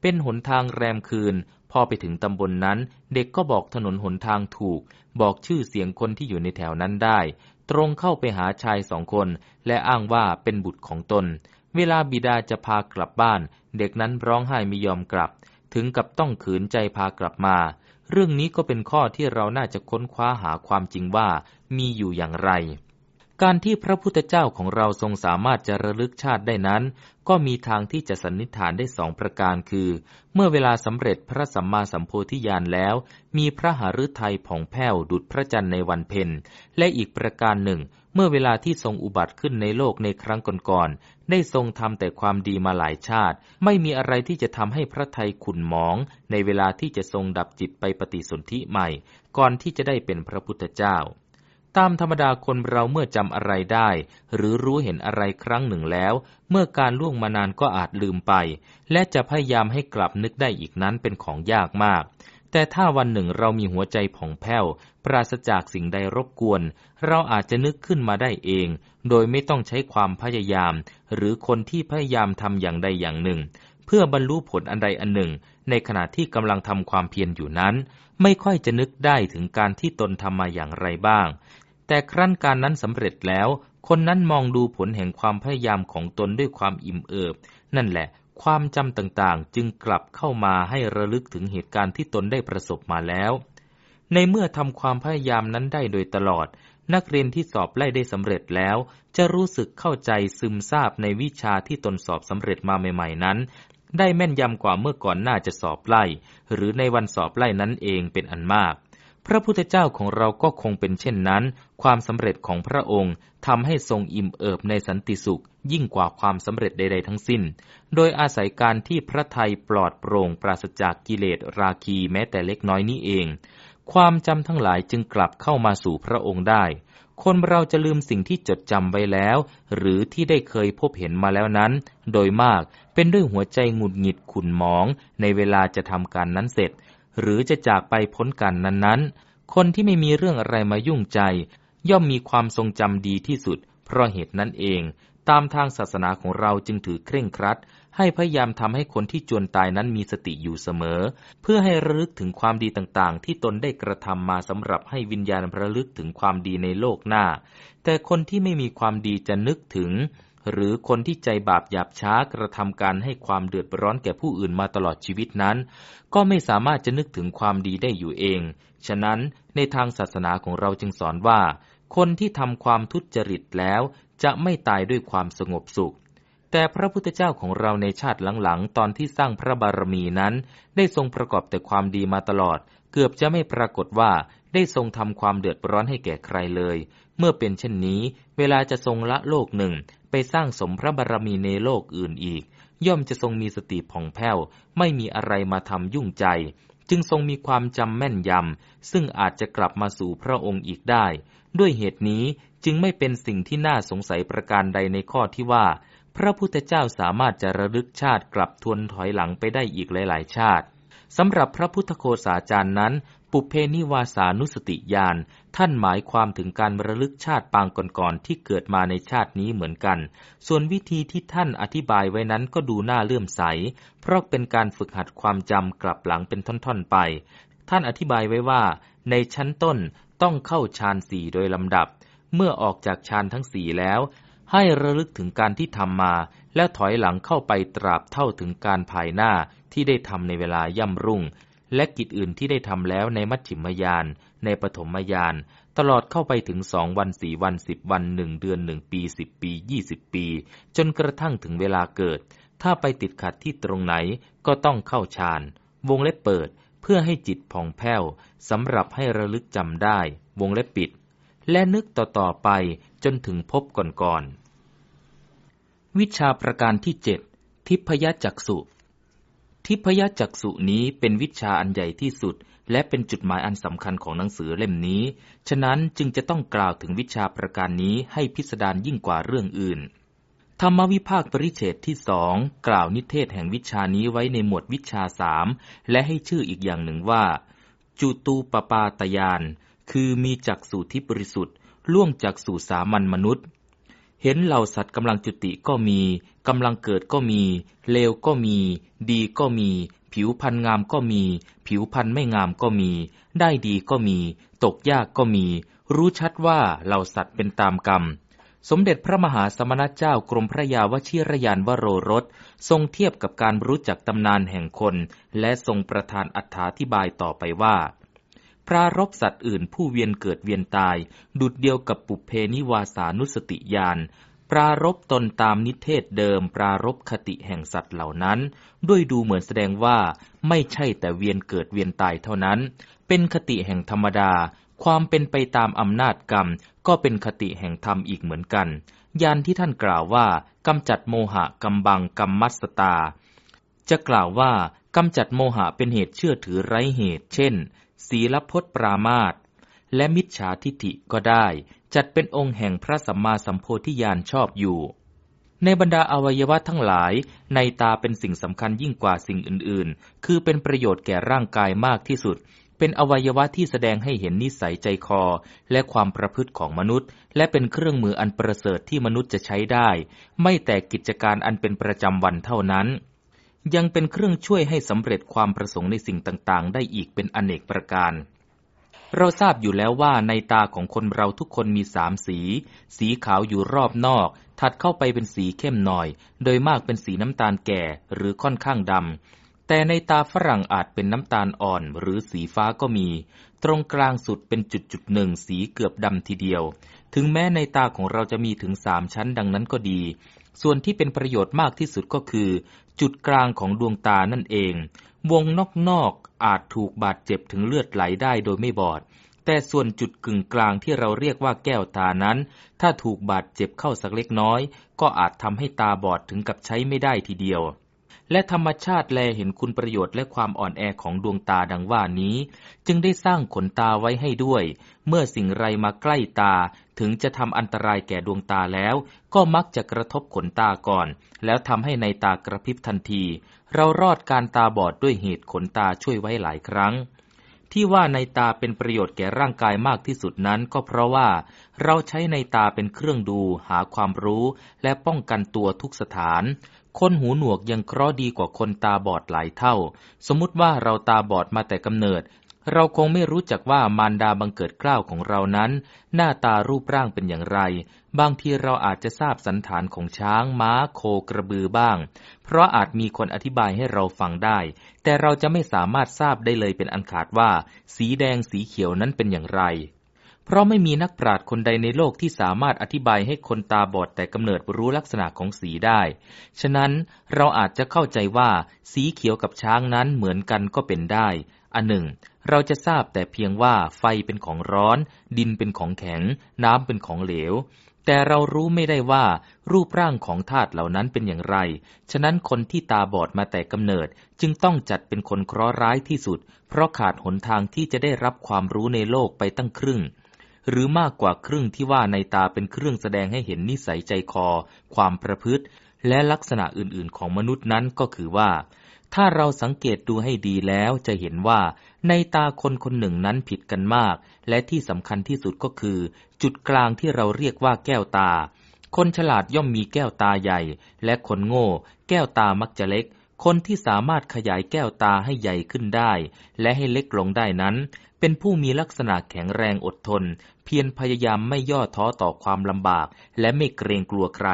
เป็นหนทางแรมคืน พอไปถึงตำบลนนั้น เด็กก็บอกถนนหนทางถูก บอกชื่อเสียงคนที่อยู่ในแถวนั้นได้ ตรงเข้าไปหาชายสองคน และอ้างว่าเป็นบุตรของตน เวลาบิดาจะพากลับบ้าน เด็กนั้นร้องไห้ไม่ยอมกลับ ถึงกับต้องขืนใจพากลับมา เรื่องนี้ก็เป็นข้อที่เราน่าจะค้นคว้าหาความจริงว่ามีอยู่อย่างไร การที่พระพุทธเจ้าของเราทรงสามารถจะระลึกชาติได้นั้น ก็มีทางที่จะสันนิษฐานได้สองประการคือ เมื่อเวลาสำเร็จพระสัมมาสัมโพธิญาณแล้ว มีพระหฤทัยผ่องแผ้วดุจพระจันทร์ในวันเพ็ญและอีกประการหนึ่ง เมื่อเวลาที่ทรงอุบัติขึ้นในโลกในครั้งก่อนๆได้ทรงทำแต่ความดีมาหลายชาติ ไม่มีอะไรที่จะทำให้พระทัยขุ่นหมอง ในเวลาที่จะทรงดับจิตไปปฏิสนธิใหม่ ก่อนที่จะได้เป็นพระพุทธเจ้า ตามธรรมดาคนเราเมื่อจำอะไรได้ หรือรู้เห็นอะไรครั้งหนึ่งแล้ว เมื่อการล่วงมานานก็อาจลืมไป และจะพยายามให้กลับนึกได้อีกนั้นเป็นของยากมาก แต่ถ้าวันหนึ่งเรามีหัวใจผ่องแผ้ว ปราศจากสิ่งใดรบกวน เราอาจจะนึกขึ้นมาได้เอง โดยไม่ต้องใช้ความพยายาม หรือคนที่พยายามทำอย่างใดอย่างหนึ่ง เพื่อบรรลุผลอันใดอันหนึ่ง ในขณะที่กำลังทำความเพียรอยู่นั้น ไม่ค่อยจะนึกได้ถึงการที่ตนทำมาอย่างไรบ้าง แต่ครั้นการนั้นสำเร็จแล้ว คนนั้นมองดูผลแห่งความพยายามของตนด้วยความอิ่มเอิบ นั่นแหละ ความจำต่างๆ จึงกลับเข้ามาให้ระลึกถึงเหตุการณ์ที่ตนได้ประสบมาแล้ว ในเมื่อทำความพยายามนั้นได้โดยตลอด นักเรียนที่สอบไล่ได้สำเร็จแล้ว จะรู้สึกเข้าใจซึมซาบในวิชาที่ตนสอบสำเร็จมาใหม่ ๆ นั้น ได้แม่นยำกว่าเมื่อก่อนหน้าจะสอบไล่ หรือในวันสอบไล่นั้นเองเป็นอันมาก พระพุทธเจ้าของเราก็คงเป็นเช่นนั้น ความสำเร็จของพระองค์ทำให้ทรงอิ่มเอิบในสันติสุข ยิ่งกว่าความสำเร็จใด ๆ ทั้งสิ้น โดยอาศัยการที่พระไทยปลอดโปร่งปราศจากกิเลสราคีแม้แต่เล็กน้อยนี้เอง ความจำทั้งหลายจึงกลับเข้ามาสู่พระองค์ได้ คนเราจะลืมสิ่งที่จดจำไว้แล้ว หรือที่ได้เคยพบเห็นมาแล้วนั้น โดยมากเป็นด้วยหัวใจหงุดหงิดขุนหมอง ในเวลาจะทำการนั้นเสร็จ หรือจะจากไปพ้นกันนั้นๆ คนที่ไม่มีเรื่องอะไรมายุ่งใจ ย่อมมีความทรงจำดีที่สุด เพราะเหตุนั้นเอง ตามทางศาสนาของเราจึงถือเคร่งครัด ให้พยายามทำให้คนที่จวนตายนั้นมีสติอยู่เสมอ เพื่อให้ระลึกถึงความดีต่างๆ ที่ตนได้กระทำมาสำหรับให้วิญญาณระลึกถึงความดีในโลกหน้า แต่คนที่ไม่มีความดีจะนึกถึง หรือคนที่ใจบาปหยาบช้ากระทำการให้ความเดือดร้อนแก่ผู้อื่นมาตลอดชีวิตนั้น ก็ไม่สามารถจะนึกถึงความดีได้อยู่เอง ฉะนั้นในทางศาสนาของเราจึงสอนว่า คนที่ทำความทุจริตแล้ว จะไม่ตายด้วยความสงบสุข แต่พระพุทธเจ้าของเราในชาติหลังๆ ตอนที่สร้างพระบารมีนั้น ได้ทรงประกอบแต่ความดีมาตลอด เกือบจะไม่ปรากฏว่าได้ทรงทำความเดือดร้อนให้แก่ใครเลย เมื่อเป็นเช่นนี้ เวลาจะทรงละโลกหนึ่ง ไปสร้างสมพระบารรมีในโลกอื่นอีก ย่อมจะทรงมีสติผ่องแผ้ว ไม่มีอะไรมาทำยุ่งใจ จึงทรงมีความจำแม่นยำ ซึ่งอาจจะกลับมาสู่พระองค์อีกได้ ด้วยเหตุนี้จึงไม่เป็นสิ่งที่น่าสงสัยประการใดในข้อที่ว่า พระพุทธเจ้าสามารถจะระลึกชาติกลับทวนถอยหลังไปได้อีกหลาย ๆ ชาติสำหรับพระพุทธโคสาจารย์นั้น ปุเพนิวาสานุสติญาณ ท่านหมายความถึงการระลึกชาติปางก่อนๆที่เกิดมาในชาตินี้เหมือนกัน ส่วนวิธีที่ท่านอธิบายไว้นั้นก็ดูน่าเลื่อมใส เพราะเป็นการฝึกหัดความจำกลับหลังเป็นท่อนๆไป ท่านอธิบายไว้ว่า ในชั้นต้นต้องเข้าฌานสี่โดยลำดับ เมื่อออกจากฌานทั้งสี่แล้ว ให้ระลึกถึงการที่ทำมา แล้วถอยหลังเข้าไปตราบเท่าถึงการภายหน้าที่ได้ทำในเวลาย่ำรุ่ง และกิจอื่นที่ได้ทำแล้วในมัชฌิมยาน ในปฐมยานตลอดเข้าไปถึงสองวันสี่วันสิบวันหนึ่งเดือนหนึ่งปีสิบปียี่สิบปี จนกระทั่งถึงเวลาเกิด ถ้าไปติดขัดที่ตรงไหนก็ต้องเข้าฌานวงเล็บเปิดเพื่อให้จิตผ่องแผ้วสำหรับให้ระลึกจำได้ วงเล็บปิด และนึกต่อๆไปจนถึงพบก่อนๆวิชาประการที่เจ็ดทิพยจักสุ ทิพยจักษุนี้เป็นวิชาอันใหญ่ที่สุด และเป็นจุดหมายอันสำคัญของหนังสือเล่มนี้ ฉะนั้นจึงจะต้องกล่าวถึงวิชาประการนี้ให้พิสดารยิ่งกว่าเรื่องอื่น ธรรมวิภาคปริเฉดที่สองกล่าวนิเทศแห่งวิชานี้ไว้ในหมวดวิชาสามและให้ชื่ออีกอย่างหนึ่งว่า จุตูปปาตยาน คือมีจักษุที่บริสุทธิ์ล่วงจากสู่สามัญมนุษย์ เห็นเหล่าสัตว์กำลังจุติก็มีกำลังเกิดก็มี เลวก็มี ดีก็มี ผิวพันงามก็มี ผิวพันไม่งามก็มี ได้ดีก็มี ตกยากก็มี รู้ชัดว่าเหล่าสัตว์เป็นตามกรรม สมเด็จพระมหาสมณเจ้ากรมพระยาวชิรยานวโรรส ทรงเทียบกับการรู้จักตำนานแห่งคน และทรงประทานอัธาธิบายต่อไปว่าปรารบสัตว์อื่นผู้เวียนเกิดเวียนตาย ดุดเดียวกับปุเพนิวาสานุสติญาณ ปรารบตนตามนิเทศเดิมปรารบคติแห่งสัตว์เหล่านั้น ด้วยดูเหมือนแสดงว่าไม่ใช่แต่เวียนเกิดเวียนตายเท่านั้น เป็นคติแห่งธรรมดา ความเป็นไปตามอำนาจกรรม ก็เป็นคติแห่งธรรมอีกเหมือนกันยานที่ท่านกล่าวว่ากำจัดโมหะกำบังกรรมมัสตา จะกล่าวว่ากำจัดโมหะเป็นเหตุเชื่อถือไร้เหตุ เช่น ศีลพจน์ปรามาตและมิจฉาทิฐิก็ได้ จัดเป็นองค์แห่งพระสัมมาสัมโพธิญาณชอบอยู่ ในบรรดาอวัยวะทั้งหลาย ในตาเป็นสิ่งสำคัญยิ่งกว่าสิ่งอื่นๆ คือเป็นประโยชน์แก่ร่างกายมากที่สุด เป็นอวัยวะที่แสดงให้เห็นนิสัยใจคอ และความประพฤติของมนุษย์ และเป็นเครื่องมืออันประเสริฐที่มนุษย์จะใช้ได้ ไม่แต่กิจการอันเป็นประจำวันเท่านั้น ยังเป็นเครื่องช่วยให้สำเร็จความประสงค์ในสิ่งต่างๆ ได้อีกเป็นอเนกประการ เราทราบอยู่แล้วว่าในตาของคนเราทุกคนมีสามสี สีขาวอยู่รอบนอก ถัดเข้าไปเป็นสีเข้มหน่อย โดยมากเป็นสีน้ำตาลแก่หรือค่อนข้างดำ แต่ในตาฝรั่งอาจเป็นน้ำตาลอ่อนหรือสีฟ้าก็มี ตรงกลางสุดเป็นจุดจุดหนึ่งสีเกือบดำทีเดียว ถึงแม้ในตาของเราจะมีถึงสามชั้นดังนั้นก็ดี ส่วนที่เป็นประโยชน์มากที่สุดก็คือ จุดกลางของดวงตานั่นเอง วงนอกๆอาจถูกบาดเจ็บถึงเลือดไหลได้โดยไม่บอด แต่ส่วนจุดกึ่งกลางที่เราเรียกว่าแก้วตานั้น ถ้าถูกบาดเจ็บเข้าสักเล็กน้อย ก็อาจทำให้ตาบอดถึงกับใช้ไม่ได้ทีเดียว และธรรมชาติแลเห็นคุณประโยชน์และความอ่อนแอของดวงตาดังว่านี้ จึงได้สร้างขนตาไว้ให้ด้วย เมื่อสิ่งไรมาใกล้ตาถึงจะทำอันตรายแก่ดวงตาแล้ว ก็มักจะกระทบขนตาก่อน แล้วทำให้ในตากระพริบทันที เรารอดการตาบอดด้วยเหตุขนตาช่วยไว้หลายครั้ง ที่ว่าในตาเป็นประโยชน์แก่ร่างกายมากที่สุดนั้นก็เพราะว่าเราใช้ในตาเป็นเครื่องดูหาความรู้และป้องกันตัวทุกสถาน คนหูหนวกยังเคราะดีกว่าคนตาบอดหลายเท่า สมมติว่าเราตาบอดมาแต่กำเนิด เราคงไม่รู้จักว่ามารดาบังเกิดเกล้าของเรานั้น หน้าตารูปร่างเป็นอย่างไร บางทีเราอาจจะทราบสันฐานของช้างม้าโคกระบือบ้าง เพราะอาจมีคนอธิบายให้เราฟังได้ แต่เราจะไม่สามารถทราบได้เลยเป็นอันขาดว่า สีแดงสีเขียวนั้นเป็นอย่างไร เพราะไม่มีนักปราชญ์คนใดในโลกที่สามารถอธิบายให้คนตาบอดแต่กำเนิดรู้ลักษณะของสีได้ ฉะนั้นเราอาจจะเข้าใจว่า สีเขียวกับช้างนั้นเหมือนกันก็เป็นได้ อันหนึ่ง เราจะทราบแต่เพียงว่าไฟเป็นของร้อน ดินเป็นของแข็ง น้ำเป็นของเหลว แต่เรารู้ไม่ได้ว่ารูปร่างของธาตุเหล่านั้นเป็นอย่างไร ฉะนั้นคนที่ตาบอดมาแต่กำเนิดจึงต้องจัดเป็นคนเคราะห์ร้ายที่สุด เพราะขาดหนทางที่จะได้รับความรู้ในโลกไปตั้งครึ่ง หรือมากกว่าครึ่งที่ว่าในตาเป็นเครื่องแสดงให้เห็นนิสัยใจคอ ความประพฤติ และลักษณะอื่นๆ ของมนุษย์นั้นก็คือว่า ถ้าเราสังเกตดูให้ดีแล้วจะเห็นว่าในตาคนคนหนึ่งนั้นผิดกันมาก และที่สำคัญที่สุดก็คือ จุดกลางที่เราเรียกว่าแก้วตา คนฉลาดย่อมมีแก้วตาใหญ่ และคนโง่ แก้วตามักจะเล็ก คนที่สามารถขยายแก้วตาให้ใหญ่ขึ้นได้ และให้เล็กลงได้นั้น เป็นผู้มีลักษณะแข็งแรงอดทน เพียรพยายามไม่ย่อท้อต่อความลำบาก และไม่เกรงกลัวใคร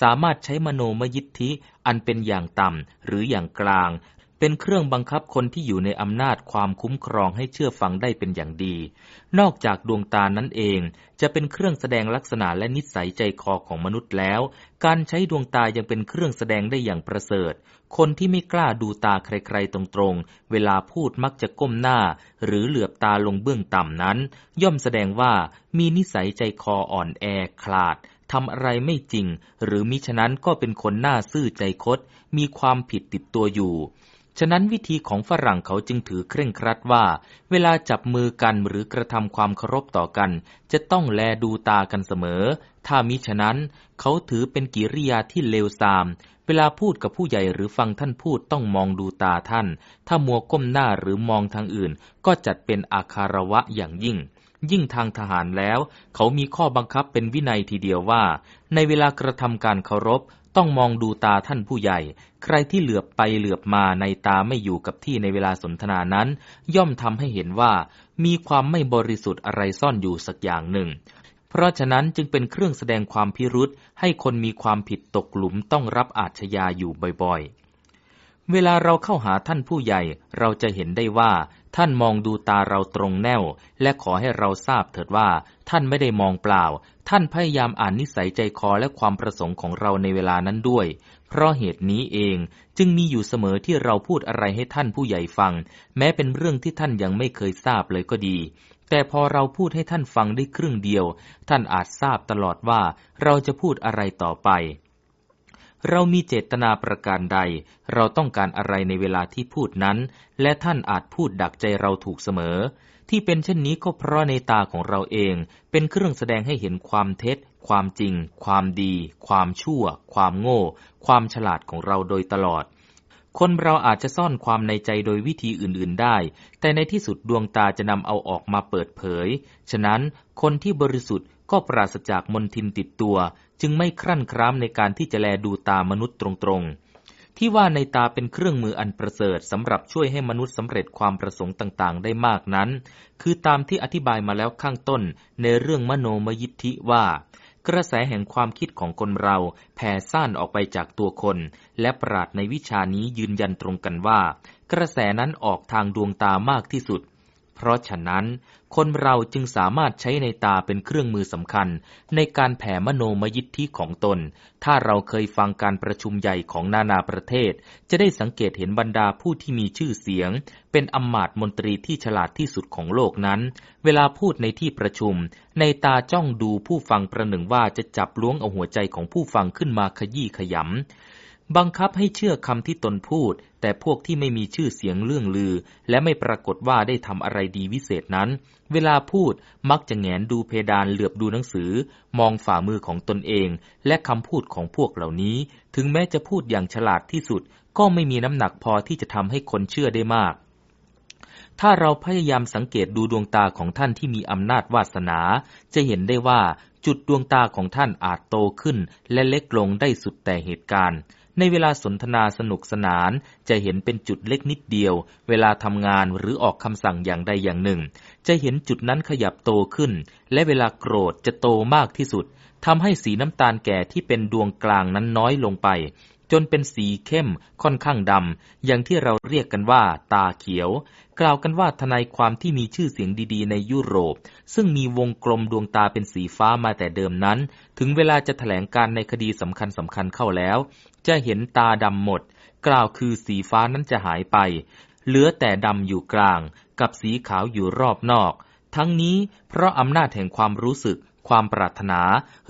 สามารถใช้มโนมยิทธิอันเป็นอย่างต่ำหรืออย่างกลาง เป็นเครื่องบังคับคนที่อยู่ในอำนาจความคุ้มครองให้เชื่อฟังได้เป็นอย่างดี นอกจากดวงตานั้นเอง จะเป็นเครื่องแสดงลักษณะและนิสัยใจคอของมนุษย์แล้ว การใช้ดวงตายังเป็นเครื่องแสดงได้อย่างประเสริฐ คนที่ไม่กล้าดูตาใครๆตรงๆ เวลาพูดมักจะก้มหน้า หรือเหลือบตาลงเบื้องต่ำนั้น ย่อมแสดงว่ามีนิสัยใจคออ่อนแอคลาดทำอะไรไม่จริง หรือมิฉะนั้นก็เป็นคนหน้าซื่อใจคดมีความผิดติดตัวอยู่ ฉะนั้นวิธีของฝรั่งเขาจึงถือเคร่งครัดว่า เวลาจับมือกันหรือกระทำความเคารพต่อกัน จะต้องแลดูตากันเสมอ ถ้ามิฉะนั้น เขาถือเป็นกิริยาที่เลวทราม เวลาพูดกับผู้ใหญ่หรือฟังท่านพูดต้องมองดูตาท่าน ถ้ามัวก้มหน้าหรือมองทางอื่น ก็จัดเป็นอาคาระวะอย่างยิ่ง ยิ่งทางทหารแล้ว เขามีข้อบังคับเป็นวินัยทีเดียวว่า ในเวลากระทำการเคารพ ต้องมองดูตาท่านผู้ใหญ่ ใครที่เหลือบไปเหลือบมาในตาไม่อยู่กับที่ในเวลาสนทนานั้น ย่อมทำให้เห็นว่ามีความไม่บริสุทธิ์อะไรซ่อนอยู่สักอย่างหนึ่ง เพราะฉะนั้นจึงเป็นเครื่องแสดงความพิรุษให้คนมีความผิดตกหลุมต้องรับอาชญาอยู่บ่อยๆ เวลาเราเข้าหาท่านผู้ใหญ่เราจะเห็นได้ว่า ท่านมองดูตาเราตรงแนว และขอให้เราทราบเถิดว่า ท่านไม่ได้มองเปล่า ท่านพยายามอ่านนิสัยใจคอและความประสงค์ของเราในเวลานั้นด้วย เพราะเหตุนี้เองจึงมีอยู่เสมอที่เราพูดอะไรให้ท่านผู้ใหญ่ฟัง แม้เป็นเรื่องที่ท่านยังไม่เคยทราบเลยก็ดี แต่พอเราพูดให้ท่านฟังได้ครึ่งเดียว ท่านอาจทราบตลอดว่าเราจะพูดอะไรต่อไป เรามีเจตนาประการใด เราต้องการอะไรในเวลาที่พูดนั้น และท่านอาจพูดดักใจเราถูกเสมอ ที่เป็นเช่นนี้ก็เพราะในตาของเราเอง เป็นเครื่องแสดงให้เห็นความเท็จ ความจริง ความดี ความชั่ว ความโง่ ความฉลาดของเราโดยตลอด คนเราอาจจะซ่อนความในใจโดยวิธีอื่น ๆได้ แต่ในที่สุดดวงตาจะนำเอาออกมาเปิดเผย ฉะนั้นคนที่บริสุทธิ์ ก็ปราศจากมนทินติดตัว จึงไม่ครั่นคร้ามในการที่จะแลดูตามนุษย์ตรงๆ ที่ว่าในตาเป็นเครื่องมืออันประเสริฐสำหรับช่วยให้มนุษย์สำเร็จความประสงค์ต่างๆ ได้มากนั้น คือตามที่อธิบายมาแล้วข้างต้นในเรื่องมโนมยิทธิว่า กระแสแห่งความคิดของคนเราแผ่ซ่านออกไปจากตัวคน และปราดในวิชานี้ยืนยันตรงกันว่า กระแสนั้นออกทางดวงตามากที่สุด เพราะฉะนั้น คนเราจึงสามารถใช้ในตาเป็นเครื่องมือสำคัญ ในการแผ่มโนมยิทธิของตน ถ้าเราเคยฟังการประชุมใหญ่ของนานาประเทศ จะได้สังเกตเห็นบรรดาผู้ที่มีชื่อเสียง เป็นอำมาตย์มนตรีที่ฉลาดที่สุดของโลกนั้น เวลาพูดในที่ประชุม ในตาจ้องดูผู้ฟังประหนึ่งว่าจะจับล้วงเอาหัวใจของผู้ฟังขึ้นมาขยี้ขยำ บังคับให้เชื่อคำที่ตนพูด แต่พวกที่ไม่มีชื่อเสียงเรื่องลือ และไม่ปรากฏว่าได้ทำอะไรดีวิเศษนั้น เวลาพูดมักจะแงนดูเพดานเหลือบดูหนังสือ มองฝ่ามือของตนเอง และคำพูดของพวกเหล่านี้ ถึงแม้จะพูดอย่างฉลาดที่สุด ก็ไม่มีน้ำหนักพอที่จะทำให้คนเชื่อได้มาก ถ้าเราพยายามสังเกตดูดวงตาของท่านที่มีอำนาจวาสนา จะเห็นได้ว่าจุดดวงตาของท่านอาจโตขึ้น และเล็กลงได้สุดแต่เหตุการณ์ ในเวลาสนทนาสนุกสนานจะเห็นเป็นจุดเล็กนิดเดียว เวลาทำงานหรือออกคำสั่งอย่างใดอย่างหนึ่ง จะเห็นจุดนั้นขยับโตขึ้น และเวลาโกรธจะโตมากที่สุดทำให้สีน้ำตาลแก่ที่เป็นดวงกลางนั้นน้อยลงไป จนเป็นสีเข้มค่อนข้างดำอย่างที่เราเรียกกันว่า ตาเขียว กล่าวกันว่าทนายความที่มีชื่อเสียงดีๆ ในยุโรป ซึ่งมีวงกลมดวงตาเป็นสีฟ้ามาแต่เดิมนั้น ถึงเวลาจะถแถลงการในคดีสำคัญสำคัญเข้าแล้ว จะเห็นตาดำหมด กล่าวคือสีฟ้านั้นจะหายไป เหลือแต่ดำอยู่กลาง กับสีขาวอยู่รอบนอก ทั้งนี้เพราะอำนาจแห่งความรู้สึก ความปรารถนา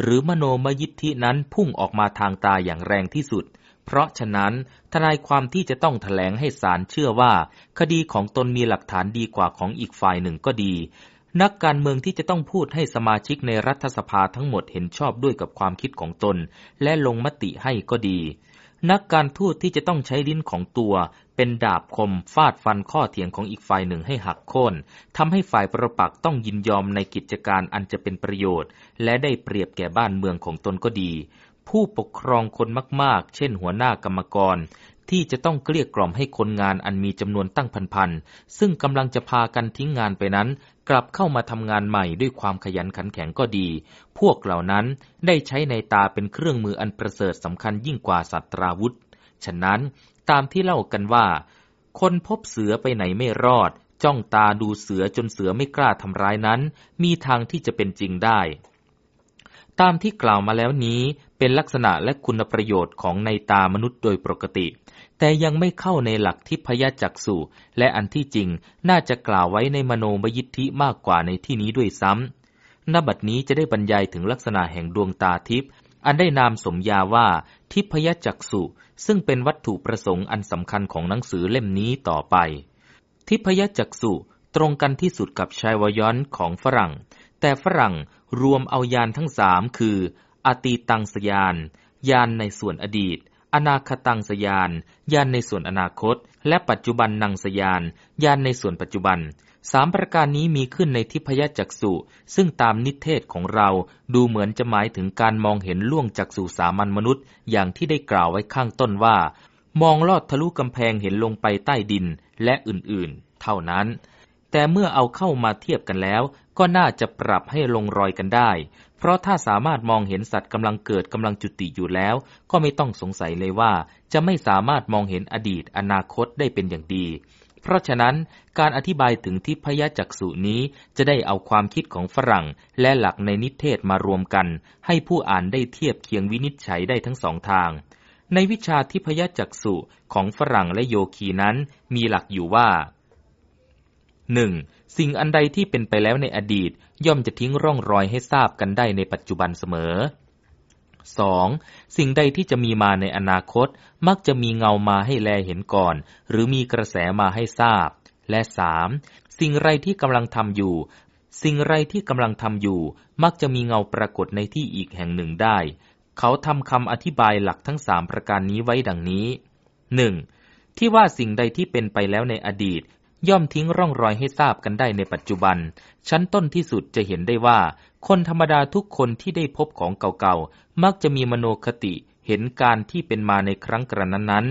หรือมโนมยิทธินั้นพุ่งออกมาทางตาอย่างแรงที่สุด เพราะฉะนั้น ทนายความที่จะต้องถแถลงให้ศาลเชื่อว่า คดีของตนมีหลักฐานดีกว่าของอีกฝ่ายหนึ่งก็ดี นักการเมืองที่จะต้องพูดให้สมาชิกในรัฐสภาทั้งหมดเห็นชอบด้วยกับความคิดของตน และลงมติให้ก็ดี นักการทูตที่จะต้องใช้ลิ้นของตัว เป็นดาบคมฟาดฟันข้อเถียงของอีกฝ่ายหนึ่งให้หักโค่นทำให้ฝ่ายประปักต้องยินยอมในกิจการอันจะเป็นประโยชน์ และได้เปรียบแก่บ้านเมืองของตนก็ดี ผู้ปกครองคนมากๆ เช่นหัวหน้ากรรมกร ที่จะต้องเกลี้ยกล่อมให้คนงานอันมีจำนวนตั้งพันๆ ซึ่งกำลังจะพากันทิ้งงานไปนั้น กลับเข้ามาทำงานใหม่ด้วยความขยันขันแข็งก็ดี พวกเหล่านั้นได้ใช้ในตาเป็นเครื่องมืออันประเสริฐสำคัญยิ่งกว่าสัตราวุธ ฉะนั้นตามที่เล่ากันว่า คนพบเสือไปไหนไม่รอด จ้องตาดูเสือจนเสือไม่กล้าทำร้ายนั้น มีทางที่จะเป็นจริงได้ตามที่กล่าวมาแล้วนี้ เป็นลักษณะและคุณประโยชน์ของในตามนุษย์โดยปกติ แต่ยังไม่เข้าในหลักทิพยจักษุและอันที่จริงน่าจะกล่าวไว้ในมโนมยิทธิมากกว่าในที่นี้ด้วยซ้ำนบัดนี้จะได้บรรยายถึงลักษณะแห่งดวงตาทิพย์อันได้นามสมญาว่าทิพยจักษุซึ่งเป็นวัตถุประสงค์อันสำคัญของหนังสือเล่มนี้ต่อไป ทิพยจักษุตรงกันที่สุดกับชายวยอนของฝรั่ง แต่ฝรั่งรวมเอายานทั้งสามคือ อตีตังสยาน ยานในส่วนอดีต อนาคตังสยาน ยานในส่วนอนาคต และปัจจุบันนังสยาน ยานในส่วนปัจจุบันสามประการนี้มีขึ้นในทิพยจักษุซึ่งตามนิเทศของเราดูเหมือนจะหมายถึงการมองเห็นล่วงจักษุสามัญมนุษย์ อย่างที่ได้กล่าวไว้ข้างต้นว่า มองลอดทะลุกำแพงเห็นลงไปใต้ดินและอื่นๆ เท่านั้น แต่เมื่อเอาเข้ามาเทียบกันแล้ว ก็น่าจะปรับให้ลงรอยกันได้ เพราะถ้าสามารถมองเห็นสัตว์กำลังเกิดกำลังจุติอยู่แล้ว ก็ไม่ต้องสงสัยเลยว่า จะไม่สามารถมองเห็นอดีตอนาคตได้เป็นอย่างดี เพราะฉะนั้นการอธิบายถึงทิพยจักษุนี้จะได้เอาความคิดของฝรั่ง และหลักในนิเทศมารวมกัน ให้ผู้อ่านได้เทียบเคียงวินิจฉัยได้ทั้งสองทาง ในวิชาทิพยจักษุของฝรั่งและโยคีนั้นมีหลักอยู่ว่า หนึ่งสิ่งอันใดที่เป็นไปแล้วในอดีต ย่อมจะทิ้งร่องรอยให้ทราบกันได้ในปัจจุบันเสมอ 2. สิ่งใดที่จะมีมาในอนาคต มักจะมีเงามาให้แลเห็นก่อน หรือมีกระแสมาให้ทราบ และ 3. สิ่งไรที่กำลังทำอยู่ สิ่งไรที่กำลังทำอยู่ มักจะมีเงาปรากฏในที่อีกแห่งหนึ่งได้ เขาทำคำอธิบายหลักทั้งสามประการนี้ไว้ดังนี้ 1. ที่ว่าสิ่งใดที่เป็นไปแล้วในอดีต ย่อมทิ้งร่องรอยให้ทราบกันได้ในปัจจุบัน ชั้นต้นที่สุดจะเห็นได้ว่า คนธรรมดาทุกคนที่ได้พบของเก่าๆ มักจะมีมโนคติเห็นการที่เป็นมาในครั้งกระนั้นนั้น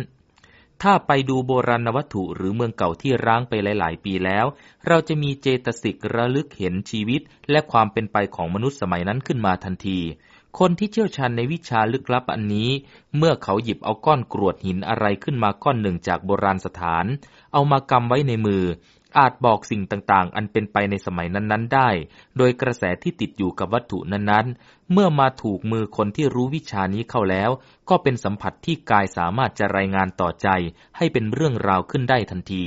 ถ้าไปดูโบราณวัตถุหรือเมืองเก่าที่ร้างไปหลาย ๆ ปีแล้ว เราจะมีเจตสิกระลึกเห็นชีวิตและความเป็นไปของมนุษย์สมัยนั้นขึ้นมาทันที คนที่เชี่ยวชาญในวิชาลึกลับอันนี้ เมื่อเขาหยิบเอาก้อนกรวดหินอะไรขึ้นมาก้อนหนึ่งจากโบราณสถาน เอามากำไว้ในมือ อาจบอกสิ่งต่างๆ อันเป็นไปในสมัยนั้นๆ ได้ โดยกระแสที่ติดอยู่กับวัตถุนั้นๆ เมื่อมาถูกมือคนที่รู้วิชานี้เข้าแล้ว ก็เป็นสัมผัสที่กายสามารถจะรายงานต่อใจ ให้เป็นเรื่องราวขึ้นได้ทันที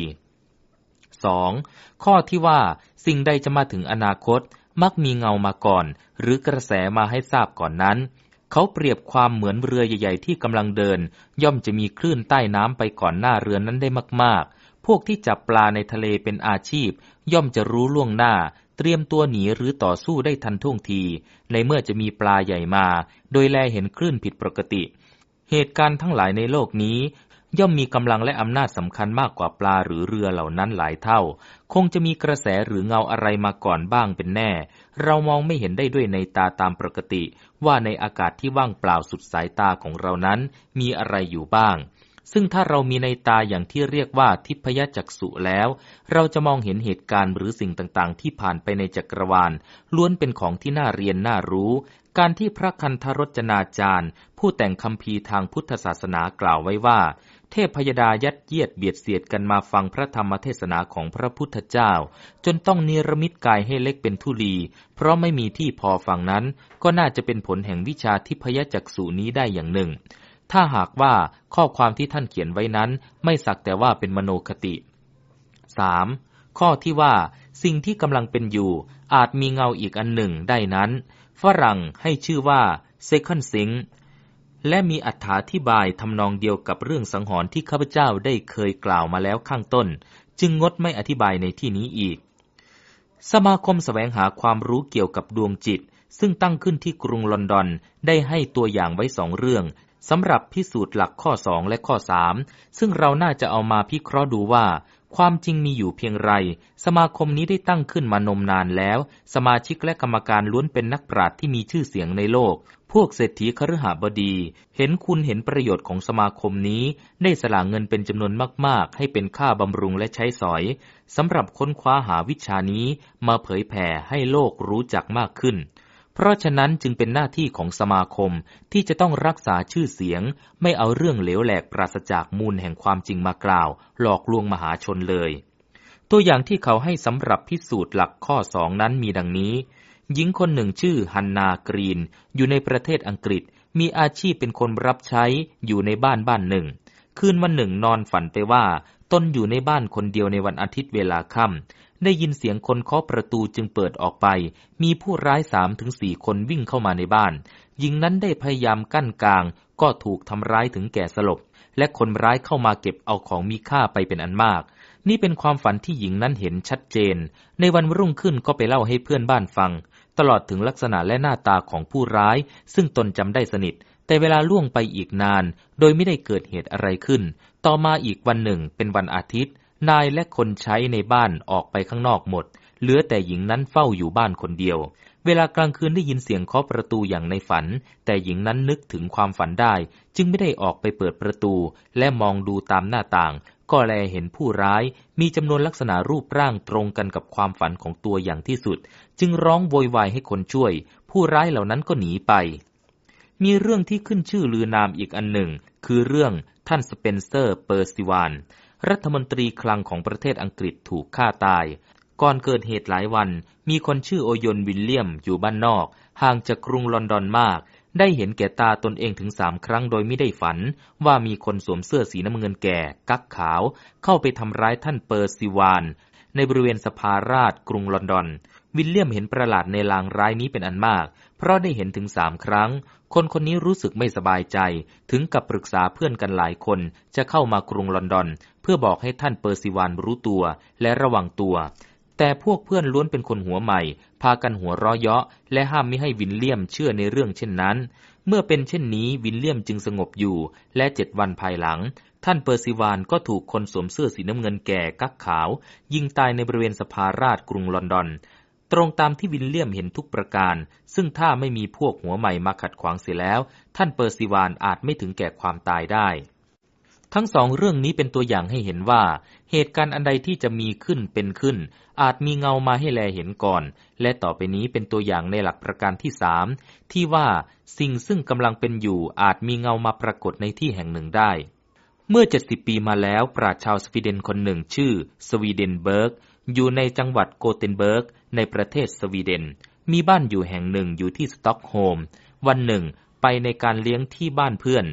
2. ข้อที่ว่าสิ่งใดจะมาถึงอนาคต มักมีเงามาก่อน หรือกระแสมาให้ทราบก่อนนั้น เขาเปรียบความเหมือนเรือใหญ่ๆที่กำลังเดิน ย่อมจะมีคลื่นใต้น้ำไปก่อนหน้าเรือนั้นได้มากๆ พวกที่จับปลาในทะเลเป็นอาชีพ ย่อมจะรู้ล่วงหน้า เตรียมตัวหนีหรือต่อสู้ได้ทันท่วงที ในเมื่อจะมีปลาใหญ่มา โดยแลเห็นคลื่นผิดปกติ เหตุการณ์ทั้งหลายในโลกนี้ ย่อมมีกำลังและอำนาจสำคัญมากกว่าปลาหรือเรือเหล่านั้นหลายเท่า คงจะมีกระแสหรือเงาอะไรมาก่อนบ้างเป็นแน่ เรามองไม่เห็นได้ด้วยในตาตามปกติ ว่าในอากาศที่ว่างเปล่าสุดสายตาของเรานั้นมีอะไรอยู่บ้าง ซึ่งถ้าเรามีในตาอย่างที่เรียกว่าทิพยจักษุแล้ว เราจะมองเห็นเหตุการณ์หรือสิ่งต่างๆ ที่ผ่านไปในจักรวาล ล้วนเป็นของที่น่าเรียนน่ารู้การที่พระคันธรจนาจารย์ ผู้แต่งคำพีทางพุทธศาสนากล่าวไว้ว่า เทพพยดายัดเยียดเบียดเสียดกันมาฟังพระธรรมเทศนาของพระพุทธเจ้า จนต้องเนรมิตกายให้เล็กเป็นทุลี เพราะไม่มีที่พอฟังนั้น ก็น่าจะเป็นผลแห่งวิชาทิพยจักษุนี้ได้อย่างหนึ่ง ถ้าหากว่าข้อความที่ท่านเขียนไว้นั้น ไม่สักแต่ว่าเป็นมโนคติ 3. ข้อที่ว่า สิ่งที่กำลังเป็นอยู่ อาจมีเงาอีกอันหนึ่งได้นั้น ฝรั่งให้ชื่อว่า second s i n g และมีอัธิบายทำนองเดียวกับเรื่องสังหรณ์ที่ข้าพเจ้าได้เคยกล่าวมาแล้วข้างต้น จึงงดไม่อธิบายในที่นี้อีก สมาคมสแสวงหาความรู้เกี่ยวกับดวงจิต ซึ่งตั้งขึ้นที่กรุงลอนดอนได้ให้ตัวอย่างไว้สองเรื่องสำหรับพิสูจน์หลักข้อสองและข้อสามซึ่งเราน่าจะเอามาพิเคราะห์ดูว่า ความจริงมีอยู่เพียงไร สมาคมนี้ได้ตั้งขึ้นมานมนานแล้ว สมาชิกและกรรมการล้วนเป็นนักปราชญ์ที่มีชื่อเสียงในโลก พวกเศรษฐีคฤหบดี เห็นคุณเห็นประโยชน์ของสมาคมนี้ ได้สละเงินเป็นจำนวนมาก ๆ ให้เป็นค่าบำรุงและใช้สอยสำหรับค้นคว้าหาวิชานี้มาเผยแผ่ให้โลกรู้จักมากขึ้น เพราะฉะนั้นจึงเป็นหน้าที่ของสมาคมที่จะต้องรักษาชื่อเสียง ไม่เอาเรื่องเหลวแหลกปราศจากมูลแห่งความจริงมากล่าว หลอกลวงมหาชนเลย ตัวอย่างที่เขาให้สำหรับพิสูจน์หลักข้อสองนั้นมีดังนี้ หญิงคนหนึ่งชื่อฮันนากรีน อยู่ในประเทศอังกฤษ มีอาชีพเป็นคนรับใช้อยู่ในบ้านบ้านหนึ่ง คืนวันหนึ่งนอนฝันไปว่าตนอยู่ในบ้านคนเดียวในวันอาทิตย์เวลาค่ำ ได้ยินเสียงคนเคาะประตูจึงเปิดออกไป มีผู้ร้ายสามถึงสี่คนวิ่งเข้ามาในบ้าน หญิงนั้นได้พยายามกั้นกลาง ก็ถูกทำร้ายถึงแก่สลบ และคนร้ายเข้ามาเก็บเอาของมีค่าไปเป็นอันมาก นี่เป็นความฝันที่หญิงนั้นเห็นชัดเจน ในวันรุ่งขึ้นก็ไปเล่าให้เพื่อนบ้านฟัง ตลอดถึงลักษณะและหน้าตาของผู้ร้าย ซึ่งตนจำได้สนิทแต่เวลาล่วงไปอีกนาน โดยไม่ได้เกิดเหตุอะไรขึ้น ต่อมาอีกวันหนึ่งเป็นวันอาทิตย์ นายและคนใช้ในบ้านออกไปข้างนอกหมด เหลือแต่หญิงนั้นเฝ้าอยู่บ้านคนเดียว เวลากลางคืนได้ยินเสียงเคาะประตูอย่างในฝัน แต่หญิงนั้นนึกถึงความฝันได้ จึงไม่ได้ออกไปเปิดประตู และมองดูตามหน้าต่าง ก็แลเห็นผู้ร้าย มีจำนวนลักษณะรูปร่างตรงกันกับความฝันของตัวอย่างที่สุด จึงร้องโวยวายให้คนช่วย ผู้ร้ายเหล่านั้นก็หนีไป มีเรื่องที่ขึ้นชื่อลือนามอีกอันหนึ่ง คือเรื่องท่านสเปนเซอร์ เปอร์ซิวาน รัฐมนตรีคลังของประเทศอังกฤษถูกฆ่าตาย ก่อนเกิดเหตุหลายวัน มีคนชื่อโอยนวิลเลียมอยู่บ้านนอก ห่างจากกรุงลอนดอนมาก ได้เห็นแก่ตาตนเองถึงสามครั้งโดยไม่ได้ฝัน ว่ามีคนสวมเสื้อสีน้ำเงินแก่ กักขาว เข้าไปทำร้ายท่านเปอร์ซิวาน ในบริเวณสภาราชกรุงลอนดอนวิลเลียมเห็นประหลาดในลางร้ายนี้เป็นอันมาก เพราะได้เห็นถึงสามครั้ง คนคนนี้รู้สึกไม่สบายใจ ถึงกับปรึกษาเพื่อนกันหลายคน จะเข้ามากรุงลอนดอน เพื่อบอกให้ท่านเปอร์ซิวานรู้ตัวและระวังตัว แต่พวกเพื่อนล้วนเป็นคนหัวใหม่ พากันหัวเราะเยาะ และห้ามไม่ให้วินเลียมเชื่อในเรื่องเช่นนั้น เมื่อเป็นเช่นนี้วินเลียมจึงสงบอยู่ และเจ็ดวันภายหลัง ท่านเปอร์ซิวานก็ถูกคนสวมเสื้อสีน้ำเงินแก่กักขาว ยิงตายในบริเวณสภาราชกรุงลอนดอน ตรงตามที่วินเลียมเห็นทุกประการ ซึ่งถ้าไม่มีพวกหัวใหม่มาขัดขวางเสียแล้ว ท่านเปอร์ซิวานอาจไม่ถึงแก่ความตายได้ ทั้งสองเรื่องนี้เป็นตัวอย่างให้เห็นว่า เหตุการณ์อันใดที่จะมีขึ้นเป็นขึ้น อาจมีเงามาให้แลเห็นก่อน และต่อไปนี้เป็นตัวอย่างในหลักประการที่สามที่ว่าสิ่งซึ่งกำลังเป็นอยู่อาจมีเงามาปรากฏในที่แห่งหนึ่งได้ เมื่อเจ็ดสิบปีมาแล้วปราชญ์ชาวสวีเดนคนหนึ่งชื่อ สวีเดนเบิร์กอยู่ในจังหวัดโกเทนเบิร์ก ในประเทศสวีเดน มีบ้านอยู่แห่งหนึ่งอยู่ที่สต็อกโฮล์ม วันหนึ่งไปในการเลี้ยงที่บ้านเพื่อน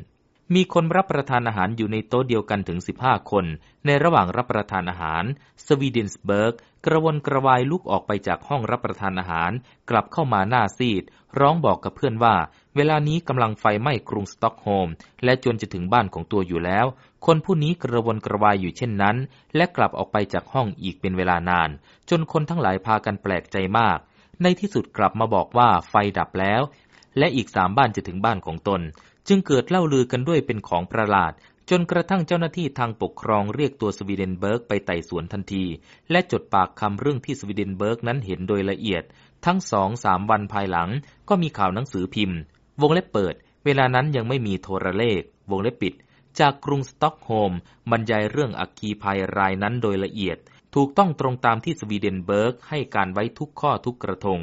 มีคนรับประทานอาหารอยู่ในโต๊ะเดียวกันถึง 15 คน ในระหว่างรับประทานอาหาร สวีเดนเบิร์ก กระวนกระวายลุกออกไปจากห้องรับประทานอาหาร กลับเข้ามาหน้าซีด ร้องบอกกับเพื่อนว่า เวลานี้กำลังไฟไหม้กรุงสต็อกโฮล์ม และจนจะถึงบ้านของตัวอยู่แล้ว คนผู้นี้กระวนกระวายอยู่เช่นนั้น และกลับออกไปจากห้องอีกเป็นเวลานาน จนคนทั้งหลายพากันแปลกใจมาก ในที่สุดกลับมาบอกว่าไฟดับแล้ว และอีกสามบ้านจะถึงบ้านของตน จึงเกิดเล่าลือกันด้วยเป็นของประหลาด จนกระทั่งเจ้าหน้าที่ทางปกครองเรียกตัวสวีเดนเบิร์กไปไต่สวนทันที และจดปากคำเรื่องที่สวีเดนเบิร์กนั้นเห็นโดยละเอียด ทั้งสองสามวันภายหลัง ก็มีข่าวหนังสือพิมพ์ วงเล็บเปิด เวลานั้นยังไม่มีโทรเลข วงเล็บปิด จากกรุงสต็อกโฮล์มบรรยายเรื่องอัคคีภัยรายนั้นโดยละเอียด ถูกต้องตรงตามที่สวีเดนเบิร์กให้การไว้ทุกข้อทุกกระทง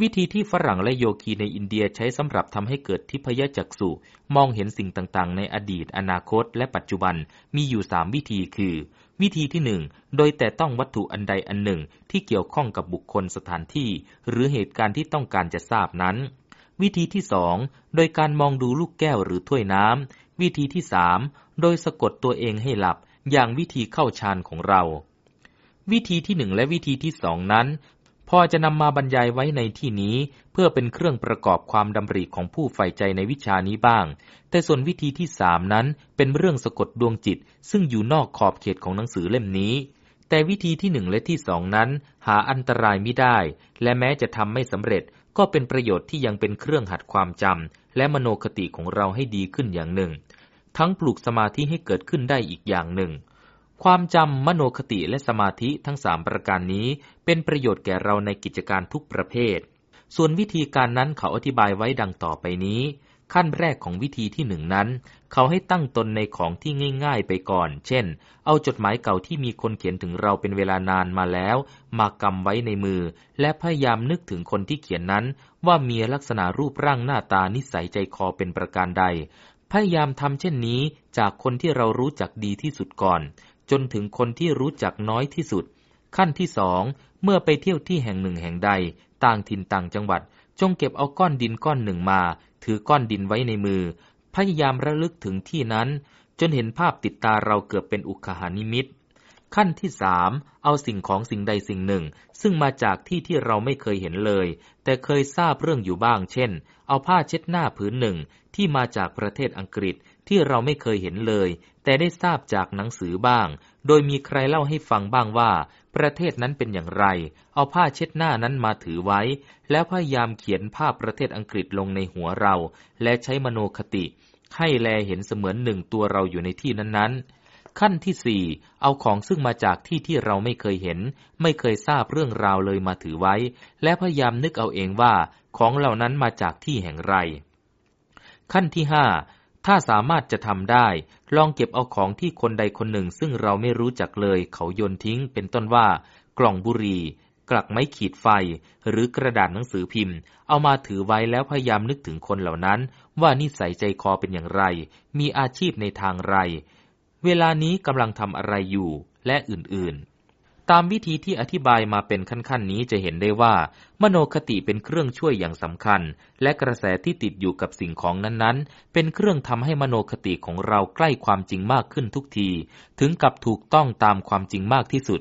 วิธีที่ฝรั่งและโยคีในอินเดียใช้สำหรับทำให้เกิดทิพยจักษุมองเห็นสิ่งต่างๆ ในอดีต อนาคต และปัจจุบันมีอยู่สามวิธีคือ วิธีที่หนึ่งโดยแตะต้องวัตถุอันใดอันหนึ่งที่เกี่ยวข้องกับบุคคลสถานที่ หรือเหตุการณ์ที่ต้องการจะทราบนั้นวิธีที่สอง โดยการมองดูลูกแก้วหรือถ้วยน้ำ วิธีที่สามโดยสะกดตัวเองให้หลับอย่างวิธีเข้าฌานของเรา วิธีที่หนึ่งและวิธีที่สองนั้น พอจะนำมาบรรยายไว้ในที่นี้เพื่อเป็นเครื่องประกอบความดำริของผู้ใฝ่ใจในวิชานี้บ้าง แต่ส่วนวิธีที่สามนั้นเป็นเรื่องสะกดดวงจิต ซึ่งอยู่นอกขอบเขตของหนังสือเล่มนี้ แต่วิธีที่หนึ่งและที่สองนั้น หาอันตรายไม่ได้ และแม้จะทำไม่สำเร็จก็เป็นประโยชน์ที่ยังเป็นเครื่องหัดความจำและมโนคติของเราให้ดีขึ้นอย่างหนึ่ง ทั้งปลูกสมาธิให้เกิดขึ้นได้อีกอย่างหนึ่ง ความจำมโนคติและสมาธิทั้งสามประการนี้ เป็นประโยชน์แก่เราในกิจการทุกประเภท ส่วนวิธีการนั้นเขาอธิบายไว้ดังต่อไปนี้ ขั้นแรกของวิธีที่หนึ่งนั้น เขาให้ตั้งตนในของที่ง่าย ๆ ไปก่อน เช่น เอาจดหมายเก่าที่มีคนเขียนถึงเราเป็นเวลานานมาแล้ว มากำไว้ในมือ และพยายามนึกถึงคนที่เขียนนั้น ว่ามีลักษณะรูปร่างหน้าตานิสัยใจคอเป็นประการใด พยายามทำเช่นนี้จากคนที่เรารู้จักดีที่สุดก่อน จนถึงคนที่รู้จักน้อยที่สุด ขั้นที่สองเมื่อไปเที่ยวที่แห่งหนึ่งแห่งใด ต่างถิ่นต่างจังหวัด จงเก็บเอาก้อนดินก้อนหนึ่งมา ถือก้อนดินไว้ในมือ พยายามระลึกถึงที่นั้น จนเห็นภาพติดตาเราเกือบเป็นอุคหานิมิตขั้นที่สามเอาสิ่งของสิ่งใดสิ่งหนึ่ง ซึ่งมาจากที่ที่เราไม่เคยเห็นเลย แต่เคยทราบเรื่องอยู่บ้าง เช่น เอาผ้าเช็ดหน้าผืนหนึ่งที่มาจากประเทศอังกฤษที่เราไม่เคยเห็นเลย แต่ได้ทราบจากหนังสือบ้าง โดยมีใครเล่าให้ฟังบ้างว่า ประเทศนั้นเป็นอย่างไร เอาผ้าเช็ดหน้านั้นมาถือไว้ แล้วพยายามเขียนภาพประเทศอังกฤษลงในหัวเรา และใช้มโนคติ ให้แลเห็นเสมือนหนึ่งตัวเราอยู่ในที่นั้นๆ ขั้นที่สี่เอาของซึ่งมาจากที่ที่เราไม่เคยเห็น ไม่เคยทราบเรื่องราวเลยมาถือไว้ และพยายามนึกเอาเองว่า ของเหล่านั้นมาจากที่แห่งไร ขั้นที่ห้าถ้าสามารถจะทำได้ ลองเก็บเอาของที่คนใดคนหนึ่ง ซึ่งเราไม่รู้จักเลยเขาโยนทิ้ง เป็นต้นว่า กล่องบุหรี่กลักไม้ขีดไฟ หรือกระดาษหนังสือพิมพ์ เอามาถือไว้แล้วพยายามนึกถึงคนเหล่านั้น ว่านิสัยใจคอเป็นอย่างไร มีอาชีพในทางไร เวลานี้กำลังทำอะไรอยู่ และอื่นๆ ตามวิธีที่อธิบายมาเป็นขั้นๆนี้จะเห็นได้ว่า มโนคติเป็นเครื่องช่วยอย่างสำคัญ และกระแสที่ติดอยู่กับสิ่งของนั้นๆ เป็นเครื่องทำให้มโนคติของเราใกล้ความจริงมากขึ้นทุกที ถึงกับถูกต้องตามความจริงมากที่สุด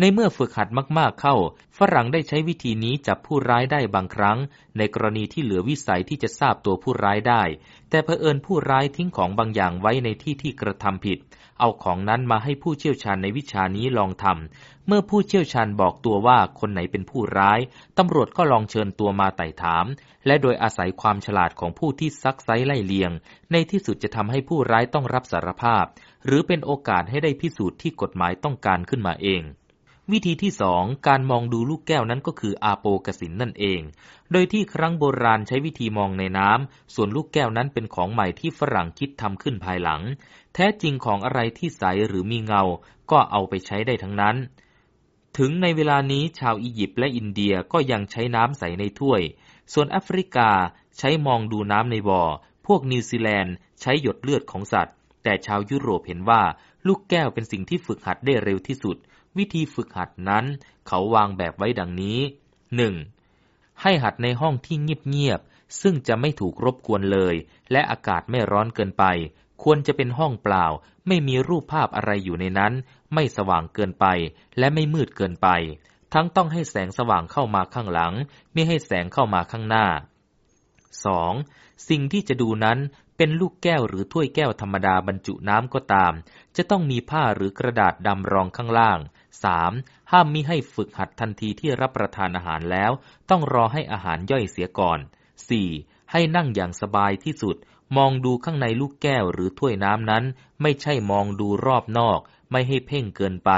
ในเมื่อฝึกหัดมากๆเข้า ฝรั่งได้ใช้วิธีนี้จับผู้ร้ายได้บางครั้ง ในกรณีที่เหลือวิสัยที่จะทราบตัวผู้ร้ายได้ แต่เผอิญผู้ร้ายทิ้งของบางอย่างไว้ในที่ที่กระทำผิด เอาของนั้นมาให้ผู้เชี่ยวชาญในวิชานี้ลองทำ เมื่อผู้เชี่ยวชาญบอกตัวว่าคนไหนเป็นผู้ร้าย ตำรวจก็ลองเชิญตัวมาไต่ถาม และโดยอาศัยความฉลาดของผู้ที่ซักไซไล่เลียง ในที่สุดจะทำให้ผู้ร้ายต้องรับสารภาพ หรือเป็นโอกาสให้ได้พิสูจน์ที่กฎหมายต้องการขึ้นมาเองวิธีที่สองการมองดูลูกแก้วนั้นก็คืออาโปกสินนั่นเอง โดยที่ครั้งโบราณใช้วิธีมองในน้ำ ส่วนลูกแก้วนั้นเป็นของใหม่ที่ฝรั่งคิดทำขึ้นภายหลัง แท้จริงของอะไรที่ใสหรือมีเงา ก็เอาไปใช้ได้ทั้งนั้น ถึงในเวลานี้ชาวอียิปต์และอินเดียก็ยังใช้น้ำใสในถ้วย ส่วนแอฟริกาใช้มองดูน้ำในบ่อ พวกนิวซีแลนด์ใช้หยดเลือดของสัตว์ แต่ชาวยุโรปเห็นว่าลูกแก้วเป็นสิ่งที่ฝึกหัดได้เร็วที่สุด วิธีฝึกหัดนั้น เขาวางแบบไว้ดังนี้ 1. ให้หัดในห้องที่เงียบๆซึ่งจะไม่ถูกรบกวนเลย และอากาศไม่ร้อนเกินไป ควรจะเป็นห้องเปล่า ไม่มีรูปภาพอะไรอยู่ในนั้น ไม่สว่างเกินไป และไม่มืดเกินไป ทั้งต้องให้แสงสว่างเข้ามาข้างหลัง ไม่ให้แสงเข้ามาข้างหน้า 2. สิ่งที่จะดูนั้นเป็นลูกแก้วหรือถ้วยแก้วธรรมดาบรรจุน้ำก็ตาม จะต้องมีผ้าหรือกระดาษดำรองข้างล่าง 3. ห้ามมิให้ฝึกหัดทันทีที่รับประทานอาหารแล้ว ต้องรอให้อาหารย่อยเสียก่อน 4. ให้นั่งอย่างสบายที่สุด มองดูข้างในลูกแก้วหรือถ้วยน้ำนั้น ไม่ใช่มองดูรอบนอก ไม่ให้เพ่งเกินไป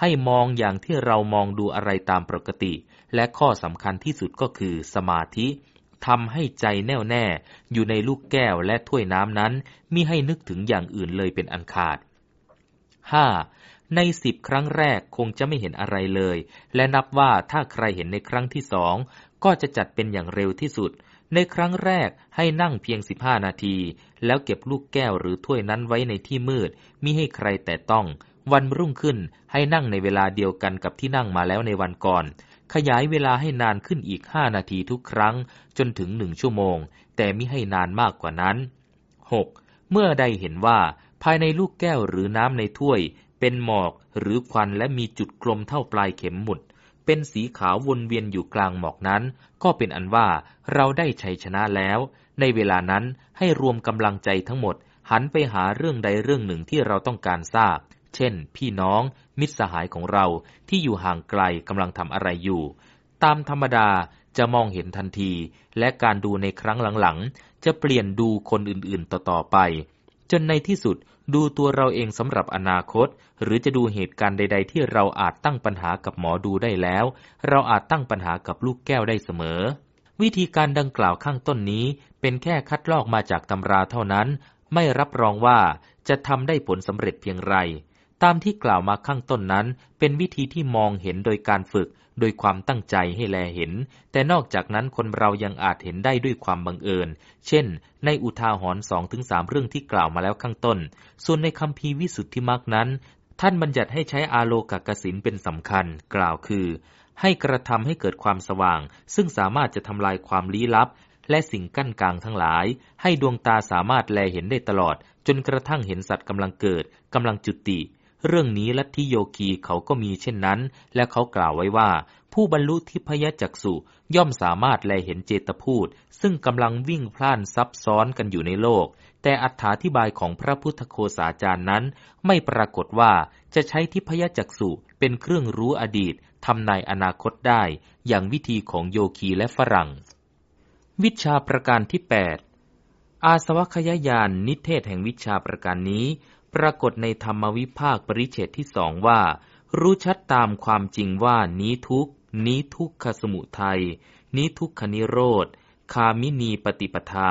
ให้มองอย่างที่เรามองดูอะไรตามปกติ และข้อสำคัญที่สุดก็คือสมาธิทำให้ใจแน่วแน่ อยู่ในลูกแก้วและถ้วยน้ำนั้นมิให้นึกถึงอย่างอื่นเลยเป็นอันขาด 5. ในสิบครั้งแรกคงจะไม่เห็นอะไรเลย และนับว่าถ้าใครเห็นในครั้งที่สองก็จะจัดเป็นอย่างเร็วที่สุด ในครั้งแรกให้นั่งเพียงสิบห้านาที แล้วเก็บลูกแก้วหรือถ้วยนั้นไว้ในที่มืดมิให้ใครแต่ต้อง วันรุ่งขึ้นให้นั่งในเวลาเดียวกันกับที่นั่งมาแล้วในวันก่อน ขยายเวลาให้นานขึ้นอีกห้านาทีทุกครั้ง จนถึงหนึ่งชั่วโมง แต่ไม่ให้นานมากกว่านั้น 6. เมื่อได้เห็นว่าภายในลูกแก้วหรือน้ำในถ้วย เป็นหมอกหรือควันและมีจุดกลมเท่าปลายเข็มหมุด เป็นสีขาววนเวียนอยู่กลางหมอกนั้น ก็เป็นอันว่าเราได้ชัยชนะแล้ว ในเวลานั้นให้รวมกำลังใจทั้งหมด หันไปหาเรื่องใดเรื่องหนึ่งที่เราต้องการทราบ เช่น พี่น้อง มิตรสหายของเราที่อยู่ห่างไกลกำลังทำอะไรอยู่ ตามธรรมดาจะมองเห็นทันที และการดูในครั้งหลังๆ จะเปลี่ยนดูคนอื่นๆต่อๆไป จนในที่สุดดูตัวเราเองสำหรับอนาคต หรือจะดูเหตุการณ์ใด ๆ ที่เราอาจตั้งปัญหากับหมอดูได้แล้ว เราอาจตั้งปัญหากับลูกแก้วได้เสมอ วิธีการดังกล่าวข้างต้นนี้ เป็นแค่คัดลอกมาจากตำราเท่านั้น ไม่รับรองว่าจะทำได้ผลสำเร็จเพียงไร ตามที่กล่าวมาข้างต้นนั้น เป็นวิธีที่มองเห็นโดยการฝึก โดยความตั้งใจให้แลเห็น แต่นอกจากนั้นคนเรายังอาจเห็นได้ด้วยความบังเอิญ เช่น ในอุทาหรณ์สองถึงสามเรื่องที่กล่าวมาแล้วข้างต้น ส่วนในคำพีวิสุทธิมรรคนั้น ท่านบัญญัติให้ใช้อาโลกกสินเป็นสำคัญ กล่าวคือ ให้กระทำให้เกิดความสว่าง ซึ่งสามารถจะทำลายความลี้ลับ และสิ่งกั้นกลางทั้งหลาย ให้ดวงตาสามารถแลเห็นได้ตลอด จนกระทั่งเห็นสัตว์กำลังเกิดกำลังจุติ เรื่องนี้ลัทธิโยคีเขาก็มีเช่นนั้น และเขากล่าวไว้ว่า ผู้บรรลุทิพยจักสุย่อมสามารถแลเห็นเจตพูด ซึ่งกำลังวิ่งพล่านซับซ้อนกันอยู่ในโลก แต่อัถาธิบายของพระพุทธโคสาจารย์นั้น ไม่ปรากฏว่าจะใช้ทิพยจักสุเป็นเครื่องรู้อดีตทำนายอนาคตได้ อย่างวิธีของโยคีและฝรั่ง วิชาประการที่ 8 อาสวัคยายานนิเทศแห่งวิชาประการนี้ ปรากฏในธรรมวิภาคปริเฉดที่สองว่า รู้ชัดตามความจริงว่านี้ทุกนี้ทุกขสมุทัยนี้ทุกขนิโรธ คามินีปฏิปทา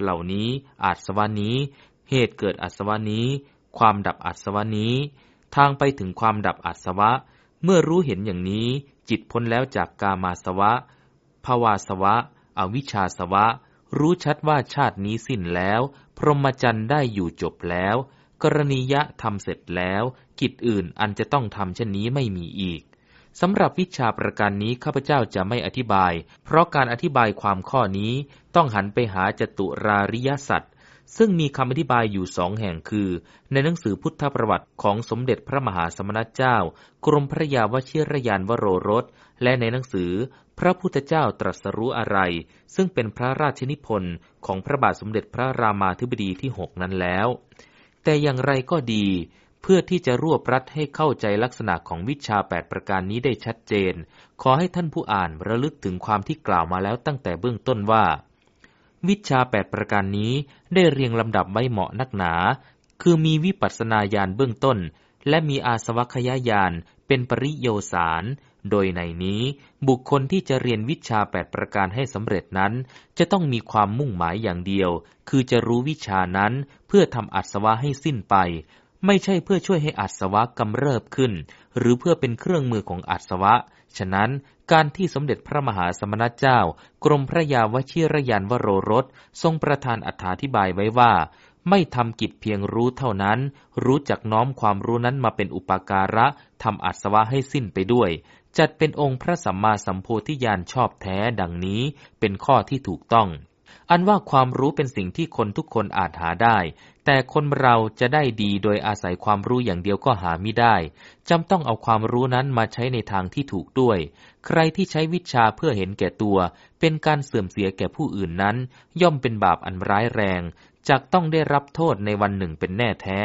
เหล่านี้อาสวานี้ เหตุเกิดอาสวานี้ ความดับอาสวานี้ ทางไปถึงความดับอาสวะ เมื่อรู้เห็นอย่างนี้ จิตพ้นแล้วจากกามาสวะภาวาสวะ อวิชชาสวะ รู้ชัดว่าชาตินี้สิ้นแล้ว พรหมจรรย์ได้อยู่จบแล้ว กรณียะทำเสร็จแล้ว กิจอื่นอันจะต้องทำเช่นนี้ไม่มีอีกสำหรับวิชาประการนี้ข้าพเจ้าจะไม่อธิบาย เพราะการอธิบายความข้อนี้ต้องหันไปหาจตุราริยสัตว์ซึ่งมีคำอธิบายอยู่สองแห่งคือ ในหนังสือพุทธประวัติของสมเด็จพระมหาสมณเจ้า กรมพระยาวชิรยานวโรรส และในหนังสือ พระพุทธเจ้าตรัสรู้อะไร ซึ่งเป็นพระราชนิพนธ์ของพระบาทสมเด็จพระรามาธิบดีที่หกนั้นแล้ว แต่อย่างไรก็ดี เพื่อที่จะรวบรัดให้เข้าใจลักษณะของวิชาแปดประการนี้ได้ชัดเจน ขอให้ท่านผู้อ่านระลึกถึงความที่กล่าวมาแล้วตั้งแต่เบื้องต้นว่า วิชาแปดประการนี้ได้เรียงลำดับไว้เหมาะนักหนา คือมีวิปัสสนาญาณเบื้องต้น และมีอาสวัคยายานเป็นปริโยสารโดยในนี้บุคคลที่จะเรียนวิชาแปดประการให้สำเร็จนั้น จะต้องมีความมุ่งหมายอย่างเดียว คือจะรู้วิชานั้น พื่อทำอัศวะให้สิ้นไป ไม่ใช่เพื่อช่วยให้อัศวะกำเริบขึ้น หรือเพื่อเป็นเครื่องมือของอัศวะ ฉะนั้นการที่สมเด็จพระมหาสมณเจ้า กรมพระยาวชิรยานวโรรสทรงประทานอธิบายไว้ว่าไม่ทำกิจเพียงรู้เท่านั้น รู้จักน้อมความรู้นั้นมาเป็นอุปการะทำอัศวะให้สิ้นไปด้วย จัดเป็นองค์พระสัมมาสัมโพธิญาณชอบแท้ดังนี้ เป็นข้อที่ถูกต้อง อันว่าความรู้เป็นสิ่งที่คนทุกคนอาจหาได้ แต่คนเราจะได้ดีโดยอาศัยความรู้อย่างเดียวก็หาไม่ได้จำต้องเอาความรู้นั้นมาใช้ในทางที่ถูกด้วย ใครที่ใช้วิชาเพื่อเห็นแก่ตัว เป็นการเสื่อมเสียแก่ผู้อื่นนั้น ย่อมเป็นบาปอันร้ายแรงจากต้องได้รับโทษในวันหนึ่งเป็นแน่แท้